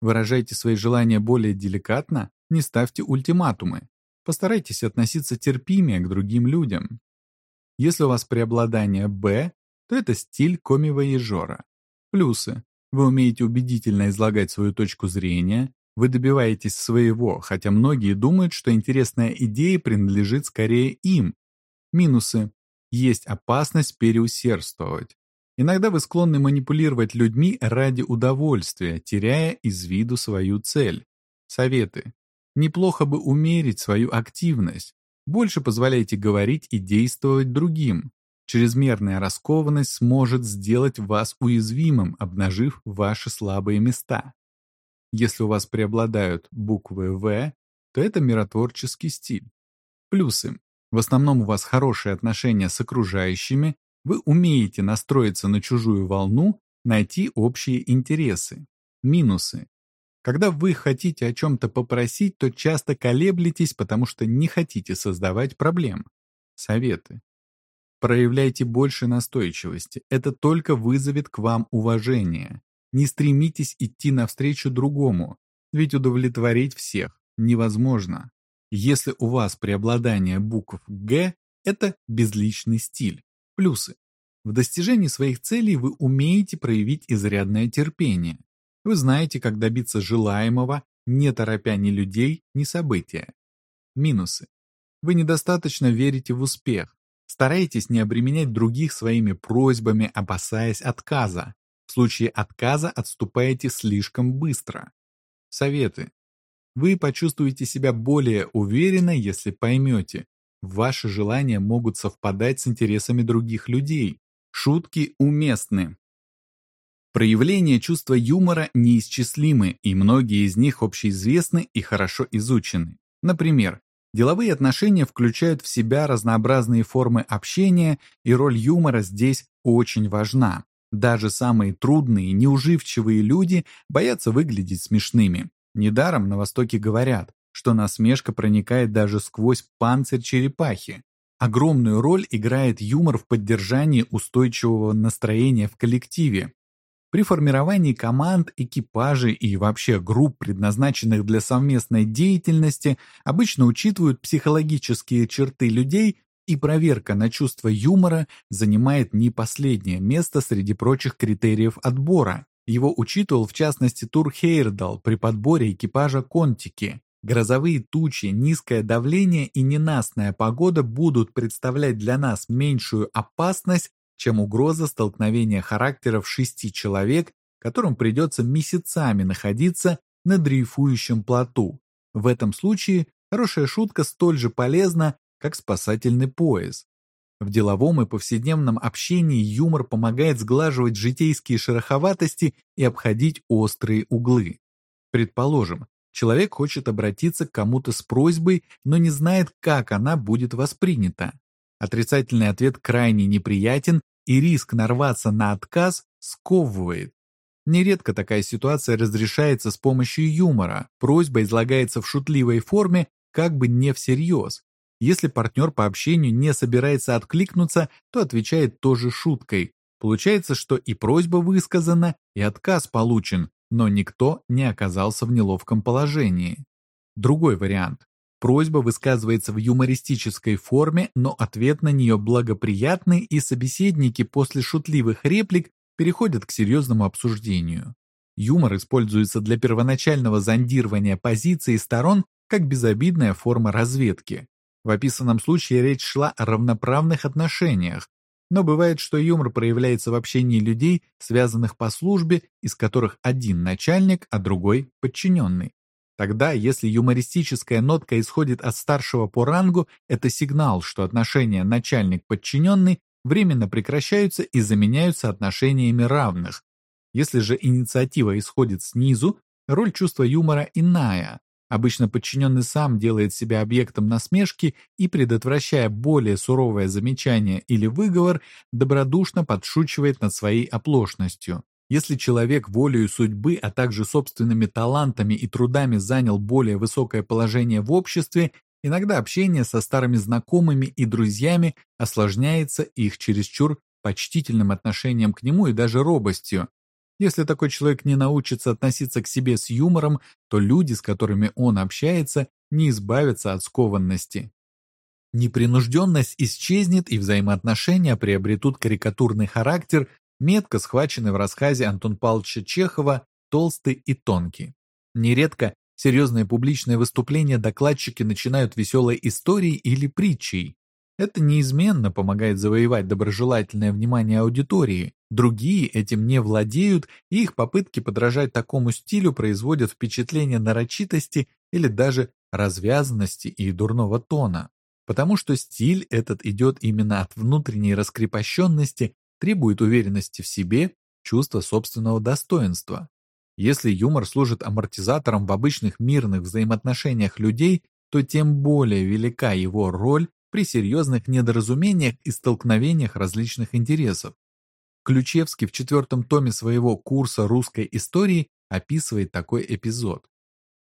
Выражайте свои желания более деликатно, не ставьте ультиматумы. Постарайтесь относиться терпимее к другим людям. Если у вас преобладание «Б», то это стиль коми-воежора. Плюсы. Вы умеете убедительно излагать свою точку зрения, вы добиваетесь своего, хотя многие думают, что интересная идея принадлежит скорее им. Минусы. Есть опасность переусердствовать. Иногда вы склонны манипулировать людьми ради удовольствия, теряя из виду свою цель. Советы. Неплохо бы умерить свою активность. Больше позволяйте говорить и действовать другим. Чрезмерная раскованность сможет сделать вас уязвимым, обнажив ваши слабые места. Если у вас преобладают буквы «В», то это миротворческий стиль. Плюсы. В основном у вас хорошие отношения с окружающими, вы умеете настроиться на чужую волну, найти общие интересы. Минусы. Когда вы хотите о чем-то попросить, то часто колеблетесь, потому что не хотите создавать проблем. Советы. Проявляйте больше настойчивости. Это только вызовет к вам уважение. Не стремитесь идти навстречу другому, ведь удовлетворить всех невозможно. Если у вас преобладание букв «Г», это безличный стиль. Плюсы. В достижении своих целей вы умеете проявить изрядное терпение. Вы знаете, как добиться желаемого, не торопя ни людей, ни события. Минусы. Вы недостаточно верите в успех. Стараетесь не обременять других своими просьбами, опасаясь отказа. В случае отказа отступаете слишком быстро. Советы. Вы почувствуете себя более уверенно, если поймете, ваши желания могут совпадать с интересами других людей. Шутки уместны. Проявления чувства юмора неисчислимы, и многие из них общеизвестны и хорошо изучены. Например, деловые отношения включают в себя разнообразные формы общения, и роль юмора здесь очень важна. Даже самые трудные, неуживчивые люди боятся выглядеть смешными. Недаром на Востоке говорят, что насмешка проникает даже сквозь панцирь черепахи. Огромную роль играет юмор в поддержании устойчивого настроения в коллективе. При формировании команд, экипажей и вообще групп, предназначенных для совместной деятельности, обычно учитывают психологические черты людей и проверка на чувство юмора занимает не последнее место среди прочих критериев отбора. Его учитывал в частности Тур Хейрдал при подборе экипажа Контики. Грозовые тучи, низкое давление и ненастная погода будут представлять для нас меньшую опасность, чем угроза столкновения характеров шести человек, которым придется месяцами находиться на дрейфующем плоту. В этом случае хорошая шутка столь же полезна, как спасательный пояс. В деловом и повседневном общении юмор помогает сглаживать житейские шероховатости и обходить острые углы. Предположим, человек хочет обратиться к кому-то с просьбой, но не знает, как она будет воспринята. Отрицательный ответ крайне неприятен, и риск нарваться на отказ сковывает. Нередко такая ситуация разрешается с помощью юмора, просьба излагается в шутливой форме, как бы не всерьез, если партнер по общению не собирается откликнуться, то отвечает тоже шуткой. Получается, что и просьба высказана, и отказ получен, но никто не оказался в неловком положении. Другой вариант. Просьба высказывается в юмористической форме, но ответ на нее благоприятный, и собеседники после шутливых реплик переходят к серьезному обсуждению. Юмор используется для первоначального зондирования позиций сторон как безобидная форма разведки. В описанном случае речь шла о равноправных отношениях, но бывает, что юмор проявляется в общении людей, связанных по службе, из которых один начальник, а другой подчиненный. Тогда, если юмористическая нотка исходит от старшего по рангу, это сигнал, что отношения начальник-подчиненный временно прекращаются и заменяются отношениями равных. Если же инициатива исходит снизу, роль чувства юмора иная. Обычно подчиненный сам делает себя объектом насмешки и, предотвращая более суровое замечание или выговор, добродушно подшучивает над своей оплошностью. Если человек волею судьбы, а также собственными талантами и трудами занял более высокое положение в обществе, иногда общение со старыми знакомыми и друзьями осложняется их чересчур почтительным отношением к нему и даже робостью, если такой человек не научится относиться к себе с юмором, то люди, с которыми он общается, не избавятся от скованности. Непринужденность исчезнет и взаимоотношения приобретут карикатурный характер, метко схваченный в рассказе Антон Павловича Чехова «Толстый и тонкий». Нередко серьезные публичные выступления докладчики начинают веселой историей или притчей. Это неизменно помогает завоевать доброжелательное внимание аудитории, Другие этим не владеют, и их попытки подражать такому стилю производят впечатление нарочитости или даже развязанности и дурного тона. Потому что стиль этот идет именно от внутренней раскрепощенности, требует уверенности в себе, чувства собственного достоинства. Если юмор служит амортизатором в обычных мирных взаимоотношениях людей, то тем более велика его роль при серьезных недоразумениях и столкновениях различных интересов. Ключевский в четвертом томе своего курса русской истории описывает такой эпизод.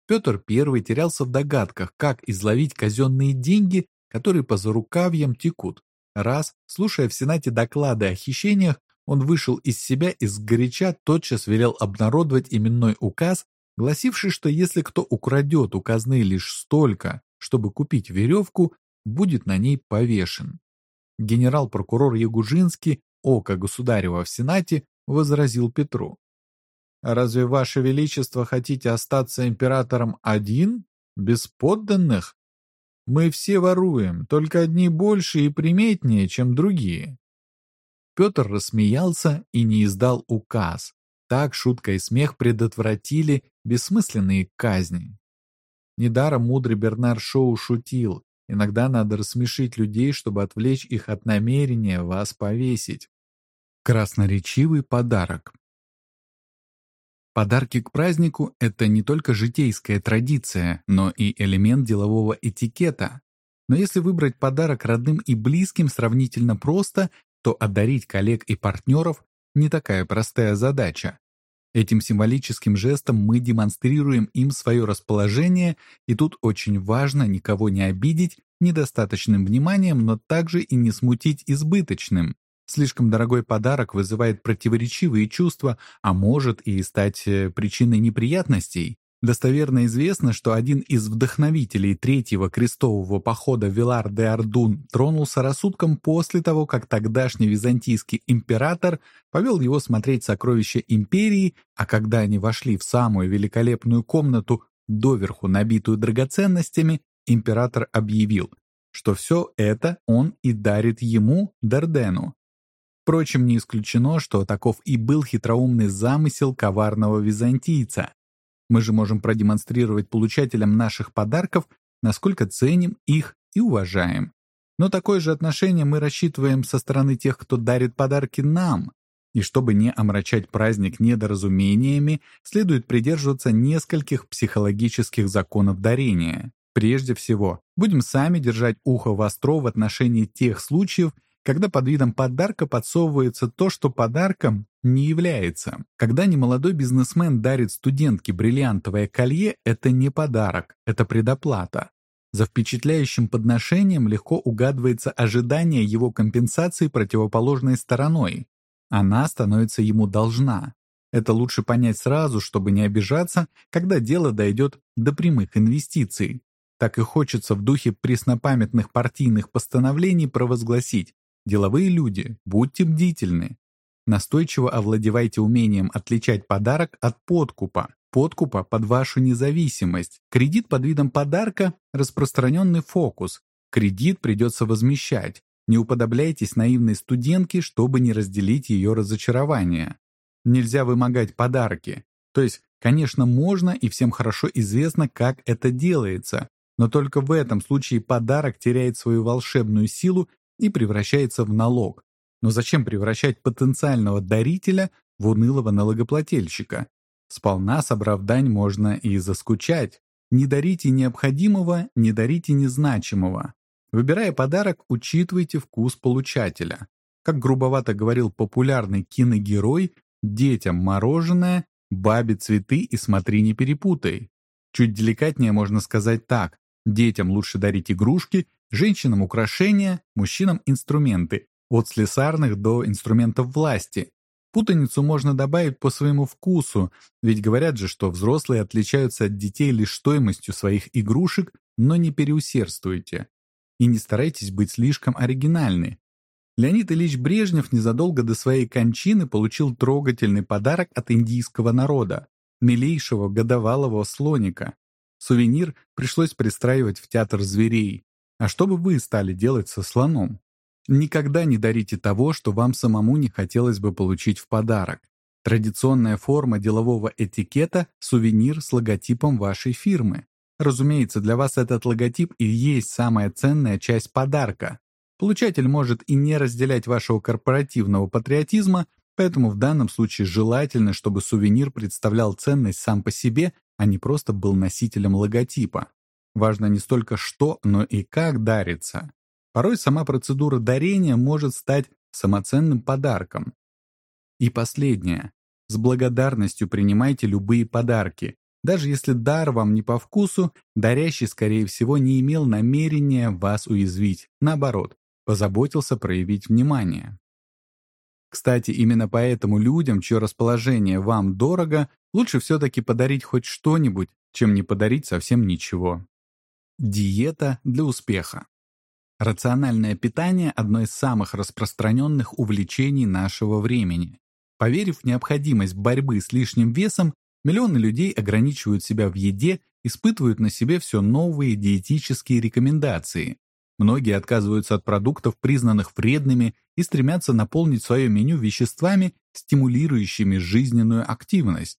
Петр I терялся в догадках, как изловить казенные деньги, которые по зарукавьям текут. Раз, слушая в Сенате доклады о хищениях, он вышел из себя и сгоряча тотчас велел обнародовать именной указ, гласивший, что если кто украдет у казны лишь столько, чтобы купить веревку, будет на ней повешен. Генерал-прокурор Ягужинский око государева в Сенате, возразил Петру. «Разве, Ваше Величество, хотите остаться императором один, без подданных? Мы все воруем, только одни больше и приметнее, чем другие». Петр рассмеялся и не издал указ. Так шутка и смех предотвратили бессмысленные казни. Недаром мудрый Бернар Шоу шутил. Иногда надо рассмешить людей, чтобы отвлечь их от намерения вас повесить. Красноречивый подарок. Подарки к празднику – это не только житейская традиция, но и элемент делового этикета. Но если выбрать подарок родным и близким сравнительно просто, то одарить коллег и партнеров – не такая простая задача. Этим символическим жестом мы демонстрируем им свое расположение, и тут очень важно никого не обидеть недостаточным вниманием, но также и не смутить избыточным. Слишком дорогой подарок вызывает противоречивые чувства, а может и стать э, причиной неприятностей. Достоверно известно, что один из вдохновителей третьего крестового похода Вилар де Ардун тронулся рассудком после того, как тогдашний византийский император повел его смотреть сокровища империи, а когда они вошли в самую великолепную комнату, доверху набитую драгоценностями, император объявил, что все это он и дарит ему, Дардену, Впрочем, не исключено, что таков и был хитроумный замысел коварного византийца. Мы же можем продемонстрировать получателям наших подарков, насколько ценим их и уважаем. Но такое же отношение мы рассчитываем со стороны тех, кто дарит подарки нам. И чтобы не омрачать праздник недоразумениями, следует придерживаться нескольких психологических законов дарения. Прежде всего, будем сами держать ухо востро в отношении тех случаев, когда под видом подарка подсовывается то, что подарком не является. Когда немолодой бизнесмен дарит студентке бриллиантовое колье, это не подарок, это предоплата. За впечатляющим подношением легко угадывается ожидание его компенсации противоположной стороной. Она становится ему должна. Это лучше понять сразу, чтобы не обижаться, когда дело дойдет до прямых инвестиций. Так и хочется в духе преснопамятных партийных постановлений провозгласить Деловые люди, будьте бдительны. Настойчиво овладевайте умением отличать подарок от подкупа, подкупа под вашу независимость. Кредит под видом подарка – распространенный фокус. Кредит придется возмещать. Не уподобляйтесь наивной студентке, чтобы не разделить ее разочарование. Нельзя вымогать подарки. То есть, конечно, можно и всем хорошо известно, как это делается. Но только в этом случае подарок теряет свою волшебную силу и превращается в налог. Но зачем превращать потенциального дарителя в унылого налогоплательщика? Сполна собрав дань можно и заскучать. Не дарите необходимого, не дарите незначимого. Выбирая подарок, учитывайте вкус получателя. Как грубовато говорил популярный киногерой, детям мороженое, бабе цветы и смотри не перепутай. Чуть деликатнее можно сказать так. Детям лучше дарить игрушки, женщинам украшения, мужчинам инструменты, от слесарных до инструментов власти. Путаницу можно добавить по своему вкусу, ведь говорят же, что взрослые отличаются от детей лишь стоимостью своих игрушек, но не переусердствуйте. И не старайтесь быть слишком оригинальны. Леонид Ильич Брежнев незадолго до своей кончины получил трогательный подарок от индийского народа – милейшего годовалого слоника. Сувенир пришлось пристраивать в театр зверей. А что бы вы стали делать со слоном? Никогда не дарите того, что вам самому не хотелось бы получить в подарок. Традиционная форма делового этикета – сувенир с логотипом вашей фирмы. Разумеется, для вас этот логотип и есть самая ценная часть подарка. Получатель может и не разделять вашего корпоративного патриотизма, поэтому в данном случае желательно, чтобы сувенир представлял ценность сам по себе, а не просто был носителем логотипа. Важно не столько что, но и как дарится. Порой сама процедура дарения может стать самоценным подарком. И последнее. С благодарностью принимайте любые подарки. Даже если дар вам не по вкусу, дарящий, скорее всего, не имел намерения вас уязвить. Наоборот, позаботился проявить внимание. Кстати, именно поэтому людям, чье расположение вам дорого, лучше все-таки подарить хоть что-нибудь, чем не подарить совсем ничего. Диета для успеха. Рациональное питание – одно из самых распространенных увлечений нашего времени. Поверив в необходимость борьбы с лишним весом, миллионы людей ограничивают себя в еде, испытывают на себе все новые диетические рекомендации. Многие отказываются от продуктов, признанных вредными, и стремятся наполнить свое меню веществами, стимулирующими жизненную активность.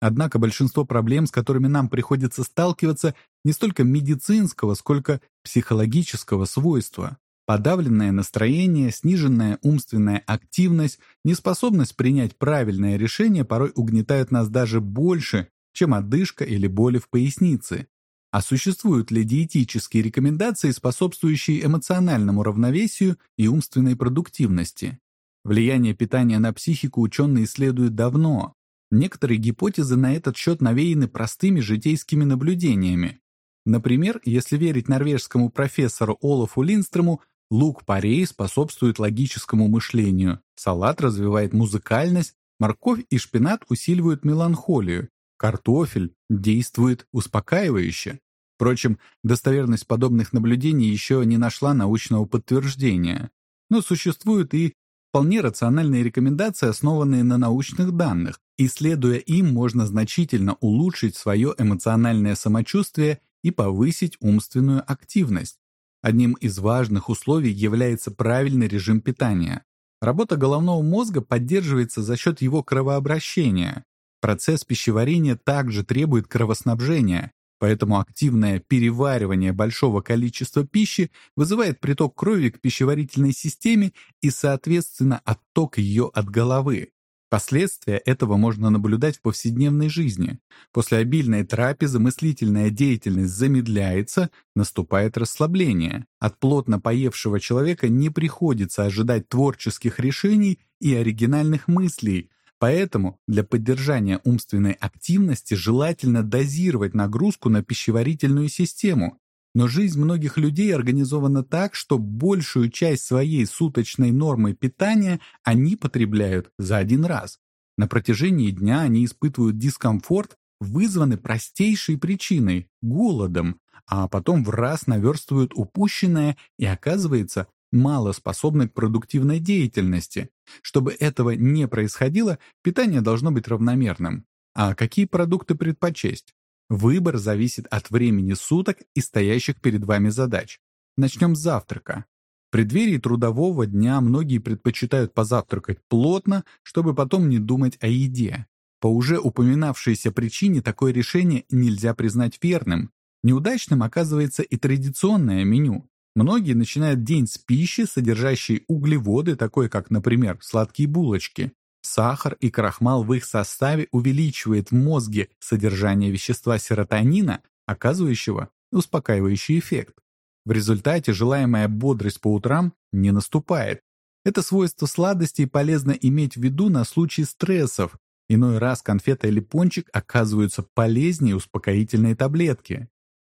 Однако большинство проблем, с которыми нам приходится сталкиваться, не столько медицинского, сколько психологического свойства. Подавленное настроение, сниженная умственная активность, неспособность принять правильное решение порой угнетают нас даже больше, чем одышка или боли в пояснице. А существуют ли диетические рекомендации, способствующие эмоциональному равновесию и умственной продуктивности? Влияние питания на психику ученые исследуют давно, Некоторые гипотезы на этот счет навеяны простыми житейскими наблюдениями. Например, если верить норвежскому профессору Олафу Линстрому, лук-порей способствует логическому мышлению, салат развивает музыкальность, морковь и шпинат усиливают меланхолию, картофель действует успокаивающе. Впрочем, достоверность подобных наблюдений еще не нашла научного подтверждения. Но существуют и вполне рациональные рекомендации, основанные на научных данных, и следуя им можно значительно улучшить свое эмоциональное самочувствие и повысить умственную активность. Одним из важных условий является правильный режим питания. Работа головного мозга поддерживается за счет его кровообращения. Процесс пищеварения также требует кровоснабжения, Поэтому активное переваривание большого количества пищи вызывает приток крови к пищеварительной системе и, соответственно, отток ее от головы. Последствия этого можно наблюдать в повседневной жизни. После обильной трапезы мыслительная деятельность замедляется, наступает расслабление. От плотно поевшего человека не приходится ожидать творческих решений и оригинальных мыслей, Поэтому для поддержания умственной активности желательно дозировать нагрузку на пищеварительную систему. Но жизнь многих людей организована так, что большую часть своей суточной нормы питания они потребляют за один раз. На протяжении дня они испытывают дискомфорт, вызванный простейшей причиной – голодом, а потом в раз наверстывают упущенное, и оказывается, мало способны к продуктивной деятельности. Чтобы этого не происходило, питание должно быть равномерным. А какие продукты предпочесть? Выбор зависит от времени суток и стоящих перед вами задач. Начнем с завтрака. В преддверии трудового дня многие предпочитают позавтракать плотно, чтобы потом не думать о еде. По уже упоминавшейся причине такое решение нельзя признать верным. Неудачным оказывается и традиционное меню. Многие начинают день с пищи, содержащей углеводы, такой как, например, сладкие булочки. Сахар и крахмал в их составе увеличивает в мозге содержание вещества серотонина, оказывающего успокаивающий эффект. В результате желаемая бодрость по утрам не наступает. Это свойство сладостей полезно иметь в виду на случай стрессов. Иной раз конфета или пончик оказываются полезнее успокоительной таблетки.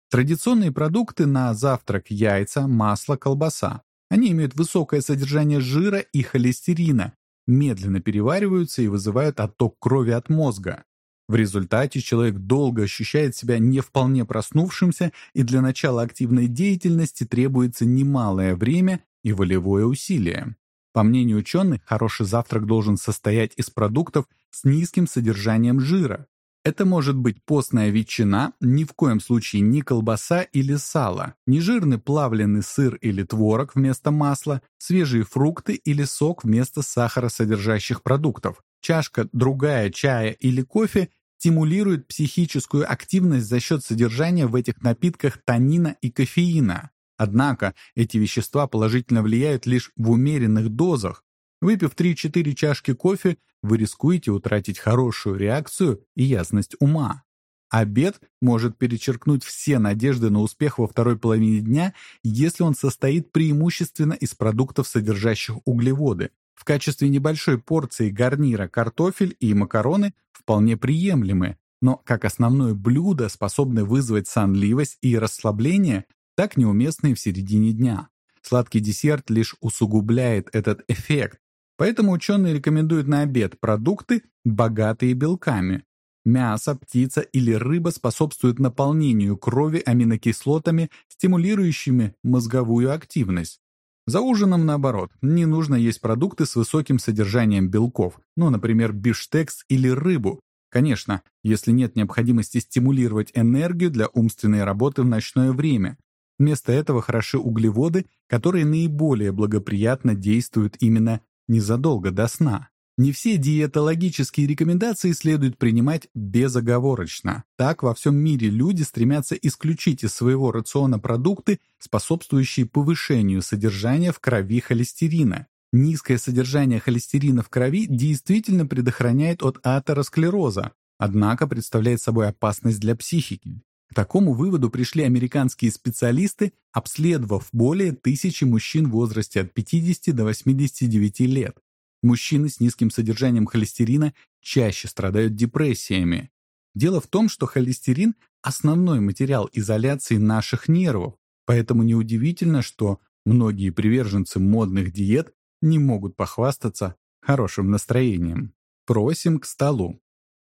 Традиционные продукты на завтрак – яйца, масло, колбаса. Они имеют высокое содержание жира и холестерина, медленно перевариваются и вызывают отток крови от мозга. В результате человек долго ощущает себя не вполне проснувшимся, и для начала активной деятельности требуется немалое время и волевое усилие. По мнению ученых, хороший завтрак должен состоять из продуктов с низким содержанием жира, это может быть постная ветчина, ни в коем случае не колбаса или сало, не жирный плавленый сыр или творог вместо масла, свежие фрукты или сок вместо сахаросодержащих продуктов. Чашка другая чая или кофе стимулирует психическую активность за счет содержания в этих напитках танина и кофеина. Однако эти вещества положительно влияют лишь в умеренных дозах, Выпив 3-4 чашки кофе, вы рискуете утратить хорошую реакцию и ясность ума. Обед может перечеркнуть все надежды на успех во второй половине дня, если он состоит преимущественно из продуктов, содержащих углеводы. В качестве небольшой порции гарнира картофель и макароны вполне приемлемы, но как основное блюдо способны вызвать сонливость и расслабление, так неуместные в середине дня. Сладкий десерт лишь усугубляет этот эффект, Поэтому ученые рекомендуют на обед продукты, богатые белками. Мясо, птица или рыба способствуют наполнению крови аминокислотами, стимулирующими мозговую активность. За ужином, наоборот, не нужно есть продукты с высоким содержанием белков, ну, например, бифштекс или рыбу. Конечно, если нет необходимости стимулировать энергию для умственной работы в ночное время. Вместо этого хороши углеводы, которые наиболее благоприятно действуют именно незадолго до сна. Не все диетологические рекомендации следует принимать безоговорочно. Так во всем мире люди стремятся исключить из своего рациона продукты, способствующие повышению содержания в крови холестерина. Низкое содержание холестерина в крови действительно предохраняет от атеросклероза, однако представляет собой опасность для психики. К такому выводу пришли американские специалисты, обследовав более тысячи мужчин в возрасте от 50 до 89 лет. Мужчины с низким содержанием холестерина чаще страдают депрессиями. Дело в том, что холестерин – основной материал изоляции наших нервов, поэтому неудивительно, что многие приверженцы модных диет не могут похвастаться хорошим настроением. Просим к столу.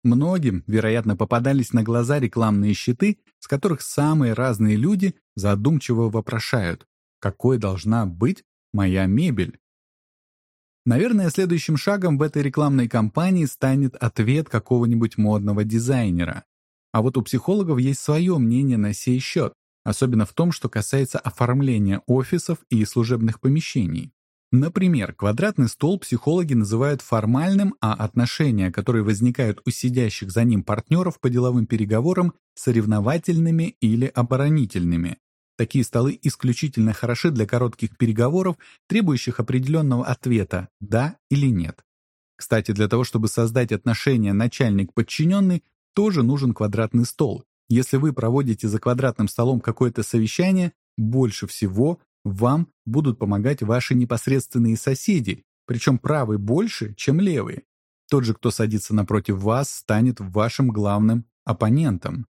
Многим, вероятно, попадались на глаза рекламные щиты, с которых самые разные люди задумчиво вопрошают, какой должна быть моя мебель. Наверное, следующим шагом в этой рекламной кампании станет ответ какого-нибудь модного дизайнера. А вот у психологов есть свое мнение на сей счет, особенно в том, что касается оформления офисов и служебных помещений. Например, квадратный стол психологи называют формальным, а отношения, которые возникают у сидящих за ним партнеров по деловым переговорам, соревновательными или оборонительными. Такие столы исключительно хороши для коротких переговоров, требующих определенного ответа «да» или «нет». Кстати, для того, чтобы создать отношения начальник-подчиненный, тоже нужен квадратный стол. Если вы проводите за квадратным столом какое-то совещание, больше всего вам будут помогать ваши непосредственные соседи, причем правый больше, чем левый. Тот же, кто садится напротив вас, станет вашим главным оппонентом.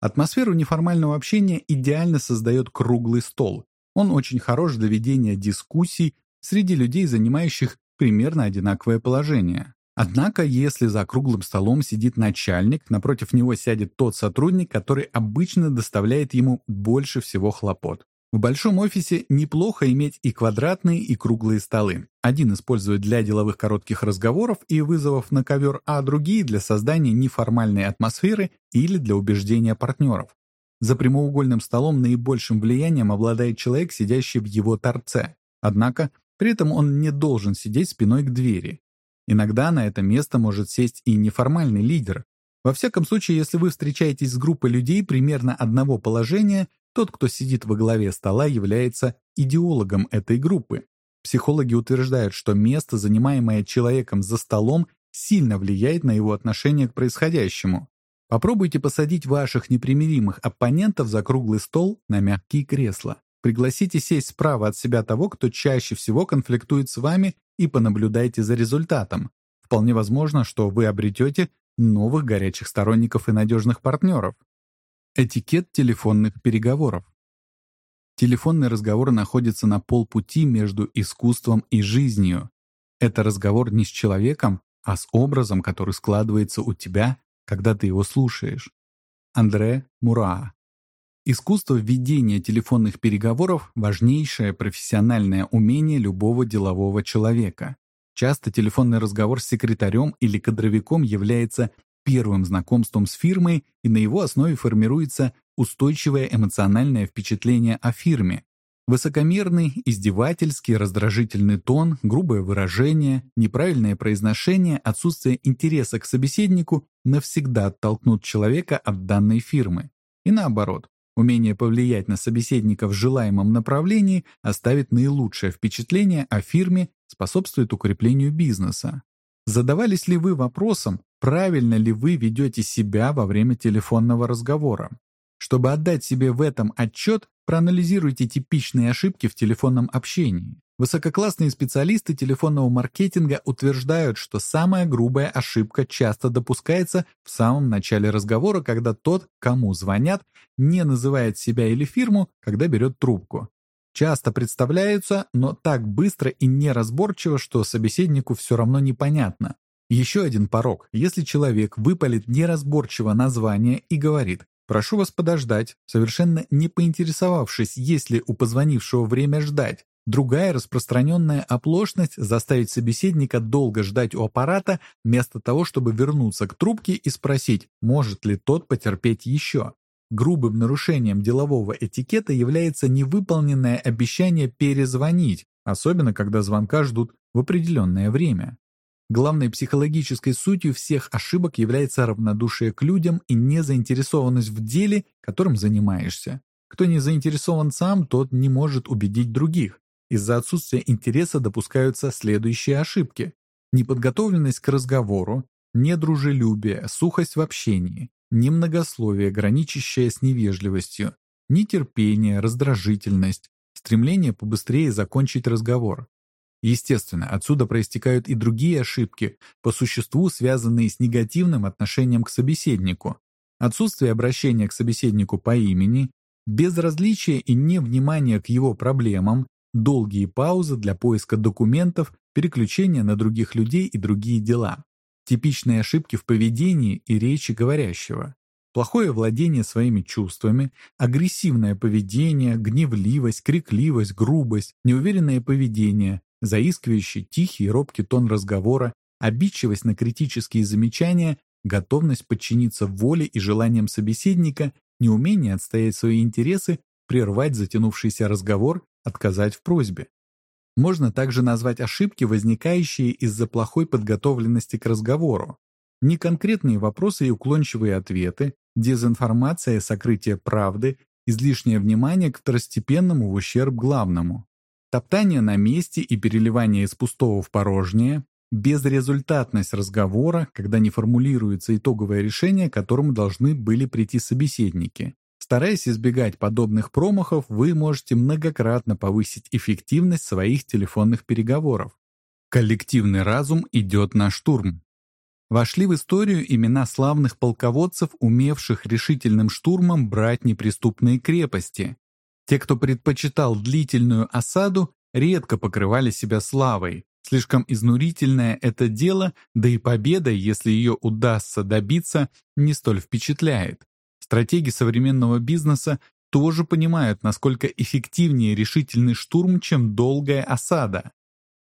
Атмосферу неформального общения идеально создает круглый стол. Он очень хорош для ведения дискуссий среди людей, занимающих примерно одинаковое положение. Однако, если за круглым столом сидит начальник, напротив него сядет тот сотрудник, который обычно доставляет ему больше всего хлопот. В большом офисе неплохо иметь и квадратные, и круглые столы. Один используют для деловых коротких разговоров и вызовов на ковер, а другие для создания неформальной атмосферы или для убеждения партнеров. За прямоугольным столом наибольшим влиянием обладает человек, сидящий в его торце. Однако, при этом он не должен сидеть спиной к двери. Иногда на это место может сесть и неформальный лидер. Во всяком случае, если вы встречаетесь с группой людей примерно одного положения, тот, кто сидит во главе стола, является идеологом этой группы. Психологи утверждают, что место, занимаемое человеком за столом, сильно влияет на его отношение к происходящему. Попробуйте посадить ваших непримиримых оппонентов за круглый стол на мягкие кресла. Пригласите сесть справа от себя того, кто чаще всего конфликтует с вами, и понаблюдайте за результатом. Вполне возможно, что вы обретете новых горячих сторонников и надежных партнеров. Этикет телефонных переговоров. Телефонный разговор находится на полпути между искусством и жизнью. Это разговор не с человеком, а с образом, который складывается у тебя, когда ты его слушаешь. Андре Мура. Искусство ведения телефонных переговоров – важнейшее профессиональное умение любого делового человека. Часто телефонный разговор с секретарем или кадровиком является первым знакомством с фирмой, и на его основе формируется устойчивое эмоциональное впечатление о фирме. Высокомерный, издевательский, раздражительный тон, грубое выражение, неправильное произношение, отсутствие интереса к собеседнику навсегда оттолкнут человека от данной фирмы. И наоборот, умение повлиять на собеседника в желаемом направлении оставит наилучшее впечатление о фирме, способствует укреплению бизнеса. Задавались ли вы вопросом, правильно ли вы ведете себя во время телефонного разговора? Чтобы отдать себе в этом отчет, проанализируйте типичные ошибки в телефонном общении. Высококлассные специалисты телефонного маркетинга утверждают, что самая грубая ошибка часто допускается в самом начале разговора, когда тот, кому звонят, не называет себя или фирму, когда берет трубку часто представляются, но так быстро и неразборчиво, что собеседнику все равно непонятно. Еще один порог. Если человек выпалит неразборчиво название и говорит «прошу вас подождать», совершенно не поинтересовавшись, есть ли у позвонившего время ждать, Другая распространенная оплошность – заставить собеседника долго ждать у аппарата, вместо того, чтобы вернуться к трубке и спросить, может ли тот потерпеть еще. Грубым нарушением делового этикета является невыполненное обещание перезвонить, особенно когда звонка ждут в определенное время. Главной психологической сутью всех ошибок является равнодушие к людям и незаинтересованность в деле, которым занимаешься. Кто не заинтересован сам, тот не может убедить других. Из-за отсутствия интереса допускаются следующие ошибки. Неподготовленность к разговору, недружелюбие, сухость в общении, немногословие, граничащее с невежливостью, нетерпение, раздражительность, стремление побыстрее закончить разговор. Естественно, отсюда проистекают и другие ошибки, по существу связанные с негативным отношением к собеседнику. Отсутствие обращения к собеседнику по имени, безразличие и невнимание к его проблемам, долгие паузы для поиска документов, переключение на других людей и другие дела. Типичные ошибки в поведении и речи говорящего. Плохое владение своими чувствами, агрессивное поведение, гневливость, крикливость, грубость, неуверенное поведение, заискивающий, тихий и робкий тон разговора, обидчивость на критические замечания, готовность подчиниться воле и желаниям собеседника, неумение отстоять свои интересы, прервать затянувшийся разговор, отказать в просьбе. Можно также назвать ошибки, возникающие из-за плохой подготовленности к разговору. Неконкретные вопросы и уклончивые ответы, дезинформация и сокрытие правды, излишнее внимание к второстепенному в ущерб главному. Топтание на месте и переливание из пустого в порожнее, безрезультатность разговора, когда не формулируется итоговое решение, к которому должны были прийти собеседники, Стараясь избегать подобных промахов, вы можете многократно повысить эффективность своих телефонных переговоров. Коллективный разум идет на штурм. Вошли в историю имена славных полководцев, умевших решительным штурмом брать неприступные крепости. Те, кто предпочитал длительную осаду, редко покрывали себя славой. Слишком изнурительное это дело, да и победа, если ее удастся добиться, не столь впечатляет. Стратеги современного бизнеса тоже понимают, насколько эффективнее решительный штурм, чем долгая осада.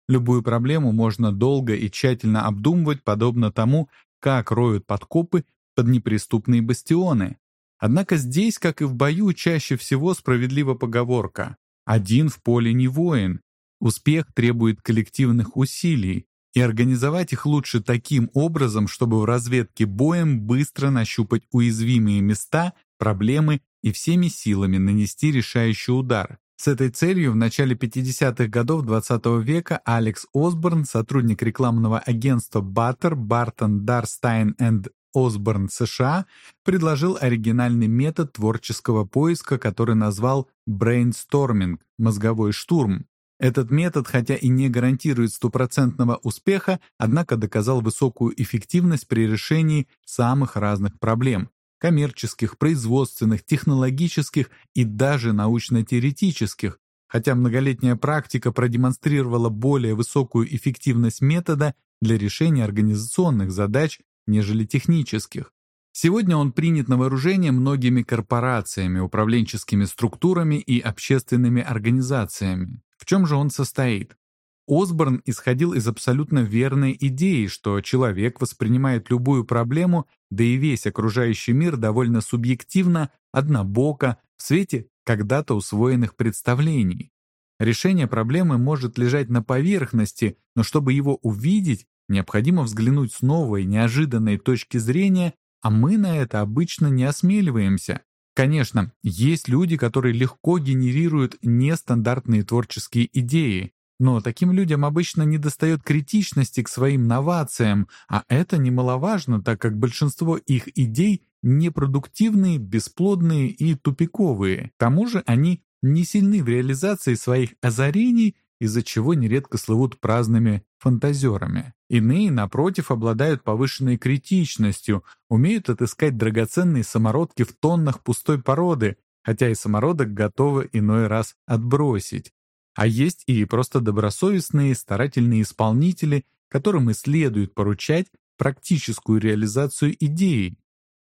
Любую проблему можно долго и тщательно обдумывать, подобно тому, как роют подкопы под неприступные бастионы. Однако здесь, как и в бою, чаще всего справедлива поговорка «один в поле не воин». Успех требует коллективных усилий, и организовать их лучше таким образом, чтобы в разведке боем быстро нащупать уязвимые места, проблемы и всеми силами нанести решающий удар. С этой целью в начале 50-х годов XX -го века Алекс Осборн, сотрудник рекламного агентства Butter, Barton, Darstein and Осборн США, предложил оригинальный метод творческого поиска, который назвал brainstorming – мозговой штурм. Этот метод, хотя и не гарантирует стопроцентного успеха, однако доказал высокую эффективность при решении самых разных проблем – коммерческих, производственных, технологических и даже научно-теоретических, хотя многолетняя практика продемонстрировала более высокую эффективность метода для решения организационных задач, нежели технических. Сегодня он принят на вооружение многими корпорациями, управленческими структурами и общественными организациями. В чем же он состоит? Осборн исходил из абсолютно верной идеи, что человек воспринимает любую проблему, да и весь окружающий мир довольно субъективно, однобоко, в свете когда-то усвоенных представлений. Решение проблемы может лежать на поверхности, но чтобы его увидеть, необходимо взглянуть с новой, неожиданной точки зрения, а мы на это обычно не осмеливаемся. Конечно, есть люди, которые легко генерируют нестандартные творческие идеи, но таким людям обычно недостает критичности к своим новациям, а это немаловажно, так как большинство их идей непродуктивные, бесплодные и тупиковые. К тому же они не сильны в реализации своих озарений из-за чего нередко слывут праздными фантазерами. Иные, напротив, обладают повышенной критичностью, умеют отыскать драгоценные самородки в тоннах пустой породы, хотя и самородок готовы иной раз отбросить. А есть и просто добросовестные, старательные исполнители, которым и следует поручать практическую реализацию идеи,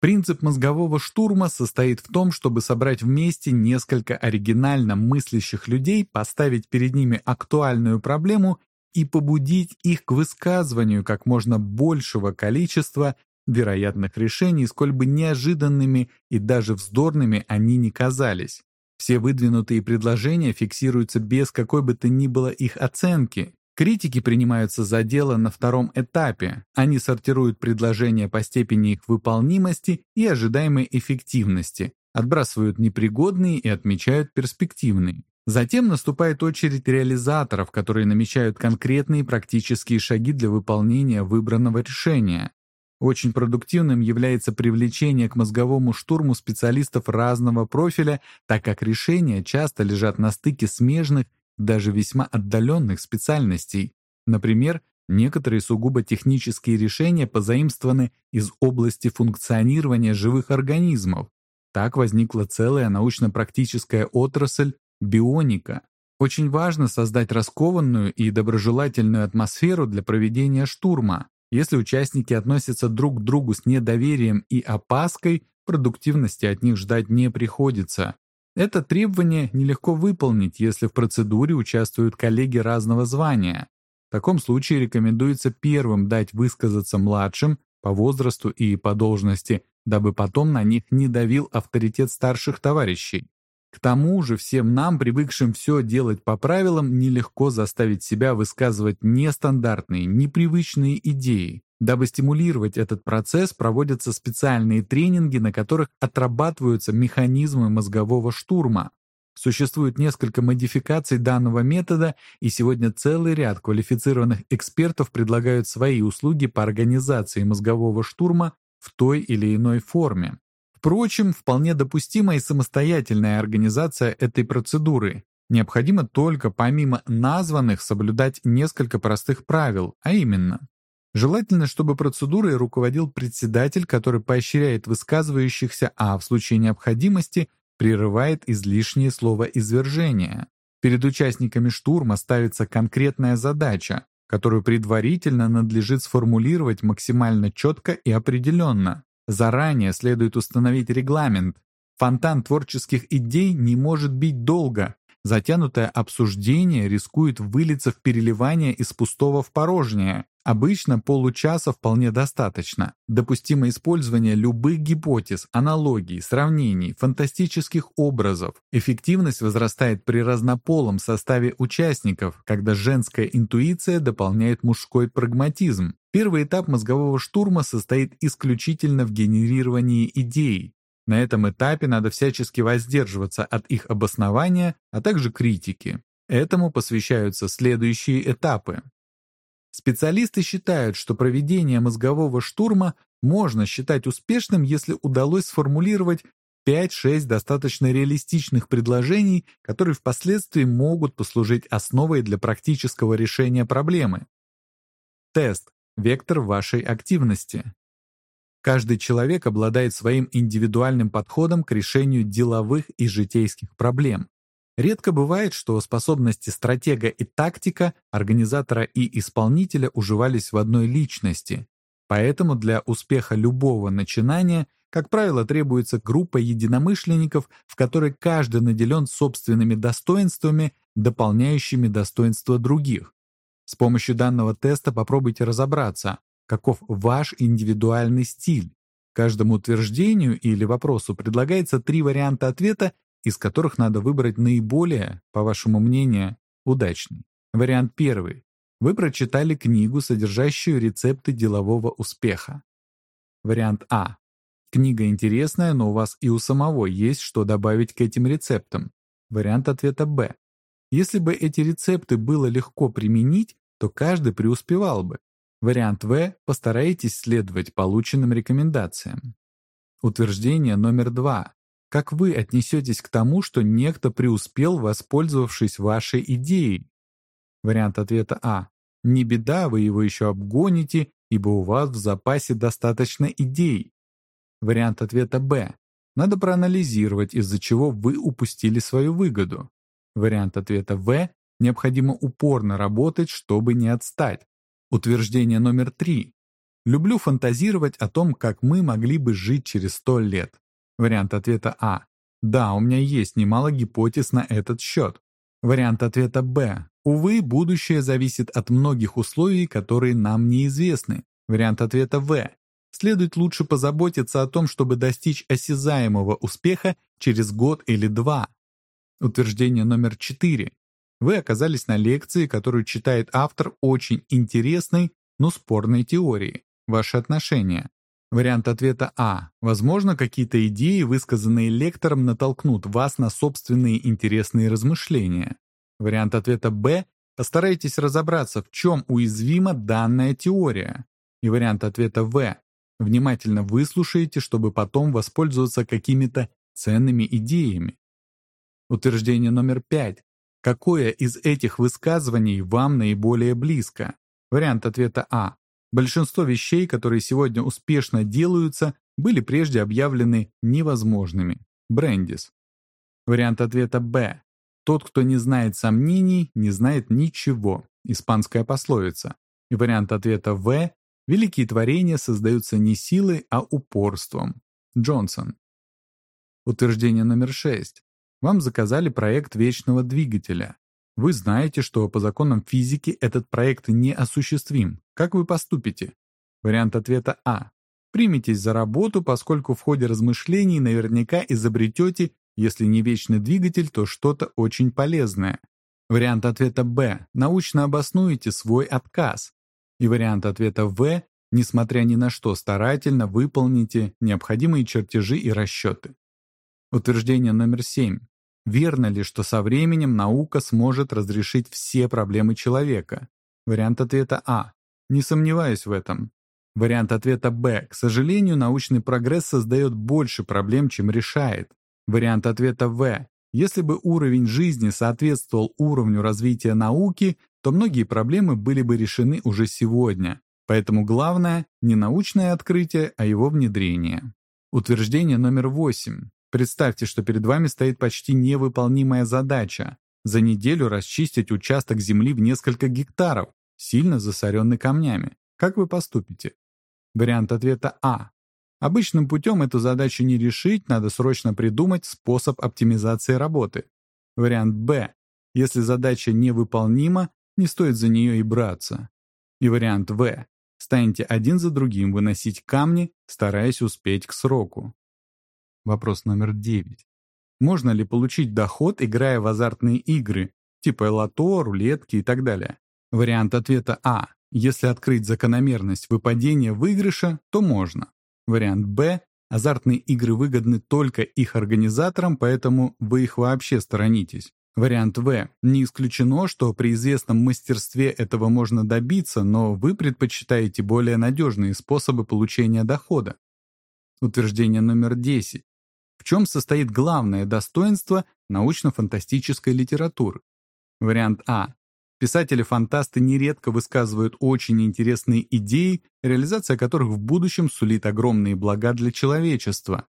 Принцип мозгового штурма состоит в том, чтобы собрать вместе несколько оригинально мыслящих людей, поставить перед ними актуальную проблему и побудить их к высказыванию как можно большего количества вероятных решений, сколь бы неожиданными и даже вздорными они ни казались. Все выдвинутые предложения фиксируются без какой бы то ни было их оценки, Критики принимаются за дело на втором этапе. Они сортируют предложения по степени их выполнимости и ожидаемой эффективности, отбрасывают непригодные и отмечают перспективные. Затем наступает очередь реализаторов, которые намечают конкретные практические шаги для выполнения выбранного решения. Очень продуктивным является привлечение к мозговому штурму специалистов разного профиля, так как решения часто лежат на стыке смежных даже весьма отдаленных специальностей. Например, некоторые сугубо технические решения позаимствованы из области функционирования живых организмов. Так возникла целая научно-практическая отрасль бионика. Очень важно создать раскованную и доброжелательную атмосферу для проведения штурма. Если участники относятся друг к другу с недоверием и опаской, продуктивности от них ждать не приходится. Это требование нелегко выполнить, если в процедуре участвуют коллеги разного звания. В таком случае рекомендуется первым дать высказаться младшим по возрасту и по должности, дабы потом на них не давил авторитет старших товарищей. К тому же всем нам, привыкшим все делать по правилам, нелегко заставить себя высказывать нестандартные, непривычные идеи. Дабы стимулировать этот процесс, проводятся специальные тренинги, на которых отрабатываются механизмы мозгового штурма. Существует несколько модификаций данного метода, и сегодня целый ряд квалифицированных экспертов предлагают свои услуги по организации мозгового штурма в той или иной форме. Впрочем, вполне допустима и самостоятельная организация этой процедуры. Необходимо только помимо названных соблюдать несколько простых правил, а именно Желательно, чтобы процедурой руководил председатель, который поощряет высказывающихся, а в случае необходимости прерывает излишнее слово извержения. Перед участниками штурма ставится конкретная задача, которую предварительно надлежит сформулировать максимально четко и определенно. Заранее следует установить регламент, Фонтан творческих идей не может бить долго. Затянутое обсуждение рискует вылиться в переливание из пустого в порожнее. Обычно получаса вполне достаточно. Допустимо использование любых гипотез, аналогий, сравнений, фантастических образов. Эффективность возрастает при разнополом составе участников, когда женская интуиция дополняет мужской прагматизм. Первый этап мозгового штурма состоит исключительно в генерировании идей. На этом этапе надо всячески воздерживаться от их обоснования, а также критики. Этому посвящаются следующие этапы. Специалисты считают, что проведение мозгового штурма можно считать успешным, если удалось сформулировать 5-6 достаточно реалистичных предложений, которые впоследствии могут послужить основой для практического решения проблемы. Тест – вектор вашей активности. Каждый человек обладает своим индивидуальным подходом к решению деловых и житейских проблем. Редко бывает, что способности стратега и тактика, организатора и исполнителя уживались в одной личности. Поэтому для успеха любого начинания, как правило, требуется группа единомышленников, в которой каждый наделен собственными достоинствами, дополняющими достоинства других. С помощью данного теста попробуйте разобраться, каков ваш индивидуальный стиль. Каждому утверждению или вопросу предлагается три варианта ответа из которых надо выбрать наиболее, по вашему мнению, удачный. Вариант первый. Вы прочитали книгу, содержащую рецепты делового успеха. Вариант А. Книга интересная, но у вас и у самого есть что добавить к этим рецептам. Вариант ответа Б. Если бы эти рецепты было легко применить, то каждый преуспевал бы. Вариант В. Постарайтесь следовать полученным рекомендациям. Утверждение номер два. Как вы отнесетесь к тому, что некто преуспел, воспользовавшись вашей идеей? Вариант ответа А. Не беда, вы его еще обгоните, ибо у вас в запасе достаточно идей. Вариант ответа Б. Надо проанализировать, из-за чего вы упустили свою выгоду. Вариант ответа В. Необходимо упорно работать, чтобы не отстать. Утверждение номер три. Люблю фантазировать о том, как мы могли бы жить через сто лет. Вариант ответа А. Да, у меня есть немало гипотез на этот счет. Вариант ответа Б. Увы, будущее зависит от многих условий, которые нам неизвестны. Вариант ответа В. Следует лучше позаботиться о том, чтобы достичь осязаемого успеха через год или два. Утверждение номер 4. Вы оказались на лекции, которую читает автор очень интересной, но спорной теории. Ваши отношения. Вариант ответа А. Возможно, какие-то идеи, высказанные лектором, натолкнут вас на собственные интересные размышления. Вариант ответа Б. Постарайтесь разобраться, в чем уязвима данная теория. И вариант ответа В. Внимательно выслушайте, чтобы потом воспользоваться какими-то ценными идеями. Утверждение номер пять. Какое из этих высказываний вам наиболее близко? Вариант ответа А. Большинство вещей, которые сегодня успешно делаются, были прежде объявлены невозможными. Брендис. Вариант ответа Б. Тот, кто не знает сомнений, не знает ничего. Испанская пословица. И вариант ответа В. Великие творения создаются не силой, а упорством. Джонсон. Утверждение номер 6. Вам заказали проект вечного двигателя. Вы знаете, что по законам физики этот проект неосуществим. Как вы поступите? Вариант ответа А. Приметесь за работу, поскольку в ходе размышлений наверняка изобретете, если не вечный двигатель, то что-то очень полезное. Вариант ответа Б. Научно обоснуете свой отказ. И вариант ответа В. Несмотря ни на что, старательно выполните необходимые чертежи и расчеты. Утверждение номер 7. Верно ли, что со временем наука сможет разрешить все проблемы человека? Вариант ответа А. Не сомневаюсь в этом. Вариант ответа Б. К сожалению, научный прогресс создает больше проблем, чем решает. Вариант ответа В. Если бы уровень жизни соответствовал уровню развития науки, то многие проблемы были бы решены уже сегодня. Поэтому главное не научное открытие, а его внедрение. Утверждение номер 8. Представьте, что перед вами стоит почти невыполнимая задача – за неделю расчистить участок земли в несколько гектаров, сильно засоренный камнями. Как вы поступите? Вариант ответа А. Обычным путем эту задачу не решить, надо срочно придумать способ оптимизации работы. Вариант Б. Если задача невыполнима, не стоит за нее и браться. И вариант В. Станете один за другим выносить камни, стараясь успеть к сроку. Вопрос номер 9. Можно ли получить доход, играя в азартные игры, типа лото, рулетки и так далее? Вариант ответа А. Если открыть закономерность выпадения выигрыша, то можно. Вариант Б. Азартные игры выгодны только их организаторам, поэтому вы их вообще сторонитесь. Вариант В. Не исключено, что при известном мастерстве этого можно добиться, но вы предпочитаете более надежные способы получения дохода. Утверждение номер 10. В чем состоит главное достоинство научно-фантастической литературы? Вариант А. Писатели-фантасты нередко высказывают очень интересные идеи, реализация которых в будущем сулит огромные блага для человечества.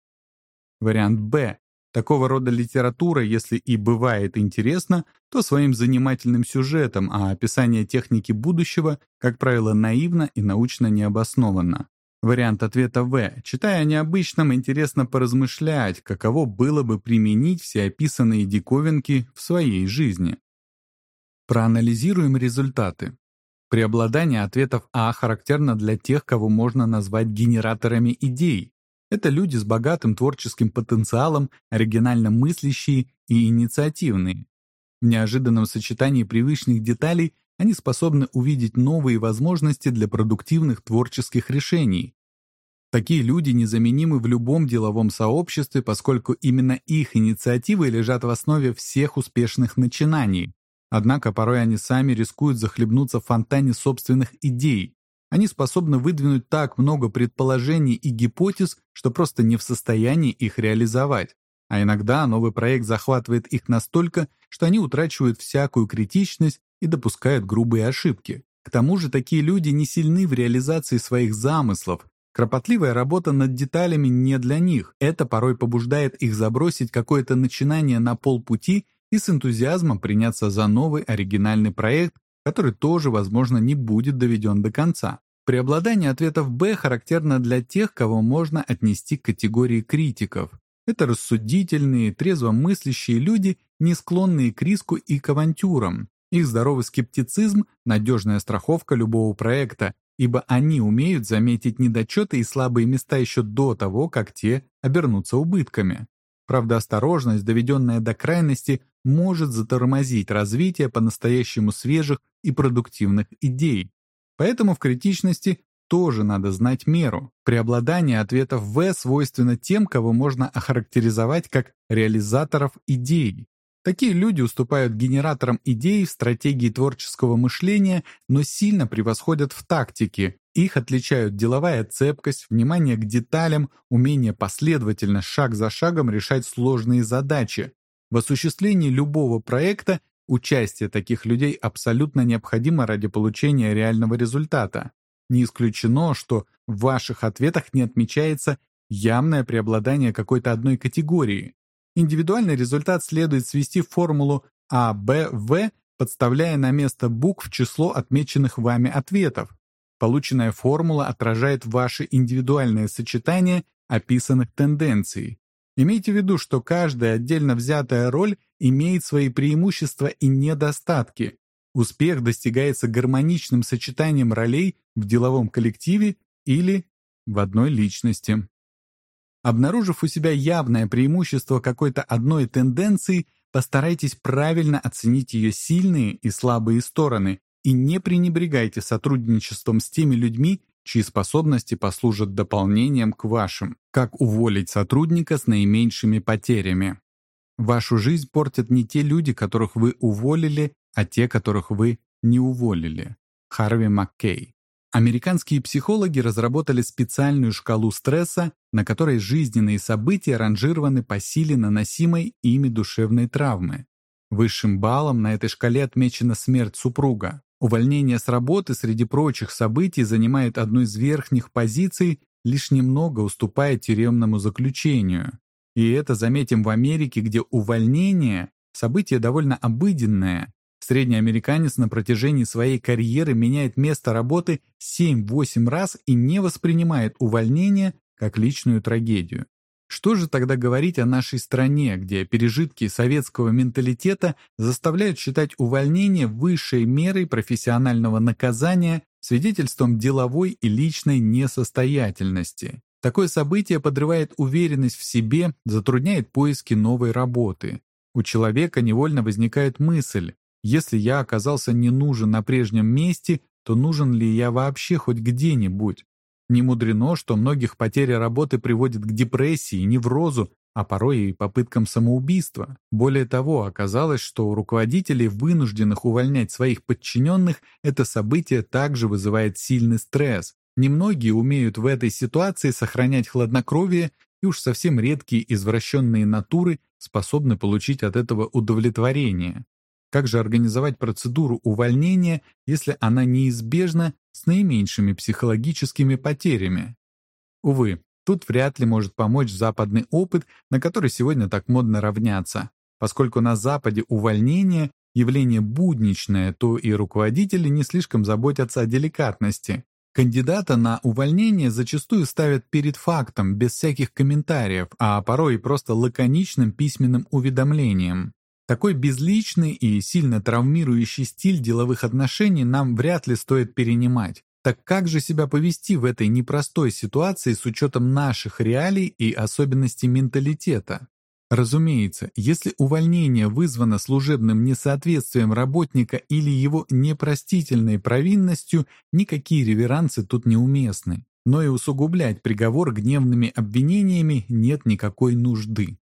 Вариант Б. Такого рода литература, если и бывает интересна, то своим занимательным сюжетом, а описание техники будущего, как правило, наивно и научно необоснованно. Вариант ответа В. Читая о необычном, интересно поразмышлять, каково было бы применить все описанные диковинки в своей жизни. Проанализируем результаты. Преобладание ответов А характерно для тех, кого можно назвать генераторами идей, это люди с богатым творческим потенциалом, оригинально мыслящие и инициативные. В неожиданном сочетании привычных деталей они способны увидеть новые возможности для продуктивных творческих решений. Такие люди незаменимы в любом деловом сообществе, поскольку именно их инициативы лежат в основе всех успешных начинаний. Однако порой они сами рискуют захлебнуться в фонтане собственных идей, они способны выдвинуть так много предположений и гипотез, что просто не в состоянии их реализовать. А иногда новый проект захватывает их настолько, что они утрачивают всякую критичность и допускают грубые ошибки. К тому же такие люди не сильны в реализации своих замыслов. Кропотливая работа над деталями не для них. Это порой побуждает их забросить какое-то начинание на полпути и с энтузиазмом приняться за новый оригинальный проект, который тоже, возможно, не будет доведен до конца. Преобладание ответов «Б» характерно для тех, кого можно отнести к категории критиков. Это рассудительные, трезво мыслящие люди, не склонные к риску и к авантюрам. Их здоровый скептицизм – надежная страховка любого проекта, ибо они умеют заметить недочеты и слабые места еще до того, как те обернутся убытками. Правда, осторожность, доведенная до крайности, может затормозить развитие по-настоящему свежих и продуктивных идей. Поэтому в критичности тоже надо знать меру. Преобладание ответов В свойственно тем, кого можно охарактеризовать как реализаторов идей. Такие люди уступают генераторам идей в стратегии творческого мышления, но сильно превосходят в тактике. Их отличают деловая цепкость, внимание к деталям, умение последовательно, шаг за шагом решать сложные задачи. В осуществлении любого проекта участие таких людей абсолютно необходимо ради получения реального результата. Не исключено, что в ваших ответах не отмечается явное преобладание какой-то одной категории. Индивидуальный результат следует свести в формулу А, Б, В, подставляя на место букв число отмеченных вами ответов. Полученная формула отражает ваши индивидуальные сочетания описанных тенденций. Имейте в виду, что каждая отдельно взятая роль имеет свои преимущества и недостатки. Успех достигается гармоничным сочетанием ролей в деловом коллективе или в одной личности. Обнаружив у себя явное преимущество какой-то одной тенденции, постарайтесь правильно оценить ее сильные и слабые стороны и не пренебрегайте сотрудничеством с теми людьми, чьи способности послужат дополнением к вашим. Как уволить сотрудника с наименьшими потерями? Вашу жизнь портят не те люди, которых вы уволили, а те, которых вы не уволили. Харви Маккей. Американские психологи разработали специальную шкалу стресса, на которой жизненные события ранжированы по силе наносимой ими душевной травмы. Высшим баллом на этой шкале отмечена смерть супруга. Увольнение с работы среди прочих событий занимает одну из верхних позиций, лишь немного уступая тюремному заключению. И это заметим в Америке, где увольнение – событие довольно обыденное. Средний американец на протяжении своей карьеры меняет место работы 7-8 раз и не воспринимает увольнение как личную трагедию. Что же тогда говорить о нашей стране, где пережитки советского менталитета заставляют считать увольнение высшей мерой профессионального наказания свидетельством деловой и личной несостоятельности? Такое событие подрывает уверенность в себе, затрудняет поиски новой работы. У человека невольно возникает мысль, если я оказался не нужен на прежнем месте, то нужен ли я вообще хоть где-нибудь? Не мудрено, что многих потеря работы приводит к депрессии, неврозу, а порой и попыткам самоубийства. Более того, оказалось, что у руководителей, вынужденных увольнять своих подчиненных, это событие также вызывает сильный стресс. Немногие умеют в этой ситуации сохранять хладнокровие, и уж совсем редкие извращенные натуры способны получить от этого удовлетворение. Как же организовать процедуру увольнения, если она неизбежна с наименьшими психологическими потерями? Увы, тут вряд ли может помочь западный опыт, на который сегодня так модно равняться. Поскольку на Западе увольнение – явление будничное, то и руководители не слишком заботятся о деликатности. Кандидата на увольнение зачастую ставят перед фактом, без всяких комментариев, а порой и просто лаконичным письменным уведомлением. Такой безличный и сильно травмирующий стиль деловых отношений нам вряд ли стоит перенимать. Так как же себя повести в этой непростой ситуации с учетом наших реалий и особенностей менталитета? Разумеется, если увольнение вызвано служебным несоответствием работника или его непростительной провинностью, никакие реверансы тут неуместны. Но и усугублять приговор гневными обвинениями нет никакой нужды.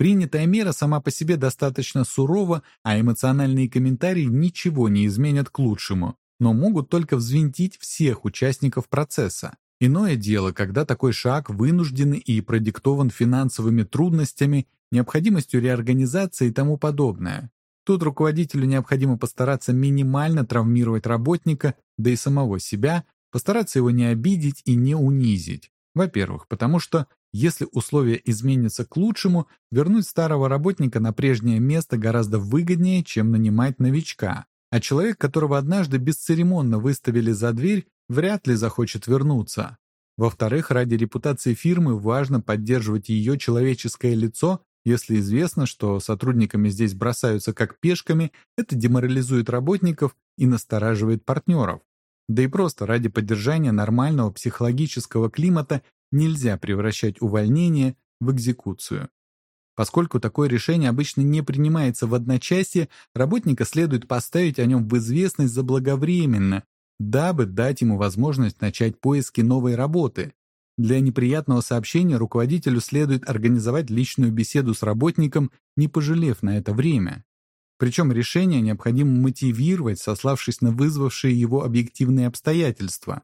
Принятая мера сама по себе достаточно сурова, а эмоциональные комментарии ничего не изменят к лучшему, но могут только взвинтить всех участников процесса. Иное дело, когда такой шаг вынужден и продиктован финансовыми трудностями, необходимостью реорганизации и тому подобное. Тут руководителю необходимо постараться минимально травмировать работника, да и самого себя, постараться его не обидеть и не унизить. Во-первых, потому что если условия изменятся к лучшему, вернуть старого работника на прежнее место гораздо выгоднее, чем нанимать новичка. А человек, которого однажды бесцеремонно выставили за дверь, вряд ли захочет вернуться. Во-вторых, ради репутации фирмы важно поддерживать ее человеческое лицо, если известно, что сотрудниками здесь бросаются как пешками, это деморализует работников и настораживает партнеров. Да и просто ради поддержания нормального психологического климата нельзя превращать увольнение в экзекуцию. Поскольку такое решение обычно не принимается в одночасье, работника следует поставить о нем в известность заблаговременно, дабы дать ему возможность начать поиски новой работы. Для неприятного сообщения руководителю следует организовать личную беседу с работником, не пожалев на это время. Причем решение необходимо мотивировать, сославшись на вызвавшие его объективные обстоятельства.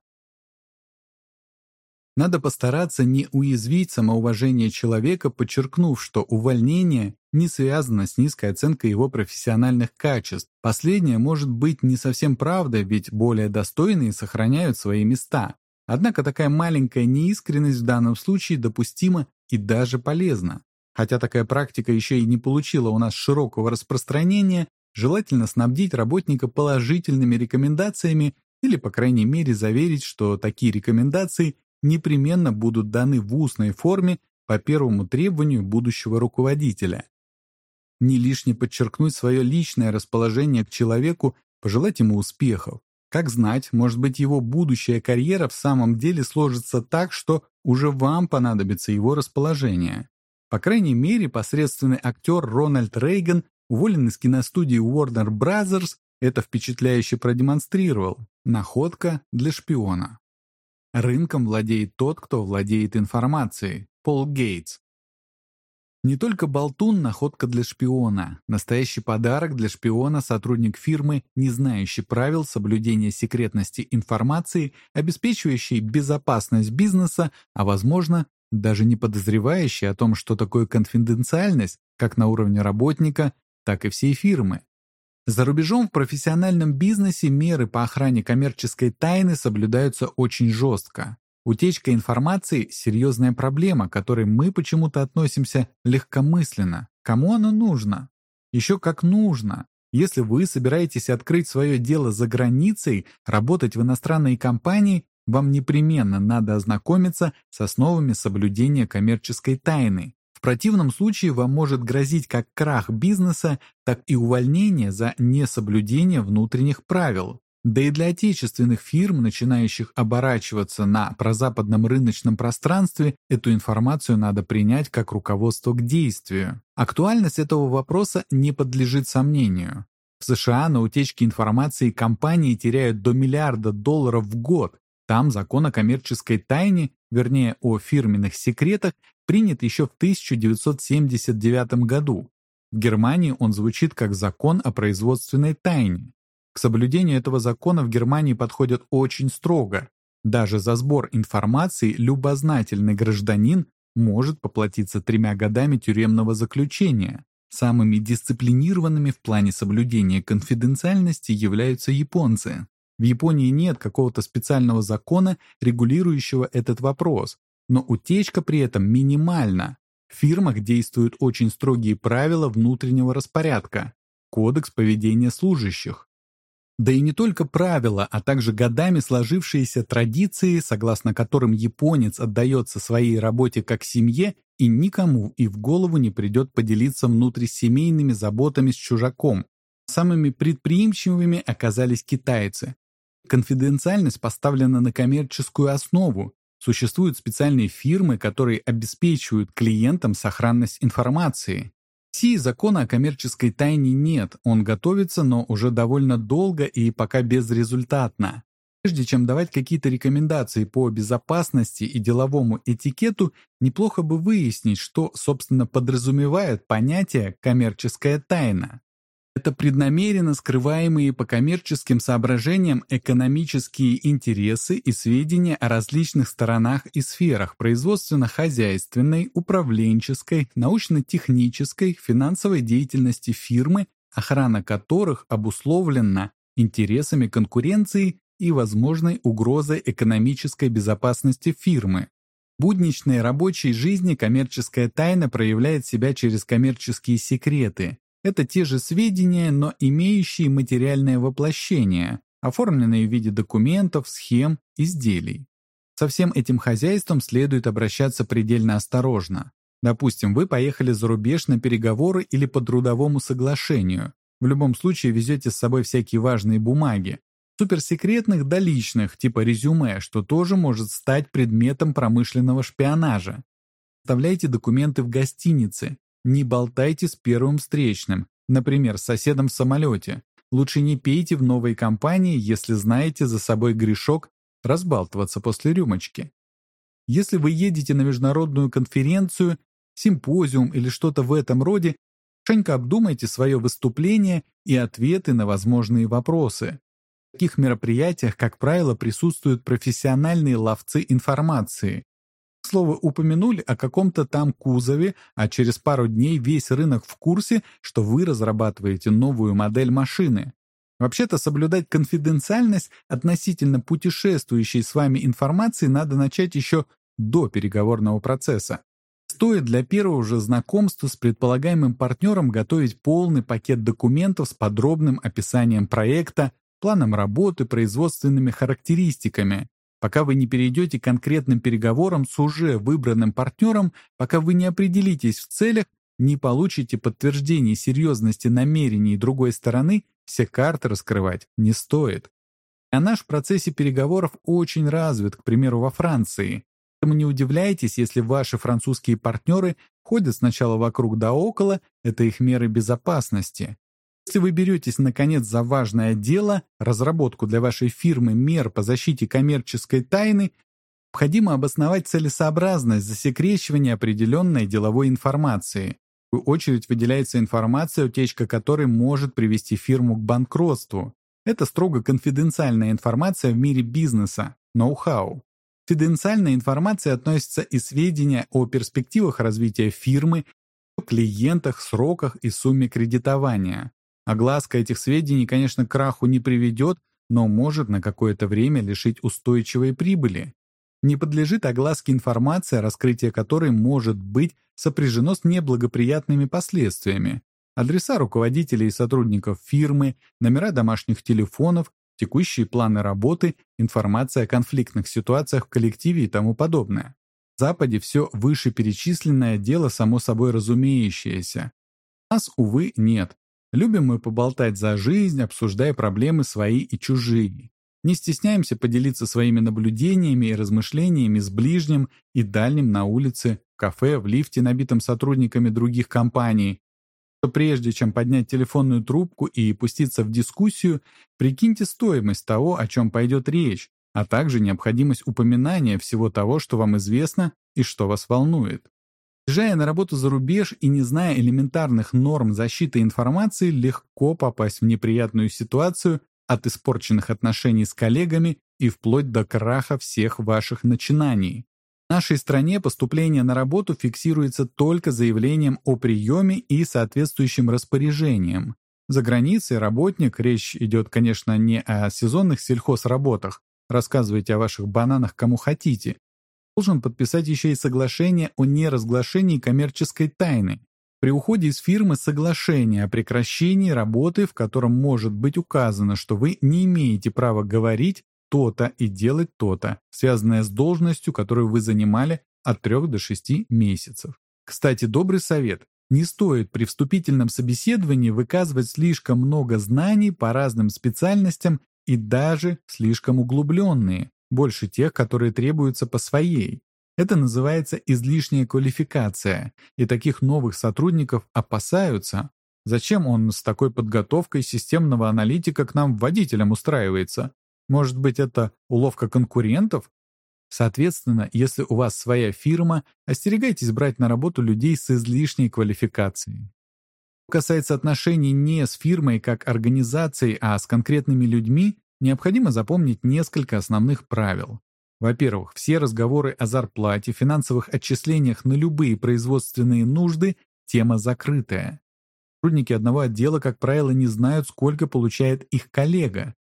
Надо постараться не уязвить самоуважение человека, подчеркнув, что увольнение не связано с низкой оценкой его профессиональных качеств. Последнее может быть не совсем правдой, ведь более достойные сохраняют свои места. Однако такая маленькая неискренность в данном случае допустима и даже полезна. Хотя такая практика еще и не получила у нас широкого распространения, желательно снабдить работника положительными рекомендациями или, по крайней мере, заверить, что такие рекомендации непременно будут даны в устной форме по первому требованию будущего руководителя. Не лишне подчеркнуть свое личное расположение к человеку, пожелать ему успехов. Как знать, может быть, его будущая карьера в самом деле сложится так, что уже вам понадобится его расположение. По крайней мере, посредственный актер Рональд Рейган, уволенный с киностудии Warner Brothers, это впечатляюще продемонстрировал. Находка для шпиона. Рынком владеет тот, кто владеет информацией. Пол Гейтс. Не только болтун – находка для шпиона. Настоящий подарок для шпиона – сотрудник фирмы, не знающий правил соблюдения секретности информации, обеспечивающий безопасность бизнеса, а, возможно, даже не подозревающий о том, что такое конфиденциальность, как на уровне работника, так и всей фирмы. За рубежом в профессиональном бизнесе меры по охране коммерческой тайны соблюдаются очень жестко. Утечка информации – серьезная проблема, к которой мы почему-то относимся легкомысленно. Кому оно нужно? Еще как нужно. Если вы собираетесь открыть свое дело за границей, работать в иностранной компании, вам непременно надо ознакомиться с основами соблюдения коммерческой тайны. В противном случае вам может грозить как крах бизнеса, так и увольнение за несоблюдение внутренних правил. Да и для отечественных фирм, начинающих оборачиваться на прозападном рыночном пространстве, эту информацию надо принять как руководство к действию. Актуальность этого вопроса не подлежит сомнению. В США на утечке информации компании теряют до миллиарда долларов в год. Там закон о коммерческой тайне, вернее о фирменных секретах, принят еще в 1979 году. В Германии он звучит как закон о производственной тайне. К соблюдению этого закона в Германии подходят очень строго. Даже за сбор информации любознательный гражданин может поплатиться тремя годами тюремного заключения. Самыми дисциплинированными в плане соблюдения конфиденциальности являются японцы. В Японии нет какого-то специального закона, регулирующего этот вопрос, но утечка при этом минимальна. В фирмах действуют очень строгие правила внутреннего распорядка, кодекс поведения служащих. Да и не только правила, а также годами сложившиеся традиции, согласно которым японец отдается своей работе как семье и никому и в голову не придет поделиться внутрисемейными заботами с чужаком. Самыми предприимчивыми оказались китайцы. Конфиденциальность поставлена на коммерческую основу. Существуют специальные фирмы, которые обеспечивают клиентам сохранность информации. России закона о коммерческой тайне нет, он готовится, но уже довольно долго и пока безрезультатно. Прежде чем давать какие-то рекомендации по безопасности и деловому этикету, неплохо бы выяснить, что, собственно, подразумевает понятие «коммерческая тайна». Это преднамеренно скрываемые по коммерческим соображениям экономические интересы и сведения о различных сторонах и сферах производственно-хозяйственной, управленческой, научно-технической, финансовой деятельности фирмы, охрана которых обусловлена интересами конкуренции и возможной угрозой экономической безопасности фирмы. В будничной рабочей жизни коммерческая тайна проявляет себя через коммерческие секреты, это те же сведения, но имеющие материальное воплощение, оформленные в виде документов, схем, изделий. Со всем этим хозяйством следует обращаться предельно осторожно. Допустим, вы поехали за рубеж на переговоры или по трудовому соглашению. В любом случае везете с собой всякие важные бумаги. Суперсекретных до личных, типа резюме, что тоже может стать предметом промышленного шпионажа. Оставляйте документы в гостинице, не болтайте с первым встречным, например, с соседом в самолете. Лучше не пейте в новой компании, если знаете за собой грешок разбалтываться после рюмочки. Если вы едете на международную конференцию, симпозиум или что-то в этом роде, хорошенько обдумайте свое выступление и ответы на возможные вопросы. В таких мероприятиях, как правило, присутствуют профессиональные ловцы информации, Слово упомянули о каком-то там кузове, а через пару дней весь рынок в курсе, что вы разрабатываете новую модель машины. Вообще-то соблюдать конфиденциальность относительно путешествующей с вами информации надо начать еще до переговорного процесса. Стоит для первого же знакомства с предполагаемым партнером готовить полный пакет документов с подробным описанием проекта, планом работы, производственными характеристиками, Пока вы не перейдете к конкретным переговорам с уже выбранным партнером, пока вы не определитесь в целях, не получите подтверждение серьезности намерений другой стороны, все карты раскрывать не стоит. А наш в процессе переговоров очень развит, к примеру, во Франции. Поэтому не удивляйтесь, если ваши французские партнеры ходят сначала вокруг да около, это их меры безопасности. Если вы беретесь, наконец, за важное дело, разработку для вашей фирмы мер по защите коммерческой тайны, необходимо обосновать целесообразность засекречивания определенной деловой информации. В очередь выделяется информация, утечка которой может привести фирму к банкротству. Это строго конфиденциальная информация в мире бизнеса, ноу-хау. Конфиденциальная информация относится и сведения о перспективах развития фирмы, о клиентах, сроках и сумме кредитования. Огласка этих сведений, конечно, к краху не приведет, но может на какое-то время лишить устойчивой прибыли. Не подлежит огласке информация, раскрытие которой может быть сопряжено с неблагоприятными последствиями. Адреса руководителей и сотрудников фирмы, номера домашних телефонов, текущие планы работы, информация о конфликтных ситуациях в коллективе и тому подобное. В Западе все вышеперечисленное дело само собой разумеющееся. Нас, увы, нет. Любим мы поболтать за жизнь, обсуждая проблемы свои и чужие. Не стесняемся поделиться своими наблюдениями и размышлениями с ближним и дальним на улице, в кафе, в лифте, набитом сотрудниками других компаний. То прежде чем поднять телефонную трубку и пуститься в дискуссию, прикиньте стоимость того, о чем пойдет речь, а также необходимость упоминания всего того, что вам известно и что вас волнует. Езжая на работу за рубеж и не зная элементарных норм защиты информации, легко попасть в неприятную ситуацию, от испорченных отношений с коллегами и вплоть до краха всех ваших начинаний. В нашей стране поступление на работу фиксируется только заявлением о приеме и соответствующим распоряжением. За границей работник, речь идет, конечно, не о сезонных сельхозработах, рассказывайте о ваших бананах кому хотите, должен подписать еще и соглашение о неразглашении коммерческой тайны, при уходе из фирмы соглашение о прекращении работы, в котором может быть указано, что вы не имеете права говорить то-то и делать то-то, связанное с должностью, которую вы занимали от 3 до 6 месяцев. Кстати, добрый совет. Не стоит при вступительном собеседовании выказывать слишком много знаний по разным специальностям и даже слишком углубленные, больше тех, которые требуются по своей. Это называется излишняя квалификация, и таких новых сотрудников опасаются. Зачем он с такой подготовкой системного аналитика к нам водителям устраивается? Может быть, это уловка конкурентов? Соответственно, если у вас своя фирма, остерегайтесь брать на работу людей с излишней квалификацией. Что касается отношений не с фирмой как организацией, а с конкретными людьми, необходимо запомнить несколько основных правил. Во-первых, все разговоры о зарплате, финансовых отчислениях на любые производственные нужды – тема закрытая. Сотрудники одного отдела, как правило, не знают, сколько получает их коллега.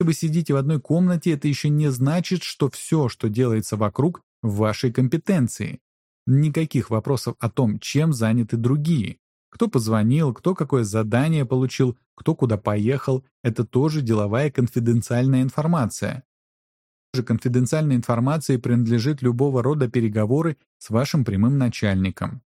Если вы сидите в одной комнате, это еще не значит, что все, что делается вокруг, в вашей компетенции. Никаких вопросов о том, чем заняты другие. Кто позвонил, кто какое задание получил, кто куда поехал – это тоже деловая конфиденциальная информация же конфиденциальной информации принадлежит любого рода переговоры с вашим прямым начальником.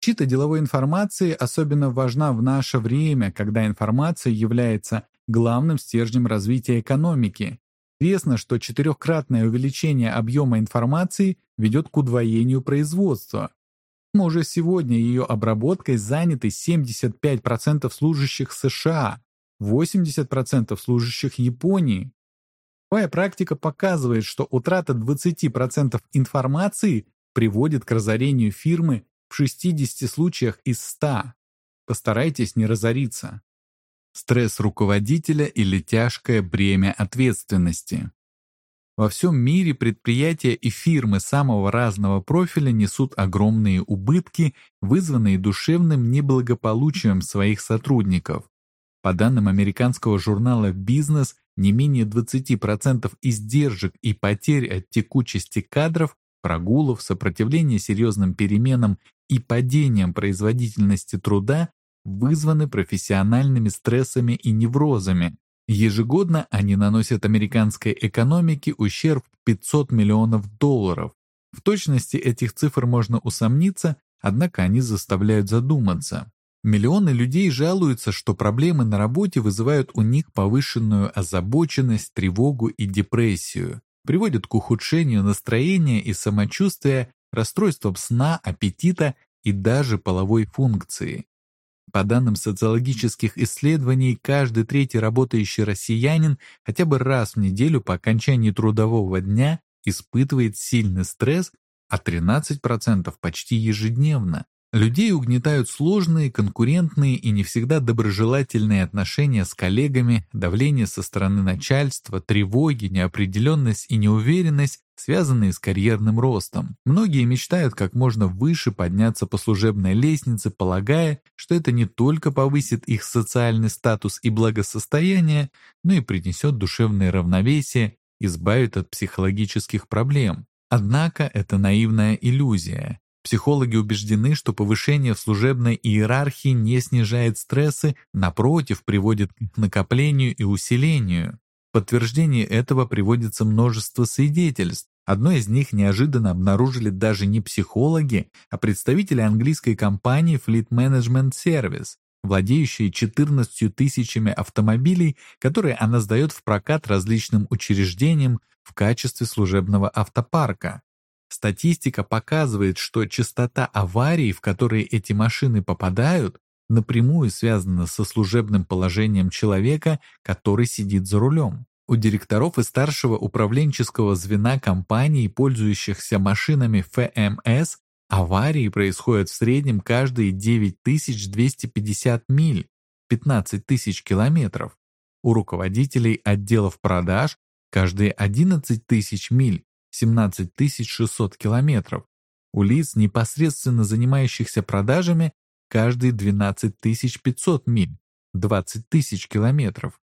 Защита деловой информации особенно важна в наше время, когда информация является главным стержнем развития экономики. Известно, что четырехкратное увеличение объема информации ведет к удвоению производства. Уже сегодня ее обработкой заняты 75% служащих США, 80% служащих Японии, Моя практика показывает, что утрата 20% информации приводит к разорению фирмы в 60 случаях из 100. Постарайтесь не разориться. Стресс руководителя или тяжкое бремя ответственности. Во всем мире предприятия и фирмы самого разного профиля несут огромные убытки, вызванные душевным неблагополучием своих сотрудников. По данным американского журнала «Бизнес», не менее 20% издержек и потерь от текучести кадров, прогулов, сопротивления серьезным переменам и падением производительности труда вызваны профессиональными стрессами и неврозами. Ежегодно они наносят американской экономике ущерб 500 миллионов долларов. В точности этих цифр можно усомниться, однако они заставляют задуматься. Миллионы людей жалуются, что проблемы на работе вызывают у них повышенную озабоченность, тревогу и депрессию, приводят к ухудшению настроения и самочувствия, расстройствам сна, аппетита и даже половой функции. По данным социологических исследований, каждый третий работающий россиянин хотя бы раз в неделю по окончании трудового дня испытывает сильный стресс, а 13% почти ежедневно. Людей угнетают сложные, конкурентные и не всегда доброжелательные отношения с коллегами, давление со стороны начальства, тревоги, неопределенность и неуверенность, связанные с карьерным ростом. Многие мечтают как можно выше подняться по служебной лестнице, полагая, что это не только повысит их социальный статус и благосостояние, но и принесет душевное равновесие, избавит от психологических проблем. Однако это наивная иллюзия. Психологи убеждены, что повышение в служебной иерархии не снижает стрессы, напротив, приводит к накоплению и усилению. В подтверждение этого приводится множество свидетельств. Одно из них неожиданно обнаружили даже не психологи, а представители английской компании Fleet Management Service, владеющей 14 тысячами автомобилей, которые она сдает в прокат различным учреждениям в качестве служебного автопарка. Статистика показывает, что частота аварий, в которые эти машины попадают, напрямую связана со служебным положением человека, который сидит за рулем. У директоров и старшего управленческого звена компаний, пользующихся машинами ФМС, аварии происходят в среднем каждые 9250 миль, 15 тысяч километров. У руководителей отделов продаж каждые 11 тысяч миль, 17 600 километров. У лиц, непосредственно занимающихся продажами, каждые 12 500 миль, 20 тысяч километров.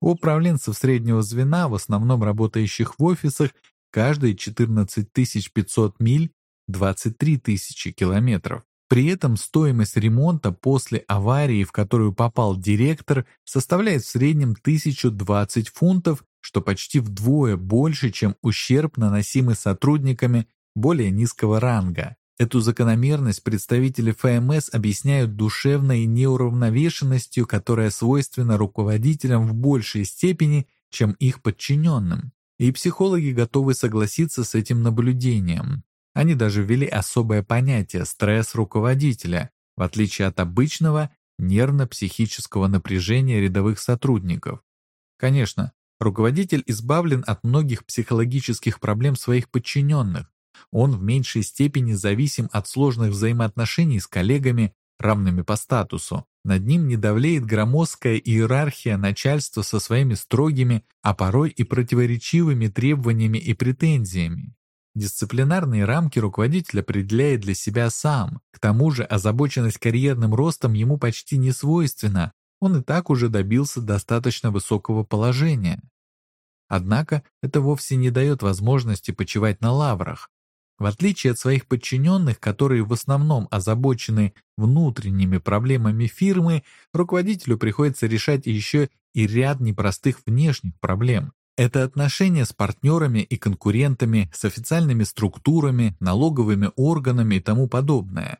У управленцев среднего звена, в основном работающих в офисах, каждые 14 500 миль, 23 тысячи километров. При этом стоимость ремонта после аварии, в которую попал директор, составляет в среднем 1020 фунтов что почти вдвое больше, чем ущерб, наносимый сотрудниками более низкого ранга. Эту закономерность представители ФМС объясняют душевной неуравновешенностью, которая свойственна руководителям в большей степени, чем их подчиненным. И психологи готовы согласиться с этим наблюдением. Они даже ввели особое понятие «стресс руководителя», в отличие от обычного нервно-психического напряжения рядовых сотрудников. Конечно, Руководитель избавлен от многих психологических проблем своих подчиненных. Он в меньшей степени зависим от сложных взаимоотношений с коллегами, равными по статусу. Над ним не давлеет громоздкая иерархия начальства со своими строгими, а порой и противоречивыми требованиями и претензиями. Дисциплинарные рамки руководитель определяет для себя сам. К тому же озабоченность карьерным ростом ему почти не свойственна, он и так уже добился достаточно высокого положения. Однако это вовсе не дает возможности почивать на лаврах. В отличие от своих подчиненных, которые в основном озабочены внутренними проблемами фирмы, руководителю приходится решать еще и ряд непростых внешних проблем. Это отношения с партнерами и конкурентами, с официальными структурами, налоговыми органами и тому подобное.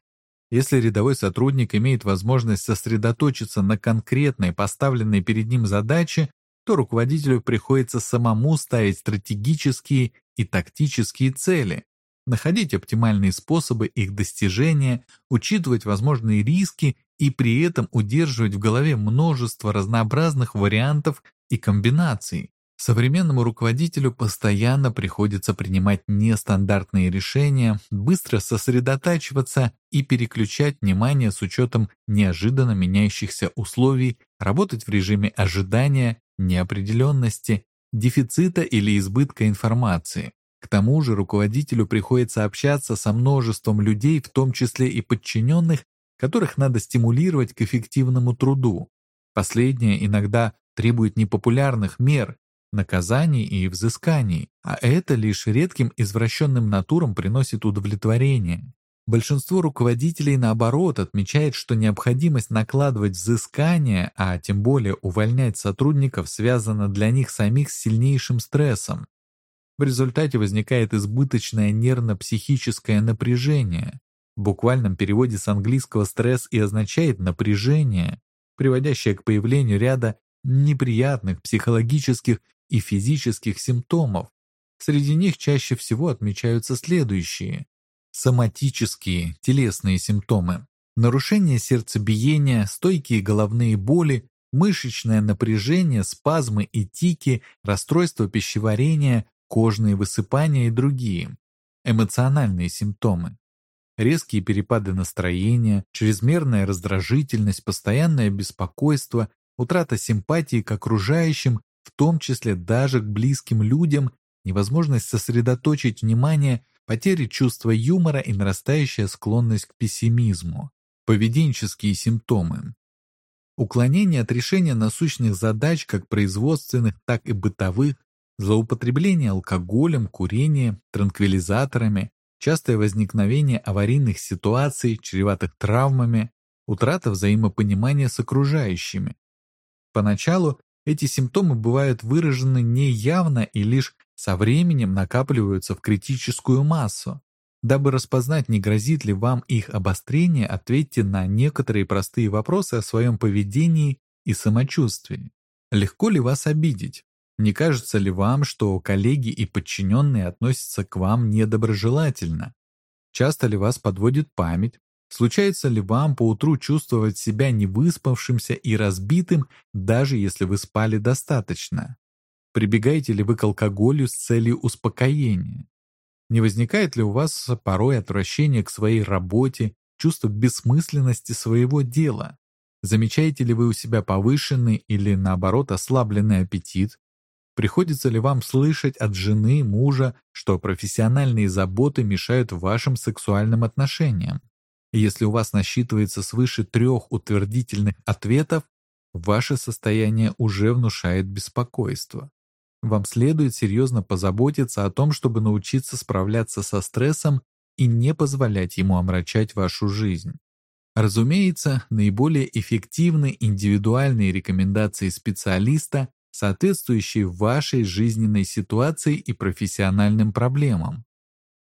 Если рядовой сотрудник имеет возможность сосредоточиться на конкретной поставленной перед ним задаче, то руководителю приходится самому ставить стратегические и тактические цели, находить оптимальные способы их достижения, учитывать возможные риски и при этом удерживать в голове множество разнообразных вариантов и комбинаций. Современному руководителю постоянно приходится принимать нестандартные решения, быстро сосредотачиваться и переключать внимание с учетом неожиданно меняющихся условий, работать в режиме ожидания, неопределенности, дефицита или избытка информации. К тому же руководителю приходится общаться со множеством людей, в том числе и подчиненных, которых надо стимулировать к эффективному труду. Последнее иногда требует непопулярных мер, наказаний и взысканий, а это лишь редким извращенным натурам приносит удовлетворение. Большинство руководителей, наоборот, отмечает, что необходимость накладывать взыскания, а тем более увольнять сотрудников, связана для них самих с сильнейшим стрессом. В результате возникает избыточное нервно-психическое напряжение. В буквальном переводе с английского стресс и означает напряжение, приводящее к появлению ряда неприятных психологических и физических симптомов. Среди них чаще всего отмечаются следующие. Соматические, телесные симптомы. Нарушение сердцебиения, стойкие головные боли, мышечное напряжение, спазмы и тики, расстройство пищеварения, кожные высыпания и другие. Эмоциональные симптомы. Резкие перепады настроения, чрезмерная раздражительность, постоянное беспокойство, утрата симпатии к окружающим в том числе даже к близким людям, невозможность сосредоточить внимание, потери чувства юмора и нарастающая склонность к пессимизму. Поведенческие симптомы. Уклонение от решения насущных задач как производственных, так и бытовых, злоупотребление алкоголем, курение, транквилизаторами, частое возникновение аварийных ситуаций, чреватых травмами, утрата взаимопонимания с окружающими. Поначалу эти симптомы бывают выражены неявно и лишь со временем накапливаются в критическую массу. Дабы распознать, не грозит ли вам их обострение, ответьте на некоторые простые вопросы о своем поведении и самочувствии. Легко ли вас обидеть? Не кажется ли вам, что коллеги и подчиненные относятся к вам недоброжелательно? Часто ли вас подводит память? Случается ли вам поутру чувствовать себя невыспавшимся и разбитым, даже если вы спали достаточно? Прибегаете ли вы к алкоголю с целью успокоения? Не возникает ли у вас порой отвращение к своей работе, чувство бессмысленности своего дела? Замечаете ли вы у себя повышенный или, наоборот, ослабленный аппетит? Приходится ли вам слышать от жены, мужа, что профессиональные заботы мешают вашим сексуальным отношениям? если у вас насчитывается свыше трех утвердительных ответов, ваше состояние уже внушает беспокойство. Вам следует серьезно позаботиться о том, чтобы научиться справляться со стрессом и не позволять ему омрачать вашу жизнь. Разумеется, наиболее эффективны индивидуальные рекомендации специалиста, соответствующие вашей жизненной ситуации и профессиональным проблемам.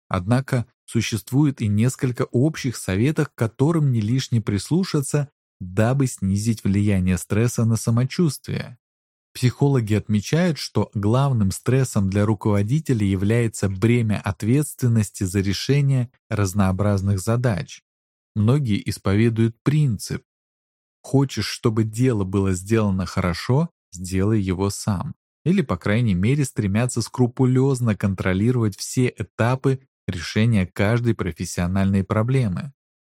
Однако существует и несколько общих советов, к которым не лишне прислушаться, дабы снизить влияние стресса на самочувствие. Психологи отмечают, что главным стрессом для руководителя является бремя ответственности за решение разнообразных задач. Многие исповедуют принцип «Хочешь, чтобы дело было сделано хорошо, сделай его сам». Или, по крайней мере, стремятся скрупулезно контролировать все этапы решения каждой профессиональной проблемы.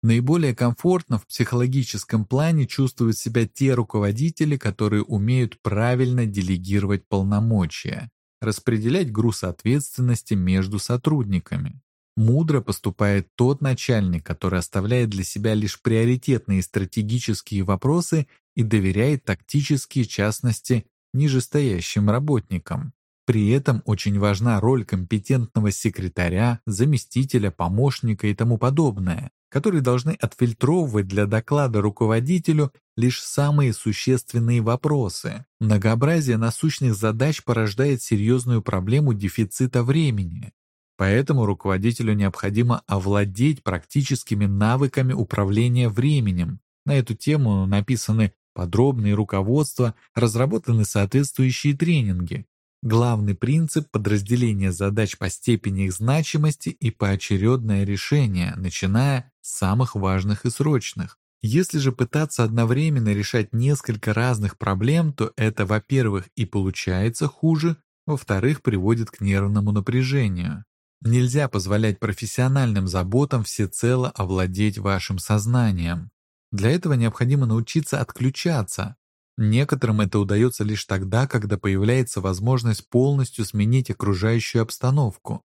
Наиболее комфортно в психологическом плане чувствуют себя те руководители, которые умеют правильно делегировать полномочия, распределять груз ответственности между сотрудниками. Мудро поступает тот начальник, который оставляет для себя лишь приоритетные стратегические вопросы и доверяет тактические частности нижестоящим работникам. При этом очень важна роль компетентного секретаря, заместителя, помощника и тому подобное, которые должны отфильтровывать для доклада руководителю лишь самые существенные вопросы. Многообразие насущных задач порождает серьезную проблему дефицита времени. Поэтому руководителю необходимо овладеть практическими навыками управления временем. На эту тему написаны подробные руководства, разработаны соответствующие тренинги. Главный принцип подразделения задач по степени их значимости и поочередное решение, начиная самых важных и срочных. Если же пытаться одновременно решать несколько разных проблем, то это, во-первых, и получается хуже, во-вторых, приводит к нервному напряжению. Нельзя позволять профессиональным заботам всецело овладеть вашим сознанием. Для этого необходимо научиться отключаться, Некоторым это удается лишь тогда, когда появляется возможность полностью сменить окружающую обстановку.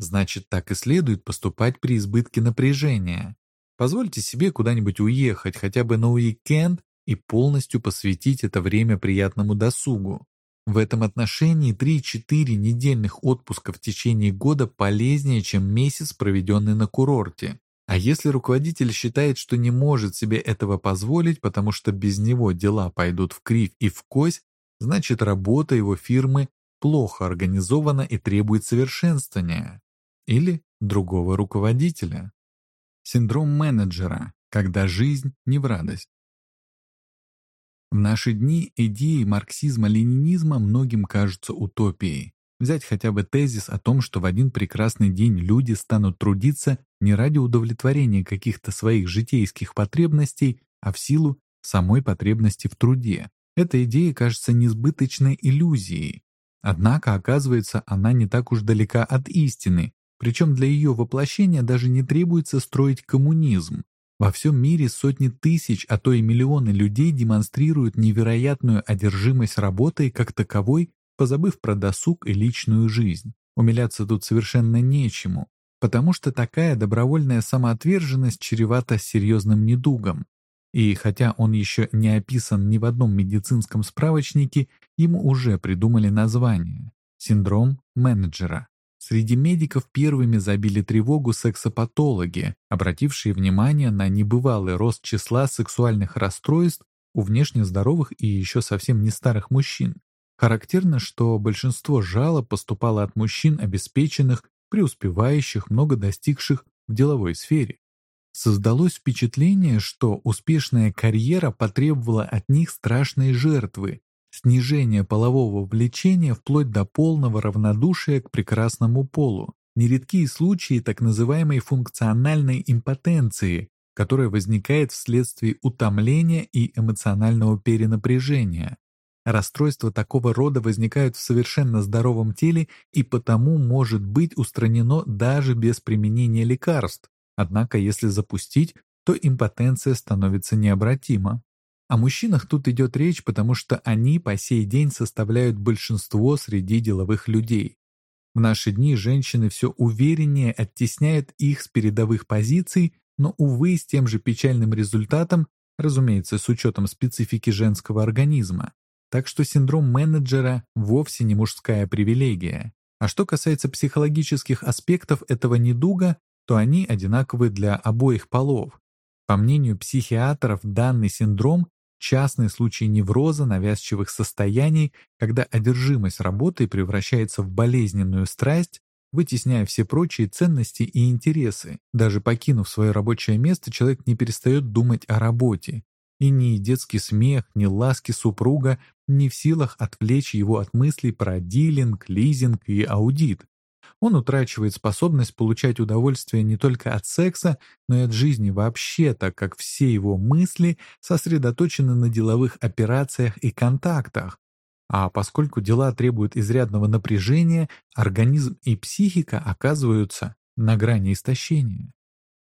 Значит, так и следует поступать при избытке напряжения. Позвольте себе куда-нибудь уехать хотя бы на уикенд и полностью посвятить это время приятному досугу. В этом отношении 3-4 недельных отпуска в течение года полезнее, чем месяц, проведенный на курорте. А если руководитель считает, что не может себе этого позволить, потому что без него дела пойдут в кривь и в кось, значит работа его фирмы плохо организована и требует совершенствования. Или другого руководителя. Синдром менеджера, когда жизнь не в радость. В наши дни идеи марксизма-ленинизма многим кажутся утопией. Взять хотя бы тезис о том, что в один прекрасный день люди станут трудиться не ради удовлетворения каких-то своих житейских потребностей, а в силу самой потребности в труде. Эта идея кажется несбыточной иллюзией. Однако, оказывается, она не так уж далека от истины, причем для ее воплощения даже не требуется строить коммунизм. Во всем мире сотни тысяч, а то и миллионы людей демонстрируют невероятную одержимость работой как таковой позабыв про досуг и личную жизнь. Умиляться тут совершенно нечему, потому что такая добровольная самоотверженность чревата серьезным недугом. И хотя он еще не описан ни в одном медицинском справочнике, ему уже придумали название – синдром менеджера. Среди медиков первыми забили тревогу сексопатологи, обратившие внимание на небывалый рост числа сексуальных расстройств у внешне здоровых и еще совсем не старых мужчин. Характерно, что большинство жалоб поступало от мужчин обеспеченных, преуспевающих, много достигших в деловой сфере. Создалось впечатление, что успешная карьера потребовала от них страшной жертвы, снижения полового влечения вплоть до полного равнодушия к прекрасному полу, нередки случаи так называемой функциональной импотенции, которая возникает вследствие утомления и эмоционального перенапряжения. Расстройства такого рода возникают в совершенно здоровом теле и потому может быть устранено даже без применения лекарств, Однако, если запустить, то импотенция становится необратима. О мужчинах тут идет речь, потому что они по сей день составляют большинство среди деловых людей. В наши дни женщины все увереннее оттесняют их с передовых позиций, но, увы, с тем же печальным результатом, разумеется, с учетом специфики женского организма. Так что синдром менеджера вовсе не мужская привилегия. А что касается психологических аспектов этого недуга, то они одинаковы для обоих полов. По мнению психиатров, данный синдром – частный случай невроза навязчивых состояний, когда одержимость работой превращается в болезненную страсть, вытесняя все прочие ценности и интересы. Даже покинув свое рабочее место, человек не перестает думать о работе. И ни детский смех, ни ласки супруга не в силах отвлечь его от мыслей про дилинг, лизинг и аудит. Он утрачивает способность получать удовольствие не только от секса, но и от жизни вообще, так как все его мысли сосредоточены на деловых операциях и контактах. А поскольку дела требуют изрядного напряжения, организм и психика оказываются на грани истощения.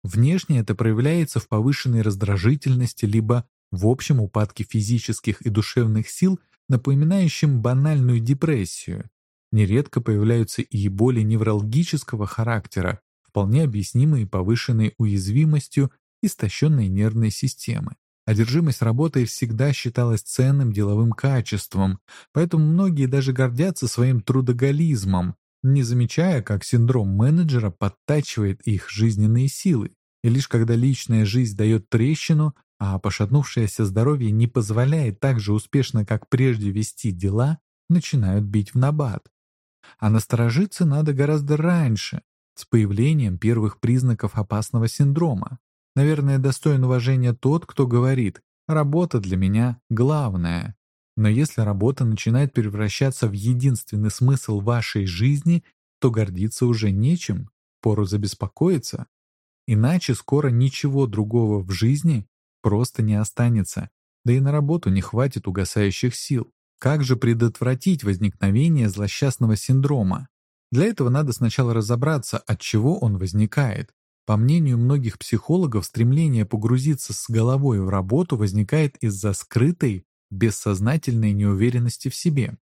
Внешне это проявляется в повышенной раздражительности либо в общем упадке физических и душевных сил, напоминающем банальную депрессию, Нередко появляются и боли неврологического характера, вполне объяснимые повышенной уязвимостью истощенной нервной системы. Одержимость работой всегда считалась ценным деловым качеством, поэтому многие даже гордятся своим трудоголизмом, не замечая, как синдром менеджера подтачивает их жизненные силы. И лишь когда личная жизнь дает трещину, а пошатнувшееся здоровье не позволяет так же успешно, как прежде вести дела, начинают бить в набат. А насторожиться надо гораздо раньше, с появлением первых признаков опасного синдрома. Наверное, достоин уважения тот, кто говорит «работа для меня главная». Но если работа начинает превращаться в единственный смысл вашей жизни, то гордиться уже нечем, пору забеспокоиться. Иначе скоро ничего другого в жизни просто не останется, да и на работу не хватит угасающих сил. Как же предотвратить возникновение злосчастного синдрома? Для этого надо сначала разобраться, от чего он возникает. По мнению многих психологов, стремление погрузиться с головой в работу возникает из-за скрытой, бессознательной неуверенности в себе.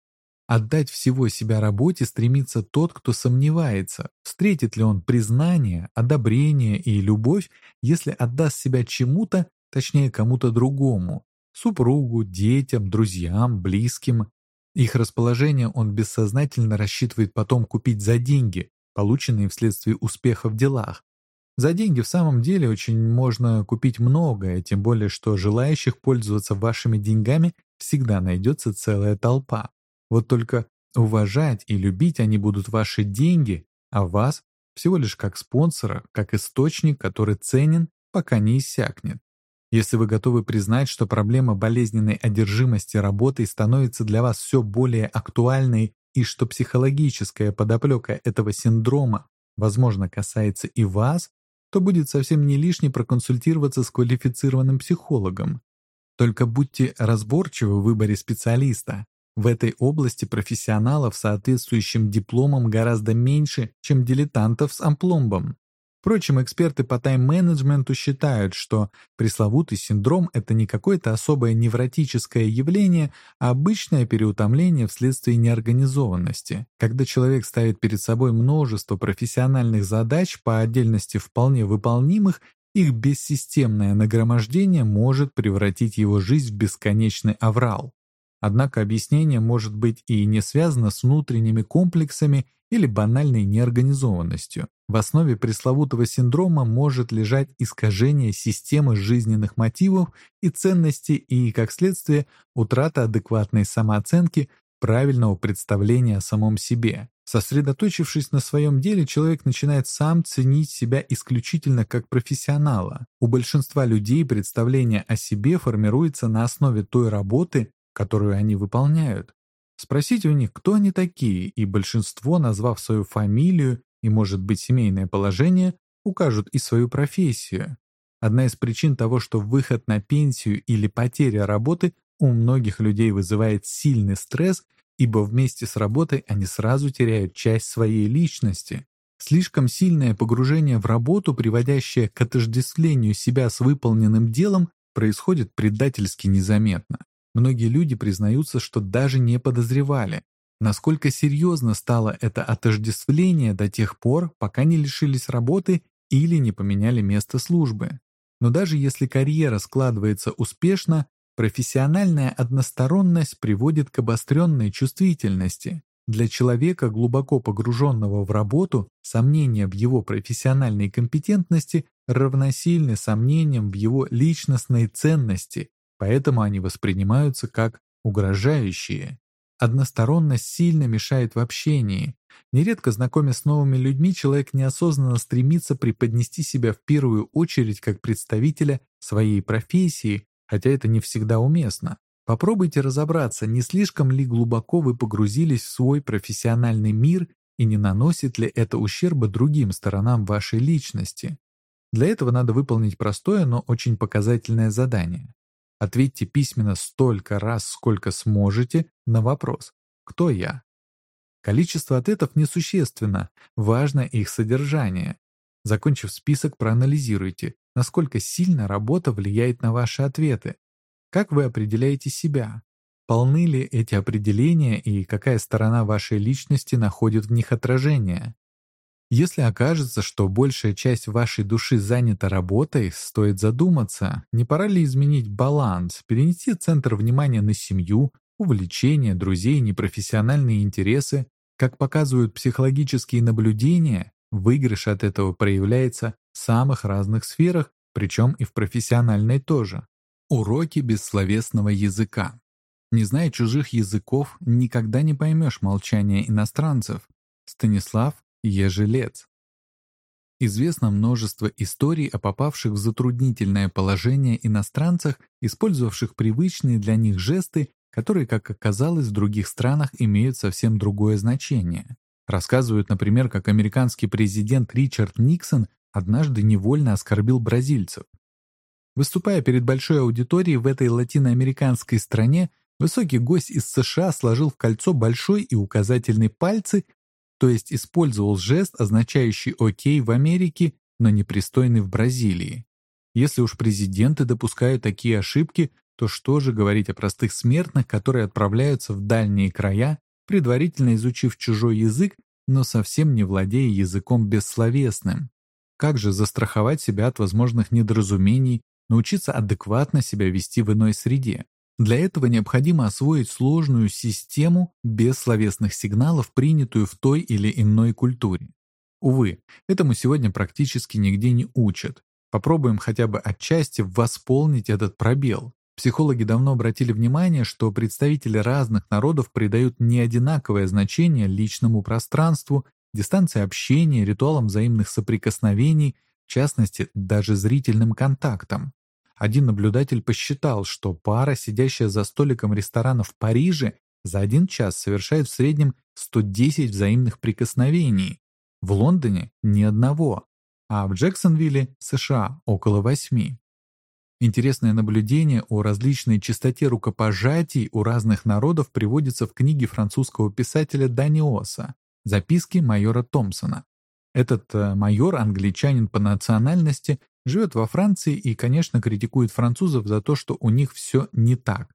Отдать всего себя работе стремится тот, кто сомневается, встретит ли он признание, одобрение и любовь, если отдаст себя чему-то, точнее кому-то другому, супругу, детям, друзьям, близким. Их расположение он бессознательно рассчитывает потом купить за деньги, полученные вследствие успеха в делах. За деньги в самом деле очень можно купить многое, тем более что желающих пользоваться вашими деньгами всегда найдется целая толпа. Вот только уважать и любить они будут ваши деньги, а вас всего лишь как спонсора, как источник, который ценен, пока не иссякнет. Если вы готовы признать, что проблема болезненной одержимости работой становится для вас все более актуальной и что психологическая подоплека этого синдрома, возможно, касается и вас, то будет совсем не лишне проконсультироваться с квалифицированным психологом. Только будьте разборчивы в выборе специалиста. В этой области профессионалов с соответствующим дипломом гораздо меньше, чем дилетантов с ампломбом. Впрочем, эксперты по тайм-менеджменту считают, что пресловутый синдром – это не какое-то особое невротическое явление, а обычное переутомление вследствие неорганизованности. Когда человек ставит перед собой множество профессиональных задач, по отдельности вполне выполнимых, их бессистемное нагромождение может превратить его жизнь в бесконечный аврал. Однако объяснение может быть и не связано с внутренними комплексами или банальной неорганизованностью. В основе пресловутого синдрома может лежать искажение системы жизненных мотивов и ценностей и, как следствие, утрата адекватной самооценки, правильного представления о самом себе. Сосредоточившись на своем деле, человек начинает сам ценить себя исключительно как профессионала. У большинства людей представление о себе формируется на основе той работы, которую они выполняют. Спросите у них, кто они такие, и большинство, назвав свою фамилию и, может быть, семейное положение, укажут и свою профессию. Одна из причин того, что выход на пенсию или потеря работы у многих людей вызывает сильный стресс, ибо вместе с работой они сразу теряют часть своей личности. Слишком сильное погружение в работу, приводящее к отождествлению себя с выполненным делом, происходит предательски незаметно. Многие люди признаются, что даже не подозревали, насколько серьезно стало это отождествление до тех пор, пока не лишились работы или не поменяли место службы. Но даже если карьера складывается успешно, профессиональная односторонность приводит к обостренной чувствительности. Для человека, глубоко погруженного в работу, сомнения в его профессиональной компетентности равносильны сомнениям в его личностной ценности поэтому они воспринимаются как угрожающие. Односторонность сильно мешает в общении. Нередко, знакомясь с новыми людьми, человек неосознанно стремится преподнести себя в первую очередь как представителя своей профессии, хотя это не всегда уместно. Попробуйте разобраться, не слишком ли глубоко вы погрузились в свой профессиональный мир и не наносит ли это ущерба другим сторонам вашей личности. Для этого надо выполнить простое, но очень показательное задание. Ответьте письменно столько раз, сколько сможете, на вопрос «Кто я?». Количество ответов несущественно, важно их содержание. Закончив список, проанализируйте, насколько сильно работа влияет на ваши ответы. Как вы определяете себя? Полны ли эти определения и какая сторона вашей личности находит в них отражение? Если окажется, что большая часть вашей души занята работой, стоит задуматься, не пора ли изменить баланс, перенести центр внимания на семью, увлечения, друзей, непрофессиональные интересы. Как показывают психологические наблюдения, выигрыш от этого проявляется в самых разных сферах, причем и в профессиональной тоже. Уроки бессловесного языка. Не зная чужих языков, никогда не поймешь молчания иностранцев. Станислав Ежелец. Известно множество историй о попавших в затруднительное положение иностранцах, использовавших привычные для них жесты, которые, как оказалось, в других странах имеют совсем другое значение. Рассказывают, например, как американский президент Ричард Никсон однажды невольно оскорбил бразильцев. Выступая перед большой аудиторией в этой латиноамериканской стране, высокий гость из США сложил в кольцо большой и указательный пальцы то есть использовал жест, означающий «Окей» в Америке, но непристойный в Бразилии. Если уж президенты допускают такие ошибки, то что же говорить о простых смертных, которые отправляются в дальние края, предварительно изучив чужой язык, но совсем не владея языком бессловесным? Как же застраховать себя от возможных недоразумений, научиться адекватно себя вести в иной среде? Для этого необходимо освоить сложную систему без словесных сигналов, принятую в той или иной культуре. Увы, этому сегодня практически нигде не учат. Попробуем хотя бы отчасти восполнить этот пробел. Психологи давно обратили внимание, что представители разных народов придают неодинаковое значение личному пространству, дистанции общения, ритуалам взаимных соприкосновений, в частности, даже зрительным контактам. Один наблюдатель посчитал, что пара, сидящая за столиком ресторана в Париже, за один час совершает в среднем 110 взаимных прикосновений. В Лондоне – ни одного, а в Джексонвилле, США, около восьми. Интересное наблюдение о различной частоте рукопожатий у разных народов приводится в книге французского писателя Даниоса «Записки майора Томпсона». Этот э, майор, англичанин по национальности, живет во Франции и, конечно, критикует французов за то, что у них все не так.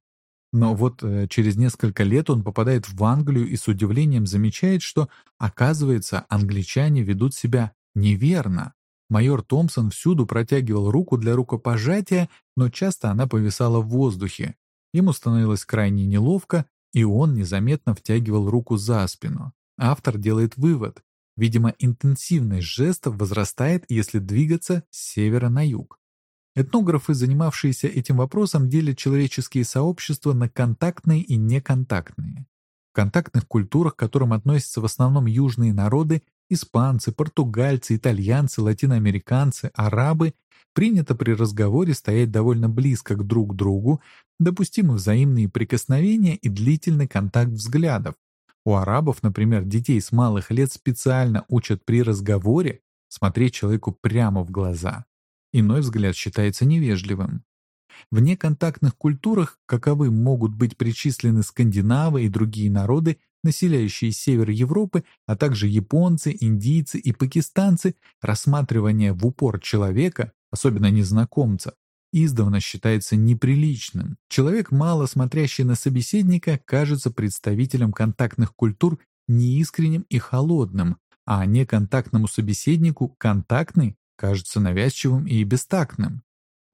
Но вот э, через несколько лет он попадает в Англию и с удивлением замечает, что, оказывается, англичане ведут себя неверно. Майор Томпсон всюду протягивал руку для рукопожатия, но часто она повисала в воздухе. Ему становилось крайне неловко, и он незаметно втягивал руку за спину. Автор делает вывод. Видимо, интенсивность жестов возрастает, если двигаться с севера на юг. Этнографы, занимавшиеся этим вопросом, делят человеческие сообщества на контактные и неконтактные. В контактных культурах, к которым относятся в основном южные народы, испанцы, португальцы, итальянцы, латиноамериканцы, арабы, принято при разговоре стоять довольно близко к друг другу, допустимы взаимные прикосновения и длительный контакт взглядов. У арабов, например, детей с малых лет специально учат при разговоре смотреть человеку прямо в глаза. Иной взгляд считается невежливым. В неконтактных культурах, каковы могут быть причислены скандинавы и другие народы, населяющие север Европы, а также японцы, индийцы и пакистанцы, рассматривание в упор человека, особенно незнакомца, издавна считается неприличным. Человек, мало смотрящий на собеседника, кажется представителем контактных культур неискренним и холодным, а неконтактному собеседнику контактный кажется навязчивым и бестактным.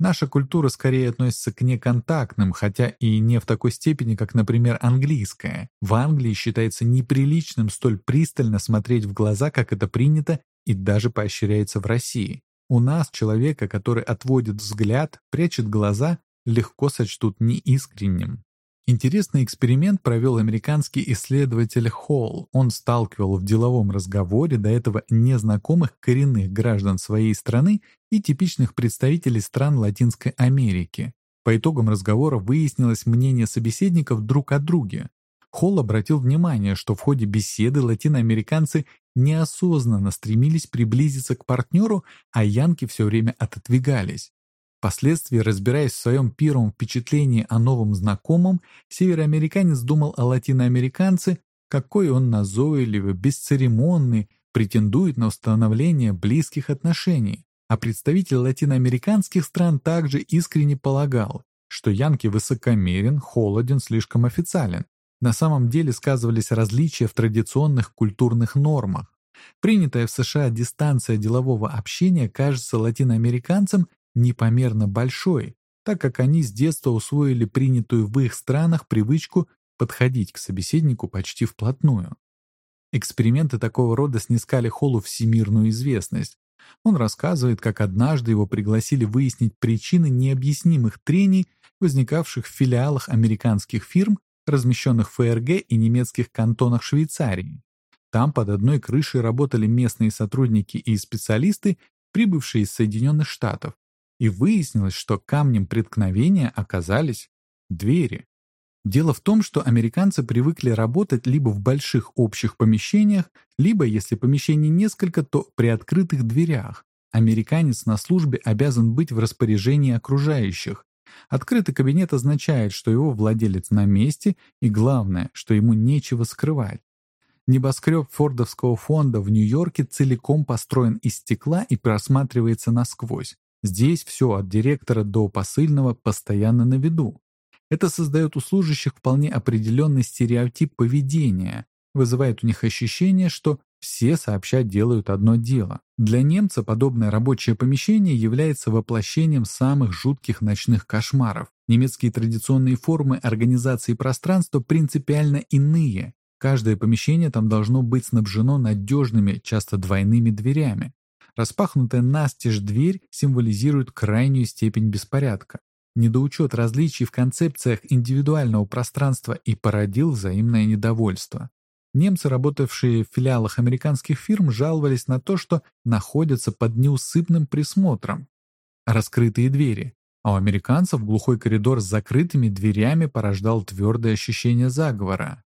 Наша культура скорее относится к неконтактным, хотя и не в такой степени, как, например, английская. В Англии считается неприличным столь пристально смотреть в глаза, как это принято и даже поощряется в России. У нас человека, который отводит взгляд, прячет глаза, легко сочтут неискренним. Интересный эксперимент провел американский исследователь Холл. Он сталкивал в деловом разговоре до этого незнакомых коренных граждан своей страны и типичных представителей стран Латинской Америки. По итогам разговора выяснилось мнение собеседников друг о друге. Холл обратил внимание, что в ходе беседы латиноамериканцы неосознанно стремились приблизиться к партнеру, а янки все время отодвигались. Впоследствии, разбираясь в своем первом впечатлении о новом знакомом, североамериканец думал о латиноамериканце, какой он назойливый, бесцеремонный, претендует на установление близких отношений. А представитель латиноамериканских стран также искренне полагал, что Янки высокомерен, холоден, слишком официален. На самом деле сказывались различия в традиционных культурных нормах. Принятая в США дистанция делового общения кажется латиноамериканцам непомерно большой, так как они с детства усвоили принятую в их странах привычку подходить к собеседнику почти вплотную. Эксперименты такого рода снискали Холлу всемирную известность. Он рассказывает, как однажды его пригласили выяснить причины необъяснимых трений, возникавших в филиалах американских фирм, размещенных в ФРГ и немецких кантонах Швейцарии. Там под одной крышей работали местные сотрудники и специалисты, прибывшие из Соединенных Штатов и выяснилось, что камнем преткновения оказались двери. Дело в том, что американцы привыкли работать либо в больших общих помещениях, либо, если помещений несколько, то при открытых дверях. Американец на службе обязан быть в распоряжении окружающих. Открытый кабинет означает, что его владелец на месте, и главное, что ему нечего скрывать. Небоскреб Фордовского фонда в Нью-Йорке целиком построен из стекла и просматривается насквозь. Здесь все от директора до посыльного постоянно на виду. Это создает у служащих вполне определенный стереотип поведения, вызывает у них ощущение, что все сообща делают одно дело. Для немца подобное рабочее помещение является воплощением самых жутких ночных кошмаров. Немецкие традиционные формы организации пространства принципиально иные. Каждое помещение там должно быть снабжено надежными, часто двойными дверями. Распахнутая настежь дверь символизирует крайнюю степень беспорядка. Недоучет различий в концепциях индивидуального пространства и породил взаимное недовольство. Немцы, работавшие в филиалах американских фирм, жаловались на то, что находятся под неусыпным присмотром. Раскрытые двери. А у американцев глухой коридор с закрытыми дверями порождал твердое ощущение заговора.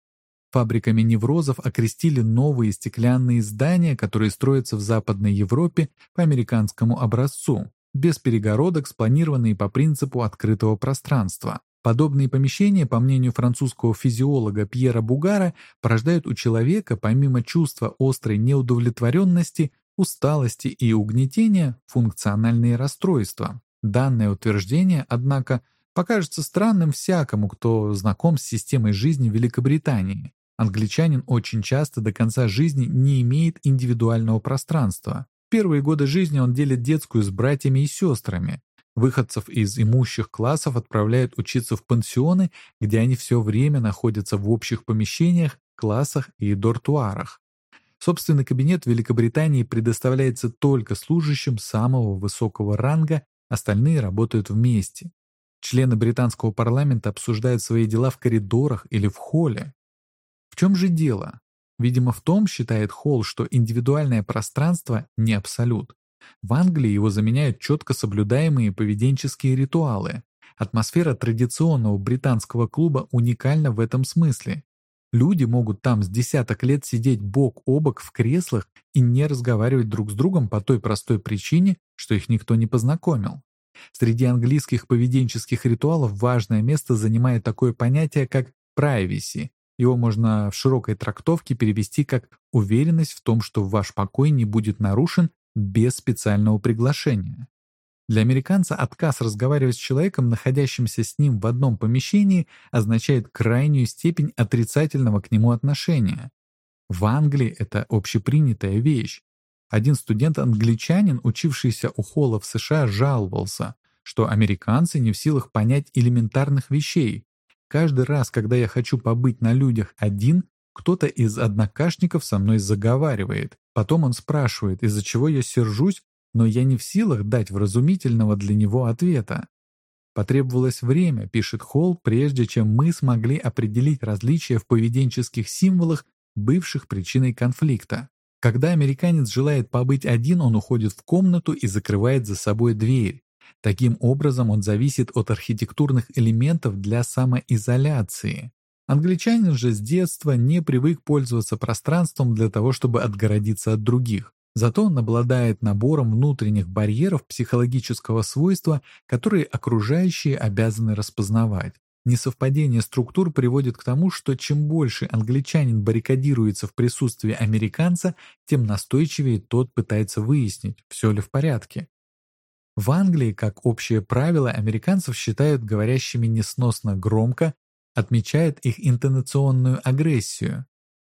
Фабриками неврозов окрестили новые стеклянные здания, которые строятся в Западной Европе по американскому образцу, без перегородок, спланированные по принципу открытого пространства. Подобные помещения, по мнению французского физиолога Пьера Бугара, порождают у человека, помимо чувства острой неудовлетворенности, усталости и угнетения, функциональные расстройства. Данное утверждение, однако, покажется странным всякому, кто знаком с системой жизни Великобритании. Англичанин очень часто до конца жизни не имеет индивидуального пространства. Первые годы жизни он делит детскую с братьями и сестрами. Выходцев из имущих классов отправляют учиться в пансионы, где они все время находятся в общих помещениях, классах и дортуарах. Собственный кабинет в Великобритании предоставляется только служащим самого высокого ранга, остальные работают вместе. Члены британского парламента обсуждают свои дела в коридорах или в холле. В чем же дело? Видимо, в том, считает Холл, что индивидуальное пространство не абсолют. В Англии его заменяют четко соблюдаемые поведенческие ритуалы. Атмосфера традиционного британского клуба уникальна в этом смысле. Люди могут там с десяток лет сидеть бок о бок в креслах и не разговаривать друг с другом по той простой причине, что их никто не познакомил. Среди английских поведенческих ритуалов важное место занимает такое понятие, как privacy. Его можно в широкой трактовке перевести как уверенность в том, что ваш покой не будет нарушен без специального приглашения. Для американца отказ разговаривать с человеком, находящимся с ним в одном помещении, означает крайнюю степень отрицательного к нему отношения. В Англии это общепринятая вещь. Один студент-англичанин, учившийся у Холла в США, жаловался, что американцы не в силах понять элементарных вещей. Каждый раз, когда я хочу побыть на людях один, кто-то из однокашников со мной заговаривает. Потом он спрашивает, из-за чего я сержусь, но я не в силах дать вразумительного для него ответа. Потребовалось время, пишет Холл, прежде чем мы смогли определить различия в поведенческих символах, бывших причиной конфликта. Когда американец желает побыть один, он уходит в комнату и закрывает за собой дверь. Таким образом, он зависит от архитектурных элементов для самоизоляции. Англичанин же с детства не привык пользоваться пространством для того, чтобы отгородиться от других. Зато он обладает набором внутренних барьеров психологического свойства, которые окружающие обязаны распознавать. Несовпадение структур приводит к тому, что чем больше англичанин баррикадируется в присутствии американца, тем настойчивее тот пытается выяснить, все ли в порядке. В Англии, как общее правило, американцев считают говорящими несносно громко отмечает их интонационную агрессию.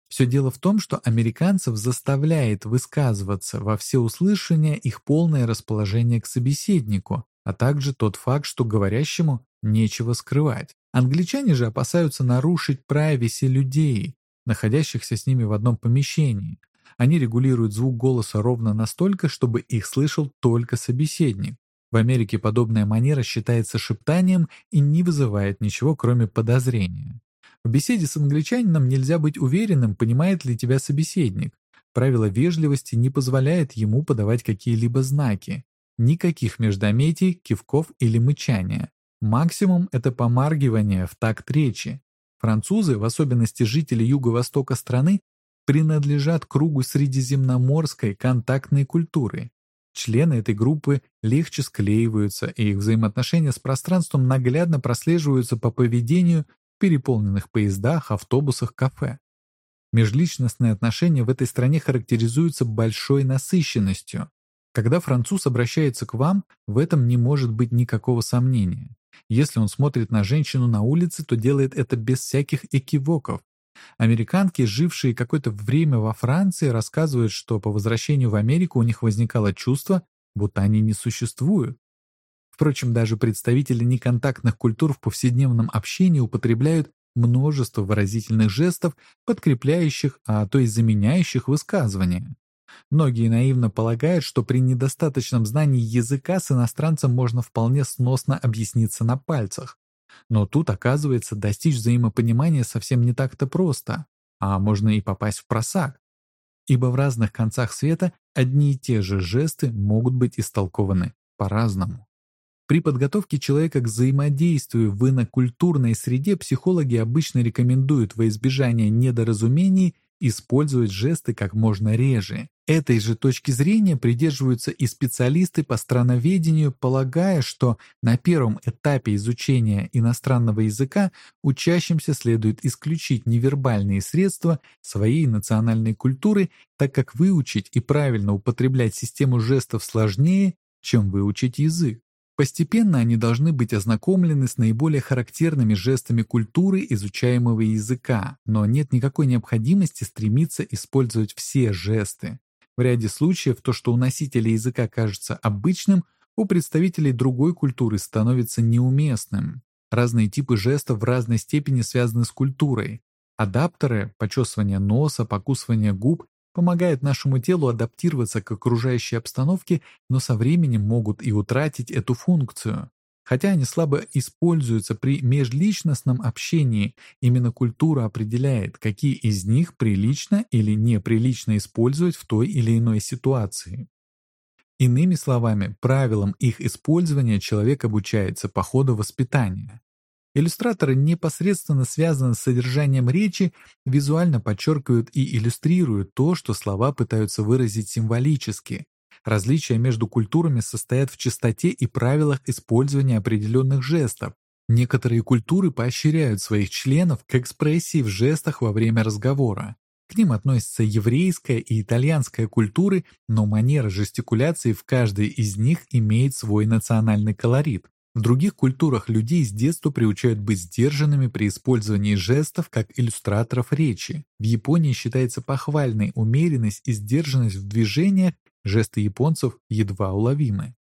Все дело в том, что американцев заставляет высказываться во всеуслышание их полное расположение к собеседнику, а также тот факт, что говорящему нечего скрывать. Англичане же опасаются нарушить прайвеси людей, находящихся с ними в одном помещении. Они регулируют звук голоса ровно настолько, чтобы их слышал только собеседник. В Америке подобная манера считается шептанием и не вызывает ничего, кроме подозрения. В беседе с англичанином нельзя быть уверенным, понимает ли тебя собеседник. Правило вежливости не позволяет ему подавать какие-либо знаки. Никаких междометий, кивков или мычания. Максимум — это помаргивание в такт речи. Французы, в особенности жители юго-востока страны, принадлежат кругу средиземноморской контактной культуры. Члены этой группы легче склеиваются, и их взаимоотношения с пространством наглядно прослеживаются по поведению в переполненных поездах, автобусах, кафе. Межличностные отношения в этой стране характеризуются большой насыщенностью. Когда француз обращается к вам, в этом не может быть никакого сомнения. Если он смотрит на женщину на улице, то делает это без всяких экивоков, Американки, жившие какое-то время во Франции, рассказывают, что по возвращению в Америку у них возникало чувство, будто они не существуют. Впрочем, даже представители неконтактных культур в повседневном общении употребляют множество выразительных жестов, подкрепляющих, а то и заменяющих высказывания. Многие наивно полагают, что при недостаточном знании языка с иностранцем можно вполне сносно объясниться на пальцах. Но тут, оказывается, достичь взаимопонимания совсем не так-то просто, а можно и попасть в просак. Ибо в разных концах света одни и те же жесты могут быть истолкованы по-разному. При подготовке человека к взаимодействию в инокультурной среде психологи обычно рекомендуют во избежание недоразумений использовать жесты как можно реже. Этой же точки зрения придерживаются и специалисты по страноведению, полагая, что на первом этапе изучения иностранного языка учащимся следует исключить невербальные средства своей национальной культуры, так как выучить и правильно употреблять систему жестов сложнее, чем выучить язык. Постепенно они должны быть ознакомлены с наиболее характерными жестами культуры изучаемого языка, но нет никакой необходимости стремиться использовать все жесты. В ряде случаев то, что у носителя языка кажется обычным, у представителей другой культуры становится неуместным. Разные типы жестов в разной степени связаны с культурой. Адаптеры, почесывание носа, покусывание губ, помогают нашему телу адаптироваться к окружающей обстановке, но со временем могут и утратить эту функцию. Хотя они слабо используются при межличностном общении, именно культура определяет, какие из них прилично или неприлично использовать в той или иной ситуации. Иными словами, правилам их использования человек обучается по ходу воспитания. Иллюстраторы непосредственно связаны с содержанием речи, визуально подчеркивают и иллюстрируют то, что слова пытаются выразить символически. Различия между культурами состоят в частоте и правилах использования определенных жестов. Некоторые культуры поощряют своих членов к экспрессии в жестах во время разговора. К ним относятся еврейская и итальянская культуры, но манера жестикуляции в каждой из них имеет свой национальный колорит. В других культурах людей с детства приучают быть сдержанными при использовании жестов как иллюстраторов речи. В Японии считается похвальной умеренность и сдержанность в движениях, жесты японцев едва уловимы.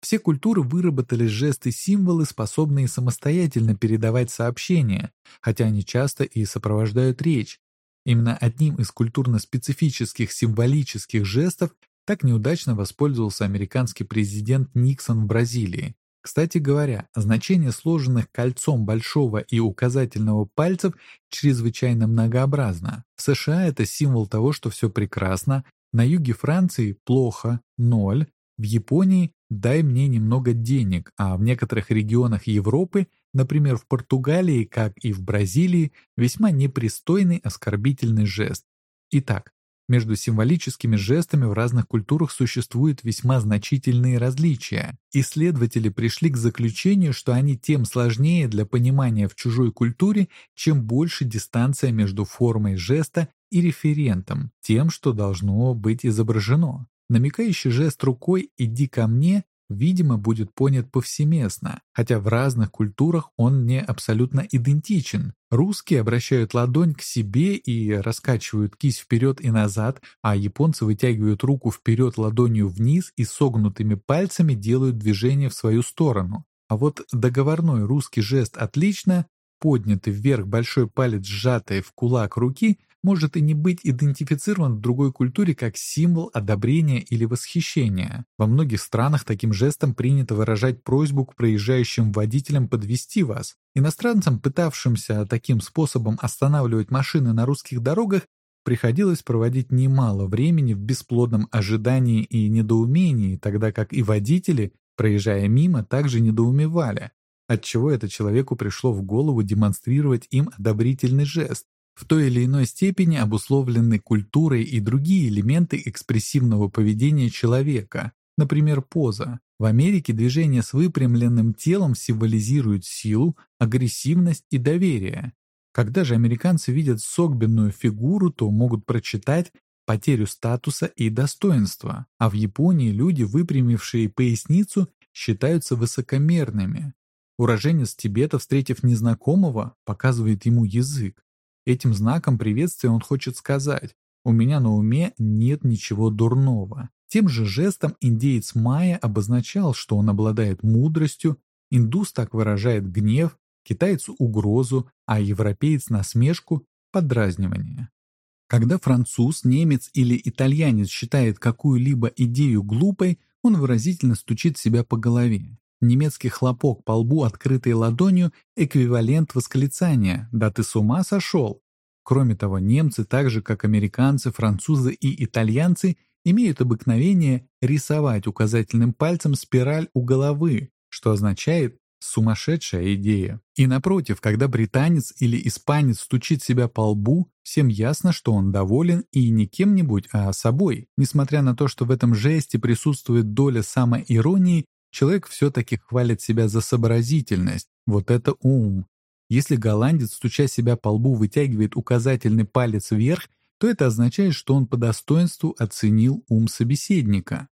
Все культуры выработали жесты-символы, способные самостоятельно передавать сообщения, хотя они часто и сопровождают речь. Именно одним из культурно-специфических символических жестов так неудачно воспользовался американский президент Никсон в Бразилии. Кстати говоря, значение сложенных кольцом большого и указательного пальцев чрезвычайно многообразно. В США это символ того, что все прекрасно, на юге Франции плохо, ноль, в Японии дай мне немного денег, а в некоторых регионах Европы Например, в Португалии, как и в Бразилии, весьма непристойный оскорбительный жест. Итак, между символическими жестами в разных культурах существуют весьма значительные различия. Исследователи пришли к заключению, что они тем сложнее для понимания в чужой культуре, чем больше дистанция между формой жеста и референтом, тем, что должно быть изображено. Намекающий жест рукой «иди ко мне» видимо, будет понят повсеместно, хотя в разных культурах он не абсолютно идентичен. Русские обращают ладонь к себе и раскачивают кисть вперед и назад, а японцы вытягивают руку вперед ладонью вниз и согнутыми пальцами делают движение в свою сторону. А вот договорной русский жест «отлично» поднятый вверх большой палец, сжатый в кулак руки, может и не быть идентифицирован в другой культуре как символ одобрения или восхищения. Во многих странах таким жестом принято выражать просьбу к проезжающим водителям подвести вас. Иностранцам, пытавшимся таким способом останавливать машины на русских дорогах, приходилось проводить немало времени в бесплодном ожидании и недоумении, тогда как и водители, проезжая мимо, также недоумевали, отчего это человеку пришло в голову демонстрировать им одобрительный жест, в той или иной степени обусловлены культурой и другие элементы экспрессивного поведения человека, например, поза. В Америке движение с выпрямленным телом символизирует силу, агрессивность и доверие. Когда же американцы видят согбенную фигуру, то могут прочитать потерю статуса и достоинства, а в Японии люди, выпрямившие поясницу, считаются высокомерными. Уроженец Тибета, встретив незнакомого, показывает ему язык. Этим знаком приветствия он хочет сказать «У меня на уме нет ничего дурного». Тем же жестом индеец Майя обозначал, что он обладает мудростью, индус так выражает гнев, китаец — угрозу, а европеец — насмешку, подразнивание. Когда француз, немец или итальянец считает какую-либо идею глупой, он выразительно стучит себя по голове. Немецкий хлопок по лбу открытой ладонью – эквивалент восклицания «Да ты с ума сошел!». Кроме того, немцы, так же как американцы, французы и итальянцы, имеют обыкновение рисовать указательным пальцем спираль у головы, что означает «сумасшедшая идея». И напротив, когда британец или испанец стучит себя по лбу, всем ясно, что он доволен и не кем-нибудь, а собой, несмотря на то, что в этом жесте присутствует доля самоиронии Человек все-таки хвалит себя за сообразительность. Вот это ум. Если голландец, стуча себя по лбу, вытягивает указательный палец вверх, то это означает, что он по достоинству оценил ум собеседника.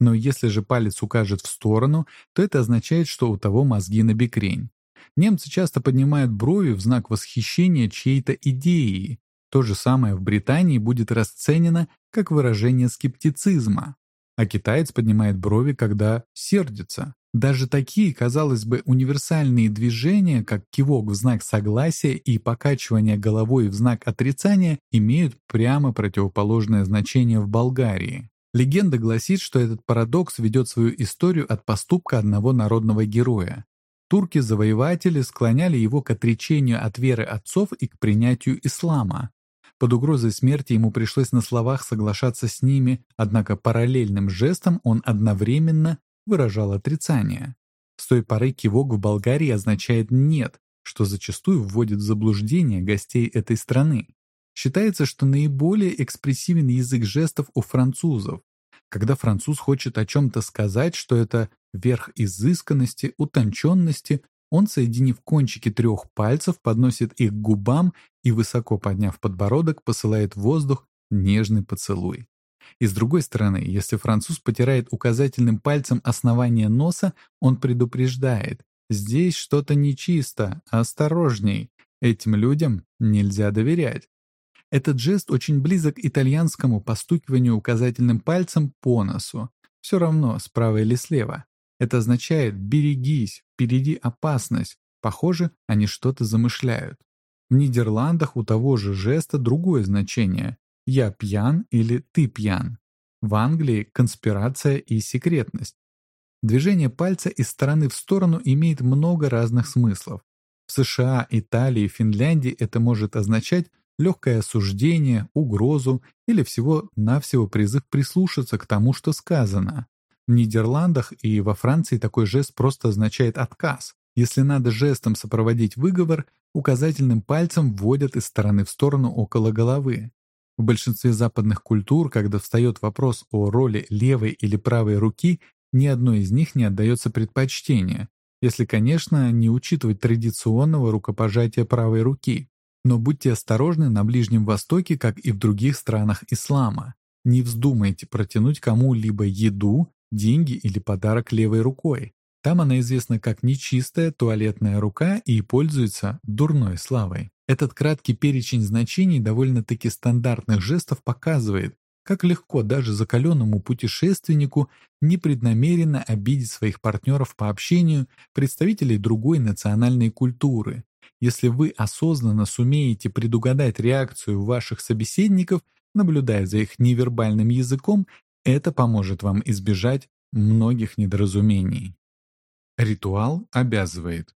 Но если же палец укажет в сторону, то это означает, что у того мозги на бекрень. Немцы часто поднимают брови в знак восхищения чьей-то идеей. То же самое в Британии будет расценено как выражение скептицизма. А китаец поднимает брови, когда сердится. Даже такие, казалось бы, универсальные движения, как кивок в знак согласия и покачивание головой в знак отрицания, имеют прямо противоположное значение в Болгарии. Легенда гласит, что этот парадокс ведет свою историю от поступка одного народного героя. Турки-завоеватели склоняли его к отречению от веры отцов и к принятию ислама. Под угрозой смерти ему пришлось на словах соглашаться с ними, однако параллельным жестом он одновременно выражал отрицание. С той поры кивок в Болгарии означает «нет», что зачастую вводит в заблуждение гостей этой страны. Считается, что наиболее экспрессивен язык жестов у французов. Когда француз хочет о чем-то сказать, что это верх изысканности, утонченности, он, соединив кончики трех пальцев, подносит их к губам и, высоко подняв подбородок, посылает в воздух нежный поцелуй. И с другой стороны, если француз потирает указательным пальцем основание носа, он предупреждает «здесь что-то нечисто, осторожней, этим людям нельзя доверять». Этот жест очень близок итальянскому постукиванию указательным пальцем по носу, все равно справа или слева. Это означает «берегись, впереди опасность». Похоже, они что-то замышляют. В Нидерландах у того же жеста другое значение «я пьян» или «ты пьян». В Англии конспирация и секретность. Движение пальца из стороны в сторону имеет много разных смыслов. В США, Италии, Финляндии это может означать легкое осуждение, угрозу или всего-навсего призыв прислушаться к тому, что сказано. В Нидерландах и во Франции такой жест просто означает отказ. Если надо жестом сопроводить выговор, указательным пальцем вводят из стороны в сторону около головы. В большинстве западных культур, когда встает вопрос о роли левой или правой руки, ни одной из них не отдается предпочтение, если, конечно, не учитывать традиционного рукопожатия правой руки. Но будьте осторожны на Ближнем Востоке, как и в других странах ислама. Не вздумайте протянуть кому-либо еду, деньги или подарок левой рукой. Там она известна как нечистая туалетная рука и пользуется дурной славой. Этот краткий перечень значений довольно-таки стандартных жестов показывает, как легко даже закаленному путешественнику непреднамеренно обидеть своих партнеров по общению, представителей другой национальной культуры. Если вы осознанно сумеете предугадать реакцию ваших собеседников, наблюдая за их невербальным языком, это поможет вам избежать многих недоразумений. Ритуал обязывает.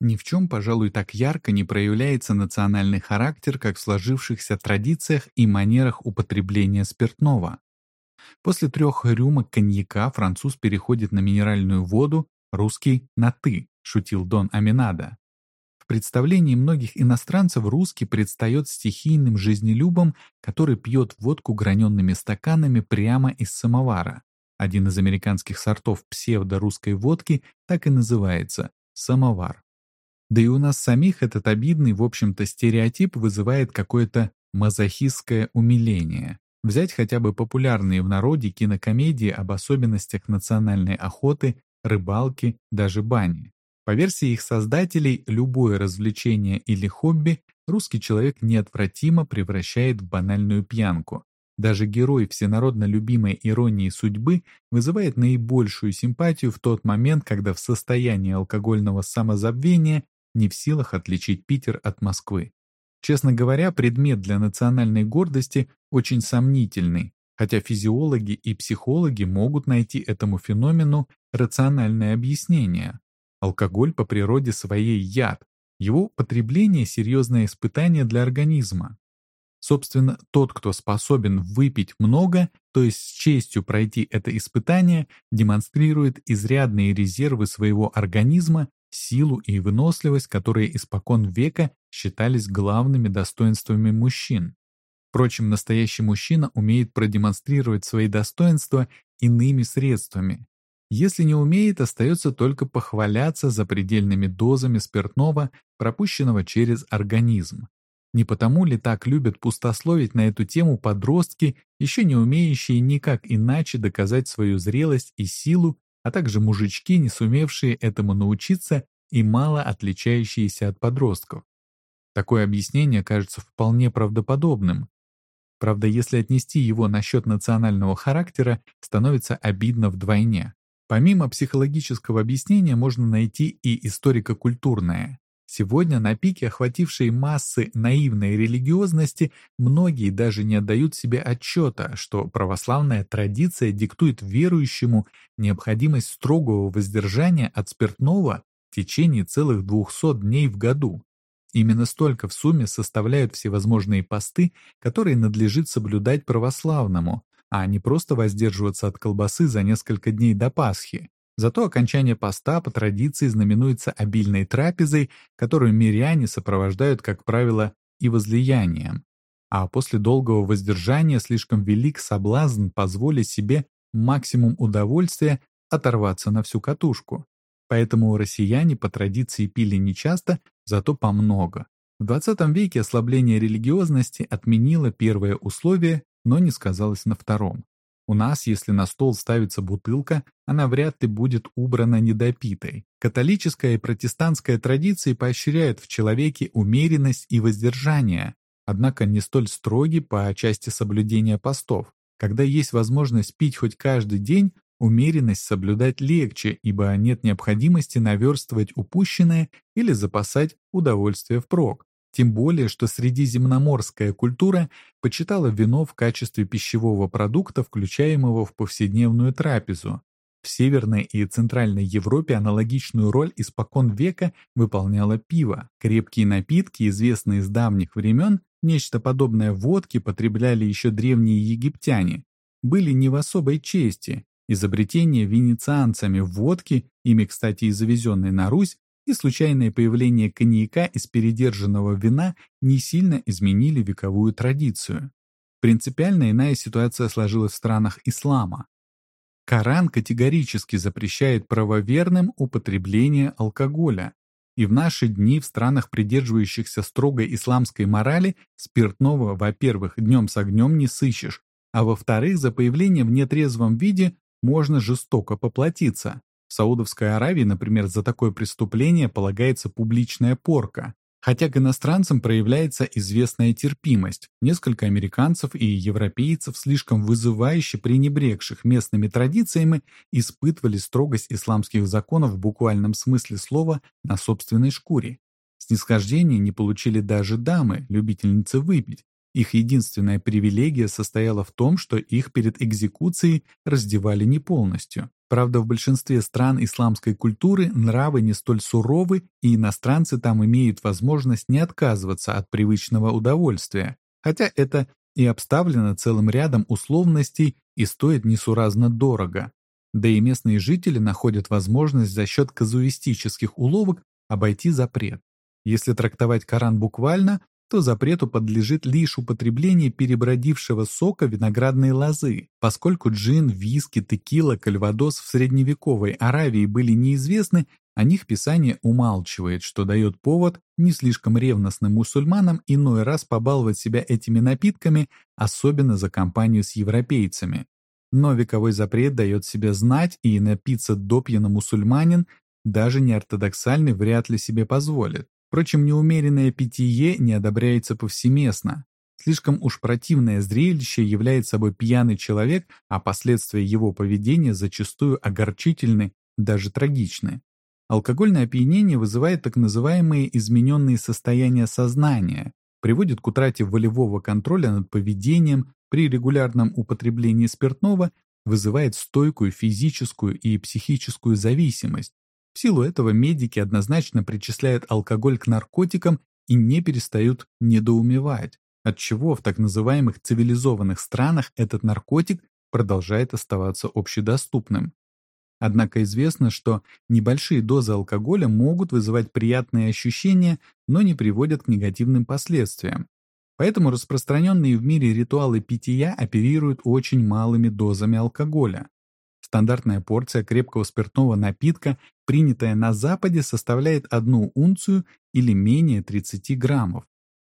Ни в чем, пожалуй, так ярко не проявляется национальный характер, как в сложившихся традициях и манерах употребления спиртного. После трех рюмок коньяка француз переходит на минеральную воду, русский — на «ты», шутил Дон Аминада. Представлении многих иностранцев русский предстает стихийным жизнелюбом, который пьет водку граненными стаканами прямо из самовара. Один из американских сортов псевдо-русской водки так и называется – самовар. Да и у нас самих этот обидный, в общем-то, стереотип вызывает какое-то мазохистское умиление. Взять хотя бы популярные в народе кинокомедии об особенностях национальной охоты, рыбалки, даже бани. По версии их создателей, любое развлечение или хобби русский человек неотвратимо превращает в банальную пьянку. Даже герой всенародно любимой иронии судьбы вызывает наибольшую симпатию в тот момент, когда в состоянии алкогольного самозабвения не в силах отличить Питер от Москвы. Честно говоря, предмет для национальной гордости очень сомнительный, хотя физиологи и психологи могут найти этому феномену рациональное объяснение. Алкоголь по природе своей яд, его потребление – серьезное испытание для организма. Собственно, тот, кто способен выпить много, то есть с честью пройти это испытание, демонстрирует изрядные резервы своего организма, силу и выносливость, которые испокон века считались главными достоинствами мужчин. Впрочем, настоящий мужчина умеет продемонстрировать свои достоинства иными средствами. Если не умеет, остается только похваляться за предельными дозами спиртного, пропущенного через организм. Не потому ли так любят пустословить на эту тему подростки, еще не умеющие никак иначе доказать свою зрелость и силу, а также мужички, не сумевшие этому научиться и мало отличающиеся от подростков? Такое объяснение кажется вполне правдоподобным. Правда, если отнести его насчет национального характера, становится обидно вдвойне. Помимо психологического объяснения можно найти и историко-культурное. Сегодня на пике охватившей массы наивной религиозности многие даже не отдают себе отчета, что православная традиция диктует верующему необходимость строгого воздержания от спиртного в течение целых 200 дней в году. Именно столько в сумме составляют всевозможные посты, которые надлежит соблюдать православному, а не просто воздерживаться от колбасы за несколько дней до Пасхи. Зато окончание поста по традиции знаменуется обильной трапезой, которую миряне сопровождают, как правило, и возлиянием. А после долгого воздержания слишком велик соблазн позволить себе максимум удовольствия оторваться на всю катушку. Поэтому россияне по традиции пили нечасто, зато помного. В 20 веке ослабление религиозности отменило первое условие, но не сказалось на втором. У нас, если на стол ставится бутылка, она вряд ли будет убрана недопитой. Католическая и протестантская традиции поощряют в человеке умеренность и воздержание, однако не столь строги по части соблюдения постов. Когда есть возможность пить хоть каждый день, Умеренность соблюдать легче, ибо нет необходимости наверстывать упущенное или запасать удовольствие впрок. Тем более, что средиземноморская культура почитала вино в качестве пищевого продукта, включаемого в повседневную трапезу. В Северной и Центральной Европе аналогичную роль испокон века выполняло пиво. Крепкие напитки, известные с давних времен, нечто подобное водке потребляли еще древние египтяне, были не в особой чести, Изобретение венецианцами водки, ими, кстати, и завезенной на Русь, и случайное появление коньяка из передержанного вина не сильно изменили вековую традицию. Принципиально иная ситуация сложилась в странах ислама. Коран категорически запрещает правоверным употребление алкоголя, и в наши дни в странах, придерживающихся строгой исламской морали, спиртного, во-первых, днем с огнем не сыщешь, а во-вторых, за появление в нетрезвом виде можно жестоко поплатиться. В Саудовской Аравии, например, за такое преступление полагается публичная порка. Хотя к иностранцам проявляется известная терпимость. Несколько американцев и европейцев, слишком вызывающе пренебрегших местными традициями, испытывали строгость исламских законов в буквальном смысле слова на собственной шкуре. Снисхождения не получили даже дамы, любительницы выпить, их единственная привилегия состояла в том, что их перед экзекуцией раздевали не полностью. Правда, в большинстве стран исламской культуры нравы не столь суровы, и иностранцы там имеют возможность не отказываться от привычного удовольствия, хотя это и обставлено целым рядом условностей и стоит несуразно дорого. Да и местные жители находят возможность за счет казуистических уловок обойти запрет. Если трактовать Коран буквально, то запрету подлежит лишь употребление перебродившего сока виноградной лозы, поскольку джин, виски, текила, кальвадос в средневековой Аравии были неизвестны, о них Писание умалчивает, что дает повод не слишком ревностным мусульманам иной раз побаловать себя этими напитками, особенно за компанию с европейцами. Но вековой запрет дает себе знать, и напиться допьяно мусульманин, даже неортодоксальный, вряд ли себе позволит. Впрочем, неумеренное питье не одобряется повсеместно. Слишком уж противное зрелище является собой пьяный человек, а последствия его поведения зачастую огорчительны, даже трагичны. Алкогольное опьянение вызывает так называемые измененные состояния сознания, приводит к утрате волевого контроля над поведением, при регулярном употреблении спиртного вызывает стойкую физическую и психическую зависимость, в силу этого медики однозначно причисляют алкоголь к наркотикам и не перестают недоумевать, отчего в так называемых цивилизованных странах этот наркотик продолжает оставаться общедоступным. Однако известно, что небольшие дозы алкоголя могут вызывать приятные ощущения, но не приводят к негативным последствиям. Поэтому распространенные в мире ритуалы питья оперируют очень малыми дозами алкоголя. Стандартная порция крепкого спиртного напитка, принятая на Западе, составляет одну унцию или менее 30 граммов.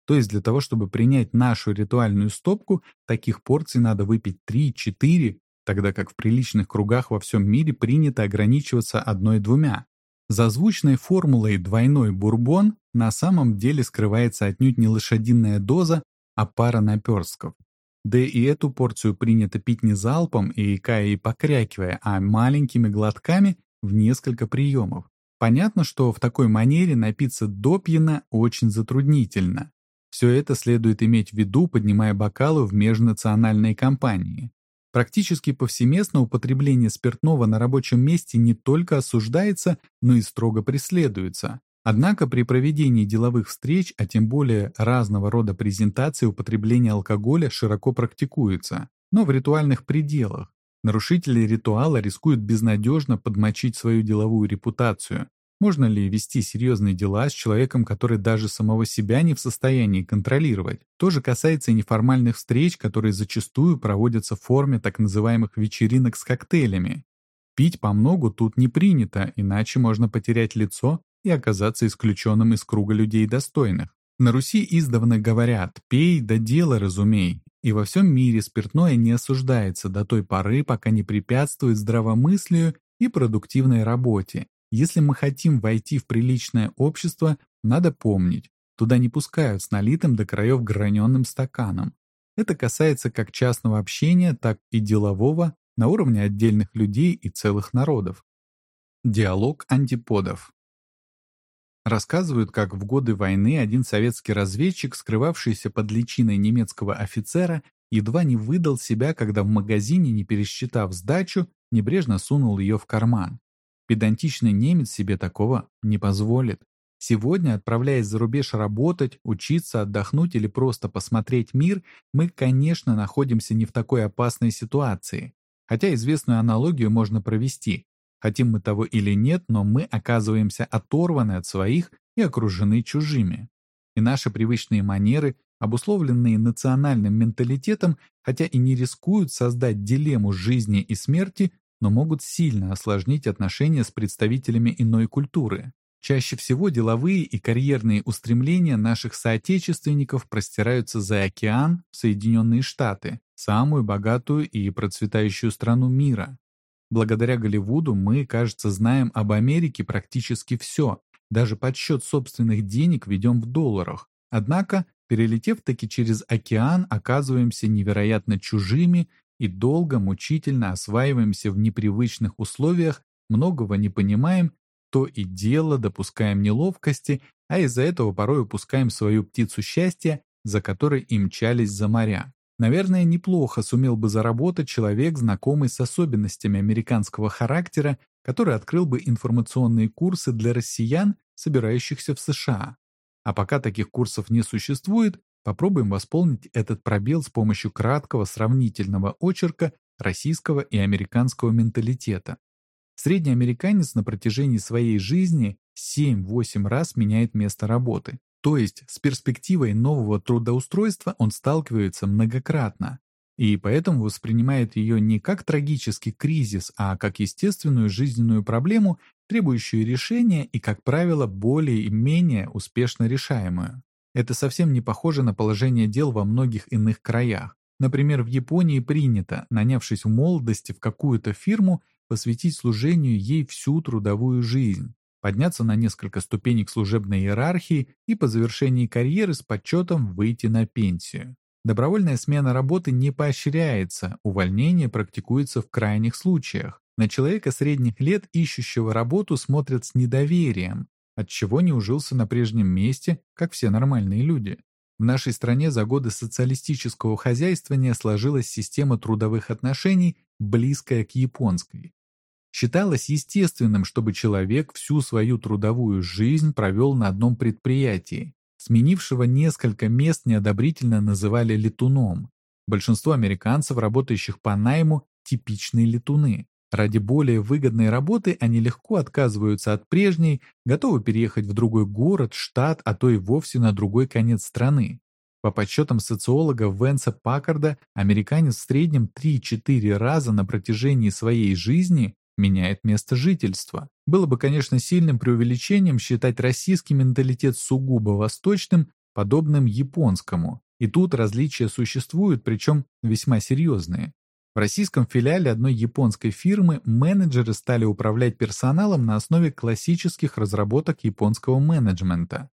То есть для того, чтобы принять нашу ритуальную стопку, таких порций надо выпить 3-4, тогда как в приличных кругах во всем мире принято ограничиваться одной-двумя. За звучной формулой «двойной бурбон» на самом деле скрывается отнюдь не лошадиная доза, а пара наперстков. Да и эту порцию принято пить не залпом и икая и покрякивая, а маленькими глотками в несколько приемов. Понятно, что в такой манере напиться допьяно очень затруднительно. Все это следует иметь в виду, поднимая бокалы в межнациональной компании. Практически повсеместно употребление спиртного на рабочем месте не только осуждается, но и строго преследуется. Однако при проведении деловых встреч, а тем более разного рода презентаций, употребление алкоголя широко практикуется, но в ритуальных пределах. Нарушители ритуала рискуют безнадежно подмочить свою деловую репутацию, можно ли вести серьезные дела с человеком, который даже самого себя не в состоянии контролировать? То же касается и неформальных встреч, которые зачастую проводятся в форме так называемых вечеринок с коктейлями. Пить по многу тут не принято, иначе можно потерять лицо и оказаться исключенным из круга людей достойных. На Руси издавна говорят «пей да дело разумей», и во всем мире спиртное не осуждается до той поры, пока не препятствует здравомыслию и продуктивной работе, если мы хотим войти в приличное общество, надо помнить, туда не пускают с налитым до краев граненым стаканом. Это касается как частного общения, так и делового на уровне отдельных людей и целых народов. Диалог антиподов. Рассказывают, как в годы войны один советский разведчик, скрывавшийся под личиной немецкого офицера, едва не выдал себя, когда в магазине, не пересчитав сдачу, небрежно сунул ее в карман. Педантичный немец себе такого не позволит. Сегодня, отправляясь за рубеж работать, учиться, отдохнуть или просто посмотреть мир, мы, конечно, находимся не в такой опасной ситуации. Хотя известную аналогию можно провести. Хотим мы того или нет, но мы оказываемся оторваны от своих и окружены чужими. И наши привычные манеры, обусловленные национальным менталитетом, хотя и не рискуют создать дилемму жизни и смерти, но могут сильно осложнить отношения с представителями иной культуры. Чаще всего деловые и карьерные устремления наших соотечественников простираются за океан в Соединенные Штаты, самую богатую и процветающую страну мира. Благодаря Голливуду мы, кажется, знаем об Америке практически все, даже подсчет собственных денег ведем в долларах. Однако, перелетев таки через океан, оказываемся невероятно чужими и долго, мучительно осваиваемся в непривычных условиях, многого не понимаем, то и дело допускаем неловкости, а из-за этого порой упускаем свою птицу счастья, за которой и мчались за моря. Наверное, неплохо сумел бы заработать человек, знакомый с особенностями американского характера, который открыл бы информационные курсы для россиян, собирающихся в США. А пока таких курсов не существует, Попробуем восполнить этот пробел с помощью краткого сравнительного очерка российского и американского менталитета. Средний американец на протяжении своей жизни 7-8 раз меняет место работы. То есть с перспективой нового трудоустройства он сталкивается многократно, и поэтому воспринимает ее не как трагический кризис, а как естественную жизненную проблему, требующую решения и, как правило, более и менее успешно решаемую. Это совсем не похоже на положение дел во многих иных краях. Например, в Японии принято, нанявшись в молодости в какую-то фирму, посвятить служению ей всю трудовую жизнь, подняться на несколько ступенек служебной иерархии и по завершении карьеры с почетом выйти на пенсию. Добровольная смена работы не поощряется, увольнение практикуется в крайних случаях. На человека средних лет, ищущего работу, смотрят с недоверием, отчего не ужился на прежнем месте, как все нормальные люди. В нашей стране за годы социалистического хозяйствования сложилась система трудовых отношений, близкая к японской. Считалось естественным, чтобы человек всю свою трудовую жизнь провел на одном предприятии. Сменившего несколько мест неодобрительно называли летуном. Большинство американцев, работающих по найму, типичные летуны. Ради более выгодной работы они легко отказываются от прежней, готовы переехать в другой город, штат, а то и вовсе на другой конец страны. По подсчетам социолога Венса Паккарда, американец в среднем 3-4 раза на протяжении своей жизни меняет место жительства. Было бы, конечно, сильным преувеличением считать российский менталитет сугубо восточным, подобным японскому. И тут различия существуют, причем весьма серьезные. В российском филиале одной японской фирмы менеджеры стали управлять персоналом на основе классических разработок японского менеджмента.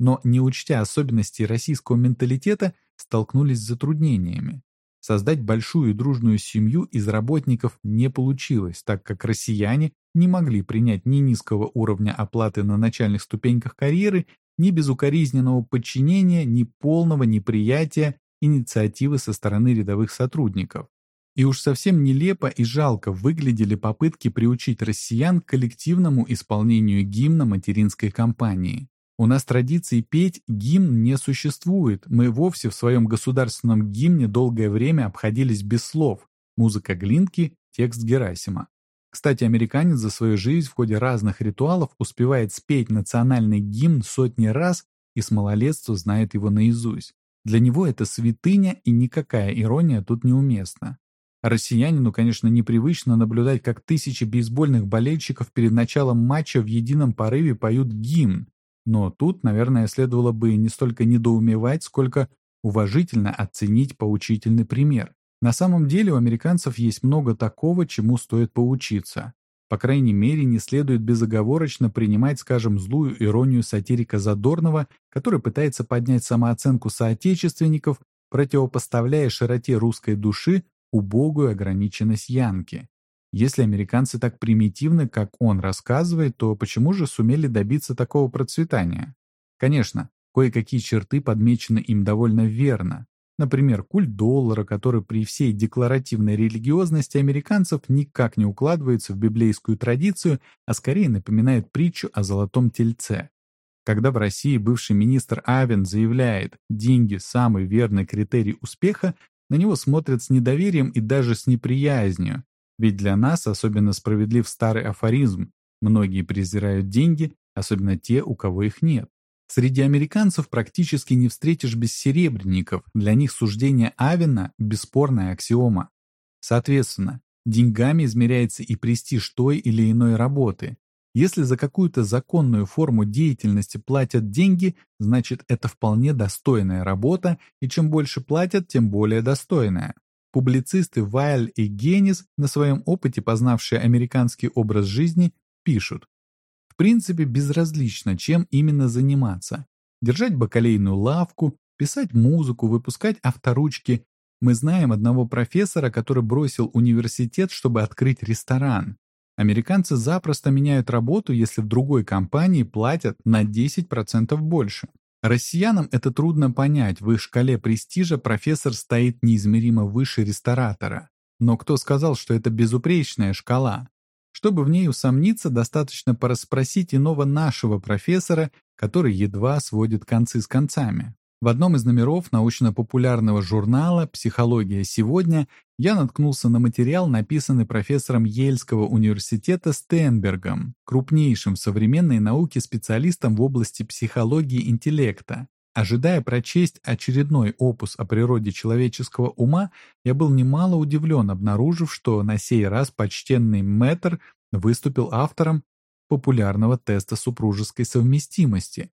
Но, не учтя особенностей российского менталитета, столкнулись с затруднениями. Создать большую и дружную семью из работников не получилось, так как россияне не могли принять ни низкого уровня оплаты на начальных ступеньках карьеры, ни безукоризненного подчинения, ни полного неприятия инициативы со стороны рядовых сотрудников. И уж совсем нелепо и жалко выглядели попытки приучить россиян к коллективному исполнению гимна материнской компании. У нас традиции петь гимн не существует. Мы вовсе в своем государственном гимне долгое время обходились без слов. Музыка Глинки, текст Герасима. Кстати, американец за свою жизнь в ходе разных ритуалов успевает спеть национальный гимн сотни раз и с малолетства знает его наизусть. Для него это святыня, и никакая ирония тут неуместна. Россиянину, конечно, непривычно наблюдать, как тысячи бейсбольных болельщиков перед началом матча в едином порыве поют гимн, но тут, наверное, следовало бы не столько недоумевать, сколько уважительно оценить поучительный пример. На самом деле у американцев есть много такого, чему стоит поучиться. По крайней мере, не следует безоговорочно принимать, скажем, злую иронию сатирика Задорнова, который пытается поднять самооценку соотечественников, противопоставляя широте русской души убогую ограниченность Янки. Если американцы так примитивны, как он рассказывает, то почему же сумели добиться такого процветания? Конечно, кое-какие черты подмечены им довольно верно. Например, культ доллара, который при всей декларативной религиозности американцев никак не укладывается в библейскую традицию, а скорее напоминает притчу о золотом тельце. Когда в России бывший министр Авен заявляет «деньги – самый верный критерий успеха», на него смотрят с недоверием и даже с неприязнью, ведь для нас особенно справедлив старый афоризм «многие презирают деньги, особенно те, у кого их нет». Среди американцев практически не встретишь бессеребренников, для них суждение Авена – бесспорная аксиома. Соответственно, деньгами измеряется и престиж той или иной работы. Если за какую-то законную форму деятельности платят деньги, значит это вполне достойная работа, и чем больше платят, тем более достойная. Публицисты Вайль и Генис, на своем опыте познавшие американский образ жизни, пишут. В принципе, безразлично, чем именно заниматься. Держать бакалейную лавку, писать музыку, выпускать авторучки. Мы знаем одного профессора, который бросил университет, чтобы открыть ресторан. Американцы запросто меняют работу, если в другой компании платят на 10% больше. Россиянам это трудно понять, в их шкале престижа профессор стоит неизмеримо выше ресторатора. Но кто сказал, что это безупречная шкала? Чтобы в ней усомниться, достаточно порасспросить иного нашего профессора, который едва сводит концы с концами. В одном из номеров научно-популярного журнала «Психология сегодня» я наткнулся на материал, написанный профессором Ельского университета Стенбергом, крупнейшим в современной науке специалистом в области психологии интеллекта. Ожидая прочесть очередной опус о природе человеческого ума, я был немало удивлен, обнаружив, что на сей раз почтенный Мэттер выступил автором популярного теста супружеской совместимости.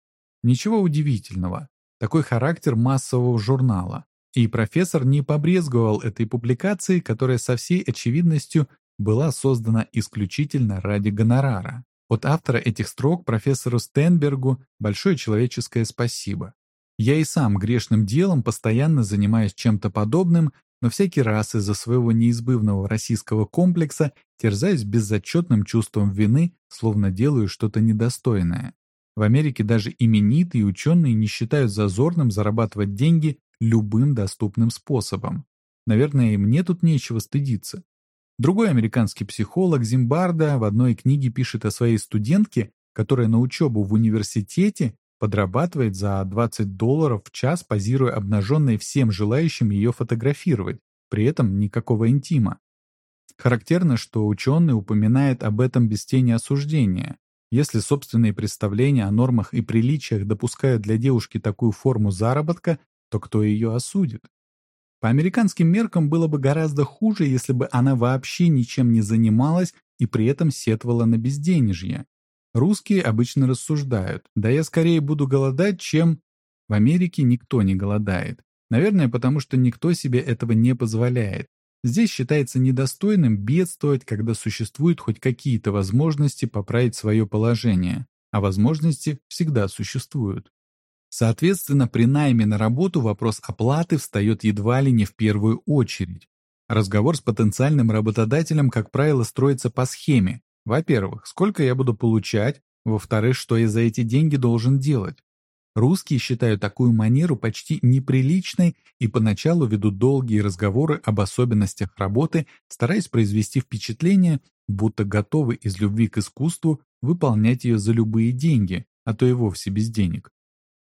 Ничего удивительного. Такой характер массового журнала. И профессор не побрезговал этой публикацией, которая со всей очевидностью была создана исключительно ради гонорара. От автора этих строк профессору Стенбергу большое человеческое спасибо. Я и сам грешным делом постоянно занимаюсь чем-то подобным, но всякий раз из-за своего неизбывного российского комплекса терзаюсь безотчетным чувством вины, словно делаю что-то недостойное. В Америке даже именитые ученые не считают зазорным зарабатывать деньги любым доступным способом. Наверное, и мне тут нечего стыдиться. Другой американский психолог Зимбарда в одной книге пишет о своей студентке, которая на учебу в университете подрабатывает за 20 долларов в час, позируя обнаженной всем желающим ее фотографировать, при этом никакого интима. Характерно, что ученый упоминает об этом без тени осуждения. Если собственные представления о нормах и приличиях допускают для девушки такую форму заработка, то кто ее осудит? По американским меркам было бы гораздо хуже, если бы она вообще ничем не занималась и при этом сетовала на безденежье. Русские обычно рассуждают, да я скорее буду голодать, чем... В Америке никто не голодает. Наверное, потому что никто себе этого не позволяет. Здесь считается недостойным бедствовать, когда существуют хоть какие-то возможности поправить свое положение, а возможности всегда существуют. Соответственно, при найме на работу вопрос оплаты встает едва ли не в первую очередь. Разговор с потенциальным работодателем, как правило, строится по схеме. Во-первых, сколько я буду получать, во-вторых, что я за эти деньги должен делать. Русские считают такую манеру почти неприличной и поначалу ведут долгие разговоры об особенностях работы, стараясь произвести впечатление, будто готовы из любви к искусству выполнять ее за любые деньги, а то и вовсе без денег.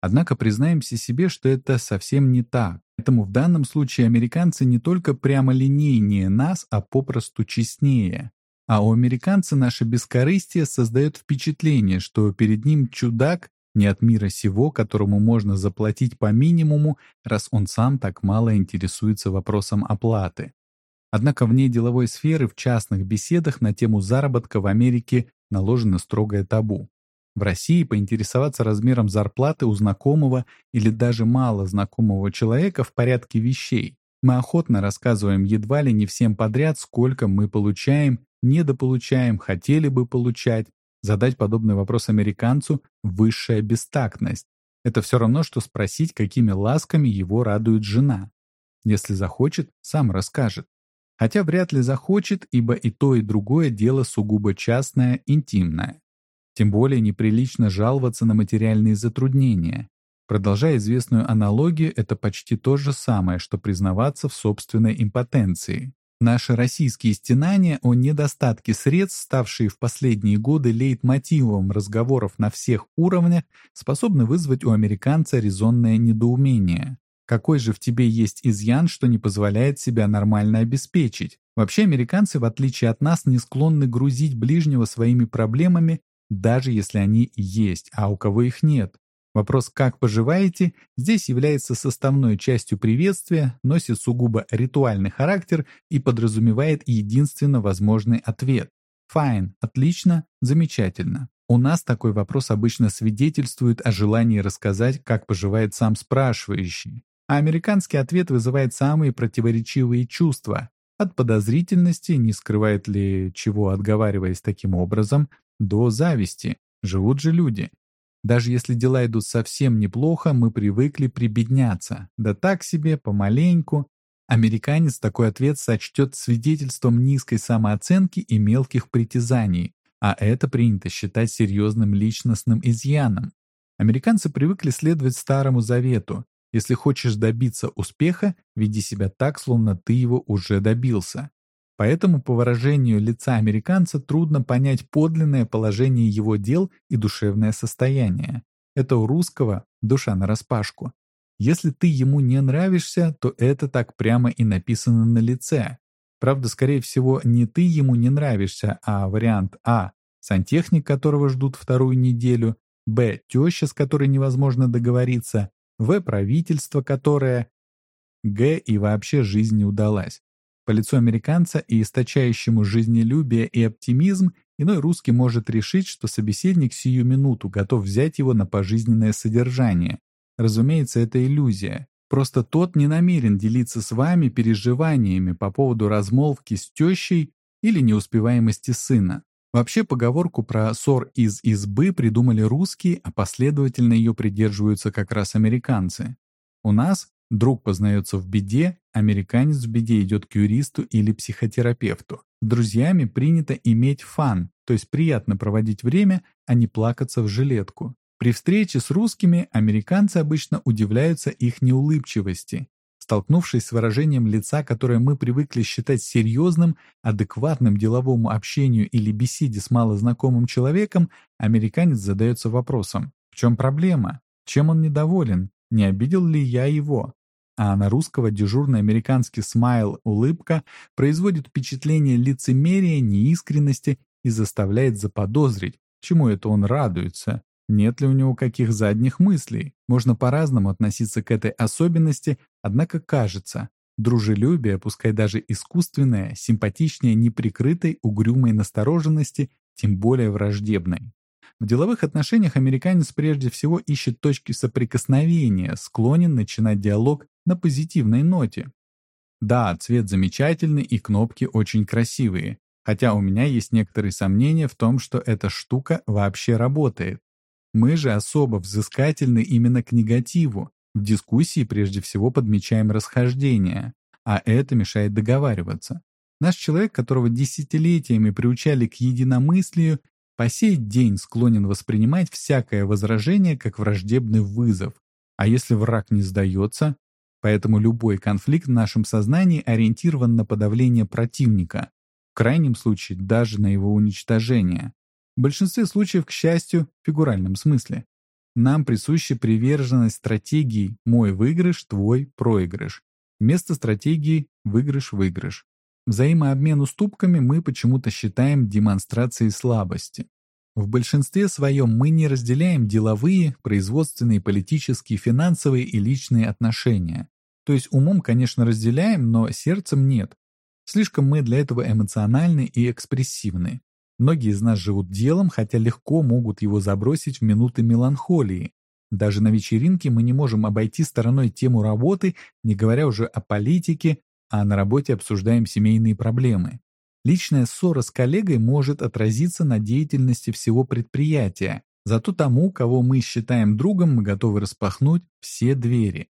Однако признаемся себе, что это совсем не так. Поэтому в данном случае американцы не только прямо линейнее нас, а попросту честнее. А у американца наше бескорыстие создает впечатление, что перед ним чудак не от мира сего, которому можно заплатить по минимуму, раз он сам так мало интересуется вопросом оплаты. Однако вне деловой сферы в частных беседах на тему заработка в Америке наложено строгое табу. В России поинтересоваться размером зарплаты у знакомого или даже мало знакомого человека в порядке вещей. Мы охотно рассказываем едва ли не всем подряд, сколько мы получаем, недополучаем, хотели бы получать. Задать подобный вопрос американцу – высшая бестактность. Это все равно, что спросить, какими ласками его радует жена. Если захочет, сам расскажет. Хотя вряд ли захочет, ибо и то, и другое дело сугубо частное, интимное. Тем более неприлично жаловаться на материальные затруднения. Продолжая известную аналогию, это почти то же самое, что признаваться в собственной импотенции. Наши российские стенания о недостатке средств, ставшие в последние годы лейтмотивом разговоров на всех уровнях, способны вызвать у американца резонное недоумение. Какой же в тебе есть изъян, что не позволяет себя нормально обеспечить? Вообще американцы, в отличие от нас, не склонны грузить ближнего своими проблемами даже если они есть, а у кого их нет. Вопрос «как поживаете» здесь является составной частью приветствия, носит сугубо ритуальный характер и подразумевает единственно возможный ответ. Fine, отлично, замечательно. У нас такой вопрос обычно свидетельствует о желании рассказать, как поживает сам спрашивающий. А американский ответ вызывает самые противоречивые чувства. От подозрительности, не скрывает ли чего отговариваясь таким образом, до зависти. Живут же люди. Даже если дела идут совсем неплохо, мы привыкли прибедняться. Да так себе, помаленьку. Американец такой ответ сочтет свидетельством низкой самооценки и мелких притязаний, а это принято считать серьезным личностным изъяном. Американцы привыкли следовать Старому Завету. Если хочешь добиться успеха, веди себя так, словно ты его уже добился. Поэтому по выражению лица американца трудно понять подлинное положение его дел и душевное состояние. Это у русского душа нараспашку. Если ты ему не нравишься, то это так прямо и написано на лице. Правда, скорее всего, не ты ему не нравишься, а вариант А – сантехник, которого ждут вторую неделю, Б – теща, с которой невозможно договориться, В – правительство, которое, Г – и вообще жизнь не удалась. По лицу американца и источающему жизнелюбие и оптимизм иной русский может решить, что собеседник сию минуту готов взять его на пожизненное содержание. Разумеется, это иллюзия. Просто тот не намерен делиться с вами переживаниями по поводу размолвки с тещей или неуспеваемости сына. Вообще поговорку про ссор из избы придумали русские, а последовательно ее придерживаются как раз американцы. У нас Друг познается в беде, американец в беде идет к юристу или психотерапевту. Друзьями принято иметь фан, то есть приятно проводить время, а не плакаться в жилетку. При встрече с русскими американцы обычно удивляются их неулыбчивости. Столкнувшись с выражением лица, которое мы привыкли считать серьезным, адекватным деловому общению или беседе с малознакомым человеком, американец задается вопросом «В чем проблема? Чем он недоволен? Не обидел ли я его?» А на русского дежурный американский смайл, улыбка, производит впечатление лицемерия, неискренности и заставляет заподозрить, чему это он радуется, нет ли у него каких задних мыслей. Можно по-разному относиться к этой особенности, однако кажется, дружелюбие, пускай даже искусственное, симпатичнее неприкрытой угрюмой настороженности, тем более враждебной. В деловых отношениях американец прежде всего ищет точки соприкосновения, склонен начинать диалог на позитивной ноте. Да, цвет замечательный и кнопки очень красивые, хотя у меня есть некоторые сомнения в том, что эта штука вообще работает. Мы же особо взыскательны именно к негативу. В дискуссии прежде всего подмечаем расхождения, а это мешает договариваться. Наш человек, которого десятилетиями приучали к единомыслию, по сей день склонен воспринимать всякое возражение как враждебный вызов. А если враг не сдается? Поэтому любой конфликт в нашем сознании ориентирован на подавление противника, в крайнем случае даже на его уничтожение. В большинстве случаев, к счастью, в фигуральном смысле. Нам присуща приверженность стратегии «мой выигрыш, твой проигрыш». Вместо стратегии «выигрыш-выигрыш». Взаимообмен уступками мы почему-то считаем демонстрацией слабости. В большинстве своем мы не разделяем деловые, производственные, политические, финансовые и личные отношения. То есть умом, конечно, разделяем, но сердцем нет. Слишком мы для этого эмоциональны и экспрессивны. Многие из нас живут делом, хотя легко могут его забросить в минуты меланхолии. Даже на вечеринке мы не можем обойти стороной тему работы, не говоря уже о политике, а на работе обсуждаем семейные проблемы. Личная ссора с коллегой может отразиться на деятельности всего предприятия, зато тому, кого мы считаем другом, мы готовы распахнуть все двери.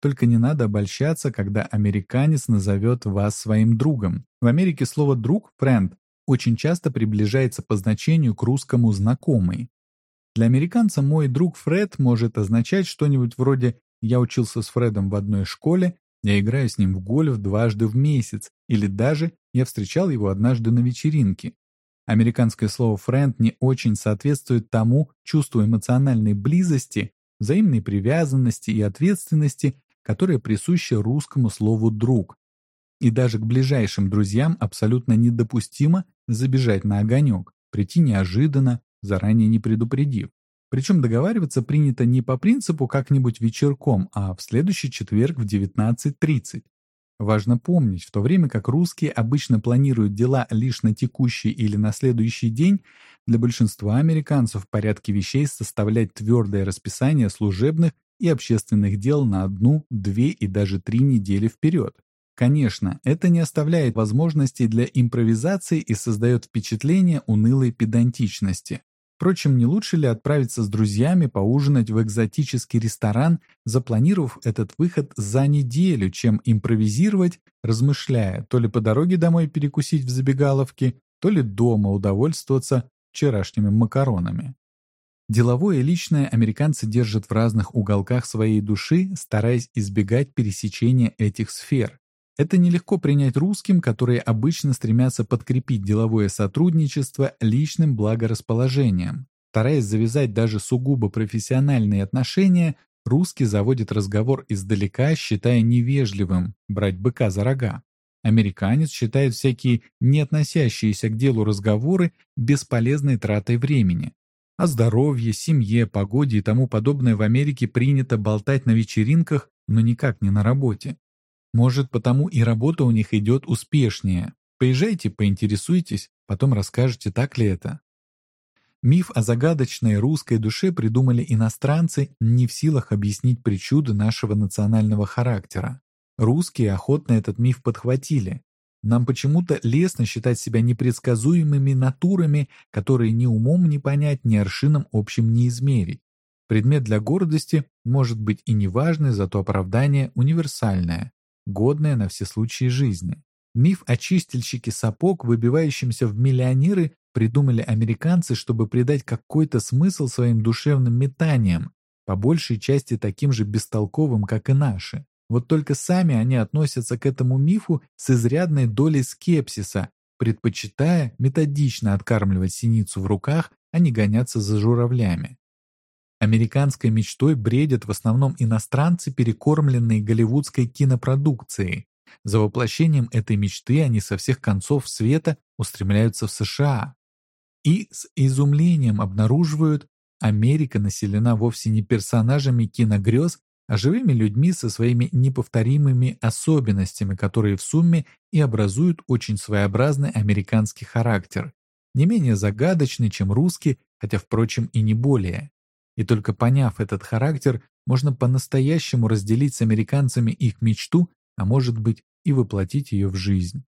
Только не надо обольщаться, когда американец назовет вас своим другом. В Америке слово «друг» – «friend» очень часто приближается по значению к русскому «знакомый». Для американца мой друг Фред может означать что-нибудь вроде «я учился с Фредом в одной школе», «я играю с ним в гольф дважды в месяц» или даже «я встречал его однажды на вечеринке». Американское слово «френд» не очень соответствует тому чувству эмоциональной близости, взаимной привязанности и ответственности, которое присуще русскому слову «друг», и даже к ближайшим друзьям абсолютно недопустимо забежать на огонек, прийти неожиданно, заранее не предупредив. Причем договариваться принято не по принципу как-нибудь вечерком, а в следующий четверг в 19.30. Важно помнить, в то время как русские обычно планируют дела лишь на текущий или на следующий день, для большинства американцев в порядке вещей составлять твердое расписание служебных и общественных дел на одну, две и даже три недели вперед. Конечно, это не оставляет возможностей для импровизации и создает впечатление унылой педантичности. Впрочем, не лучше ли отправиться с друзьями поужинать в экзотический ресторан, запланировав этот выход за неделю, чем импровизировать, размышляя, то ли по дороге домой перекусить в забегаловке, то ли дома удовольствоваться вчерашними макаронами. Деловое и личное американцы держат в разных уголках своей души, стараясь избегать пересечения этих сфер. Это нелегко принять русским, которые обычно стремятся подкрепить деловое сотрудничество личным благорасположением. Стараясь завязать даже сугубо профессиональные отношения, русский заводит разговор издалека, считая невежливым брать быка за рога. Американец считает всякие не относящиеся к делу разговоры бесполезной тратой времени. О здоровье, семье, погоде и тому подобное в Америке принято болтать на вечеринках, но никак не на работе. Может, потому и работа у них идет успешнее. Поезжайте, поинтересуйтесь, потом расскажете, так ли это. Миф о загадочной русской душе придумали иностранцы, не в силах объяснить причуды нашего национального характера. Русские охотно этот миф подхватили. Нам почему-то лестно считать себя непредсказуемыми натурами, которые ни умом не понять, ни аршином общим не измерить. Предмет для гордости может быть и неважный, зато оправдание универсальное годная на все случаи жизни. Миф о чистильщике сапог, выбивающемся в миллионеры, придумали американцы, чтобы придать какой-то смысл своим душевным метаниям, по большей части таким же бестолковым, как и наши. Вот только сами они относятся к этому мифу с изрядной долей скепсиса, предпочитая методично откармливать синицу в руках, а не гоняться за журавлями. Американской мечтой бредят в основном иностранцы, перекормленные голливудской кинопродукцией. За воплощением этой мечты они со всех концов света устремляются в США. И с изумлением обнаруживают, Америка населена вовсе не персонажами киногрез, а живыми людьми со своими неповторимыми особенностями, которые в сумме и образуют очень своеобразный американский характер, не менее загадочный, чем русский, хотя, впрочем, и не более. И только поняв этот характер, можно по-настоящему разделить с американцами их мечту, а может быть и воплотить ее в жизнь.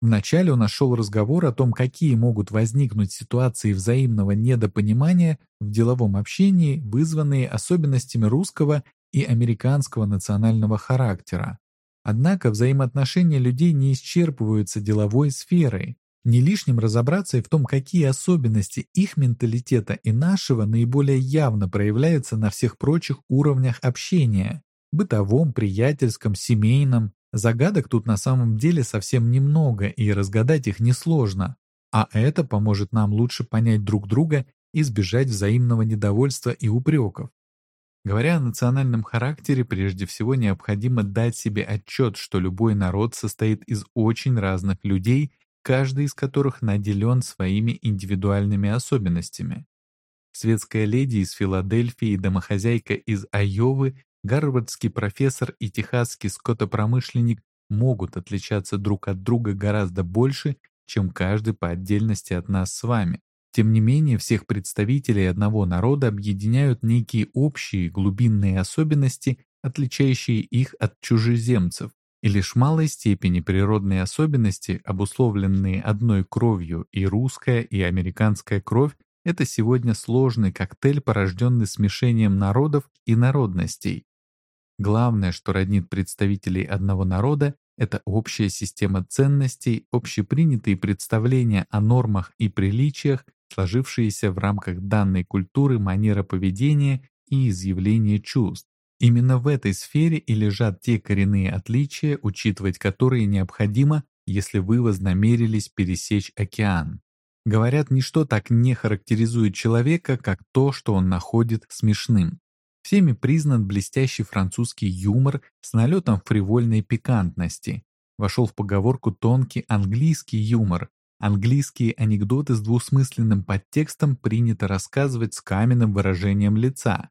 Вначале у нас шел разговор о том, какие могут возникнуть ситуации взаимного недопонимания в деловом общении, вызванные особенностями русского и американского национального характера. Однако взаимоотношения людей не исчерпываются деловой сферой. Не лишним разобраться и в том, какие особенности их менталитета и нашего наиболее явно проявляются на всех прочих уровнях общения – бытовом, приятельском, семейном, Загадок тут на самом деле совсем немного, и разгадать их несложно. А это поможет нам лучше понять друг друга и избежать взаимного недовольства и упреков. Говоря о национальном характере, прежде всего необходимо дать себе отчет, что любой народ состоит из очень разных людей, каждый из которых наделен своими индивидуальными особенностями. Светская леди из Филадельфии домохозяйка из Айовы гарвардский профессор и техасский скотопромышленник могут отличаться друг от друга гораздо больше, чем каждый по отдельности от нас с вами. Тем не менее, всех представителей одного народа объединяют некие общие глубинные особенности, отличающие их от чужеземцев, и лишь в малой степени природные особенности, обусловленные одной кровью и русская, и американская кровь, это сегодня сложный коктейль, порожденный смешением народов и народностей. Главное, что роднит представителей одного народа, это общая система ценностей, общепринятые представления о нормах и приличиях, сложившиеся в рамках данной культуры манера поведения и изъявления чувств. Именно в этой сфере и лежат те коренные отличия, учитывать которые необходимо, если вы вознамерились пересечь океан. Говорят, ничто так не характеризует человека, как то, что он находит смешным. Всеми признан блестящий французский юмор с налетом фривольной пикантности. Вошел в поговорку тонкий английский юмор. Английские анекдоты с двусмысленным подтекстом принято рассказывать с каменным выражением лица.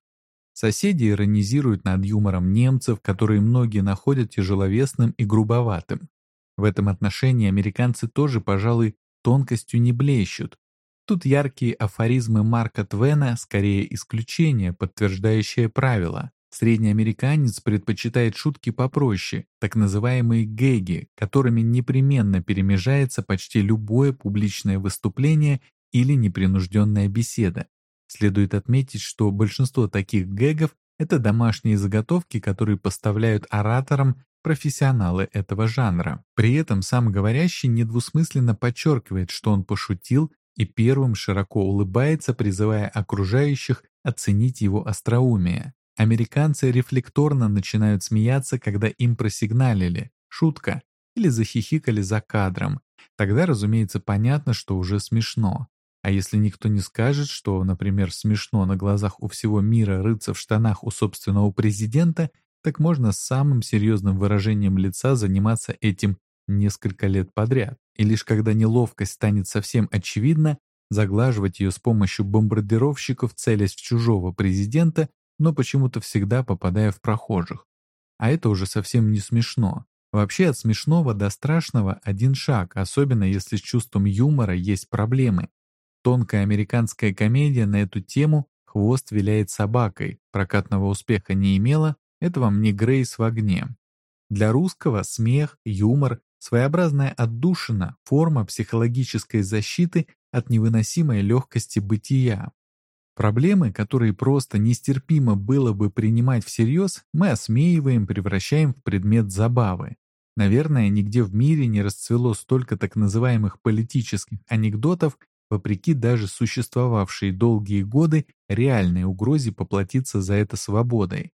Соседи иронизируют над юмором немцев, которые многие находят тяжеловесным и грубоватым. В этом отношении американцы тоже, пожалуй, тонкостью не блещут, Тут яркие афоризмы Марка Твена скорее исключение, подтверждающее правило. Средний американец предпочитает шутки попроще, так называемые гэги, которыми непременно перемежается почти любое публичное выступление или непринужденная беседа. Следует отметить, что большинство таких гэгов – это домашние заготовки, которые поставляют ораторам профессионалы этого жанра. При этом сам говорящий недвусмысленно подчеркивает, что он пошутил и первым широко улыбается, призывая окружающих оценить его остроумие. Американцы рефлекторно начинают смеяться, когда им просигналили «шутка» или захихикали за кадром. Тогда, разумеется, понятно, что уже смешно. А если никто не скажет, что, например, смешно на глазах у всего мира рыться в штанах у собственного президента, так можно с самым серьезным выражением лица заниматься этим несколько лет подряд и лишь когда неловкость станет совсем очевидна, заглаживать ее с помощью бомбардировщиков, целясь в чужого президента, но почему-то всегда попадая в прохожих. А это уже совсем не смешно. Вообще от смешного до страшного один шаг, особенно если с чувством юмора есть проблемы. Тонкая американская комедия на эту тему «Хвост виляет собакой» прокатного успеха не имела, это вам не Грейс в огне. Для русского смех, юмор Своеобразная отдушина – форма психологической защиты от невыносимой легкости бытия. Проблемы, которые просто нестерпимо было бы принимать всерьез, мы осмеиваем, превращаем в предмет забавы. Наверное, нигде в мире не расцвело столько так называемых политических анекдотов, вопреки даже существовавшей долгие годы реальной угрозе поплатиться за это свободой.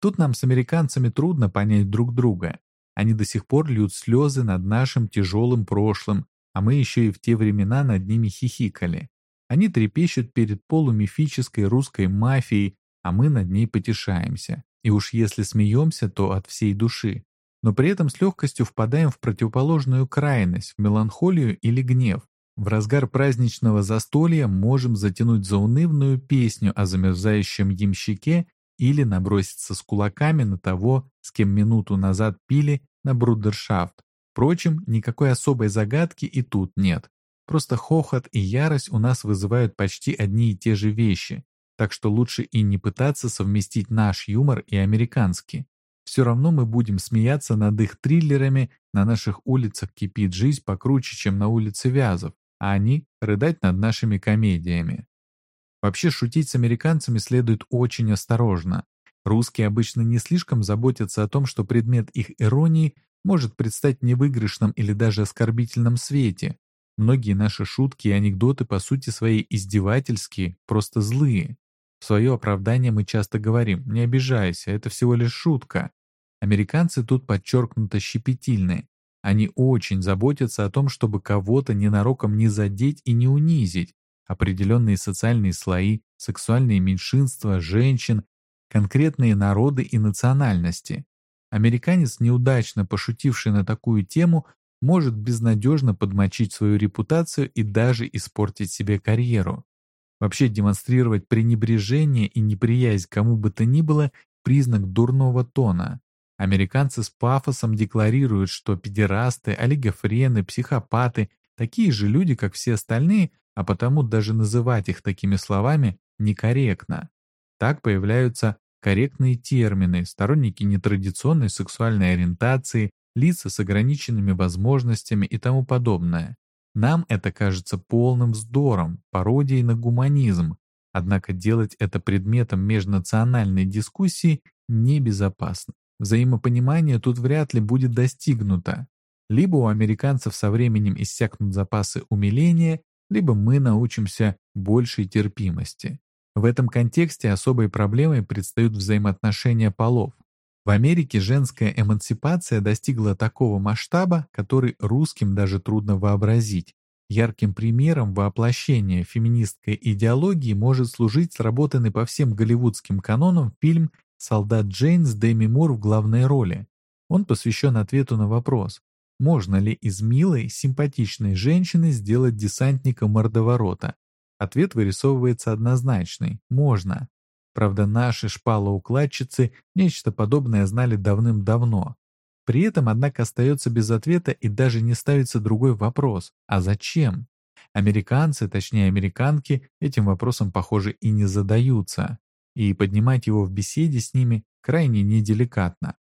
Тут нам с американцами трудно понять друг друга. Они до сих пор льют слезы над нашим тяжелым прошлым, а мы еще и в те времена над ними хихикали. Они трепещут перед полумифической русской мафией, а мы над ней потешаемся. И уж если смеемся, то от всей души. Но при этом с легкостью впадаем в противоположную крайность, в меланхолию или гнев. В разгар праздничного застолья можем затянуть заунывную песню о замерзающем ямщике или наброситься с кулаками на того, с кем минуту назад пили на брудершафт. Впрочем, никакой особой загадки и тут нет. Просто хохот и ярость у нас вызывают почти одни и те же вещи, так что лучше и не пытаться совместить наш юмор и американский. все равно мы будем смеяться над их триллерами, на наших улицах кипит жизнь покруче, чем на улице Вязов, а они рыдать над нашими комедиями. Вообще шутить с американцами следует очень осторожно. Русские обычно не слишком заботятся о том, что предмет их иронии может предстать невыигрышном или даже оскорбительном свете. Многие наши шутки и анекдоты по сути своей издевательские, просто злые. В свое оправдание мы часто говорим «не обижайся, это всего лишь шутка». Американцы тут подчеркнуто щепетильны. Они очень заботятся о том, чтобы кого-то ненароком не задеть и не унизить. Определенные социальные слои, сексуальные меньшинства, женщин, конкретные народы и национальности. Американец, неудачно пошутивший на такую тему, может безнадежно подмочить свою репутацию и даже испортить себе карьеру. Вообще демонстрировать пренебрежение и неприязнь кому бы то ни было – признак дурного тона. Американцы с пафосом декларируют, что педерасты, олигофрены, психопаты – такие же люди, как все остальные, а потому даже называть их такими словами некорректно. Так появляются корректные термины, сторонники нетрадиционной сексуальной ориентации, лица с ограниченными возможностями и тому подобное. Нам это кажется полным вздором, пародией на гуманизм, однако делать это предметом межнациональной дискуссии небезопасно. Взаимопонимание тут вряд ли будет достигнуто. Либо у американцев со временем иссякнут запасы умиления, либо мы научимся большей терпимости. В этом контексте особой проблемой предстают взаимоотношения полов. В Америке женская эмансипация достигла такого масштаба, который русским даже трудно вообразить. Ярким примером воплощения феминистской идеологии может служить сработанный по всем голливудским канонам фильм «Солдат Джейн» с Дэми Мур в главной роли. Он посвящен ответу на вопрос, можно ли из милой, симпатичной женщины сделать десантника мордоворота. Ответ вырисовывается однозначный – можно. Правда, наши шпалоукладчицы нечто подобное знали давным-давно. При этом, однако, остается без ответа и даже не ставится другой вопрос – а зачем? Американцы, точнее американки, этим вопросом, похоже, и не задаются. И поднимать его в беседе с ними крайне неделикатно.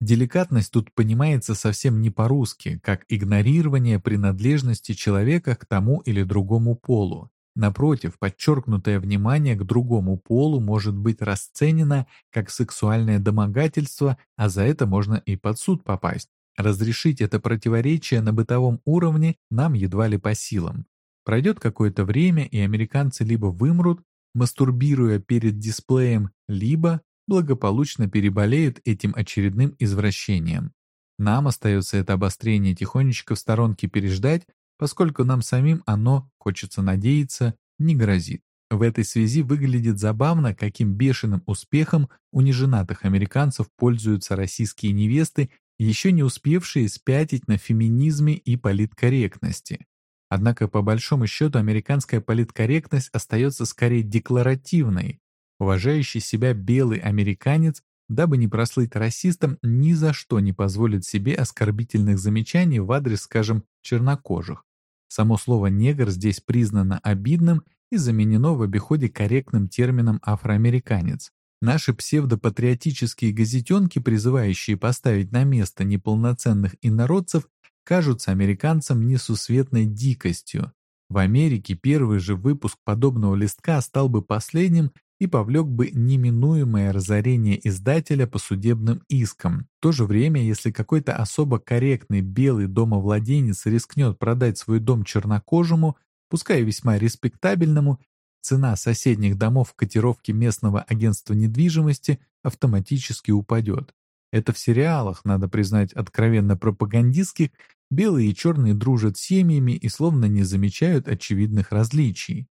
Деликатность тут понимается совсем не по-русски, как игнорирование принадлежности человека к тому или другому полу. Напротив, подчеркнутое внимание к другому полу может быть расценено как сексуальное домогательство, а за это можно и под суд попасть. Разрешить это противоречие на бытовом уровне нам едва ли по силам. Пройдет какое-то время, и американцы либо вымрут, мастурбируя перед дисплеем, либо благополучно переболеют этим очередным извращением. Нам остается это обострение тихонечко в сторонке переждать, поскольку нам самим оно, хочется надеяться, не грозит. В этой связи выглядит забавно, каким бешеным успехом у неженатых американцев пользуются российские невесты, еще не успевшие спятить на феминизме и политкорректности. Однако, по большому счету, американская политкорректность остается скорее декларативной. Уважающий себя белый американец, дабы не прослыть расистом, ни за что не позволит себе оскорбительных замечаний в адрес, скажем, чернокожих. Само слово «негр» здесь признано обидным и заменено в обиходе корректным термином «афроамериканец». Наши псевдопатриотические газетенки, призывающие поставить на место неполноценных инородцев, кажутся американцам несусветной дикостью. В Америке первый же выпуск подобного листка стал бы последним и повлек бы неминуемое разорение издателя по судебным искам. В то же время, если какой-то особо корректный белый домовладенец рискнет продать свой дом чернокожему, пускай весьма респектабельному, цена соседних домов в котировке местного агентства недвижимости автоматически упадет. Это в сериалах, надо признать, откровенно пропагандистских, белые и черные дружат семьями и словно не замечают очевидных различий.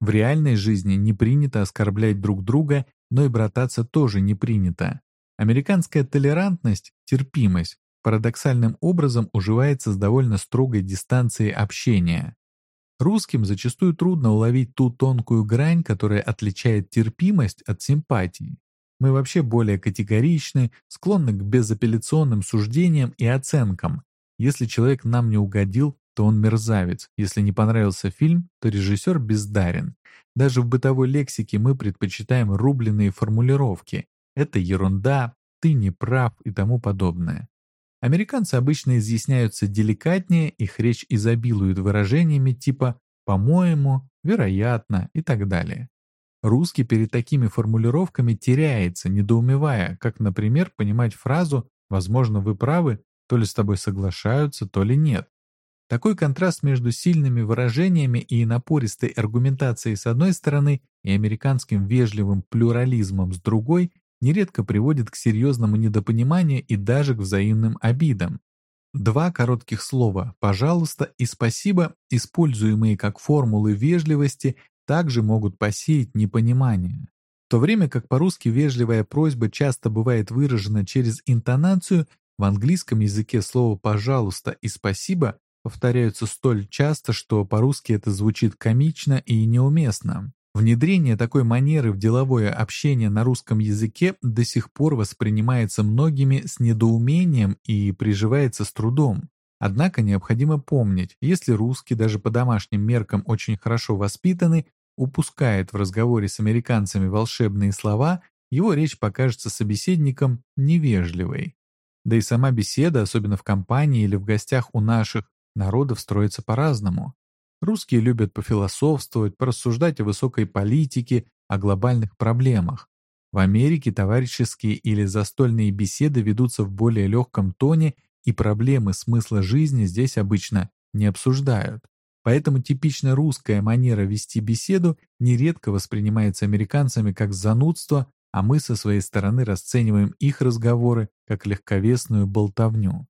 В реальной жизни не принято оскорблять друг друга, но и брататься тоже не принято. Американская толерантность, терпимость, парадоксальным образом уживается с довольно строгой дистанцией общения. Русским зачастую трудно уловить ту тонкую грань, которая отличает терпимость от симпатии. Мы вообще более категоричны, склонны к безапелляционным суждениям и оценкам. Если человек нам не угодил, то он мерзавец. Если не понравился фильм, то режиссер бездарен. Даже в бытовой лексике мы предпочитаем рубленые формулировки. Это ерунда, «ты не прав» и тому подобное. Американцы обычно изъясняются деликатнее, их речь изобилует выражениями типа «по-моему», «вероятно» и так далее. Русский перед такими формулировками теряется, недоумевая, как, например, понимать фразу «возможно, вы правы», то ли с тобой соглашаются, то ли нет. Такой контраст между сильными выражениями и напористой аргументацией с одной стороны и американским вежливым плюрализмом с другой нередко приводит к серьезному недопониманию и даже к взаимным обидам. Два коротких слова «пожалуйста» и «спасибо», используемые как формулы вежливости, также могут посеять непонимание. В то время как по-русски вежливая просьба часто бывает выражена через интонацию, в английском языке слово «пожалуйста» и «спасибо» повторяются столь часто, что по-русски это звучит комично и неуместно. Внедрение такой манеры в деловое общение на русском языке до сих пор воспринимается многими с недоумением и приживается с трудом. Однако необходимо помнить, если русский даже по домашним меркам очень хорошо воспитанный, упускает в разговоре с американцами волшебные слова, его речь покажется собеседникам невежливой. Да и сама беседа, особенно в компании или в гостях у наших народов, строится по-разному. Русские любят пофилософствовать, порассуждать о высокой политике, о глобальных проблемах. В Америке товарищеские или застольные беседы ведутся в более легком тоне, и проблемы смысла жизни здесь обычно не обсуждают. Поэтому типично русская манера вести беседу нередко воспринимается американцами как занудство, а мы со своей стороны расцениваем их разговоры как легковесную болтовню.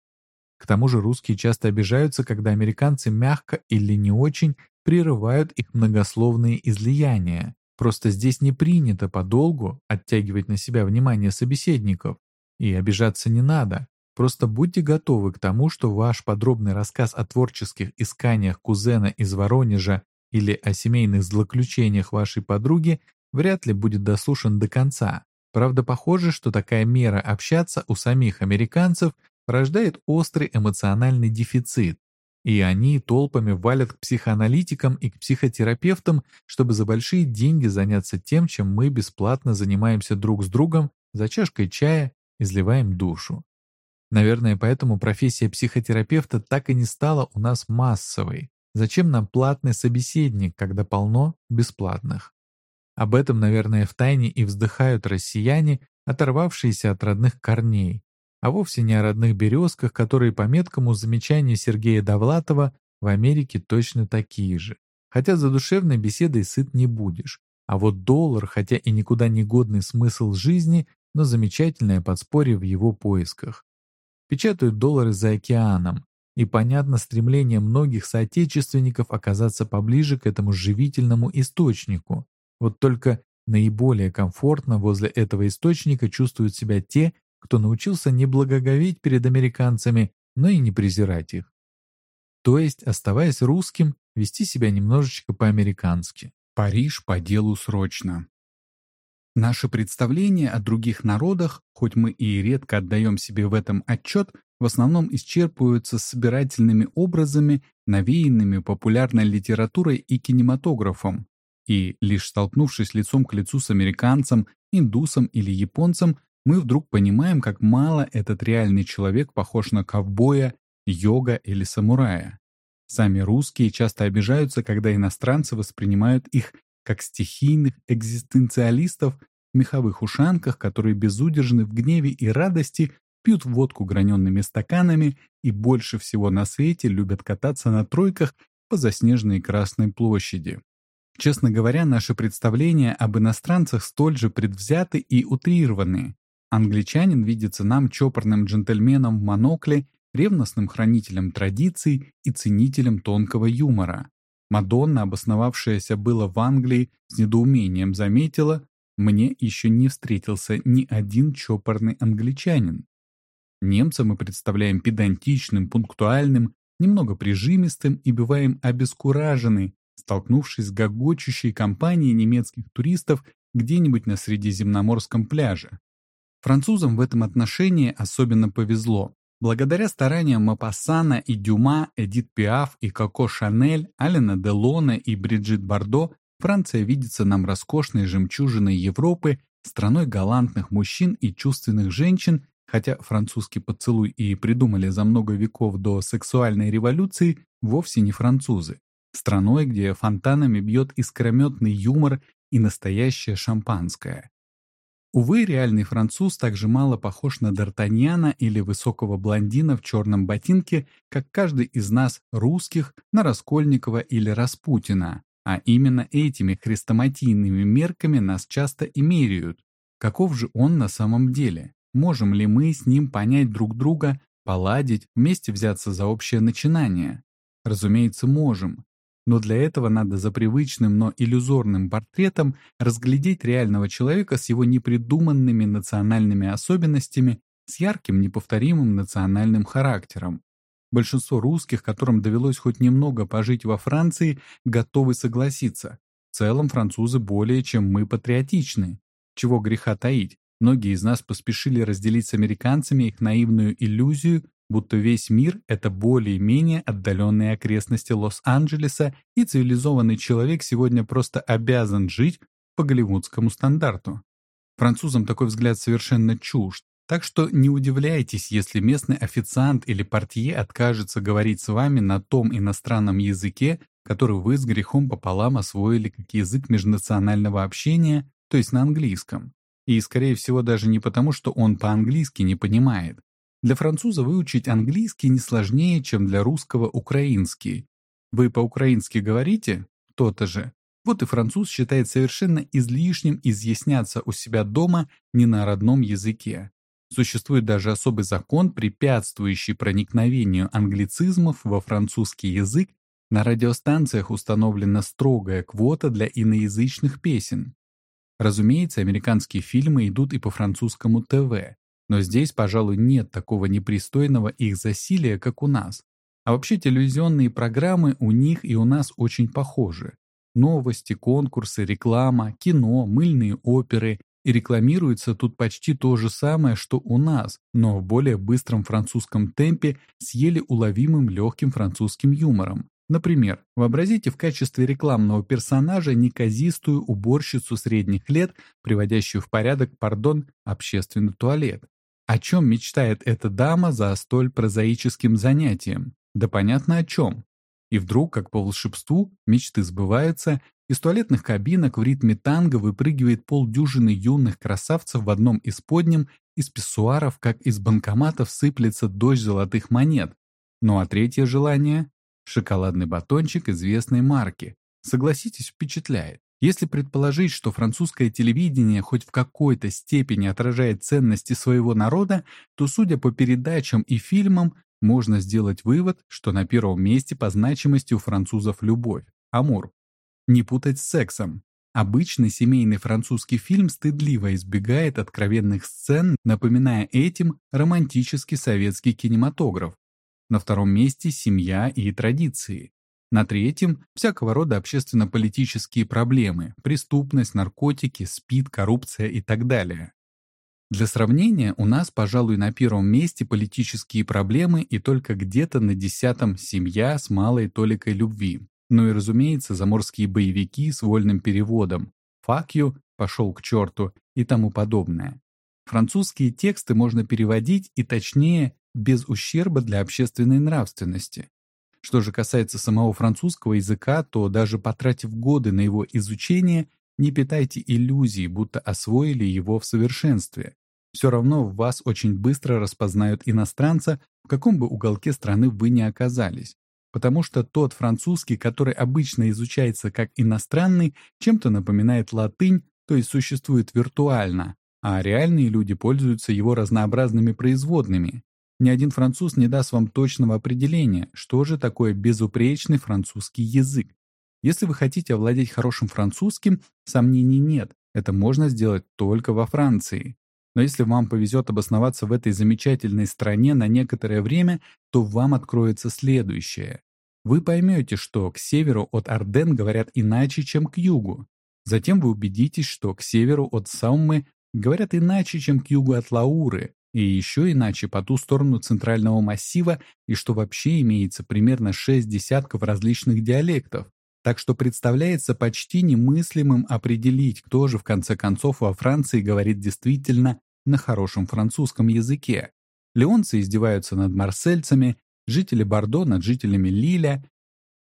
К тому же русские часто обижаются, когда американцы мягко или не очень прерывают их многословные излияния. Просто здесь не принято подолгу оттягивать на себя внимание собеседников. И обижаться не надо. Просто будьте готовы к тому, что ваш подробный рассказ о творческих исканиях кузена из Воронежа или о семейных злоключениях вашей подруги вряд ли будет дослушан до конца. Правда, похоже, что такая мера общаться у самих американцев порождает острый эмоциональный дефицит, и они толпами валят к психоаналитикам и к психотерапевтам, чтобы за большие деньги заняться тем, чем мы бесплатно занимаемся друг с другом за чашкой чая, изливаем душу. Наверное, поэтому профессия психотерапевта так и не стала у нас массовой. Зачем нам платный собеседник, когда полно бесплатных? Об этом, наверное, втайне и вздыхают россияне, оторвавшиеся от родных корней, а вовсе не о родных березках, которые по меткому замечанию Сергея Довлатова в Америке точно такие же. Хотя за душевной беседой сыт не будешь. А вот доллар, хотя и никуда не годный смысл жизни, но замечательное подспорье в его поисках. Печатают доллары за океаном, и понятно стремление многих соотечественников оказаться поближе к этому живительному источнику. Вот только наиболее комфортно возле этого источника чувствуют себя те, кто научился не благоговеть перед американцами, но и не презирать их. То есть, оставаясь русским, вести себя немножечко по-американски. Париж по делу срочно. Наши представления о других народах, хоть мы и редко отдаем себе в этом отчет, в основном исчерпываются собирательными образами, навеянными популярной литературой и кинематографом. И лишь столкнувшись лицом к лицу с американцем, индусом или японцем, мы вдруг понимаем, как мало этот реальный человек похож на ковбоя, йога или самурая. Сами русские часто обижаются, когда иностранцы воспринимают их как стихийных экзистенциалистов в меховых ушанках, которые безудержны в гневе и радости, пьют водку граненными стаканами и больше всего на свете любят кататься на тройках по заснеженной Красной площади. Честно говоря, наши представления об иностранцах столь же предвзяты и утрированы. Англичанин видится нам чопорным джентльменом в монокле, ревностным хранителем традиций и ценителем тонкого юмора. Мадонна, обосновавшаяся было в Англии, с недоумением заметила, мне еще не встретился ни один чопорный англичанин. Немца мы представляем педантичным, пунктуальным, немного прижимистым и бываем обескуражены, столкнувшись с гогочущей компанией немецких туристов где-нибудь на Средиземноморском пляже. Французам в этом отношении особенно повезло. Благодаря стараниям Мапассана и Дюма, Эдит Пиаф и Коко Шанель, Алена Делоне и Бриджит Бардо Франция видится нам роскошной жемчужиной Европы, страной галантных мужчин и чувственных женщин, хотя французский поцелуй и придумали за много веков до сексуальной революции, вовсе не французы. Страной, где фонтанами бьет искрометный юмор и настоящее шампанское. Увы, реальный француз так же мало похож на Д'Артаньяна или высокого блондина в черном ботинке, как каждый из нас, русских, на Раскольникова или Распутина. А именно этими хрестоматийными мерками нас часто и меряют. Каков же он на самом деле? Можем ли мы с ним понять друг друга, поладить, вместе взяться за общее начинание? Разумеется, можем. Но для этого надо за привычным, но иллюзорным портретом разглядеть реального человека с его непридуманными национальными особенностями, с ярким, неповторимым национальным характером. Большинство русских, которым довелось хоть немного пожить во Франции, готовы согласиться. В целом французы более чем мы патриотичны. Чего греха таить, многие из нас поспешили разделить с американцами их наивную иллюзию, будто весь мир — это более-менее отдаленные окрестности Лос-Анджелеса, и цивилизованный человек сегодня просто обязан жить по голливудскому стандарту. Французам такой взгляд совершенно чужд, так что не удивляйтесь, если местный официант или портье откажется говорить с вами на том иностранном языке, который вы с грехом пополам освоили как язык межнационального общения, то есть на английском. И, скорее всего, даже не потому, что он по-английски не понимает, для француза выучить английский не сложнее, чем для русского украинский. Вы по-украински говорите? То-то же. Вот и француз считает совершенно излишним изъясняться у себя дома не на родном языке. Существует даже особый закон, препятствующий проникновению англицизмов во французский язык. На радиостанциях установлена строгая квота для иноязычных песен. Разумеется, американские фильмы идут и по французскому ТВ. Но здесь, пожалуй, нет такого непристойного их засилия, как у нас. А вообще телевизионные программы у них и у нас очень похожи. Новости, конкурсы, реклама, кино, мыльные оперы. И рекламируется тут почти то же самое, что у нас, но в более быстром французском темпе с еле уловимым легким французским юмором. Например, вообразите в качестве рекламного персонажа неказистую уборщицу средних лет, приводящую в порядок, пардон, общественный туалет. О чем мечтает эта дама за столь прозаическим занятием? Да понятно о чем. И вдруг, как по волшебству, мечты сбываются, из туалетных кабинок в ритме танго выпрыгивает полдюжины юных красавцев в одном из подням, из писсуаров, как из банкоматов, сыплется дождь золотых монет. Ну а третье желание — шоколадный батончик известной марки. Согласитесь, впечатляет. Если предположить, что французское телевидение хоть в какой-то степени отражает ценности своего народа, то, судя по передачам и фильмам, можно сделать вывод, что на первом месте по значимости у французов любовь, амур. Не путать с сексом. Обычный семейный французский фильм стыдливо избегает откровенных сцен, напоминая этим романтический советский кинематограф. На втором месте семья и традиции. На третьем – всякого рода общественно-политические проблемы, преступность, наркотики, СПИД, коррупция и так далее. Для сравнения, у нас, пожалуй, на первом месте политические проблемы и только где-то на десятом семья с малой толикой любви. Ну и, разумеется, заморские боевики с вольным переводом «fuck you», «пошел к черту» и тому подобное. Французские тексты можно переводить и точнее, без ущерба для общественной нравственности. Что же касается самого французского языка, то даже потратив годы на его изучение, не питайте иллюзий, будто освоили его в совершенстве. Все равно в вас очень быстро распознают иностранца, в каком бы уголке страны вы ни оказались. Потому что тот французский, который обычно изучается как иностранный, чем-то напоминает латынь, то есть существует виртуально, а реальные люди пользуются его разнообразными производными. Ни один француз не даст вам точного определения, что же такое безупречный французский язык. Если вы хотите овладеть хорошим французским, сомнений нет, это можно сделать только во Франции. Но если вам повезет обосноваться в этой замечательной стране на некоторое время, то вам откроется следующее. Вы поймете, что к северу от Арден говорят иначе, чем к югу. Затем вы убедитесь, что к северу от Саумы говорят иначе, чем к югу от Лауры, и еще иначе по ту сторону центрального массива, и что вообще имеется примерно шесть десятков различных диалектов. так что представляется почти немыслимым определить, кто же в конце концов во Франции говорит действительно на хорошем французском языке. Леонцы издеваются над марсельцами, жители Бордо над жителями Лиля,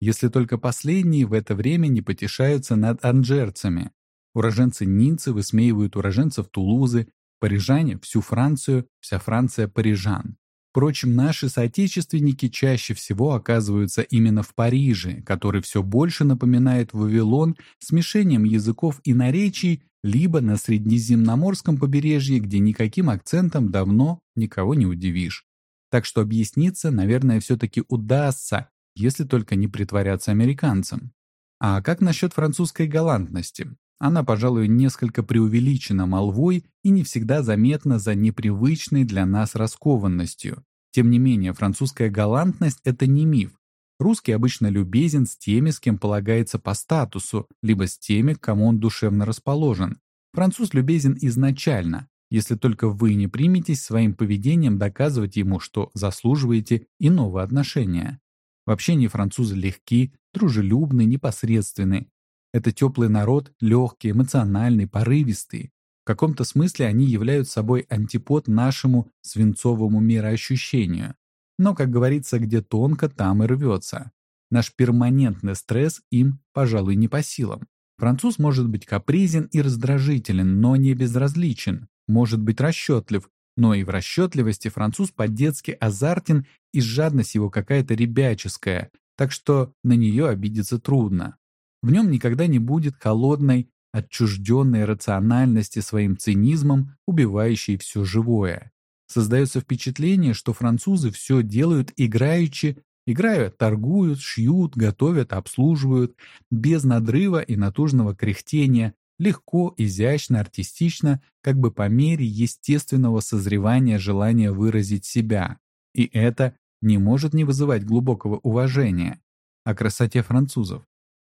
если только последние в это время не потешаются над анжерцами. Уроженцы Ниццы высмеивают уроженцев Тулузы, парижане – всю Францию, вся Франция – парижан. Впрочем, наши соотечественники чаще всего оказываются именно в Париже, который все больше напоминает Вавилон смешением языков и наречий, либо на Среднеземноморском побережье, где никаким акцентом давно никого не удивишь. Так что объясниться, наверное, все-таки удастся, если только не притворяться американцем. А как насчет французской галантности? Она, пожалуй, несколько преувеличена молвой и не всегда заметна за непривычной для нас раскованностью. Тем не менее, французская галантность – это не миф. Русский обычно любезен с теми, с кем полагается по статусу, либо с теми, к кому он душевно расположен. Француз любезен изначально, если только вы не приметесь своим поведением доказывать ему, что заслуживаете иного отношения. В общении французы легки, дружелюбны, непосредственны, это теплый народ, легкий, эмоциональный, порывистый. В каком-то смысле они являются собой антипод нашему свинцовому мироощущению. Но, как говорится, где тонко, там и рвется. Наш перманентный стресс им, пожалуй, не по силам. Француз может быть капризен и раздражителен, но не безразличен, может быть расчетлив, но и в расчетливости француз по-детски азартен и жадность его какая-то ребяческая, так что на нее обидеться трудно. В нем никогда не будет холодной, отчужденной рациональности своим цинизмом, убивающей все живое. Создается впечатление, что французы все делают играючи, играют, торгуют, шьют, готовят, обслуживают, без надрыва и натужного кряхтения, легко, изящно, артистично, как бы по мере естественного созревания желания выразить себя. И это не может не вызывать глубокого уважения. О красоте французов.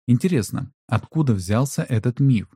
Интересно, откуда взялся этот миф?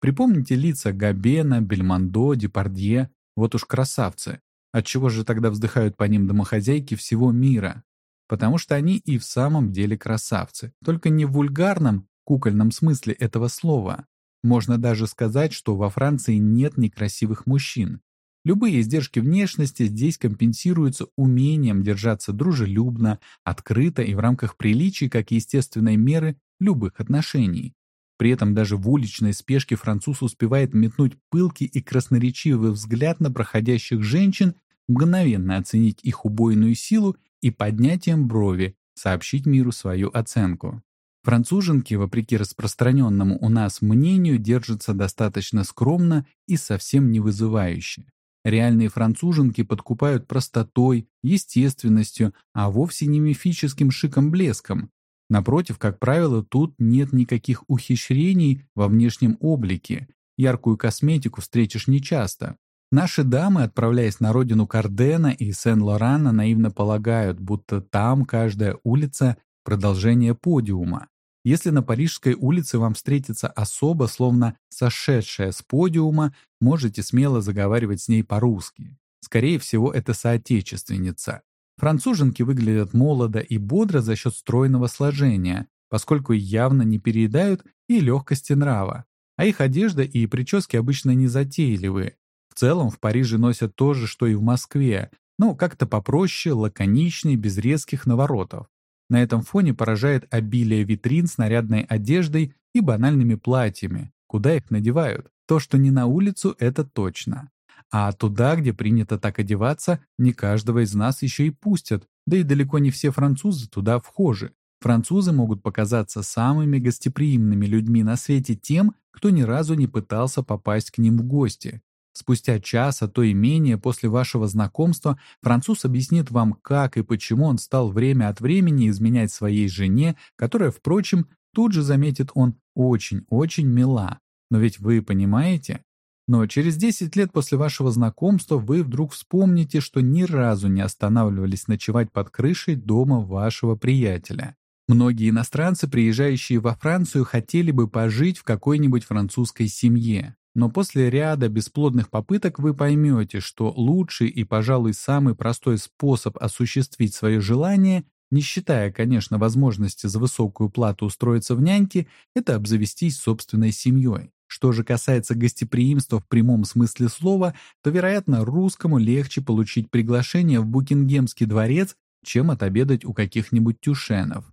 Припомните лица Габена, Бельмондо, Депардье, вот уж красавцы. Отчего же тогда вздыхают по ним домохозяйки всего мира? Потому что они и в самом деле красавцы, только не в вульгарном, кукольном смысле этого слова. Можно даже сказать, что во Франции нет некрасивых мужчин. Любые издержки внешности здесь компенсируются умением держаться дружелюбно, открыто и в рамках приличий как естественной меры любых отношений. При этом даже в уличной спешке француз успевает метнуть пылкий и красноречивый взгляд на проходящих женщин, мгновенно оценить их убойную силу и поднятием брови сообщить миру свою оценку. Француженки, вопреки распространенному у нас мнению, держатся достаточно скромно и совсем не вызывающе. Реальные француженки подкупают простотой, естественностью, а вовсе не мифическим шиком-блеском, Напротив, как правило, тут нет никаких ухищрений во внешнем облике. Яркую косметику встретишь нечасто. Наши дамы, отправляясь на родину Кардена и Сен-Лорана, наивно полагают, будто там каждая улица – продолжение подиума. Если на Парижской улице вам встретится особа, словно сошедшая с подиума, можете смело заговаривать с ней по-русски. Скорее всего, это соотечественница. Француженки выглядят молодо и бодро за счет стройного сложения, поскольку явно не переедают и легкости нрава. А их одежда и прически обычно не затейливые. В целом в Париже носят то же, что и в Москве, но как-то попроще, лаконичнее, без резких наворотов. На этом фоне поражает обилие витрин с нарядной одеждой и банальными платьями. Куда их надевают? То, что не на улицу, это точно. А туда, где принято так одеваться, не каждого из нас еще и пустят, да и далеко не все французы туда вхожи. Французы могут показаться самыми гостеприимными людьми на свете тем, кто ни разу не пытался попасть к ним в гости. Спустя час, а то и менее после вашего знакомства, француз объяснит вам, как и почему он стал время от времени изменять своей жене, которая, впрочем, тут же заметит он, очень-очень мила. Но ведь вы понимаете, но через 10 лет после вашего знакомства вы вдруг вспомните, что ни разу не останавливались ночевать под крышей дома вашего приятеля. Многие иностранцы, приезжающие во Францию, хотели бы пожить в какой-нибудь французской семье. Но после ряда бесплодных попыток вы поймете, что лучший и, пожалуй, самый простой способ осуществить свое желание не считая, конечно, возможности за высокую плату устроиться в няньки, это обзавестись собственной семьей. Что же касается гостеприимства в прямом смысле слова, то, вероятно, русскому легче получить приглашение в Букингемский дворец, чем отобедать у каких-нибудь тюшенов.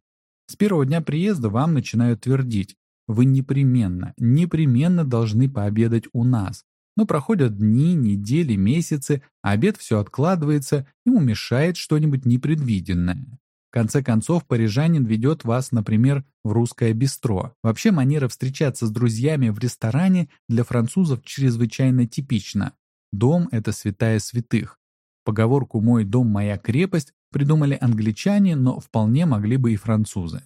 С первого дня приезда вам начинают твердить, вы непременно, непременно должны пообедать у нас. Но проходят дни, недели, месяцы, обед все откладывается, ему мешает что-нибудь непредвиденное. Конце концов, парижанин ведет вас, например, в русское бистро. Вообще манера встречаться с друзьями в ресторане для французов чрезвычайно типична. Дом – это святая святых. Поговорку «мой дом – моя крепость» придумали англичане, но вполне могли бы и французы.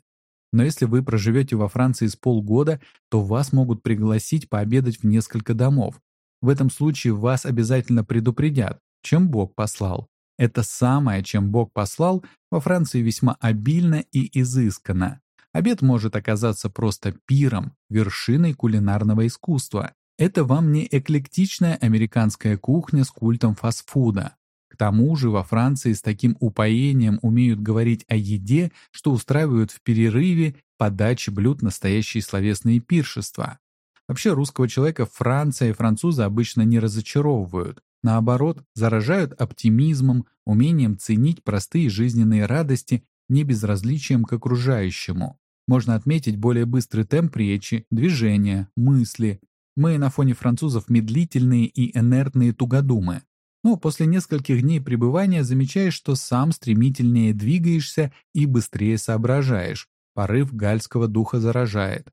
Но если вы проживете во Франции с полгода, то вас могут пригласить пообедать в несколько домов. В этом случае вас обязательно предупредят, чем Бог послал. Это самое, чем Бог послал, во Франции весьма обильно и изысканно. Обед может оказаться просто пиром, вершиной кулинарного искусства. Это вам не эклектичная американская кухня с культом фастфуда. К тому же во Франции с таким упоением умеют говорить о еде, что устраивают в перерыве подачи блюд настоящие словесные пиршества. Вообще русского человека Франция и французы обычно не разочаровывают. Наоборот, заражают оптимизмом, умением ценить простые жизненные радости, не безразличием к окружающему. Можно отметить более быстрый темп речи, движения, мысли. Мы на фоне французов медлительные и инертные тугодумы. Но после нескольких дней пребывания замечаешь, что сам стремительнее двигаешься и быстрее соображаешь. Порыв гальского духа заражает.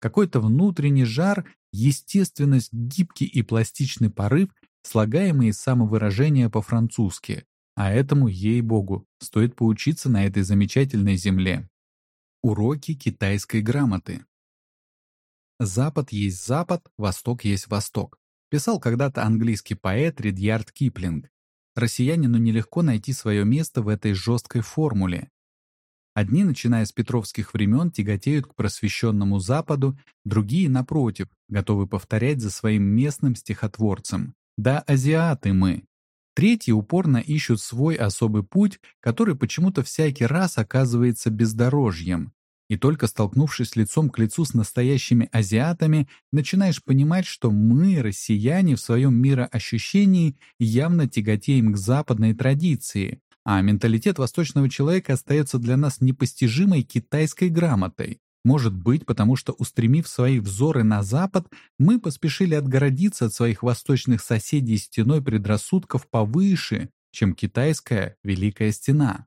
Какой-то внутренний жар, естественность, гибкий и пластичный порыв, слагаемые самовыражения по-французски. А этому, ей-богу, стоит поучиться на этой замечательной земле. Уроки китайской грамоты. Запад есть Запад, Восток есть Восток. Писал когда-то английский поэт Ридьярд Киплинг. Россиянину нелегко найти свое место в этой жесткой формуле. Одни, начиная с петровских времен, тяготеют к просвещенному Западу, другие, напротив, готовы повторять за своим местным стихотворцем. Да, азиаты мы. Третьи упорно ищут свой особый путь, который почему-то всякий раз оказывается бездорожьем, и только столкнувшись лицом к лицу с настоящими азиатами, начинаешь понимать, что мы, россияне, в своем мироощущении явно тяготеем к западной традиции, а менталитет восточного человека остается для нас непостижимой китайской грамотой. Может быть, потому что, устремив свои взоры на Запад, мы поспешили отгородиться от своих восточных соседей стеной предрассудков повыше, чем китайская Великая Стена.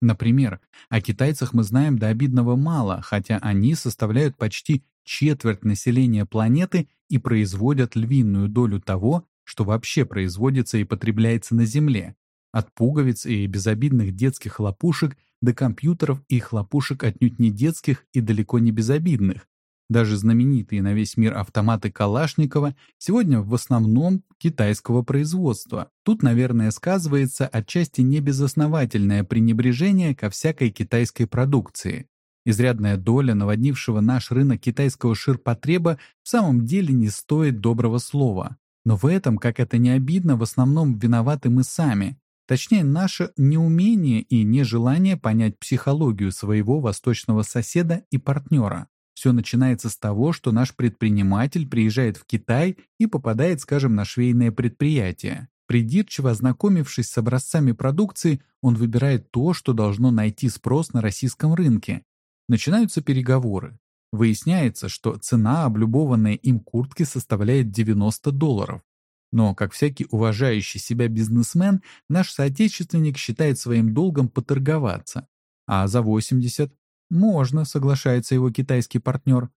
Например, о китайцах мы знаем до обидного мало, хотя они составляют почти четверть населения планеты и производят львиную долю того, что вообще производится и потребляется на Земле. От пуговиц и безобидных детских хлопушек до компьютеров и хлопушек отнюдь не детских и далеко не безобидных, даже знаменитые на весь мир автоматы Калашникова сегодня в основном китайского производства. Тут, наверное, сказывается отчасти небезосновательное пренебрежение ко всякой китайской продукции. Изрядная доля наводнившего наш рынок китайского ширпотреба в самом деле не стоит доброго слова. Но в этом, как это не обидно, в основном виноваты мы сами. Точнее, наше неумение и нежелание понять психологию своего восточного соседа и партнера. Все начинается с того, что наш предприниматель приезжает в Китай и попадает, скажем, на швейное предприятие. Придирчиво ознакомившись с образцами продукции, он выбирает то, что должно найти спрос на российском рынке. Начинаются переговоры. Выясняется, что цена облюбованной им куртки составляет 90 долларов. Но, как всякий уважающий себя бизнесмен, наш соотечественник считает своим долгом поторговаться. А за 80 можно, соглашается его китайский партнер.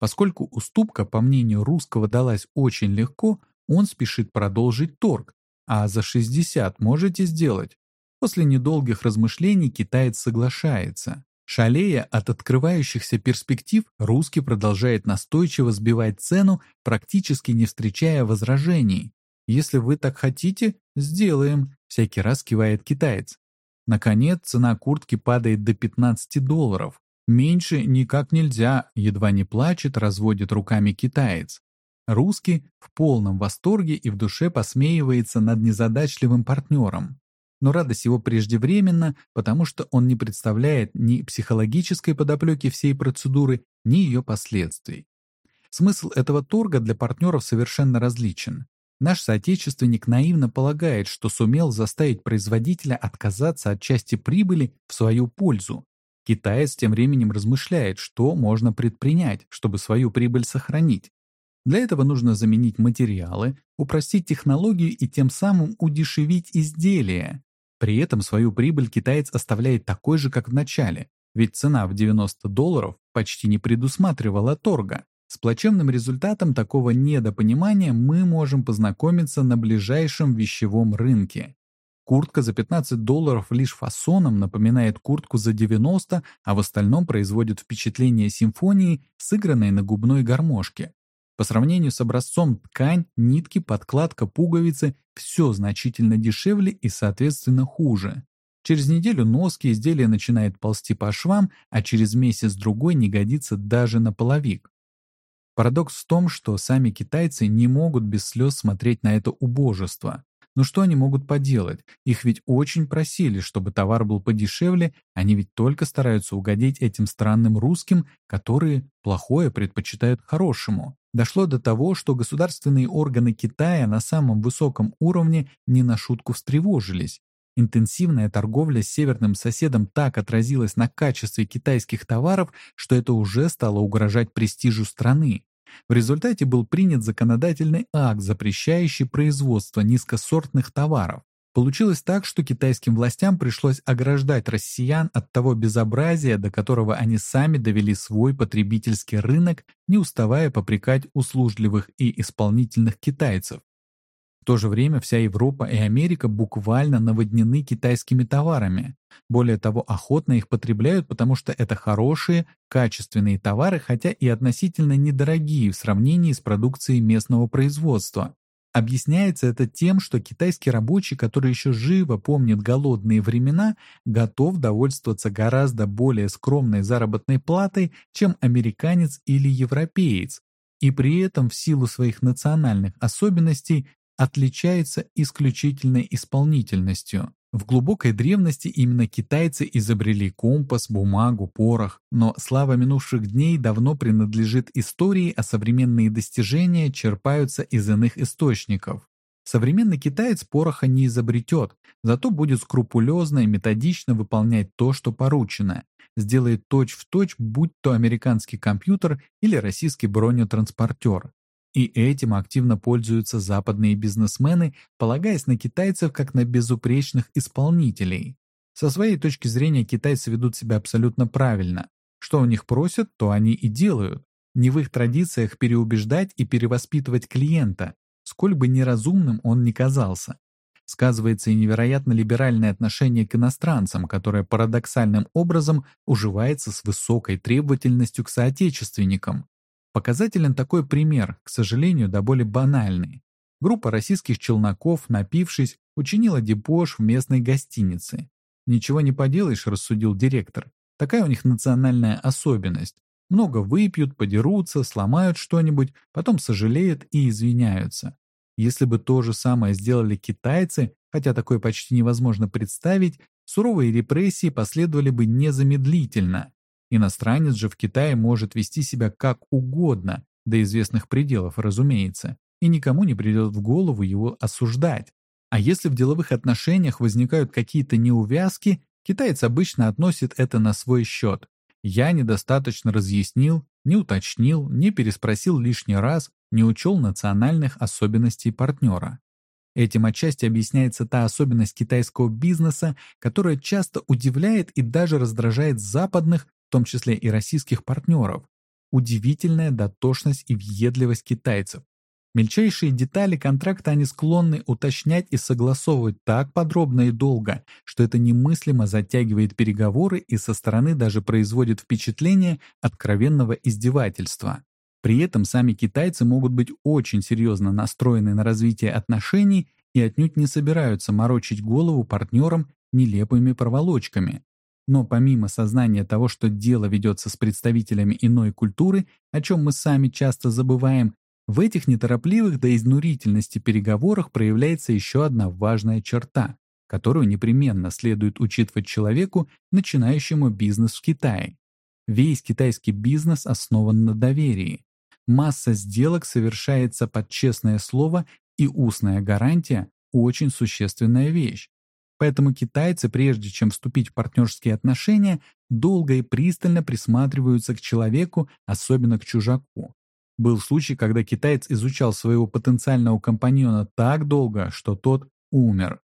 Поскольку уступка, по мнению русского, далась очень легко, он спешит продолжить торг. А за 60 можете сделать? После недолгих размышлений китаец соглашается. Шалея от открывающихся перспектив, русский продолжает настойчиво сбивать цену, практически не встречая возражений. «Если вы так хотите, сделаем», — всякий раз кивает китаец. Наконец, цена куртки падает до 15 долларов. Меньше никак нельзя, едва не плачет, разводит руками китаец. Русский в полном восторге и в душе посмеивается над незадачливым партнером. но радость его преждевременна, потому что он не представляет ни психологической подоплеки всей процедуры, ни ее последствий. Смысл этого торга для партнеров совершенно различен. Наш соотечественник наивно полагает, что сумел заставить производителя отказаться от части прибыли в свою пользу. Китаец тем временем размышляет, что можно предпринять, чтобы свою прибыль сохранить. Для этого нужно заменить материалы, упростить технологию и тем самым удешевить изделие. При этом свою прибыль китаец оставляет такой же, как в начале, ведь цена в 90 долларов почти не предусматривала торга. С плачевным результатом такого недопонимания мы можем познакомиться на ближайшем вещевом рынке. Куртка за 15 долларов лишь фасоном напоминает куртку за 90, а в остальном производит впечатление симфонии, сыгранной на губной гармошке. По сравнению с образцом ткань, нитки, подкладка, пуговицы – все значительно дешевле и, соответственно, хуже. Через неделю носки изделия начинает ползти по швам, а через месяц-другой не годится даже на половик. Парадокс в том, что сами китайцы не могут без слез смотреть на это убожество. Но что они могут поделать? Их ведь очень просили, чтобы товар был подешевле, они ведь только стараются угодить этим странным русским, которые плохое предпочитают хорошему. Дошло до того, что государственные органы Китая на самом высоком уровне не на шутку встревожились. Интенсивная торговля с северным соседом так отразилась на качестве китайских товаров, что это уже стало угрожать престижу страны. В результате был принят законодательный акт, запрещающий производство низкосортных товаров. Получилось так, что китайским властям пришлось ограждать россиян от того безобразия, до которого они сами довели свой потребительский рынок, не уставая попрекать услужливых и исполнительных китайцев. В то же время вся Европа и Америка буквально наводнены китайскими товарами. Более того, охотно их потребляют, потому что это хорошие, качественные товары, хотя и относительно недорогие в сравнении с продукцией местного производства. Объясняется это тем, что китайский рабочий, который еще живо помнит голодные времена, готов довольствоваться гораздо более скромной заработной платой, чем американец или европеец, и при этом в силу своих национальных особенностей отличается исключительной исполнительностью. В глубокой древности именно китайцы изобрели компас, бумагу, порох, но слава минувших дней давно принадлежит истории, а современные достижения черпаются из иных источников. Современный китаец пороха не изобретет, зато будет скрупулезно и методично выполнять то, что поручено, сделает точь-в-точь, точь, будь то американский компьютер или российский бронетранспортер. И этим активно пользуются западные бизнесмены, полагаясь на китайцев как на безупречных исполнителей. Со своей точки зрения китайцы ведут себя абсолютно правильно. Что у них просят, то они и делают. Не в их традициях переубеждать и перевоспитывать клиента, сколь бы неразумным он ни казался. Сказывается и невероятно либеральное отношение к иностранцам, которое парадоксальным образом уживается с высокой требовательностью к соотечественникам. Показателен такой пример, к сожалению, до более банальный. Группа российских челноков, напившись, учинила депош в местной гостинице. «Ничего не поделаешь», — рассудил директор. «Такая у них национальная особенность. Много выпьют, подерутся, сломают что-нибудь, потом сожалеют и извиняются. Если бы то же самое сделали китайцы, хотя такое почти невозможно представить, суровые репрессии последовали бы незамедлительно. Иностранец же в Китае может вести себя как угодно, до известных пределов, разумеется, и никому не придет в голову его осуждать. А если в деловых отношениях возникают какие-то неувязки, китаец обычно относит это на свой счет. Я недостаточно разъяснил, не уточнил, не переспросил лишний раз, не учел национальных особенностей партнера. Этим отчасти объясняется та особенность китайского бизнеса, которая часто удивляет и даже раздражает западных, в том числе и российских партнеров. Удивительная дотошность и въедливость китайцев. Мельчайшие детали контракта они склонны уточнять и согласовывать так подробно и долго, что это немыслимо затягивает переговоры и со стороны даже производит впечатление откровенного издевательства. При этом сами китайцы могут быть очень серьезно настроены на развитие отношений и отнюдь не собираются морочить голову партнерам нелепыми проволочками. Но помимо сознания того, что дело ведется с представителями иной культуры, о чем мы сами часто забываем, в этих неторопливых до изнурительности переговорах проявляется еще одна важная черта. которую непременно следует учитывать человеку, начинающему бизнес в Китае. Весь китайский бизнес основан на доверии. Масса сделок совершается под честное слово, и устная гарантия – очень существенная вещь. Поэтому китайцы, прежде чем вступить в партнерские отношения, долго и пристально присматриваются к человеку, особенно к чужаку. Был случай, когда китаец изучал своего потенциального компаньона так долго, что тот умер.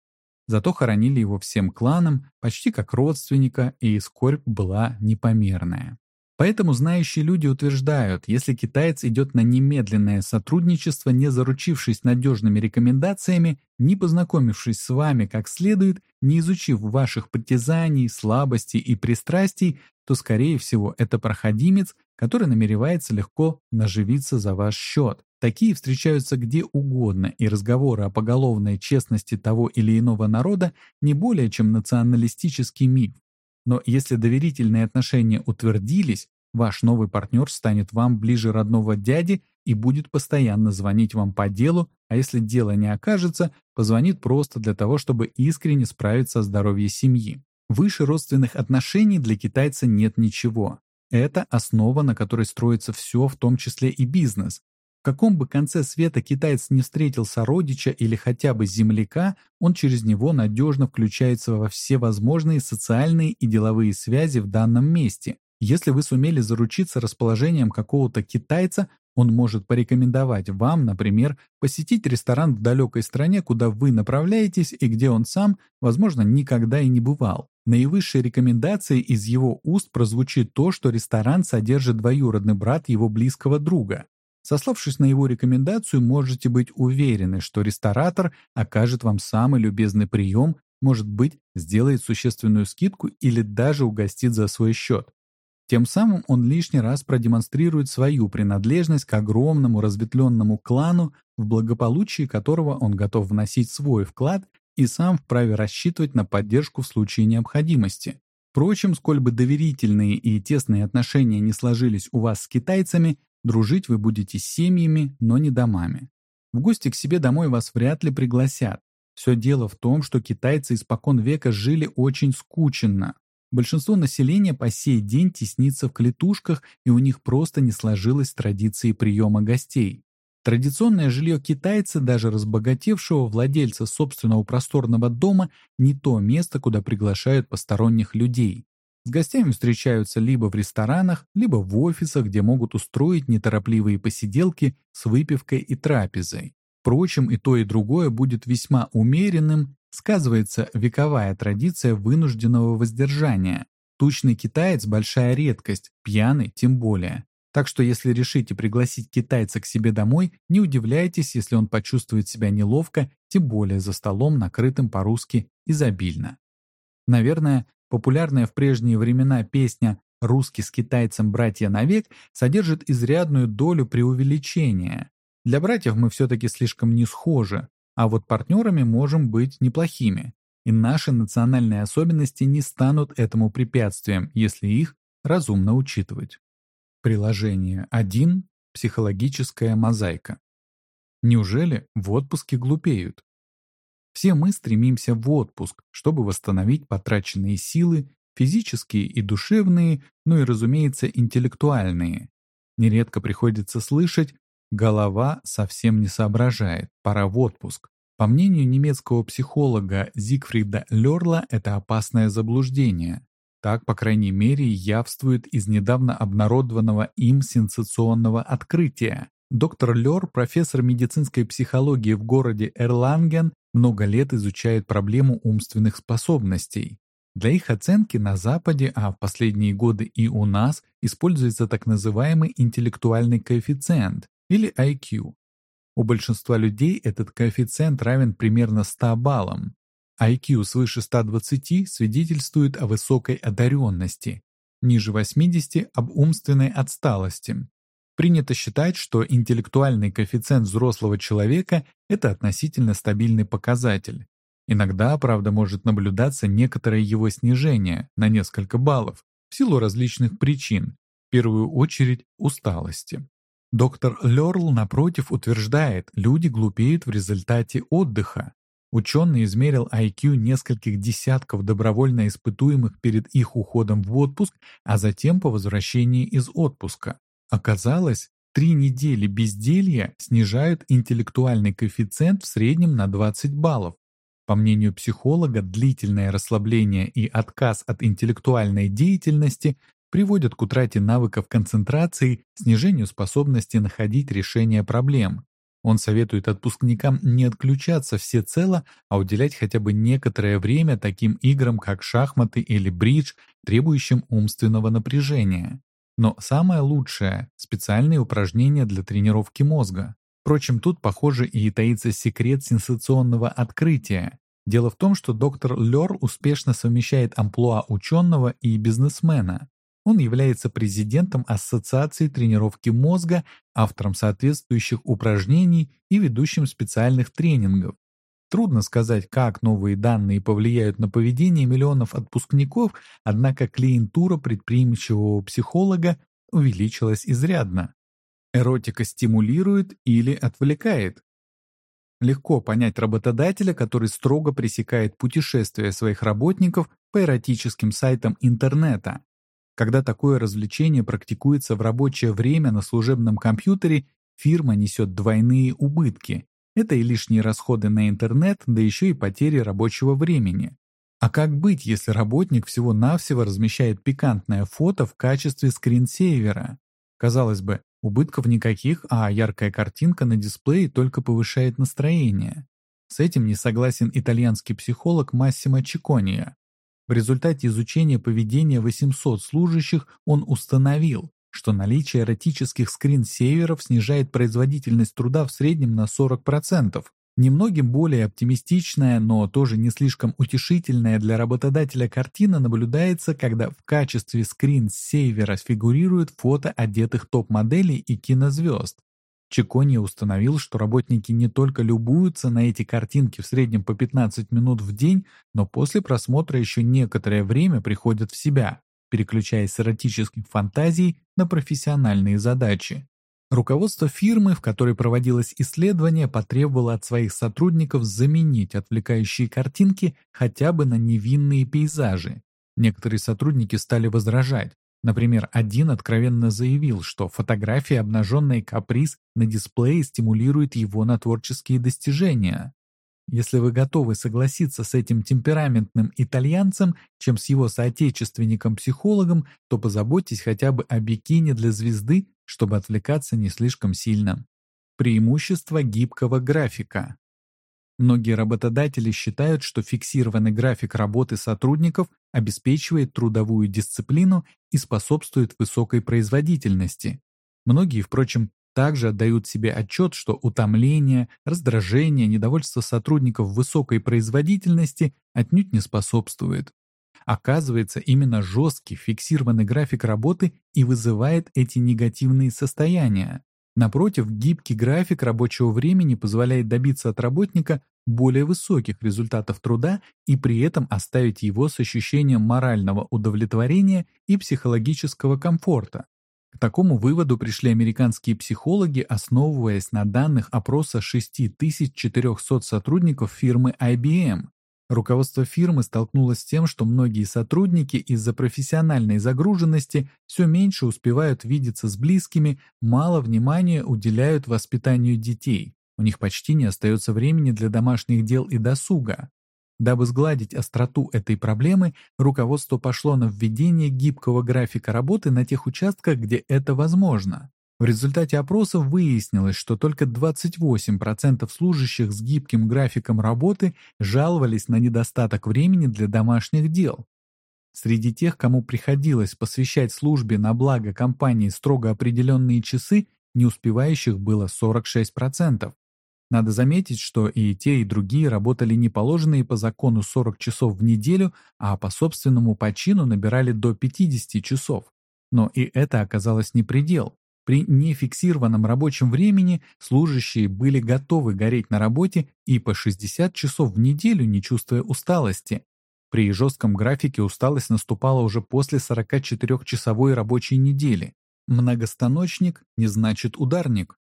Зато хоронили его всем кланом, почти как родственника, и скорбь была непомерная. Поэтому знающие люди утверждают, если китаец идет на немедленное сотрудничество, не заручившись надежными рекомендациями, не познакомившись с вами как следует, не изучив ваших притязаний, слабостей и пристрастий, то, скорее всего, это проходимец, который намеревается легко наживиться за ваш счет. Такие встречаются где угодно, и разговоры о поголовной честности того или иного народа не более чем националистический миф. Но если доверительные отношения утвердились, ваш новый партнер станет вам ближе родного дяди и будет постоянно звонить вам по делу, а если дело не окажется, позвонит просто для того, чтобы искренне справиться о здоровье семьи. Выше родственных отношений для китайца нет ничего. Это основа, на которой строится все, в том числе и бизнес. Каком бы конце света китаец не встретил сородича или хотя бы земляка, он через него надежно включается во все возможные социальные и деловые связи в данном месте. Если вы сумели заручиться расположением какого-то китайца, он может порекомендовать вам, например, посетить ресторан в далекой стране, куда вы направляетесь и где он сам, возможно, никогда и не бывал. Наивысшей рекомендацией из его уст прозвучит то, что ресторан содержит двоюродный брат его близкого друга. Сославшись на его рекомендацию, можете быть уверены, что ресторатор окажет вам самый любезный прием, может быть, сделает существенную скидку или даже угостит за свой счет. Тем самым он лишний раз продемонстрирует свою принадлежность к огромному разветвленному клану, в благополучии которого он готов вносить свой вклад и сам вправе рассчитывать на поддержку в случае необходимости. Впрочем, сколь бы доверительные и тесные отношения не сложились у вас с китайцами, Дружить вы будете с семьями, но не домами. В гости к себе домой вас вряд ли пригласят. Все дело в том, что китайцы испокон века жили очень скученно. Большинство населения по сей день теснится в клетушках, и у них просто не сложилось традиции приема гостей. Традиционное жилье китайца, даже разбогатевшего владельца собственного просторного дома, не то место, куда приглашают посторонних людей. С гостями встречаются либо в ресторанах, либо в офисах, где могут устроить неторопливые посиделки с выпивкой и трапезой. Впрочем, и то, и другое будет весьма умеренным, сказывается вековая традиция вынужденного воздержания. Тучный китаец – большая редкость, пьяный тем более. Так что если решите пригласить китайца к себе домой, не удивляйтесь, если он почувствует себя неловко, тем более за столом, накрытым по-русски изобильно. Наверное, Популярная в прежние времена песня «Русский с китайцем братья навек» содержит изрядную долю преувеличения. Для братьев мы все-таки слишком не схожи, а вот партнерами можем быть неплохими. И наши национальные особенности не станут этому препятствием, если их разумно учитывать. Приложение 1. Психологическая мозаика. Неужели в отпуске глупеют? Все мы стремимся в отпуск, чтобы восстановить потраченные силы, физические и душевные, ну и, разумеется, интеллектуальные. Нередко приходится слышать «голова совсем не соображает, пора в отпуск». По мнению немецкого психолога Зигфрида Лерла, это опасное заблуждение. Так, по крайней мере, явствует из недавно обнародованного им сенсационного открытия. Доктор Лер, профессор медицинской психологии в городе Эрланген, много лет изучает проблему умственных способностей. Для их оценки на Западе, а в последние годы и у нас, используется так называемый интеллектуальный коэффициент, или IQ. У большинства людей этот коэффициент равен примерно 100 баллам. IQ свыше 120 свидетельствует о высокой одаренности, ниже 80 – об умственной отсталости. Принято считать, что интеллектуальный коэффициент взрослого человека – это относительно стабильный показатель. Иногда, правда, может наблюдаться некоторое его снижение на несколько баллов в силу различных причин, в первую очередь усталости. Доктор Лерл, напротив, утверждает, люди глупеют в результате отдыха. Ученый измерил IQ нескольких десятков добровольно испытуемых перед их уходом в отпуск, а затем по возвращении из отпуска. Оказалось, три недели безделья снижают интеллектуальный коэффициент в среднем на 20 баллов. По мнению психолога, длительное расслабление и отказ от интеллектуальной деятельности приводят к утрате навыков концентрации, снижению способности находить решение проблем. Он советует отпускникам не отключаться всецело, а уделять хотя бы некоторое время таким играм, как шахматы или бридж, требующим умственного напряжения. Но самое лучшее – специальные упражнения для тренировки мозга. Впрочем, тут, похоже, и таится секрет сенсационного открытия. Дело в том, что доктор Лёр успешно совмещает амплуа ученого и бизнесмена. Он является президентом Ассоциации тренировки мозга, автором соответствующих упражнений и ведущим специальных тренингов. Трудно сказать, как новые данные повлияют на поведение миллионов отпускников, однако клиентура предприимчивого психолога увеличилась изрядно. Эротика стимулирует или отвлекает. Легко понять работодателя, который строго пресекает путешествия своих работников по эротическим сайтам интернета, когда такое развлечение практикуется в рабочее время на служебном компьютере, фирма несет двойные убытки. Это и лишние расходы на интернет, да еще и потери рабочего времени. А как быть, если работник всего-навсего размещает пикантное фото в качестве скринсейвера? Казалось бы, убытков никаких, а яркая картинка на дисплее только повышает настроение. С этим не согласен итальянский психолог Массимо Чикония. В результате изучения поведения 800 служащих он установил, что наличие эротических скринсейверов снижает производительность труда в среднем на 40%. Немногим более оптимистичная, но тоже не слишком утешительная для работодателя картина наблюдается, когда в качестве скринсейвера фигурируют фото одетых топ-моделей и кинозвезд. Чекония установил, что работники не только любуются на эти картинки в среднем по 15 минут в день, но после просмотра еще некоторое время приходят в себя, переключаясь с эротических фантазий на профессиональные задачи. Руководство фирмы, в которой проводилось исследование, потребовало от своих сотрудников заменить отвлекающие картинки хотя бы на невинные пейзажи. Некоторые сотрудники стали возражать, Например, один откровенно заявил, что фотография обнаженной каприз на дисплее стимулирует его на творческие достижения. Если вы готовы согласиться с этим темпераментным итальянцем, чем с его соотечественником-психологом, то позаботьтесь хотя бы о бикини для звезды, чтобы отвлекаться не слишком сильно. Преимущество гибкого графика. Многие работодатели считают, что фиксированный график работы сотрудников обеспечивает трудовую дисциплину и способствует высокой производительности. Многие, впрочем, также отдают себе отчет, что утомление, раздражение, недовольство сотрудников высокой производительности отнюдь не способствует. Оказывается, именно жесткий фиксированный график работы и вызывает эти негативные состояния. Напротив, гибкий график рабочего времени позволяет добиться от работника более высоких результатов труда и при этом оставить его с ощущением морального удовлетворения и психологического комфорта. К такому выводу пришли американские психологи, основываясь на данных опроса 6400 сотрудников фирмы IBM, Руководство фирмы столкнулось с тем, что многие сотрудники из-за профессиональной загруженности все меньше успевают видеться с близкими, мало внимания уделяют воспитанию детей. У них почти не остается времени для домашних дел и досуга. Дабы сгладить остроту этой проблемы, руководство пошло на введение гибкого графика работы на тех участках, где это возможно. В результате опросов выяснилось, что только 28% служащих с гибким графиком работы жаловались на недостаток времени для домашних дел. Среди тех, кому приходилось посвящать службе на благо компании строго определенные часы, не успевающих было 46%. Надо заметить, что и те, и другие работали не положенные по закону 40 часов в неделю, а по собственному почину набирали до 50 часов. Но и это оказалось не предел. При нефиксированном рабочем времени служащие были готовы гореть на работе и по 60 часов в неделю, не чувствуя усталости. При жестком графике усталость наступала уже после 44-часовой рабочей недели. Многостаночник не значит ударник.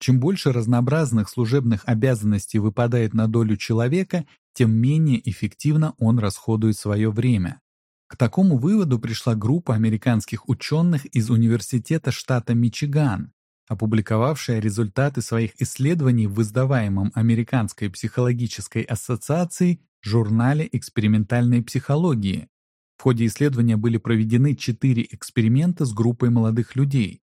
Чем больше разнообразных служебных обязанностей выпадает на долю человека, тем менее эффективно он расходует свое время. К такому выводу пришла группа американских ученых из Университета штата Мичиган, опубликовавшая результаты своих исследований в издаваемом Американской психологической ассоциацией журнале экспериментальной психологии. В ходе исследования были проведены четыре эксперимента с группой молодых людей.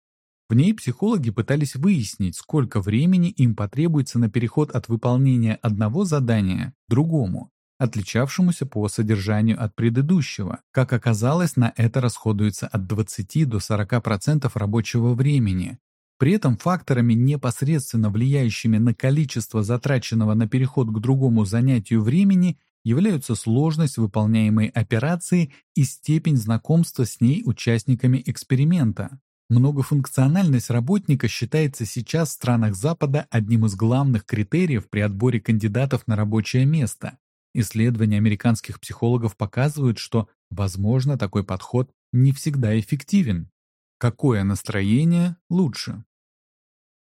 В ней психологи пытались выяснить, сколько времени им потребуется на переход от выполнения одного задания к другому, отличавшемуся по содержанию от предыдущего. Как оказалось, на это расходуется от 20 до 40% рабочего времени, при этом факторами, непосредственно влияющими на количество затраченного на переход к другому занятию времени, являются сложность выполняемой операции и степень знакомства с ней участниками эксперимента. Многофункциональность работника считается сейчас в странах Запада одним из главных критериев при отборе кандидатов на рабочее место. Исследования американских психологов показывают, что, возможно, такой подход не всегда эффективен. Какое настроение лучше?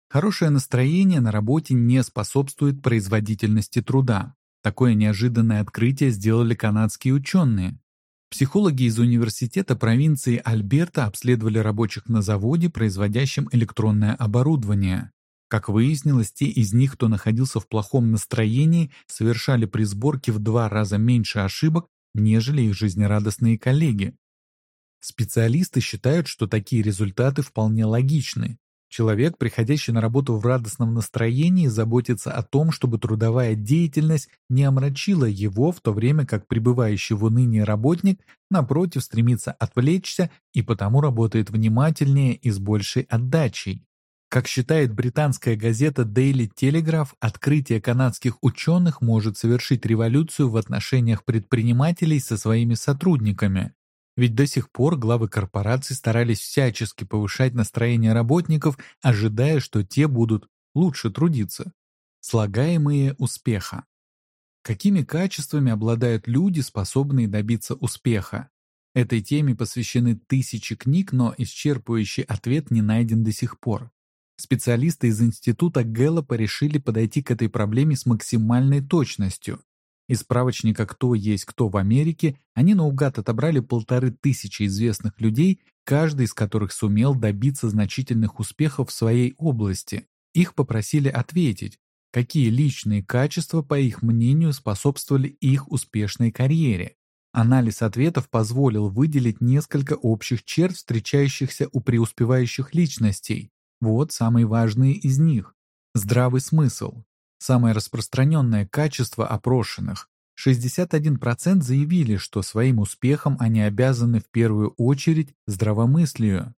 Хорошее настроение на работе не способствует производительности труда. Такое неожиданное открытие сделали канадские ученые. Психологи из университета провинции Альберта обследовали рабочих на заводе, производящем электронное оборудование. Как выяснилось, те из них, кто находился в плохом настроении, совершали при сборке в два раза меньше ошибок, нежели их жизнерадостные коллеги. Специалисты считают, что такие результаты вполне логичны. Человек, приходящий на работу в радостном настроении, заботится о том, чтобы трудовая деятельность не омрачила его, в то время как пребывающий в унынии работник, напротив, стремится отвлечься и потому работает внимательнее и с большей отдачей. Как считает британская газета Daily Telegraph, открытие канадских ученых может совершить революцию в отношениях предпринимателей со своими сотрудниками. Ведь до сих пор главы корпораций старались всячески повышать настроение работников, ожидая, что те будут лучше трудиться. Слагаемые успеха. Какими качествами обладают люди, способные добиться успеха? Этой теме посвящены тысячи книг, но исчерпывающий ответ не найден до сих пор. Специалисты из института Гэллопа решили подойти к этой проблеме с максимальной точностью из справочника «Кто есть кто в Америке» они наугад отобрали полторы тысячи известных людей, каждый из которых сумел добиться значительных успехов в своей области. Их попросили ответить, какие личные качества, по их мнению, способствовали их успешной карьере. Анализ ответов позволил выделить несколько общих черт, встречающихся у преуспевающих личностей. Вот самые важные из них. Здравый смысл, Самое распространенное качество опрошенных. 61% заявили, что своим успехом они обязаны в первую очередь здравомыслию.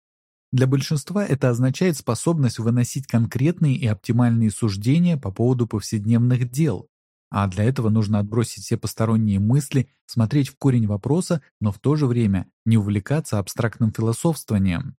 Для большинства это означает способность выносить конкретные и оптимальные суждения по поводу повседневных дел. А для этого нужно отбросить все посторонние мысли, смотреть в корень вопроса, но в то же время не увлекаться абстрактным философствованием.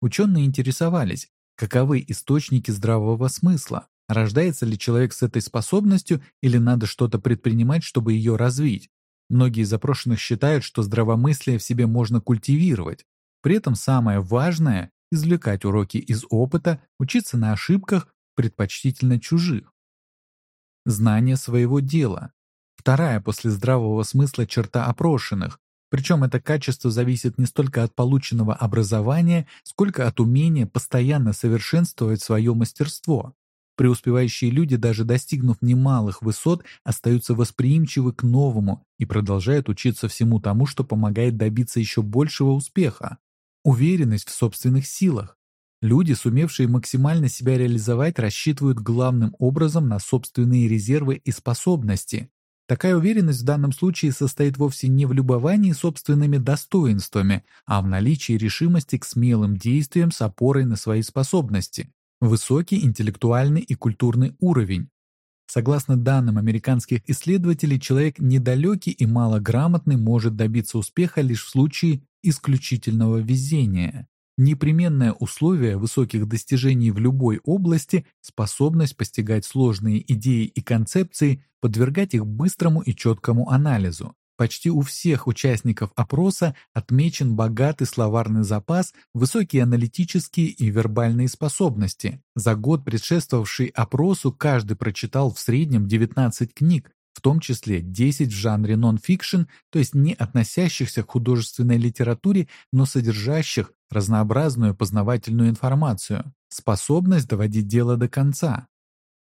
Ученые интересовались, каковы источники здравого смысла, Рождается ли человек с этой способностью или надо что-то предпринимать, чтобы ее развить? Многие из опрошенных считают, что здравомыслие в себе можно культивировать. При этом самое важное – извлекать уроки из опыта, учиться на ошибках, предпочтительно чужих. Знание своего дела. Вторая после здравого смысла черта опрошенных. Причем это качество зависит не столько от полученного образования, сколько от умения постоянно совершенствовать свое мастерство. Преуспевающие люди, даже достигнув немалых высот, остаются восприимчивы к новому и продолжают учиться всему тому, что помогает добиться еще большего успеха. Уверенность в собственных силах. Люди, сумевшие максимально себя реализовать, рассчитывают главным образом на собственные резервы и способности. Такая уверенность в данном случае состоит вовсе не в любовании собственными достоинствами, а в наличии решимости к смелым действиям с опорой на свои способности. Высокий интеллектуальный и культурный уровень. Согласно данным американских исследователей, человек недалекий и малограмотный может добиться успеха лишь в случае исключительного везения. Непременное условие высоких достижений в любой области – способность постигать сложные идеи и концепции, подвергать их быстрому и четкому анализу. Почти у всех участников опроса отмечен богатый словарный запас, высокие аналитические и вербальные способности. За год, предшествовавший опросу, каждый прочитал в среднем 19 книг, в том числе 10 в жанре нон-фикшн, то есть не относящихся к художественной литературе, но содержащих разнообразную познавательную информацию, способность доводить дело до конца.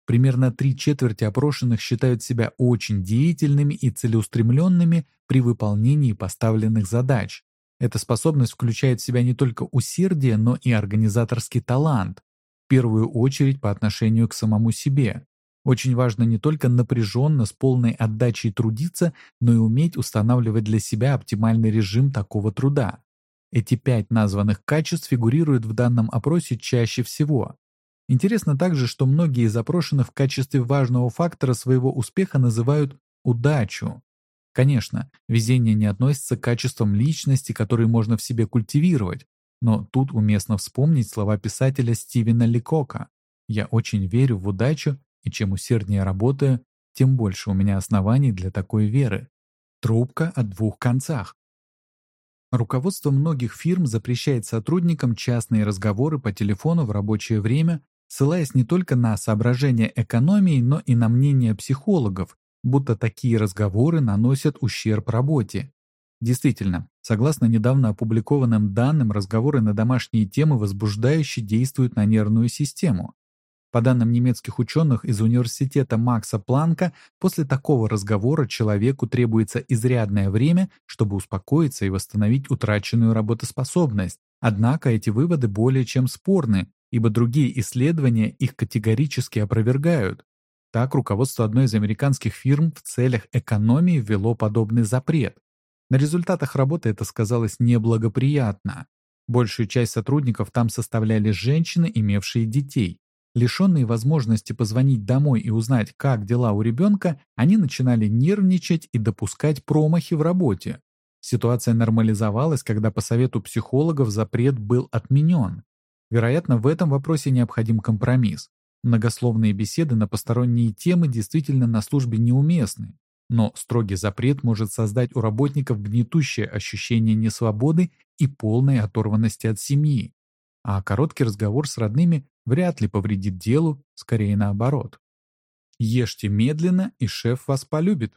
Примерно три четверти опрошенных считают себя очень деятельными и целеустремленными при выполнении поставленных задач. Эта способность включает в себя не только усердие, но и организаторский талант, в первую очередь по отношению к самому себе. Очень важно не только напряженно, с полной отдачей трудиться, но и уметь устанавливать для себя оптимальный режим такого труда. Эти пять названных качеств фигурируют в данном опросе чаще всего. Интересно также, что многие из в качестве важного фактора своего успеха называют удачу. Конечно, везение не относится к качествам личности, которые можно в себе культивировать, но тут уместно вспомнить слова писателя Стивена Ликока. «Я очень верю в удачу и чем усерднее работаю, тем больше у меня оснований для такой веры. Трубка о двух концах. Руководство многих фирм запрещает сотрудникам частные разговоры по телефону в рабочее время, ссылаясь не только на соображения экономии, но и на мнение психологов, будто такие разговоры наносят ущерб работе. Действительно, согласно недавно опубликованным данным, разговоры на домашние темы возбуждающе действуют на нервную систему. По данным немецких ученых из университета Макса Планка, после такого разговора человеку требуется изрядное время, чтобы успокоиться и восстановить утраченную работоспособность. Однако эти выводы более чем спорны, ибо другие исследования их категорически опровергают. Так, руководство одной из американских фирм в целях экономии ввело подобный запрет. На результатах работы это сказалось неблагоприятно. Большую часть сотрудников там составляли женщины, имевшие детей. Лишенные возможности позвонить домой и узнать, как дела у ребенка, они начинали нервничать и допускать промахи в работе. Ситуация нормализовалась, когда по совету психологов запрет был отменен. Вероятно, в этом вопросе необходим компромисс. Многословные беседы на посторонние темы действительно на службе неуместны, но строгий запрет может создать у работников гнетущее ощущение несвободы и полной оторванности от семьи. А короткий разговор с родными вряд ли повредит делу, скорее наоборот. Ешьте медленно, и шеф вас полюбит.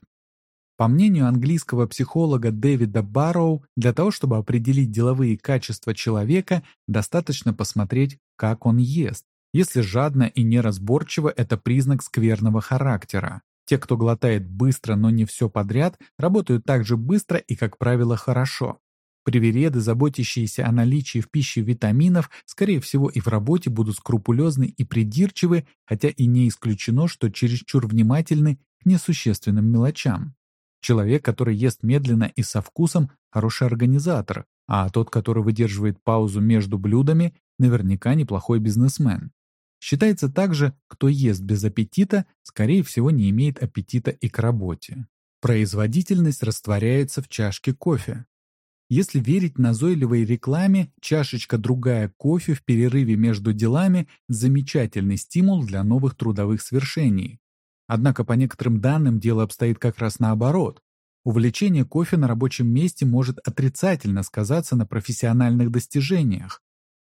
По мнению английского психолога Дэвида Барроу, для того, чтобы определить деловые качества человека, достаточно посмотреть, как он ест. Если жадно и неразборчиво, это признак скверного характера. Те, кто глотает быстро, но не все подряд, работают так же быстро и, как правило, хорошо. Привереды, заботящиеся о наличии в пище витаминов, скорее всего и в работе будут скрупулезны и придирчивы, хотя и не исключено, что чересчур внимательны к несущественным мелочам. Человек, который ест медленно и со вкусом, хороший организатор, а тот, который выдерживает паузу между блюдами, наверняка неплохой бизнесмен. Считается также, кто ест без аппетита, скорее всего не имеет аппетита и к работе. Производительность растворяется в чашке кофе. Если верить назойливой рекламе, чашечка другая кофе в перерыве между делами – замечательный стимул для новых трудовых свершений. Однако по некоторым данным дело обстоит как раз наоборот. Увлечение кофе на рабочем месте может отрицательно сказаться на профессиональных достижениях.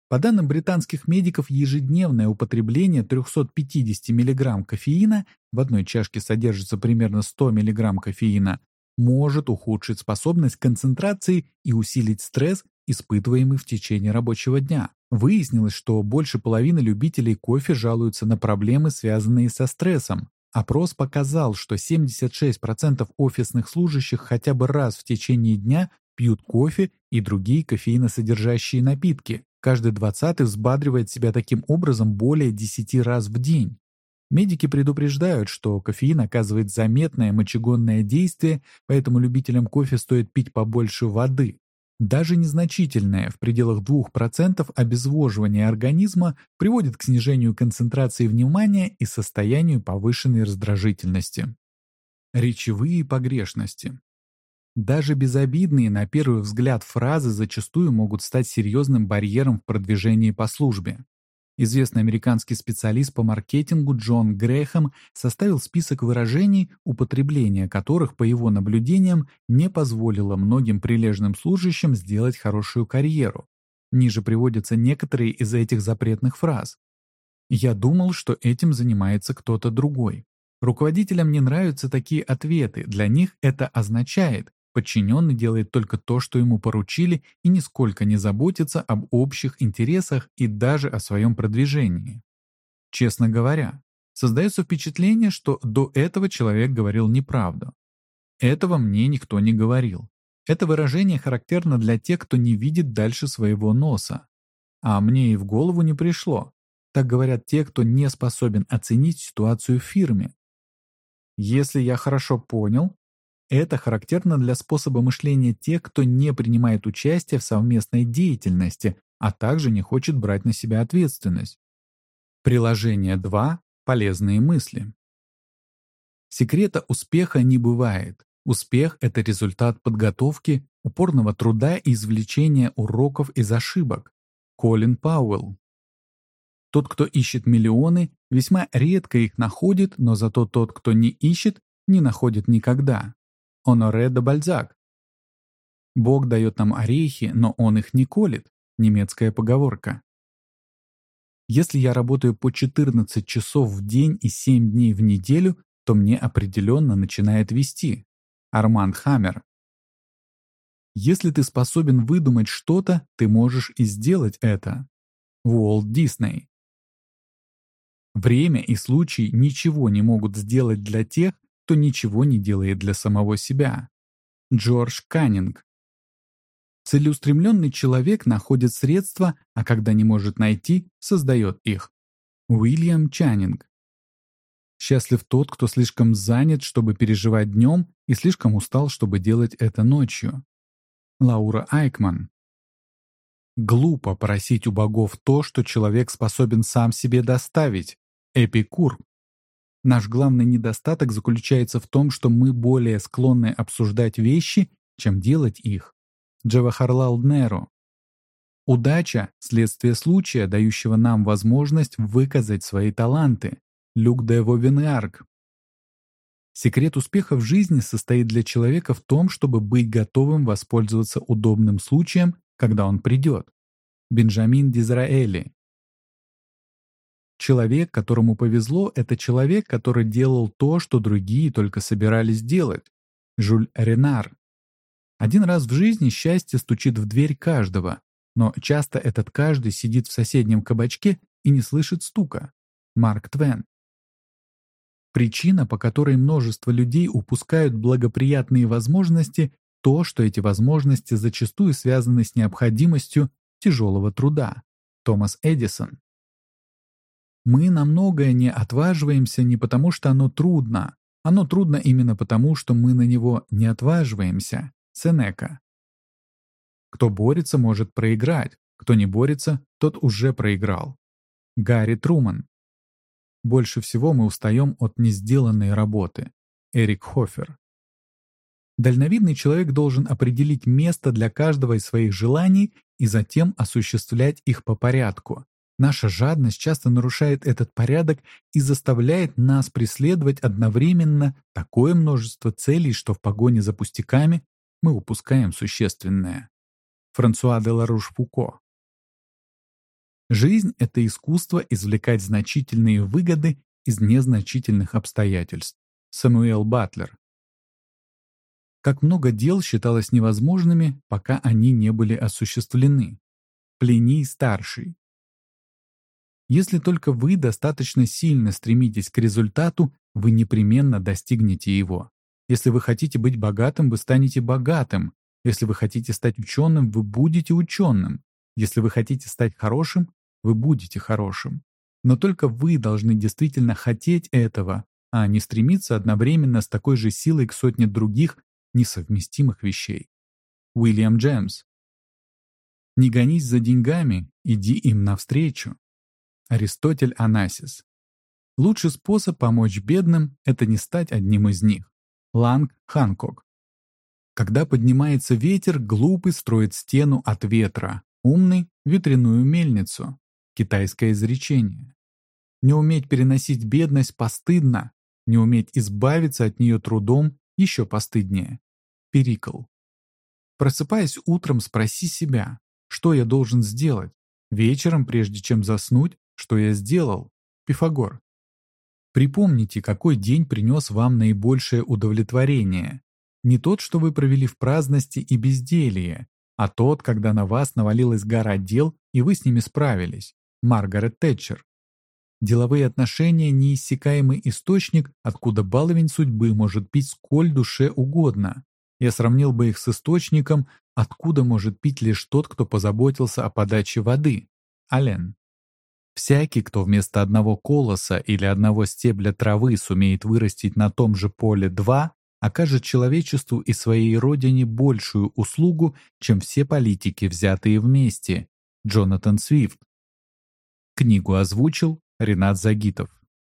По данным британских медиков, ежедневное употребление 350 мг кофеина, в одной чашке содержится примерно 100 мг кофеина, может ухудшить способность концентрации и усилить стресс, испытываемый в течение рабочего дня. Выяснилось, что больше половины любителей кофе жалуются на проблемы, связанные со стрессом. Опрос показал, что 76% офисных служащих хотя бы раз в течение дня пьют кофе и другие кофеиносодержащие напитки. Каждый двадцатый взбадривает себя таким образом более 10 раз в день. Медики предупреждают, что кофеин оказывает заметное мочегонное действие, поэтому любителям кофе стоит пить побольше воды. Даже незначительное, в пределах 2% обезвоживание организма приводит к снижению концентрации внимания и состоянию повышенной раздражительности. Речевые погрешности. Даже безобидные на первый взгляд фразы зачастую могут стать серьезным барьером в продвижении по службе. Известный американский специалист по маркетингу Джон Грэхэм составил список выражений, употребление которых, по его наблюдениям, не позволило многим прилежным служащим сделать хорошую карьеру. Ниже приводятся некоторые из этих запретных фраз. «Я думал, что этим занимается кто-то другой. Руководителям не нравятся такие ответы, для них это означает, подчиненный делает только то, что ему поручили, и нисколько не заботится об общих интересах и даже о своем продвижении. Честно говоря, создается впечатление, что до этого человек говорил неправду. Этого мне никто не говорил. Это выражение характерно для тех, кто не видит дальше своего носа. А мне и в голову не пришло. Так говорят те, кто не способен оценить ситуацию в фирме. Если я хорошо понял, это характерно для способа мышления тех, кто не принимает участие в совместной деятельности, а также не хочет брать на себя ответственность. Приложение 2. Полезные мысли. Секрета успеха не бывает. Успех — это результат подготовки, упорного труда и извлечения уроков из ошибок. Колин Пауэлл. Тот, кто ищет миллионы, весьма редко их находит, но зато тот, кто не ищет, не находит никогда. Оноре де Бальзак. Бог дает нам орехи, но он их не колет. Немецкая поговорка. Если я работаю по 14 часов в день и 7 дней в неделю, то мне определенно начинает вести. Арманд Хаммер. Если ты способен выдумать что-то, ты можешь и сделать это. Уолт Дисней. Время и случай ничего не могут сделать для тех, кто ничего не делает для самого себя. Джордж Каннинг. Целеустремленный человек находит средства, а когда не может найти, создает их. Уильям Чаннинг. Счастлив тот, кто слишком занят, чтобы переживать днем, и слишком устал, чтобы делать это ночью. Лаура Айкман. Глупо просить у богов то, что человек способен сам себе доставить. Эпикур. Наш главный недостаток заключается в том, что мы более склонны обсуждать вещи, чем делать их. Джавахарлал Неру. Удача – следствие случая, дающего нам возможность выказать свои таланты. Люк де Вовенарк. Секрет успеха в жизни состоит для человека в том, чтобы быть готовым воспользоваться удобным случаем, когда он придет. Бенджамин Дизраэли. Человек, которому повезло, это человек, который делал то, что другие только собирались делать. Жюль Ренар. Один раз в жизни счастье стучит в дверь каждого, но часто этот каждый сидит в соседнем кабачке и не слышит стука. Марк Твен. Причина, по которой множество людей упускают благоприятные возможности, то, что эти возможности зачастую связаны с необходимостью тяжелого труда. Томас Эдисон. Мы на многое не отваживаемся не потому, что оно трудно. Оно трудно именно потому, что мы на него не отваживаемся. Сенека. Кто борется, может проиграть. Кто не борется, тот уже проиграл. Гарри Труман. Больше всего мы устаем от несделанной работы. Эрик Хофер. Дальновидный человек должен определить место для каждого из своих желаний и затем осуществлять их по порядку. Наша жадность часто нарушает этот порядок и заставляет нас преследовать одновременно такое множество целей, что в погоне за пустяками мы упускаем существенное. Франсуа де Ларуш-Фуко Жизнь — это искусство извлекать значительные выгоды из незначительных обстоятельств. Самуэл Батлер. Как много дел считалось невозможными, пока они не были осуществлены. Плиний старший. Если только вы достаточно сильно стремитесь к результату, вы непременно достигнете его. Если вы хотите быть богатым, вы станете богатым. Если вы хотите стать ученым, вы будете ученым. Если вы хотите стать хорошим, вы будете хорошим. Но только вы должны действительно хотеть этого, а не стремиться одновременно с такой же силой к сотне других несовместимых вещей. Уильям Джеймс. Не гонись за деньгами, иди им навстречу. Аристотель Анасис. Лучший способ помочь бедным – это не стать одним из них. Ланг Ханкок. Когда поднимается ветер, глупый строит стену от ветра, умный – ветряную мельницу. Китайское изречение. Не уметь переносить бедность постыдно, не уметь избавиться от нее трудом еще постыднее. Перикл. Просыпаясь утром, спроси себя, что я должен сделать? Вечером, прежде чем заснуть, что я сделал? Пифагор. Припомните, какой день принес вам наибольшее удовлетворение. Не тот, что вы провели в праздности и безделье, а тот, когда на вас навалилась гора дел, и вы с ними справились. Маргарет Тэтчер. Деловые отношения – неиссякаемый источник, откуда баловень судьбы может пить сколь душе угодно. Я сравнил бы их с источником, откуда может пить лишь тот, кто позаботился о подаче воды. Ален. Всякий, кто вместо одного колоса или одного стебля травы сумеет вырастить на том же поле два, окажет человечеству и своей родине большую услугу, чем все политики, взятые вместе. Джонатан Свифт. Книгу озвучил Ренат Загитов.